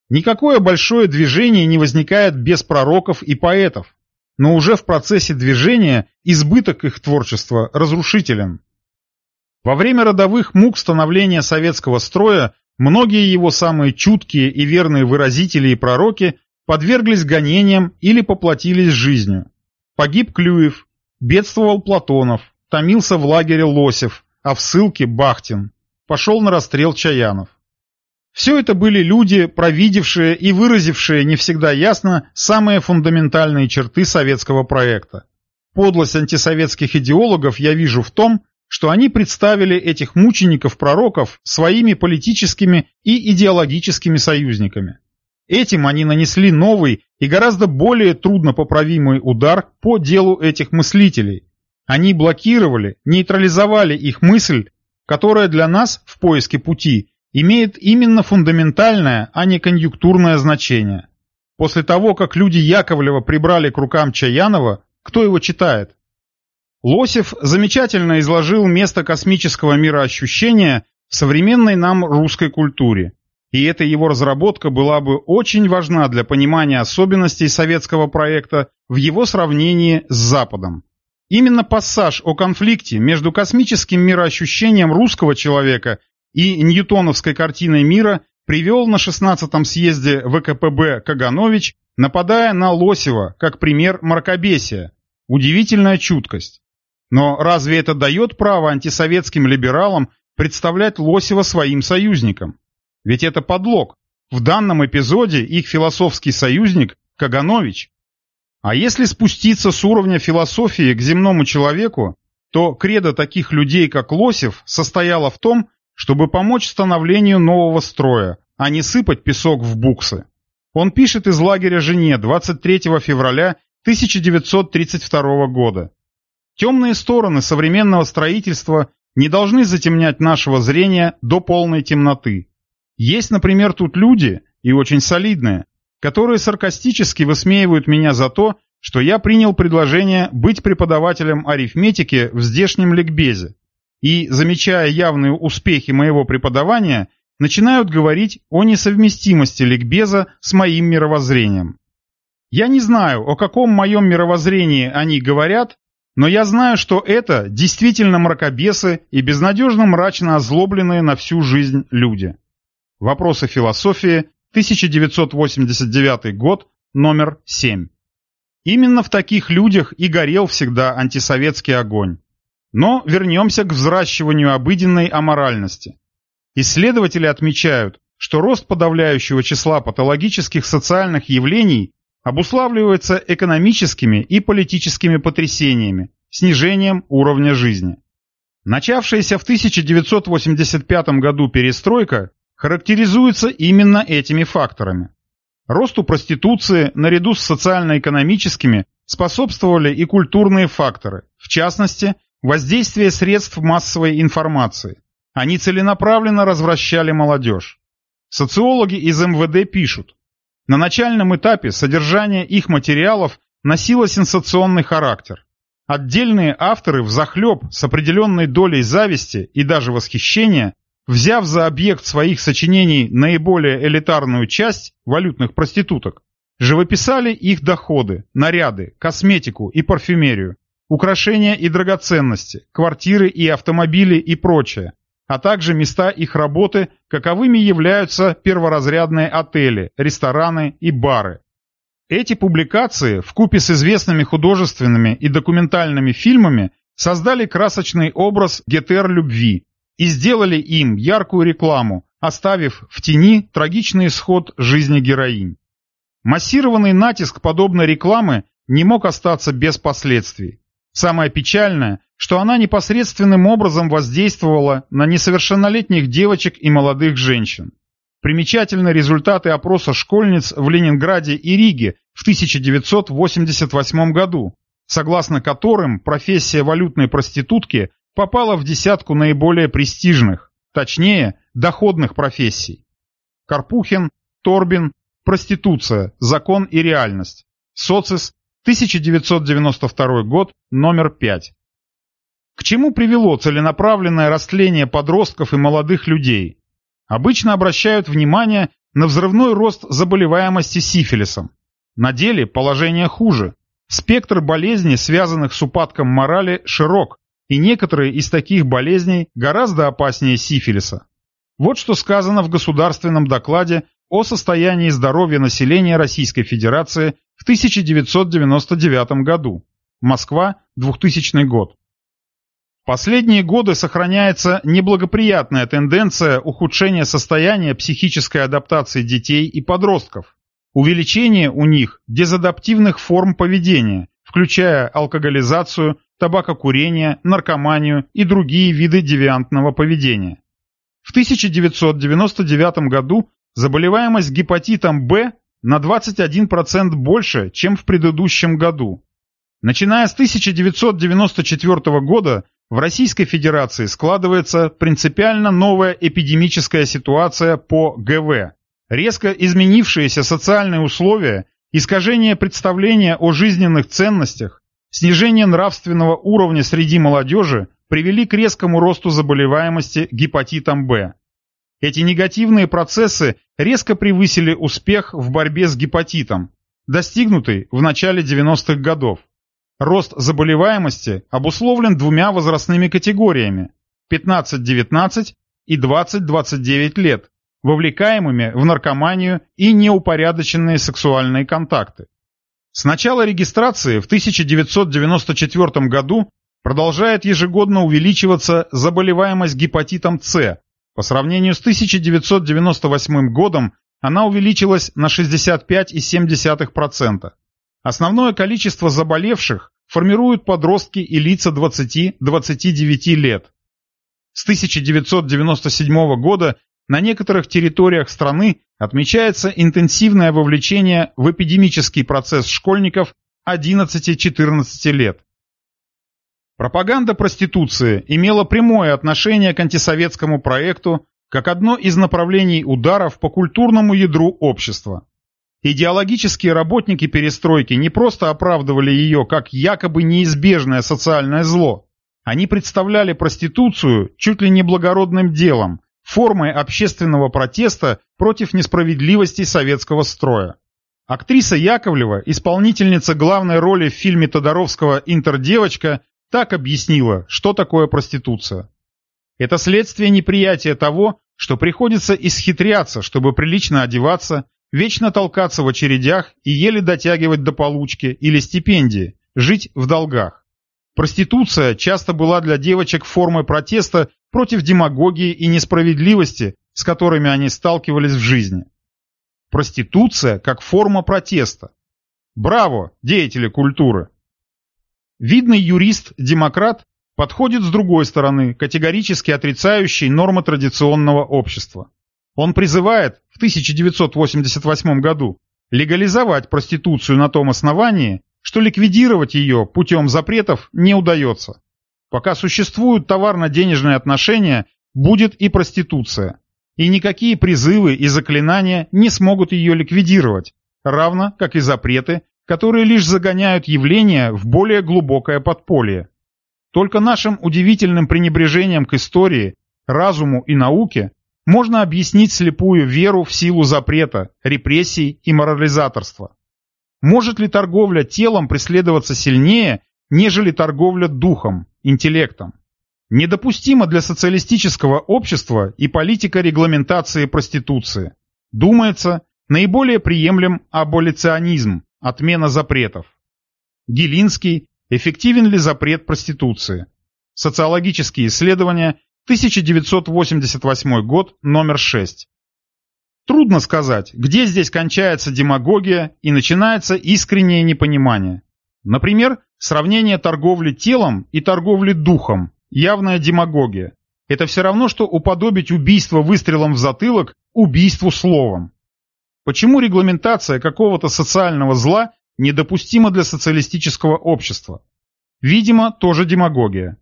Никакое большое движение не возникает без пророков и поэтов, но уже в процессе движения избыток их творчества разрушителен. Во время родовых мук становления советского строя многие его самые чуткие и верные выразители и пророки подверглись гонениям или поплатились жизнью. Погиб Клюев, бедствовал Платонов, томился в лагере Лосев, а в ссылке Бахтин. Пошел на расстрел Чаянов. Все это были люди, провидевшие и выразившие не всегда ясно самые фундаментальные черты советского проекта. Подлость антисоветских идеологов я вижу в том, что они представили этих мучеников-пророков своими политическими и идеологическими союзниками. Этим они нанесли новый и гораздо более труднопоправимый удар по делу этих мыслителей. Они блокировали, нейтрализовали их мысль, которая для нас в поиске пути имеет именно фундаментальное, а не конъюнктурное значение. После того, как люди Яковлева прибрали к рукам Чаянова, кто его читает? Лосев замечательно изложил место космического мироощущения в современной нам русской культуре. И эта его разработка была бы очень важна для понимания особенностей советского проекта в его сравнении с Западом. Именно пассаж о конфликте между космическим мироощущением русского человека и ньютоновской картиной мира привел на 16-м съезде ВКПБ Каганович, нападая на Лосева как пример мракобесия. Удивительная чуткость. Но разве это дает право антисоветским либералам представлять Лосева своим союзником? Ведь это подлог. В данном эпизоде их философский союзник Каганович. А если спуститься с уровня философии к земному человеку, то кредо таких людей, как Лосев, состояло в том, чтобы помочь становлению нового строя, а не сыпать песок в буксы. Он пишет из лагеря Жене 23 февраля 1932 года. Темные стороны современного строительства не должны затемнять нашего зрения до полной темноты. Есть, например, тут люди, и очень солидные, которые саркастически высмеивают меня за то, что я принял предложение быть преподавателем арифметики в здешнем ликбезе, и, замечая явные успехи моего преподавания, начинают говорить о несовместимости ликбеза с моим мировоззрением. Я не знаю, о каком моем мировоззрении они говорят, но я знаю, что это действительно мракобесы и безнадежно мрачно озлобленные на всю жизнь люди. Вопросы философии, 1989 год, номер 7. Именно в таких людях и горел всегда антисоветский огонь. Но вернемся к взращиванию обыденной аморальности. Исследователи отмечают, что рост подавляющего числа патологических социальных явлений обуславливается экономическими и политическими потрясениями, снижением уровня жизни. Начавшаяся в 1985 году перестройка характеризуется именно этими факторами. Росту проституции наряду с социально-экономическими способствовали и культурные факторы, в частности, Воздействие средств массовой информации. Они целенаправленно развращали молодежь. Социологи из МВД пишут, на начальном этапе содержание их материалов носило сенсационный характер. Отдельные авторы взахлеб с определенной долей зависти и даже восхищения, взяв за объект своих сочинений наиболее элитарную часть валютных проституток, живописали их доходы, наряды, косметику и парфюмерию, украшения и драгоценности, квартиры и автомобили и прочее, а также места их работы, каковыми являются перворазрядные отели, рестораны и бары. Эти публикации, вкупе с известными художественными и документальными фильмами, создали красочный образ гетер любви и сделали им яркую рекламу, оставив в тени трагичный исход жизни героинь. Массированный натиск подобной рекламы не мог остаться без последствий. Самое печальное, что она непосредственным образом воздействовала на несовершеннолетних девочек и молодых женщин. Примечательны результаты опроса школьниц в Ленинграде и Риге в 1988 году, согласно которым профессия валютной проститутки попала в десятку наиболее престижных, точнее, доходных профессий. Карпухин, Торбин, проституция, закон и реальность. Социс, 1992 год, номер 5. К чему привело целенаправленное растление подростков и молодых людей? Обычно обращают внимание на взрывной рост заболеваемости сифилисом. На деле положение хуже. Спектр болезней, связанных с упадком морали, широк, и некоторые из таких болезней гораздо опаснее сифилиса. Вот что сказано в государственном докладе о состоянии здоровья населения Российской Федерации в 1999 году. Москва, 2000 год. В последние годы сохраняется неблагоприятная тенденция ухудшения состояния психической адаптации детей и подростков, увеличение у них дезадаптивных форм поведения, включая алкоголизацию, табакокурение, наркоманию и другие виды девиантного поведения. В 1999 году заболеваемость гепатитом Б на 21% больше, чем в предыдущем году. Начиная с 1994 года в Российской Федерации складывается принципиально новая эпидемическая ситуация по ГВ. Резко изменившиеся социальные условия, искажение представления о жизненных ценностях, снижение нравственного уровня среди молодежи привели к резкому росту заболеваемости гепатитом Б. Эти негативные процессы резко превысили успех в борьбе с гепатитом, достигнутый в начале 90-х годов. Рост заболеваемости обусловлен двумя возрастными категориями – 15-19 и 20-29 лет, вовлекаемыми в наркоманию и неупорядоченные сексуальные контакты. С начала регистрации в 1994 году продолжает ежегодно увеличиваться заболеваемость гепатитом С. По сравнению с 1998 годом она увеличилась на 65,7%. Основное количество заболевших формируют подростки и лица 20-29 лет. С 1997 года на некоторых территориях страны отмечается интенсивное вовлечение в эпидемический процесс школьников 11-14 лет. Пропаганда проституции имела прямое отношение к антисоветскому проекту как одно из направлений ударов по культурному ядру общества. Идеологические работники перестройки не просто оправдывали ее как якобы неизбежное социальное зло. Они представляли проституцию чуть ли не благородным делом, формой общественного протеста против несправедливости советского строя. Актриса Яковлева, исполнительница главной роли в фильме Тодоровского «Интердевочка», так объяснила, что такое проституция. Это следствие неприятия того, что приходится исхитряться, чтобы прилично одеваться, Вечно толкаться в очередях и еле дотягивать до получки или стипендии, жить в долгах. Проституция часто была для девочек формой протеста против демагогии и несправедливости, с которыми они сталкивались в жизни. Проституция как форма протеста. Браво, деятели культуры! Видный юрист-демократ подходит с другой стороны, категорически отрицающий нормы традиционного общества. Он призывает в 1988 году легализовать проституцию на том основании, что ликвидировать ее путем запретов не удается. Пока существуют товарно-денежные отношения, будет и проституция. И никакие призывы и заклинания не смогут ее ликвидировать, равно как и запреты, которые лишь загоняют явление в более глубокое подполье. Только нашим удивительным пренебрежением к истории, разуму и науке можно объяснить слепую веру в силу запрета, репрессий и морализаторства. Может ли торговля телом преследоваться сильнее, нежели торговля духом, интеллектом? Недопустимо для социалистического общества и политика регламентации проституции. Думается, наиболее приемлем аболиционизм, отмена запретов. Гелинский, эффективен ли запрет проституции? Социологические исследования 1988 год, номер 6. Трудно сказать, где здесь кончается демагогия и начинается искреннее непонимание. Например, сравнение торговли телом и торговли духом – явная демагогия. Это все равно, что уподобить убийство выстрелом в затылок убийству словом. Почему регламентация какого-то социального зла недопустима для социалистического общества? Видимо, тоже демагогия.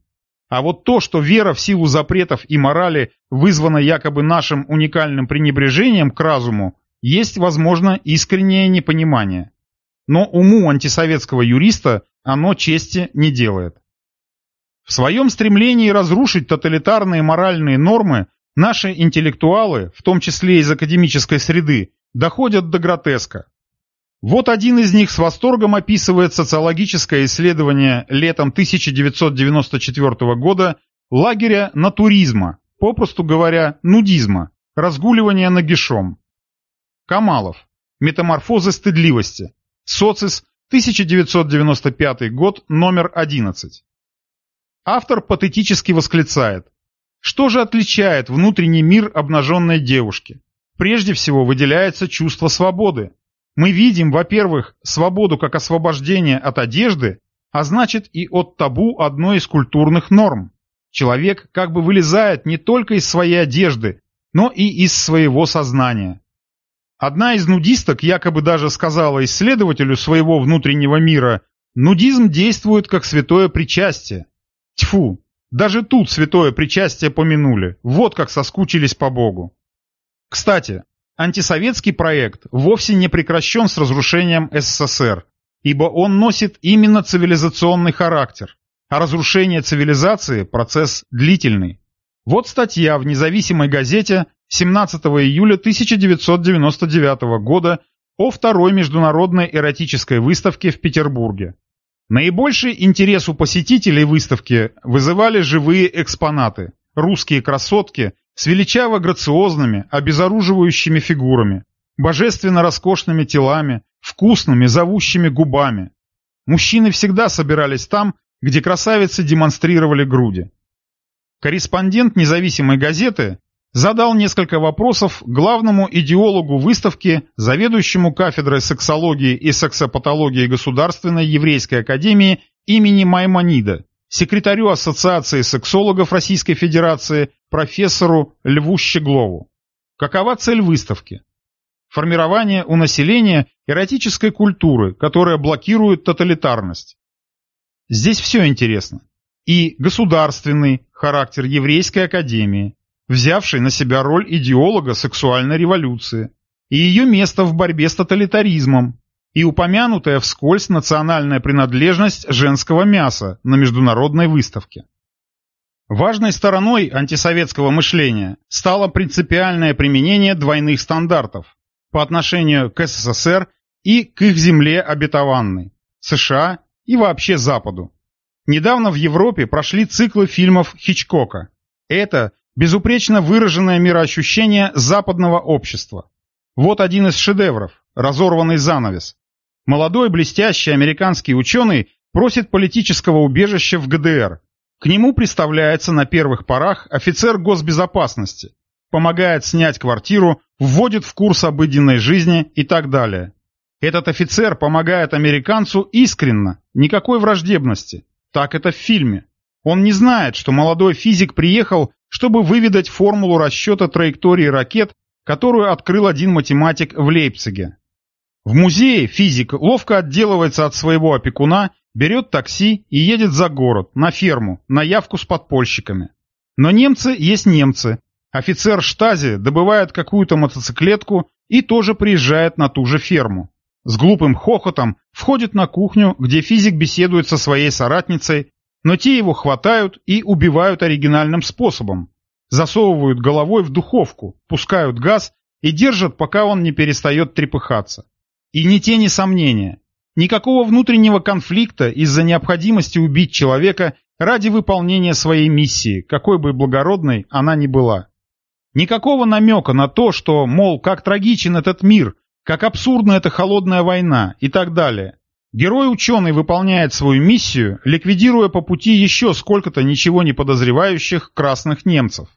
А вот то, что вера в силу запретов и морали вызвана якобы нашим уникальным пренебрежением к разуму, есть, возможно, искреннее непонимание. Но уму антисоветского юриста оно чести не делает. В своем стремлении разрушить тоталитарные моральные нормы наши интеллектуалы, в том числе из академической среды, доходят до гротеска. Вот один из них с восторгом описывает социологическое исследование летом 1994 года лагеря натуризма, попросту говоря, нудизма, разгуливания нагишом. Камалов. Метаморфозы стыдливости. Социс, 1995 год, номер 11. Автор патетически восклицает. Что же отличает внутренний мир обнаженной девушки? Прежде всего выделяется чувство свободы. Мы видим, во-первых, свободу как освобождение от одежды, а значит и от табу одной из культурных норм. Человек как бы вылезает не только из своей одежды, но и из своего сознания. Одна из нудисток якобы даже сказала исследователю своего внутреннего мира, нудизм действует как святое причастие. Тьфу, даже тут святое причастие помянули, вот как соскучились по Богу. Кстати, антисоветский проект вовсе не прекращен с разрушением СССР, ибо он носит именно цивилизационный характер, а разрушение цивилизации – процесс длительный. Вот статья в независимой газете 17 июля 1999 года о второй международной эротической выставке в Петербурге. Наибольший интерес у посетителей выставки вызывали живые экспонаты – русские красотки с величаво грациозными, обезоруживающими фигурами, божественно роскошными телами, вкусными, зовущими губами. Мужчины всегда собирались там, где красавицы демонстрировали груди. Корреспондент независимой газеты задал несколько вопросов главному идеологу выставки, заведующему кафедрой сексологии и сексопатологии Государственной еврейской академии имени Маймонида, секретарю Ассоциации сексологов Российской Федерации, профессору Льву Щеглову. Какова цель выставки? Формирование у населения эротической культуры, которая блокирует тоталитарность. Здесь все интересно. И государственный характер еврейской академии, взявший на себя роль идеолога сексуальной революции, и ее место в борьбе с тоталитаризмом, и упомянутая вскользь национальная принадлежность женского мяса на международной выставке. Важной стороной антисоветского мышления стало принципиальное применение двойных стандартов по отношению к СССР и к их земле обетованной – США и вообще Западу. Недавно в Европе прошли циклы фильмов Хичкока. Это безупречно выраженное мироощущение западного общества. Вот один из шедевров – «Разорванный занавес». Молодой блестящий американский ученый просит политического убежища в ГДР. К нему представляется на первых порах офицер госбезопасности, помогает снять квартиру, вводит в курс обыденной жизни и так далее. Этот офицер помогает американцу искренно, никакой враждебности. Так это в фильме. Он не знает, что молодой физик приехал чтобы выведать формулу расчета траектории ракет, которую открыл один математик в Лейпциге. В музее физик ловко отделывается от своего опекуна, берет такси и едет за город, на ферму, на явку с подпольщиками. Но немцы есть немцы. Офицер Штази добывает какую-то мотоциклетку и тоже приезжает на ту же ферму. С глупым хохотом входит на кухню, где физик беседует со своей соратницей, но те его хватают и убивают оригинальным способом. Засовывают головой в духовку, пускают газ и держат, пока он не перестает трепыхаться. И ни тени сомнения. Никакого внутреннего конфликта из-за необходимости убить человека ради выполнения своей миссии, какой бы благородной она ни была. Никакого намека на то, что, мол, как трагичен этот мир, как абсурдна эта холодная война и так далее. Герой-ученый выполняет свою миссию, ликвидируя по пути еще сколько-то ничего не подозревающих красных немцев.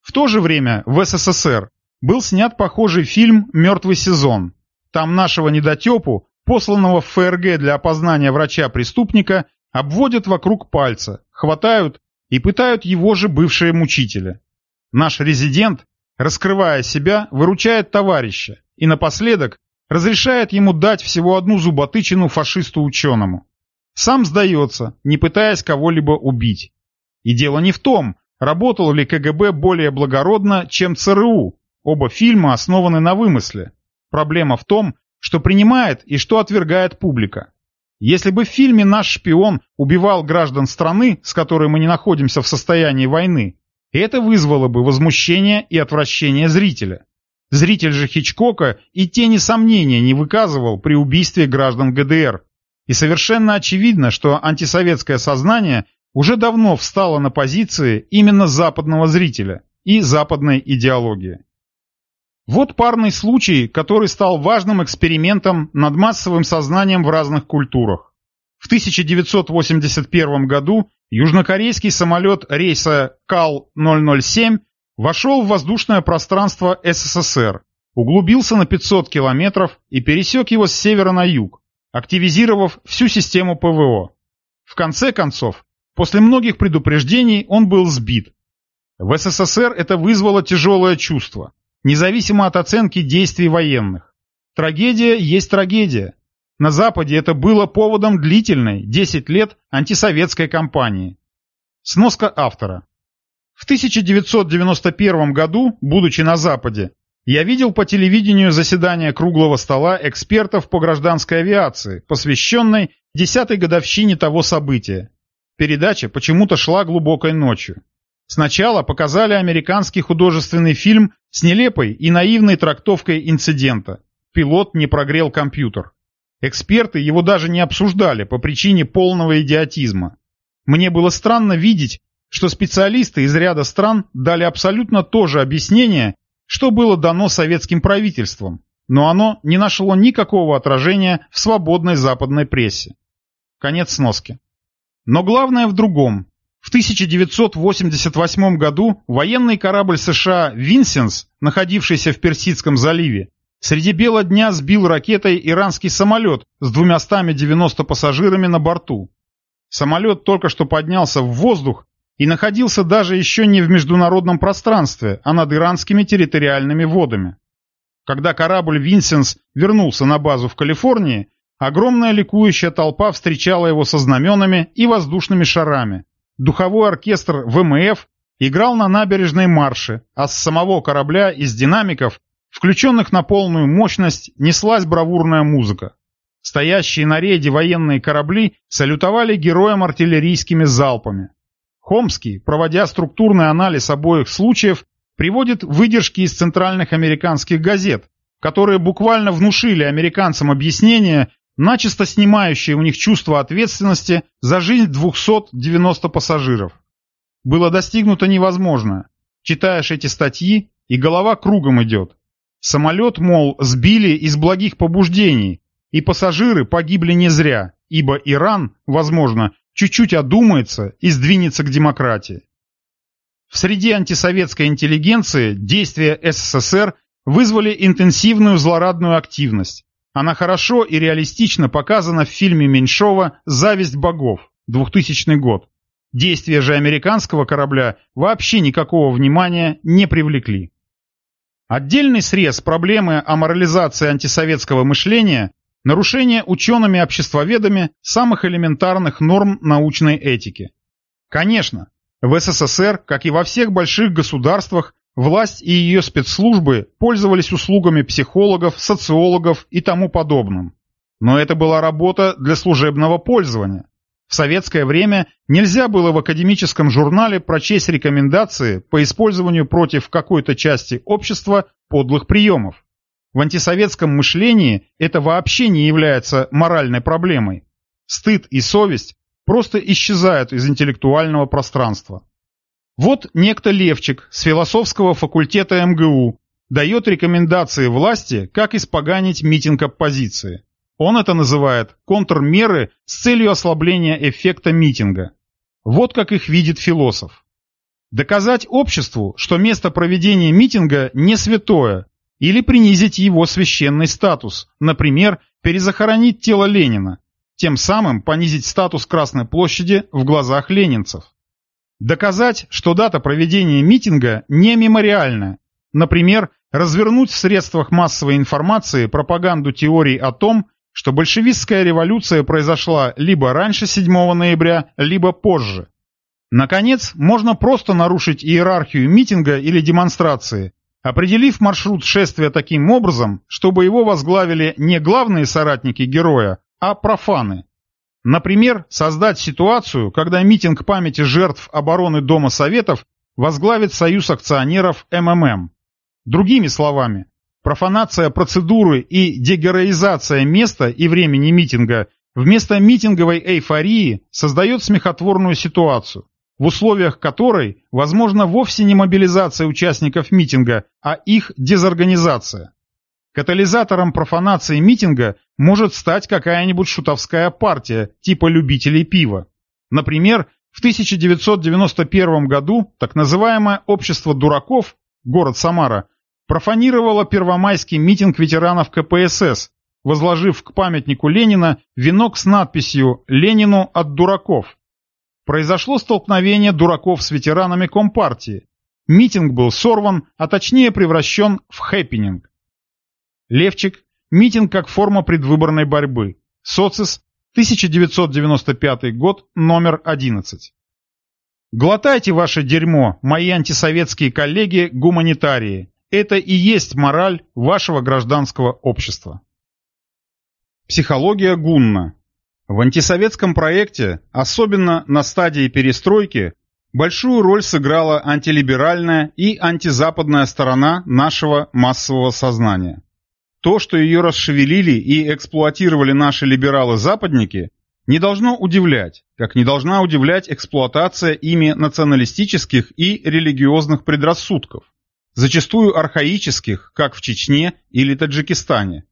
В то же время в СССР был снят похожий фильм «Мертвый сезон». Там нашего недотепу, посланного в ФРГ для опознания врача-преступника, обводят вокруг пальца, хватают и пытают его же бывшие мучители. Наш резидент, раскрывая себя, выручает товарища и напоследок разрешает ему дать всего одну зуботычину фашисту-ученому. Сам сдается, не пытаясь кого-либо убить. И дело не в том, работал ли КГБ более благородно, чем ЦРУ. Оба фильма основаны на вымысле. Проблема в том, что принимает и что отвергает публика. Если бы в фильме наш шпион убивал граждан страны, с которой мы не находимся в состоянии войны, это вызвало бы возмущение и отвращение зрителя. Зритель же Хичкока и тени сомнения не выказывал при убийстве граждан ГДР. И совершенно очевидно, что антисоветское сознание уже давно встало на позиции именно западного зрителя и западной идеологии. Вот парный случай, который стал важным экспериментом над массовым сознанием в разных культурах. В 1981 году южнокорейский самолет рейса КАЛ-007 вошел в воздушное пространство СССР, углубился на 500 километров и пересек его с севера на юг, активизировав всю систему ПВО. В конце концов, после многих предупреждений он был сбит. В СССР это вызвало тяжелое чувство, независимо от оценки действий военных. Трагедия есть трагедия. На Западе это было поводом длительной, 10 лет, антисоветской кампании. Сноска автора. В 1991 году, будучи на Западе, я видел по телевидению заседание круглого стола экспертов по гражданской авиации, посвященной десятой годовщине того события. Передача почему-то шла глубокой ночью. Сначала показали американский художественный фильм с нелепой и наивной трактовкой инцидента. Пилот не прогрел компьютер. Эксперты его даже не обсуждали по причине полного идиотизма. Мне было странно видеть, что специалисты из ряда стран дали абсолютно то же объяснение, что было дано советским правительством, но оно не нашло никакого отражения в свободной западной прессе. Конец сноски. Но главное в другом. В 1988 году военный корабль США «Винсенс», находившийся в Персидском заливе, среди бела дня сбил ракетой иранский самолет с 290 пассажирами на борту. Самолет только что поднялся в воздух и находился даже еще не в международном пространстве, а над иранскими территориальными водами. Когда корабль «Винсенс» вернулся на базу в Калифорнии, огромная ликующая толпа встречала его со знаменами и воздушными шарами. Духовой оркестр ВМФ играл на набережной марше, а с самого корабля из динамиков, включенных на полную мощность, неслась бравурная музыка. Стоящие на рейде военные корабли салютовали героям артиллерийскими залпами. Хомский, проводя структурный анализ обоих случаев, приводит выдержки из центральных американских газет, которые буквально внушили американцам объяснение, начисто снимающее у них чувство ответственности за жизнь 290 пассажиров. Было достигнуто невозможное. Читаешь эти статьи, и голова кругом идет. Самолет, мол, сбили из благих побуждений, и пассажиры погибли не зря, ибо Иран, возможно, чуть-чуть одумается и сдвинется к демократии. В среде антисоветской интеллигенции действия СССР вызвали интенсивную злорадную активность. Она хорошо и реалистично показана в фильме Меньшова «Зависть богов» 2000 год. Действия же американского корабля вообще никакого внимания не привлекли. Отдельный срез проблемы о морализации антисоветского мышления Нарушение учеными-обществоведами самых элементарных норм научной этики. Конечно, в СССР, как и во всех больших государствах, власть и ее спецслужбы пользовались услугами психологов, социологов и тому подобным. Но это была работа для служебного пользования. В советское время нельзя было в академическом журнале прочесть рекомендации по использованию против какой-то части общества подлых приемов. В антисоветском мышлении это вообще не является моральной проблемой. Стыд и совесть просто исчезают из интеллектуального пространства. Вот некто Левчик с философского факультета МГУ дает рекомендации власти, как испоганить митинг оппозиции. Он это называет контрмеры с целью ослабления эффекта митинга. Вот как их видит философ. Доказать обществу, что место проведения митинга не святое, или принизить его священный статус, например, перезахоронить тело Ленина, тем самым понизить статус Красной площади в глазах ленинцев. Доказать, что дата проведения митинга не мемориальная, например, развернуть в средствах массовой информации пропаганду теорий о том, что большевистская революция произошла либо раньше 7 ноября, либо позже. Наконец, можно просто нарушить иерархию митинга или демонстрации, определив маршрут шествия таким образом, чтобы его возглавили не главные соратники героя, а профаны. Например, создать ситуацию, когда митинг памяти жертв обороны Дома Советов возглавит Союз акционеров МММ. Другими словами, профанация процедуры и дегероизация места и времени митинга вместо митинговой эйфории создает смехотворную ситуацию, в условиях которой возможна вовсе не мобилизация участников митинга, а их дезорганизация. Катализатором профанации митинга может стать какая-нибудь шутовская партия типа любителей пива. Например, в 1991 году так называемое «Общество дураков», город Самара, профанировало первомайский митинг ветеранов КПСС, возложив к памятнику Ленина венок с надписью «Ленину от дураков». Произошло столкновение дураков с ветеранами Компартии. Митинг был сорван, а точнее превращен в хэппенинг. Левчик. Митинг как форма предвыборной борьбы. Социс. 1995 год, номер 11. Глотайте ваше дерьмо, мои антисоветские коллеги-гуманитарии. Это и есть мораль вашего гражданского общества. Психология Гунна. В антисоветском проекте, особенно на стадии перестройки, большую роль сыграла антилиберальная и антизападная сторона нашего массового сознания. То, что ее расшевелили и эксплуатировали наши либералы-западники, не должно удивлять, как не должна удивлять эксплуатация ими националистических и религиозных предрассудков, зачастую архаических, как в Чечне или Таджикистане.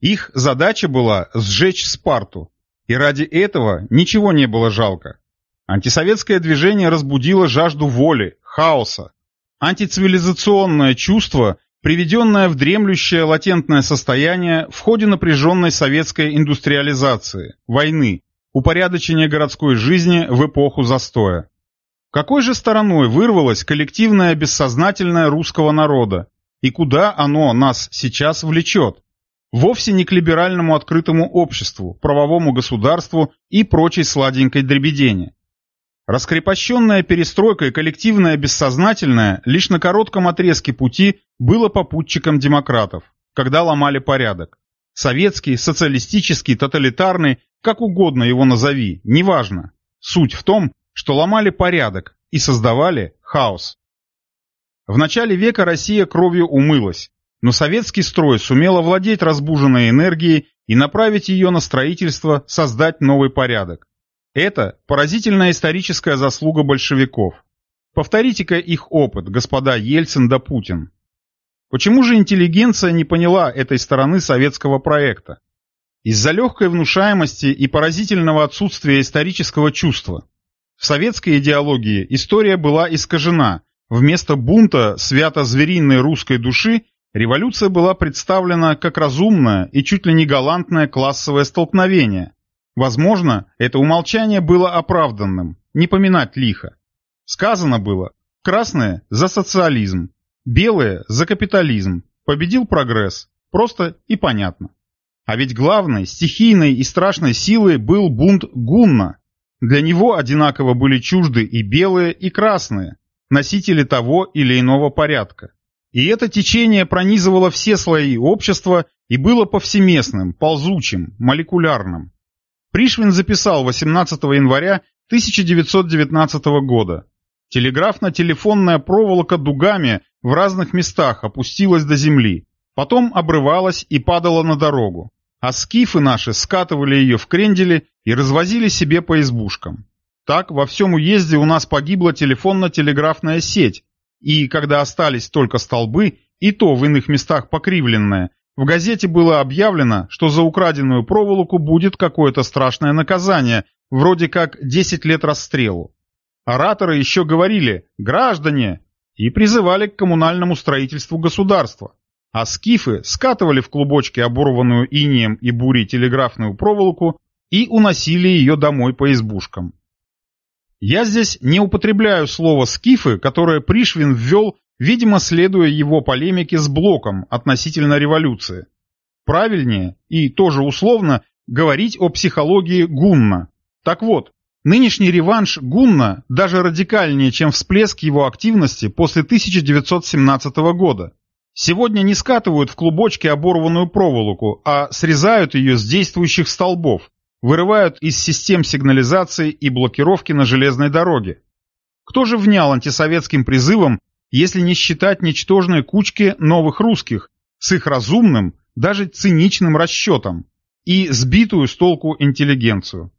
Их задача была сжечь Спарту, и ради этого ничего не было жалко. Антисоветское движение разбудило жажду воли, хаоса. Антицивилизационное чувство приведенное в дремлющее латентное состояние в ходе напряженной советской индустриализации, войны, упорядочения городской жизни в эпоху застоя. Какой же стороной вырвалось коллективное бессознательное русского народа, и куда оно нас сейчас влечет? Вовсе не к либеральному открытому обществу, правовому государству и прочей сладенькой дребедени. Раскрепощенная перестройка и коллективное бессознательное лишь на коротком отрезке пути было попутчиком демократов, когда ломали порядок. Советский, социалистический, тоталитарный, как угодно его назови, неважно. Суть в том, что ломали порядок и создавали хаос. В начале века Россия кровью умылась, но советский строй сумел овладеть разбуженной энергией и направить ее на строительство, создать новый порядок. Это поразительная историческая заслуга большевиков. Повторите-ка их опыт, господа Ельцин да Путин. Почему же интеллигенция не поняла этой стороны советского проекта? Из-за легкой внушаемости и поразительного отсутствия исторического чувства. В советской идеологии история была искажена. Вместо бунта свято-звериной русской души революция была представлена как разумное и чуть ли не галантное классовое столкновение, Возможно, это умолчание было оправданным, не поминать лихо. Сказано было, красное за социализм, белое за капитализм, победил прогресс, просто и понятно. А ведь главной, стихийной и страшной силой был бунт Гунна. Для него одинаково были чужды и белые, и красные, носители того или иного порядка. И это течение пронизывало все слои общества и было повсеместным, ползучим, молекулярным. Пришвин записал 18 января 1919 года. Телеграфно-телефонная проволока дугами в разных местах опустилась до земли, потом обрывалась и падала на дорогу, а скифы наши скатывали ее в крендели и развозили себе по избушкам. Так во всем уезде у нас погибла телефонно-телеграфная сеть, и когда остались только столбы, и то в иных местах покривленная, в газете было объявлено, что за украденную проволоку будет какое-то страшное наказание, вроде как 10 лет расстрелу. Ораторы еще говорили «граждане» и призывали к коммунальному строительству государства. А скифы скатывали в клубочки оборванную инием и бурей телеграфную проволоку и уносили ее домой по избушкам. Я здесь не употребляю слово «скифы», которое Пришвин ввел видимо, следуя его полемике с Блоком относительно революции. Правильнее, и тоже условно, говорить о психологии Гунна. Так вот, нынешний реванш Гунна даже радикальнее, чем всплеск его активности после 1917 года. Сегодня не скатывают в клубочки оборванную проволоку, а срезают ее с действующих столбов, вырывают из систем сигнализации и блокировки на железной дороге. Кто же внял антисоветским призывам если не считать ничтожной кучки новых русских, с их разумным, даже циничным расчетом и сбитую с толку интеллигенцию.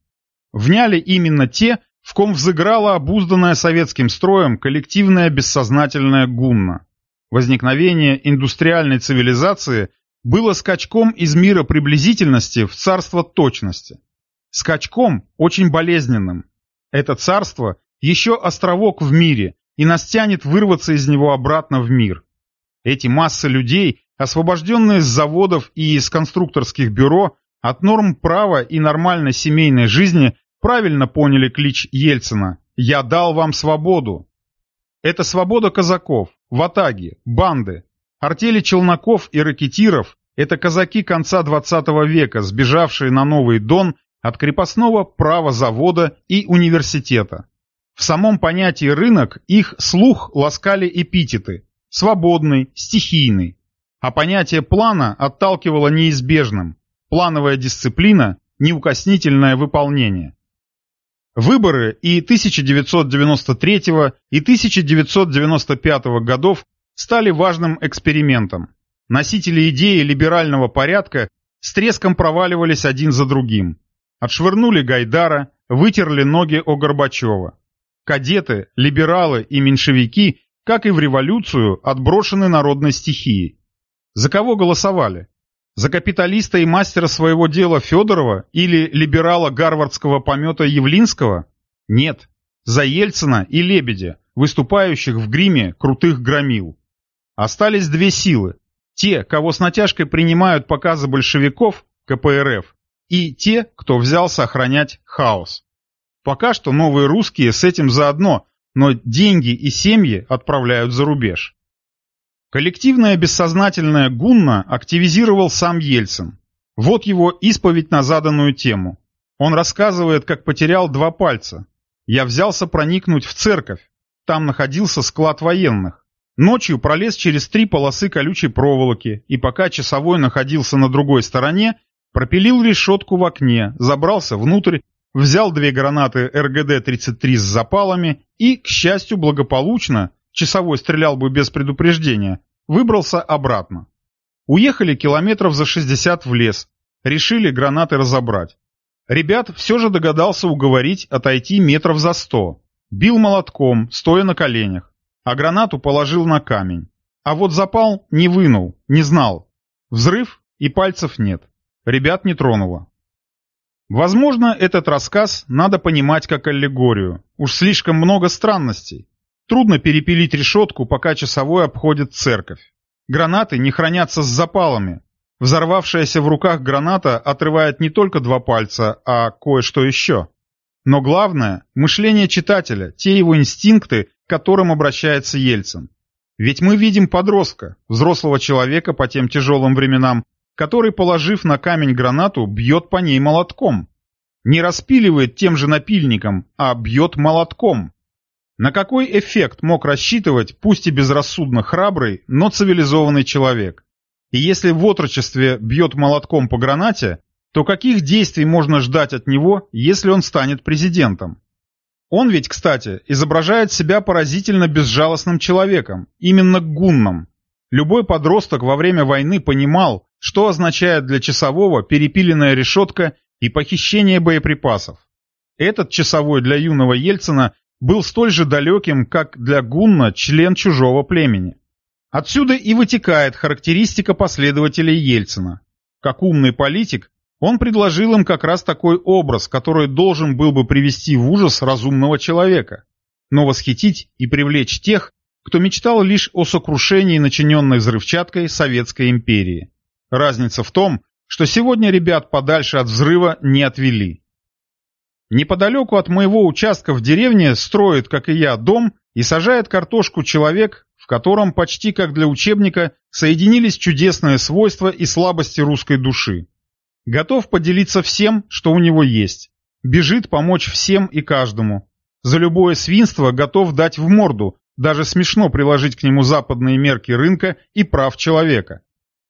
Вняли именно те, в ком взыграла обузданная советским строем коллективная бессознательная гунна. Возникновение индустриальной цивилизации было скачком из мира приблизительности в царство точности. Скачком очень болезненным. Это царство еще островок в мире, и нас тянет вырваться из него обратно в мир. Эти массы людей, освобожденные с заводов и из конструкторских бюро, от норм права и нормальной семейной жизни, правильно поняли клич Ельцина «Я дал вам свободу». Это свобода казаков, ватаги, банды, артели челноков и ракетиров, это казаки конца 20 века, сбежавшие на Новый Дон от крепостного права завода и университета. В самом понятии «рынок» их слух ласкали эпитеты «свободный», «стихийный», а понятие плана отталкивало неизбежным плановая дисциплина, неукоснительное выполнение. Выборы и 1993 и 1995 годов стали важным экспериментом. Носители идеи либерального порядка с треском проваливались один за другим. Отшвырнули Гайдара, вытерли ноги о Горбачева. Кадеты, либералы и меньшевики, как и в революцию, отброшены народной стихией. За кого голосовали? За капиталиста и мастера своего дела Федорова или либерала гарвардского помета Явлинского? Нет. За Ельцина и Лебедя, выступающих в гриме крутых громил. Остались две силы. Те, кого с натяжкой принимают показы большевиков, КПРФ, и те, кто взялся охранять хаос. Пока что новые русские с этим заодно, но деньги и семьи отправляют за рубеж. Коллективное бессознательное гунна активизировал сам Ельцин. Вот его исповедь на заданную тему. Он рассказывает, как потерял два пальца. Я взялся проникнуть в церковь. Там находился склад военных. Ночью пролез через три полосы колючей проволоки, и пока часовой находился на другой стороне, пропилил решетку в окне, забрался внутрь, взял две гранаты РГД-33 с запалами и, к счастью, благополучно, часовой стрелял бы без предупреждения, выбрался обратно. Уехали километров за 60 в лес, решили гранаты разобрать. Ребят все же догадался уговорить отойти метров за сто. Бил молотком, стоя на коленях, а гранату положил на камень. А вот запал не вынул, не знал. Взрыв и пальцев нет. Ребят не тронуло. Возможно, этот рассказ надо понимать как аллегорию. Уж слишком много странностей. Трудно перепилить решетку, пока часовой обходит церковь. Гранаты не хранятся с запалами. Взорвавшаяся в руках граната отрывает не только два пальца, а кое-что еще. Но главное – мышление читателя, те его инстинкты, к которым обращается Ельцин. Ведь мы видим подростка, взрослого человека по тем тяжелым временам, который, положив на камень гранату, бьет по ней молотком. Не распиливает тем же напильником, а бьет молотком. На какой эффект мог рассчитывать, пусть и безрассудно храбрый, но цивилизованный человек? И если в отрочестве бьет молотком по гранате, то каких действий можно ждать от него, если он станет президентом? Он ведь, кстати, изображает себя поразительно безжалостным человеком, именно гунном. Любой подросток во время войны понимал, что означает для часового перепиленная решетка и похищение боеприпасов. Этот часовой для юного Ельцина был столь же далеким, как для Гунна член чужого племени. Отсюда и вытекает характеристика последователей Ельцина. Как умный политик, он предложил им как раз такой образ, который должен был бы привести в ужас разумного человека, но восхитить и привлечь тех, кто мечтал лишь о сокрушении начиненной взрывчаткой Советской империи. Разница в том, что сегодня ребят подальше от взрыва не отвели. Неподалеку от моего участка в деревне строит, как и я, дом и сажает картошку человек, в котором почти как для учебника соединились чудесные свойства и слабости русской души. Готов поделиться всем, что у него есть. Бежит помочь всем и каждому. За любое свинство готов дать в морду, даже смешно приложить к нему западные мерки рынка и прав человека.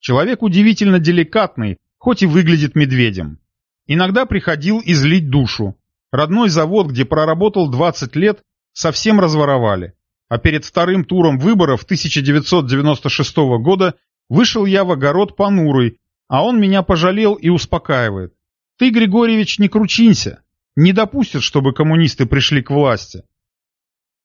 Человек удивительно деликатный, хоть и выглядит медведем. Иногда приходил излить душу, Родной завод, где проработал 20 лет, совсем разворовали. А перед вторым туром выборов 1996 года Вышел я в огород понурый, а он меня пожалел и успокаивает. Ты, Григорьевич, не кручинься. Не допустят, чтобы коммунисты пришли к власти.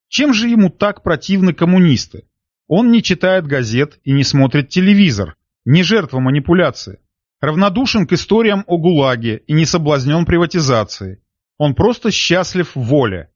Чем же ему так противны коммунисты? Он не читает газет и не смотрит телевизор, не жертва манипуляции. Равнодушен к историям о ГУЛАГе и не соблазнен приватизацией. Он просто счастлив в воле.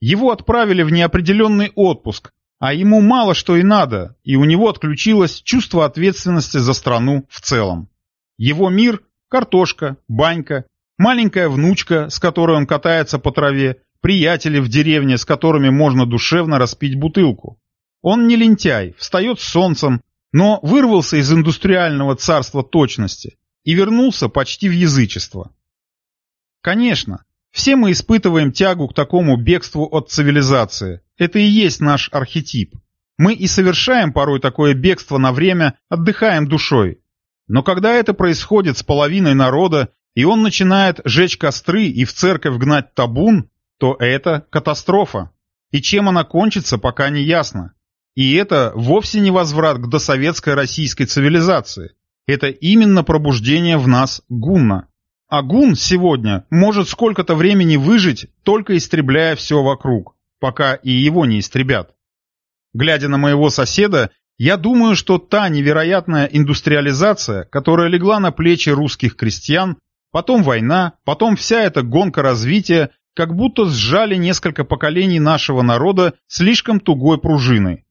Его отправили в неопределенный отпуск, а ему мало что и надо, и у него отключилось чувство ответственности за страну в целом. Его мир – картошка, банька, маленькая внучка, с которой он катается по траве, приятели в деревне, с которыми можно душевно распить бутылку. Он не лентяй, встает с солнцем, но вырвался из индустриального царства точности и вернулся почти в язычество. Конечно, все мы испытываем тягу к такому бегству от цивилизации. Это и есть наш архетип. Мы и совершаем порой такое бегство на время, отдыхаем душой. Но когда это происходит с половиной народа, и он начинает жечь костры и в церковь гнать табун, то это катастрофа. И чем она кончится, пока не ясно. И это вовсе не возврат к досоветской российской цивилизации. Это именно пробуждение в нас гунна. А гун сегодня может сколько-то времени выжить, только истребляя все вокруг, пока и его не истребят. Глядя на моего соседа, я думаю, что та невероятная индустриализация, которая легла на плечи русских крестьян, потом война, потом вся эта гонка развития, как будто сжали несколько поколений нашего народа слишком тугой пружиной.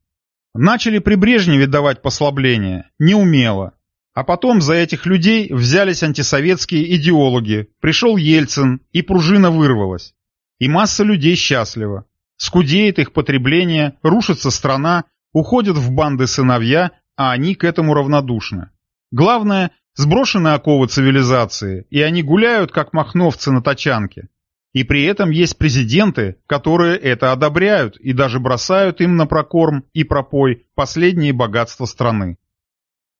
Начали при Брежневе давать послабления, неумело, а потом за этих людей взялись антисоветские идеологи, пришел Ельцин, и пружина вырвалась. И масса людей счастлива. Скудеет их потребление, рушится страна, уходят в банды сыновья, а они к этому равнодушны. Главное, сброшены оковы цивилизации, и они гуляют, как махновцы на тачанке. И при этом есть президенты, которые это одобряют и даже бросают им на прокорм и пропой последние богатства страны.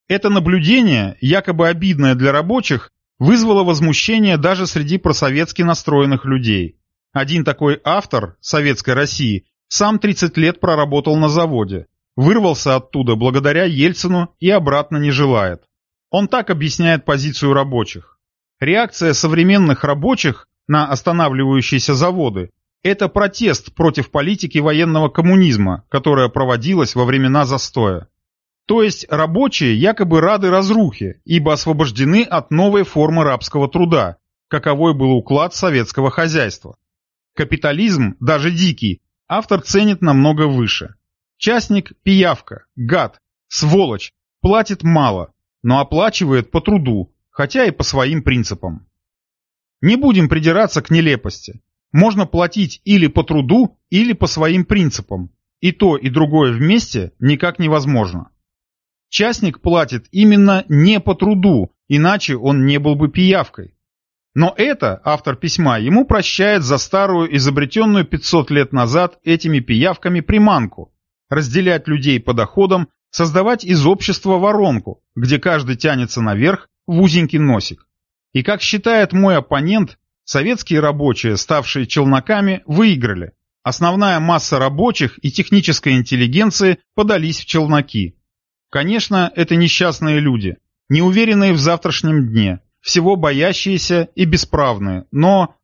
Это наблюдение, якобы обидное для рабочих, вызвало возмущение даже среди просоветски настроенных людей. Один такой автор советской России сам 30 лет проработал на заводе, вырвался оттуда благодаря Ельцину и обратно не желает. Он так объясняет позицию рабочих. Реакция современных рабочих на останавливающиеся заводы – это протест против политики военного коммунизма, которая проводилась во времена застоя. То есть рабочие якобы рады разрухе, ибо освобождены от новой формы рабского труда, каковой был уклад советского хозяйства. Капитализм, даже дикий, автор ценит намного выше. Частник – пиявка, гад, сволочь, платит мало, но оплачивает по труду, хотя и по своим принципам. Не будем придираться к нелепости. Можно платить или по труду, или по своим принципам. И то, и другое вместе никак невозможно. Частник платит именно не по труду, иначе он не был бы пиявкой. Но это автор письма ему прощает за старую, изобретенную 500 лет назад этими пиявками приманку – разделять людей по доходам, создавать из общества воронку, где каждый тянется наверх в узенький носик. И как считает мой оппонент, советские рабочие, ставшие челноками, выиграли. Основная масса рабочих и технической интеллигенции подались в челноки. Конечно, это несчастные люди, неуверенные в завтрашнем дне, всего боящиеся и бесправные, но...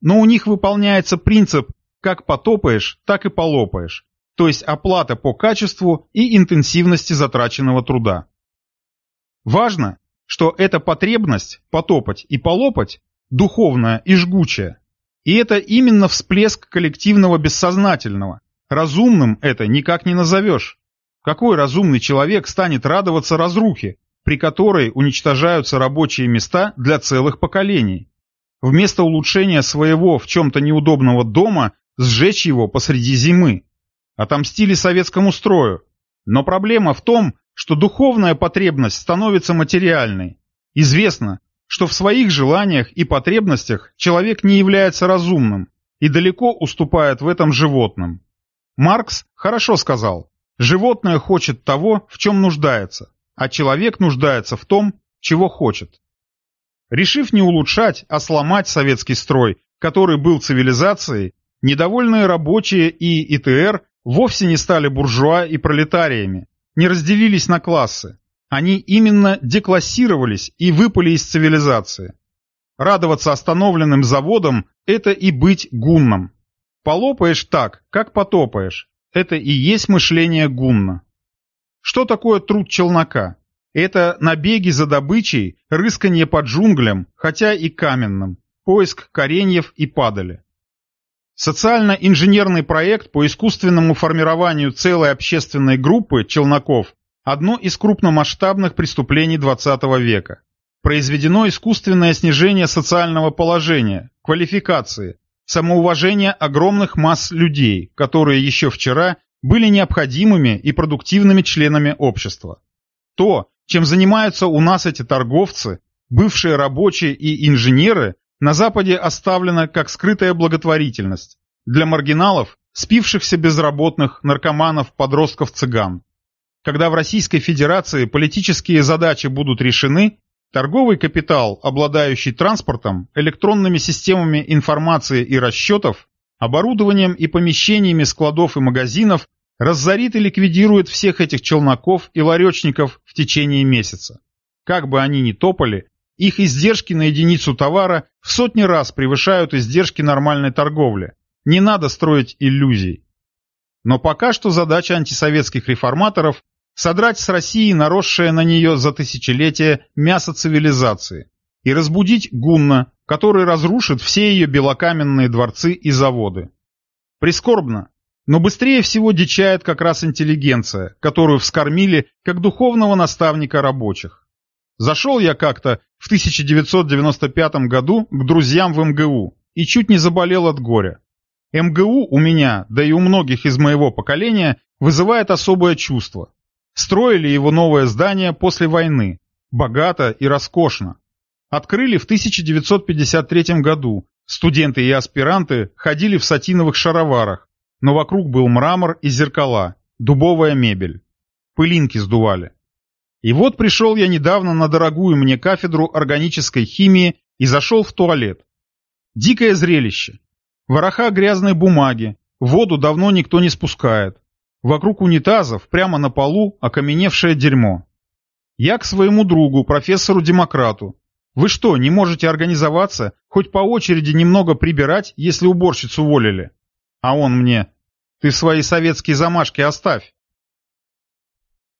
Но у них выполняется принцип «как потопаешь, так и полопаешь», то есть оплата по качеству и интенсивности затраченного труда. Важно, что эта потребность потопать и полопать духовная и жгучая. И это именно всплеск коллективного бессознательного. Разумным это никак не назовешь. Какой разумный человек станет радоваться разрухе, при которой уничтожаются рабочие места для целых поколений? Вместо улучшения своего в чем-то неудобного дома сжечь его посреди зимы. Отомстили советскому строю. Но проблема в том, что духовная потребность становится материальной. Известно, что в своих желаниях и потребностях человек не является разумным и далеко уступает в этом животным. Маркс хорошо сказал, Животное хочет того, в чем нуждается, а человек нуждается в том, чего хочет. Решив не улучшать, а сломать советский строй, который был цивилизацией, недовольные рабочие и ИТР вовсе не стали буржуа и пролетариями, не разделились на классы. Они именно деклассировались и выпали из цивилизации. Радоваться остановленным заводам – это и быть гунном. Полопаешь так, как потопаешь. Это и есть мышление гунна. Что такое труд челнока? Это набеги за добычей, рысканье по джунглям, хотя и каменным, поиск кореньев и падали. Социально-инженерный проект по искусственному формированию целой общественной группы челноков – одно из крупномасштабных преступлений XX века. Произведено искусственное снижение социального положения, квалификации, самоуважения огромных масс людей, которые еще вчера были необходимыми и продуктивными членами общества. То, чем занимаются у нас эти торговцы, бывшие рабочие и инженеры, на Западе оставлено как скрытая благотворительность для маргиналов, спившихся безработных, наркоманов, подростков, цыган. Когда в Российской Федерации политические задачи будут решены, торговый капитал, обладающий транспортом, электронными системами информации и расчетов, оборудованием и помещениями складов и магазинов, разорит и ликвидирует всех этих челноков и ларечников в течение месяца. Как бы они ни топали, их издержки на единицу товара в сотни раз превышают издержки нормальной торговли. Не надо строить иллюзий. Но пока что задача антисоветских реформаторов – содрать с России наросшее на нее за тысячелетия мясо цивилизации и разбудить гунна, который разрушит все ее белокаменные дворцы и заводы. Прискорбно, но быстрее всего дичает как раз интеллигенция, которую вскормили как духовного наставника рабочих. Зашел я как-то в 1995 году к друзьям в МГУ и чуть не заболел от горя. МГУ у меня, да и у многих из моего поколения, вызывает особое чувство. Строили его новое здание после войны. Богато и роскошно. Открыли в 1953 году. Студенты и аспиранты ходили в сатиновых шароварах, но вокруг был мрамор и зеркала, дубовая мебель. Пылинки сдували. И вот пришел я недавно на дорогую мне кафедру органической химии и зашел в туалет. Дикое зрелище. Вороха грязной бумаги, воду давно никто не спускает. Вокруг унитазов, прямо на полу, окаменевшее дерьмо. Я к своему другу, профессору-демократу. Вы что, не можете организоваться, хоть по очереди немного прибирать, если уборщицу уволили? А он мне, ты свои советские замашки оставь.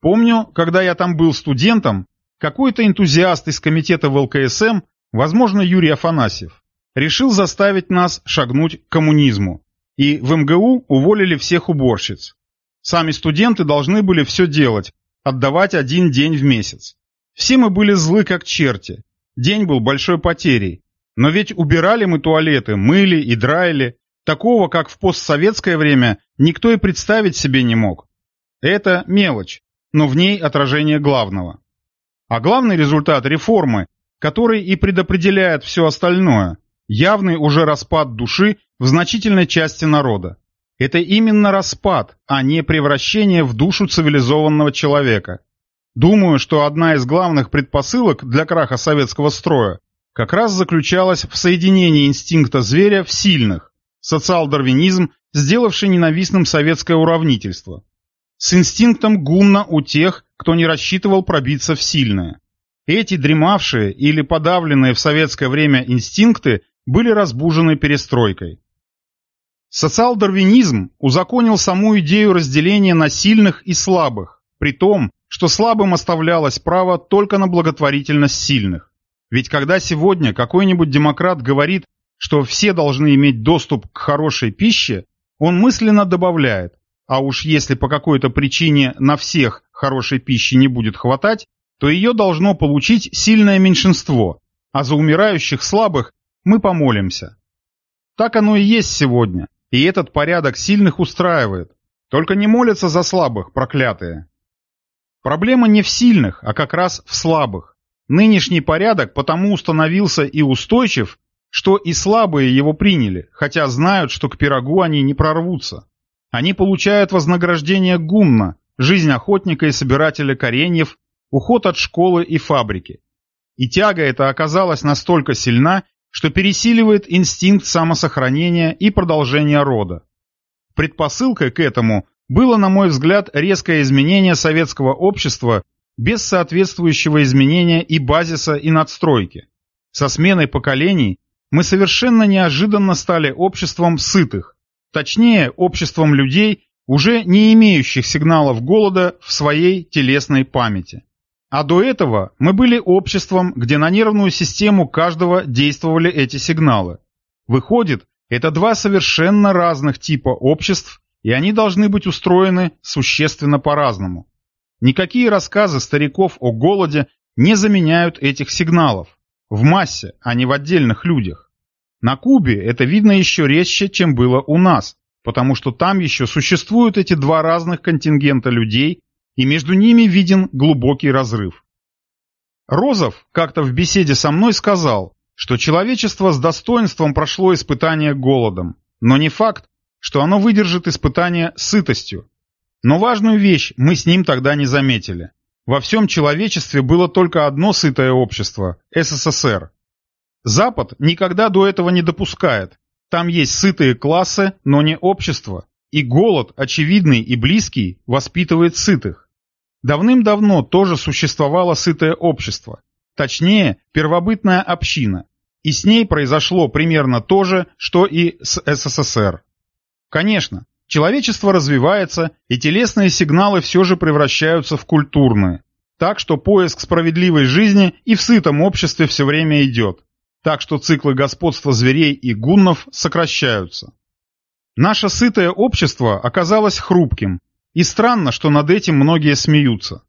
Помню, когда я там был студентом, какой-то энтузиаст из комитета в ЛКСМ, возможно, Юрий Афанасьев, решил заставить нас шагнуть к коммунизму. И в МГУ уволили всех уборщиц. Сами студенты должны были все делать, отдавать один день в месяц. Все мы были злы как черти. День был большой потерей. Но ведь убирали мы туалеты, мыли и драили. Такого, как в постсоветское время, никто и представить себе не мог. Это мелочь но в ней отражение главного. А главный результат реформы, который и предопределяет все остальное, явный уже распад души в значительной части народа. Это именно распад, а не превращение в душу цивилизованного человека. Думаю, что одна из главных предпосылок для краха советского строя как раз заключалась в соединении инстинкта зверя в сильных, социал-дарвинизм, сделавший ненавистным советское уравнительство с инстинктом гумна у тех, кто не рассчитывал пробиться в сильное. Эти дремавшие или подавленные в советское время инстинкты были разбужены перестройкой. Социал-дарвинизм узаконил саму идею разделения на сильных и слабых, при том, что слабым оставлялось право только на благотворительность сильных. Ведь когда сегодня какой-нибудь демократ говорит, что все должны иметь доступ к хорошей пище, он мысленно добавляет, а уж если по какой-то причине на всех хорошей пищи не будет хватать, то ее должно получить сильное меньшинство, а за умирающих слабых мы помолимся. Так оно и есть сегодня, и этот порядок сильных устраивает. Только не молятся за слабых, проклятые. Проблема не в сильных, а как раз в слабых. Нынешний порядок потому установился и устойчив, что и слабые его приняли, хотя знают, что к пирогу они не прорвутся. Они получают вознаграждение гумна, жизнь охотника и собирателя кореньев, уход от школы и фабрики. И тяга эта оказалась настолько сильна, что пересиливает инстинкт самосохранения и продолжения рода. Предпосылкой к этому было, на мой взгляд, резкое изменение советского общества без соответствующего изменения и базиса, и надстройки. Со сменой поколений мы совершенно неожиданно стали обществом сытых, точнее, обществом людей, уже не имеющих сигналов голода в своей телесной памяти. А до этого мы были обществом, где на нервную систему каждого действовали эти сигналы. Выходит, это два совершенно разных типа обществ, и они должны быть устроены существенно по-разному. Никакие рассказы стариков о голоде не заменяют этих сигналов. В массе, а не в отдельных людях. На Кубе это видно еще резче, чем было у нас, потому что там еще существуют эти два разных контингента людей, и между ними виден глубокий разрыв. Розов как-то в беседе со мной сказал, что человечество с достоинством прошло испытание голодом, но не факт, что оно выдержит испытание сытостью. Но важную вещь мы с ним тогда не заметили. Во всем человечестве было только одно сытое общество – СССР. Запад никогда до этого не допускает. Там есть сытые классы, но не общество. И голод, очевидный и близкий, воспитывает сытых. Давным-давно тоже существовало сытое общество. Точнее, первобытная община. И с ней произошло примерно то же, что и с СССР. Конечно, человечество развивается, и телесные сигналы все же превращаются в культурные. Так что поиск справедливой жизни и в сытом обществе все время идет. Так что циклы господства зверей и гуннов сокращаются. Наше сытое общество оказалось хрупким, и странно, что над этим многие смеются.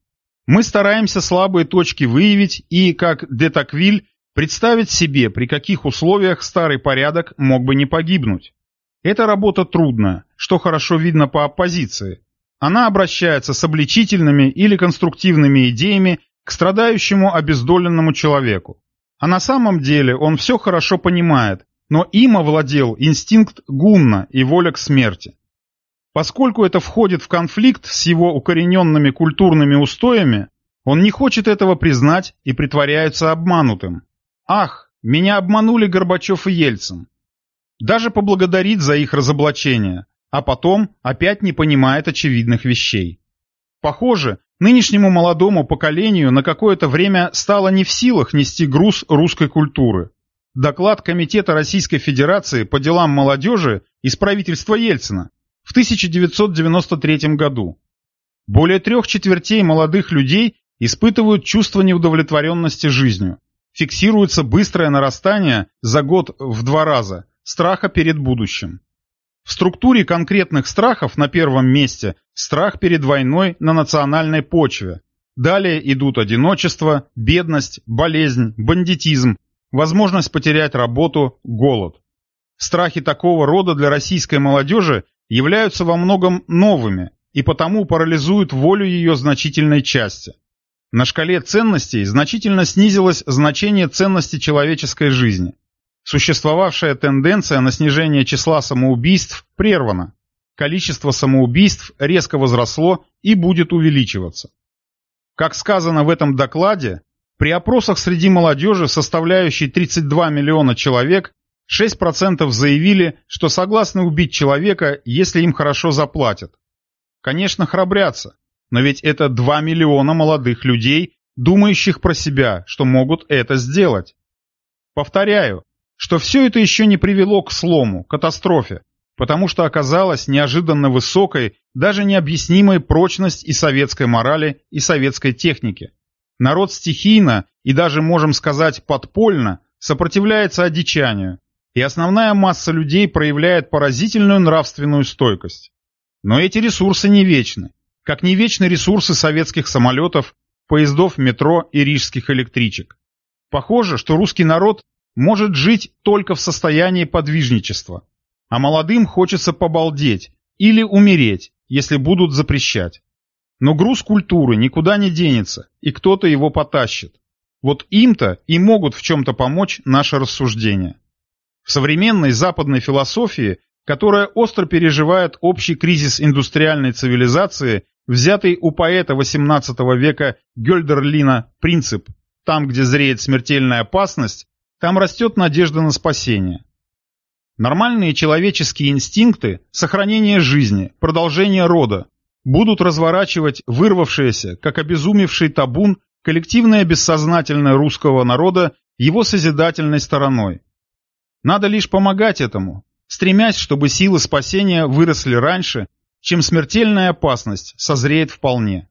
Мы стараемся слабые точки выявить и, как Детаквиль, представить себе, при каких условиях старый порядок мог бы не погибнуть. Эта работа трудная, что хорошо видно по оппозиции. Она обращается с обличительными или конструктивными идеями к страдающему обездоленному человеку. А на самом деле он все хорошо понимает, но им овладел инстинкт гунна и воля к смерти. Поскольку это входит в конфликт с его укорененными культурными устоями, он не хочет этого признать и притворяется обманутым. Ах, меня обманули Горбачев и Ельцин. Даже поблагодарит за их разоблачение, а потом опять не понимает очевидных вещей. Похоже, нынешнему молодому поколению на какое-то время стало не в силах нести груз русской культуры. Доклад Комитета Российской Федерации по делам молодежи из правительства Ельцина в 1993 году. Более трех четвертей молодых людей испытывают чувство неудовлетворенности жизнью. Фиксируется быстрое нарастание за год в два раза страха перед будущим. В структуре конкретных страхов на первом месте страх перед войной на национальной почве. Далее идут одиночество, бедность, болезнь, бандитизм, возможность потерять работу, голод. Страхи такого рода для российской молодежи являются во многом новыми и потому парализуют волю ее значительной части. На шкале ценностей значительно снизилось значение ценности человеческой жизни. Существовавшая тенденция на снижение числа самоубийств прервана. Количество самоубийств резко возросло и будет увеличиваться. Как сказано в этом докладе, при опросах среди молодежи, составляющей 32 миллиона человек, 6% заявили, что согласны убить человека, если им хорошо заплатят. Конечно, храбрятся, но ведь это 2 миллиона молодых людей, думающих про себя, что могут это сделать. Повторяю, что все это еще не привело к слому, катастрофе, потому что оказалась неожиданно высокой, даже необъяснимой прочность и советской морали, и советской техники. Народ стихийно и даже, можем сказать, подпольно сопротивляется одичанию, и основная масса людей проявляет поразительную нравственную стойкость. Но эти ресурсы не вечны, как не вечны ресурсы советских самолетов, поездов метро и рижских электричек. Похоже, что русский народ может жить только в состоянии подвижничества, а молодым хочется побалдеть или умереть, если будут запрещать. Но груз культуры никуда не денется, и кто-то его потащит. Вот им-то и могут в чем-то помочь наши рассуждения. В современной западной философии, которая остро переживает общий кризис индустриальной цивилизации, взятый у поэта XVIII века Гёльдерлина принцип «там, где зреет смертельная опасность, там растет надежда на спасение». Нормальные человеческие инстинкты, сохранение жизни, продолжение рода будут разворачивать вырвавшееся, как обезумевший табун, коллективное бессознательное русского народа его созидательной стороной. Надо лишь помогать этому, стремясь, чтобы силы спасения выросли раньше, чем смертельная опасность созреет вполне.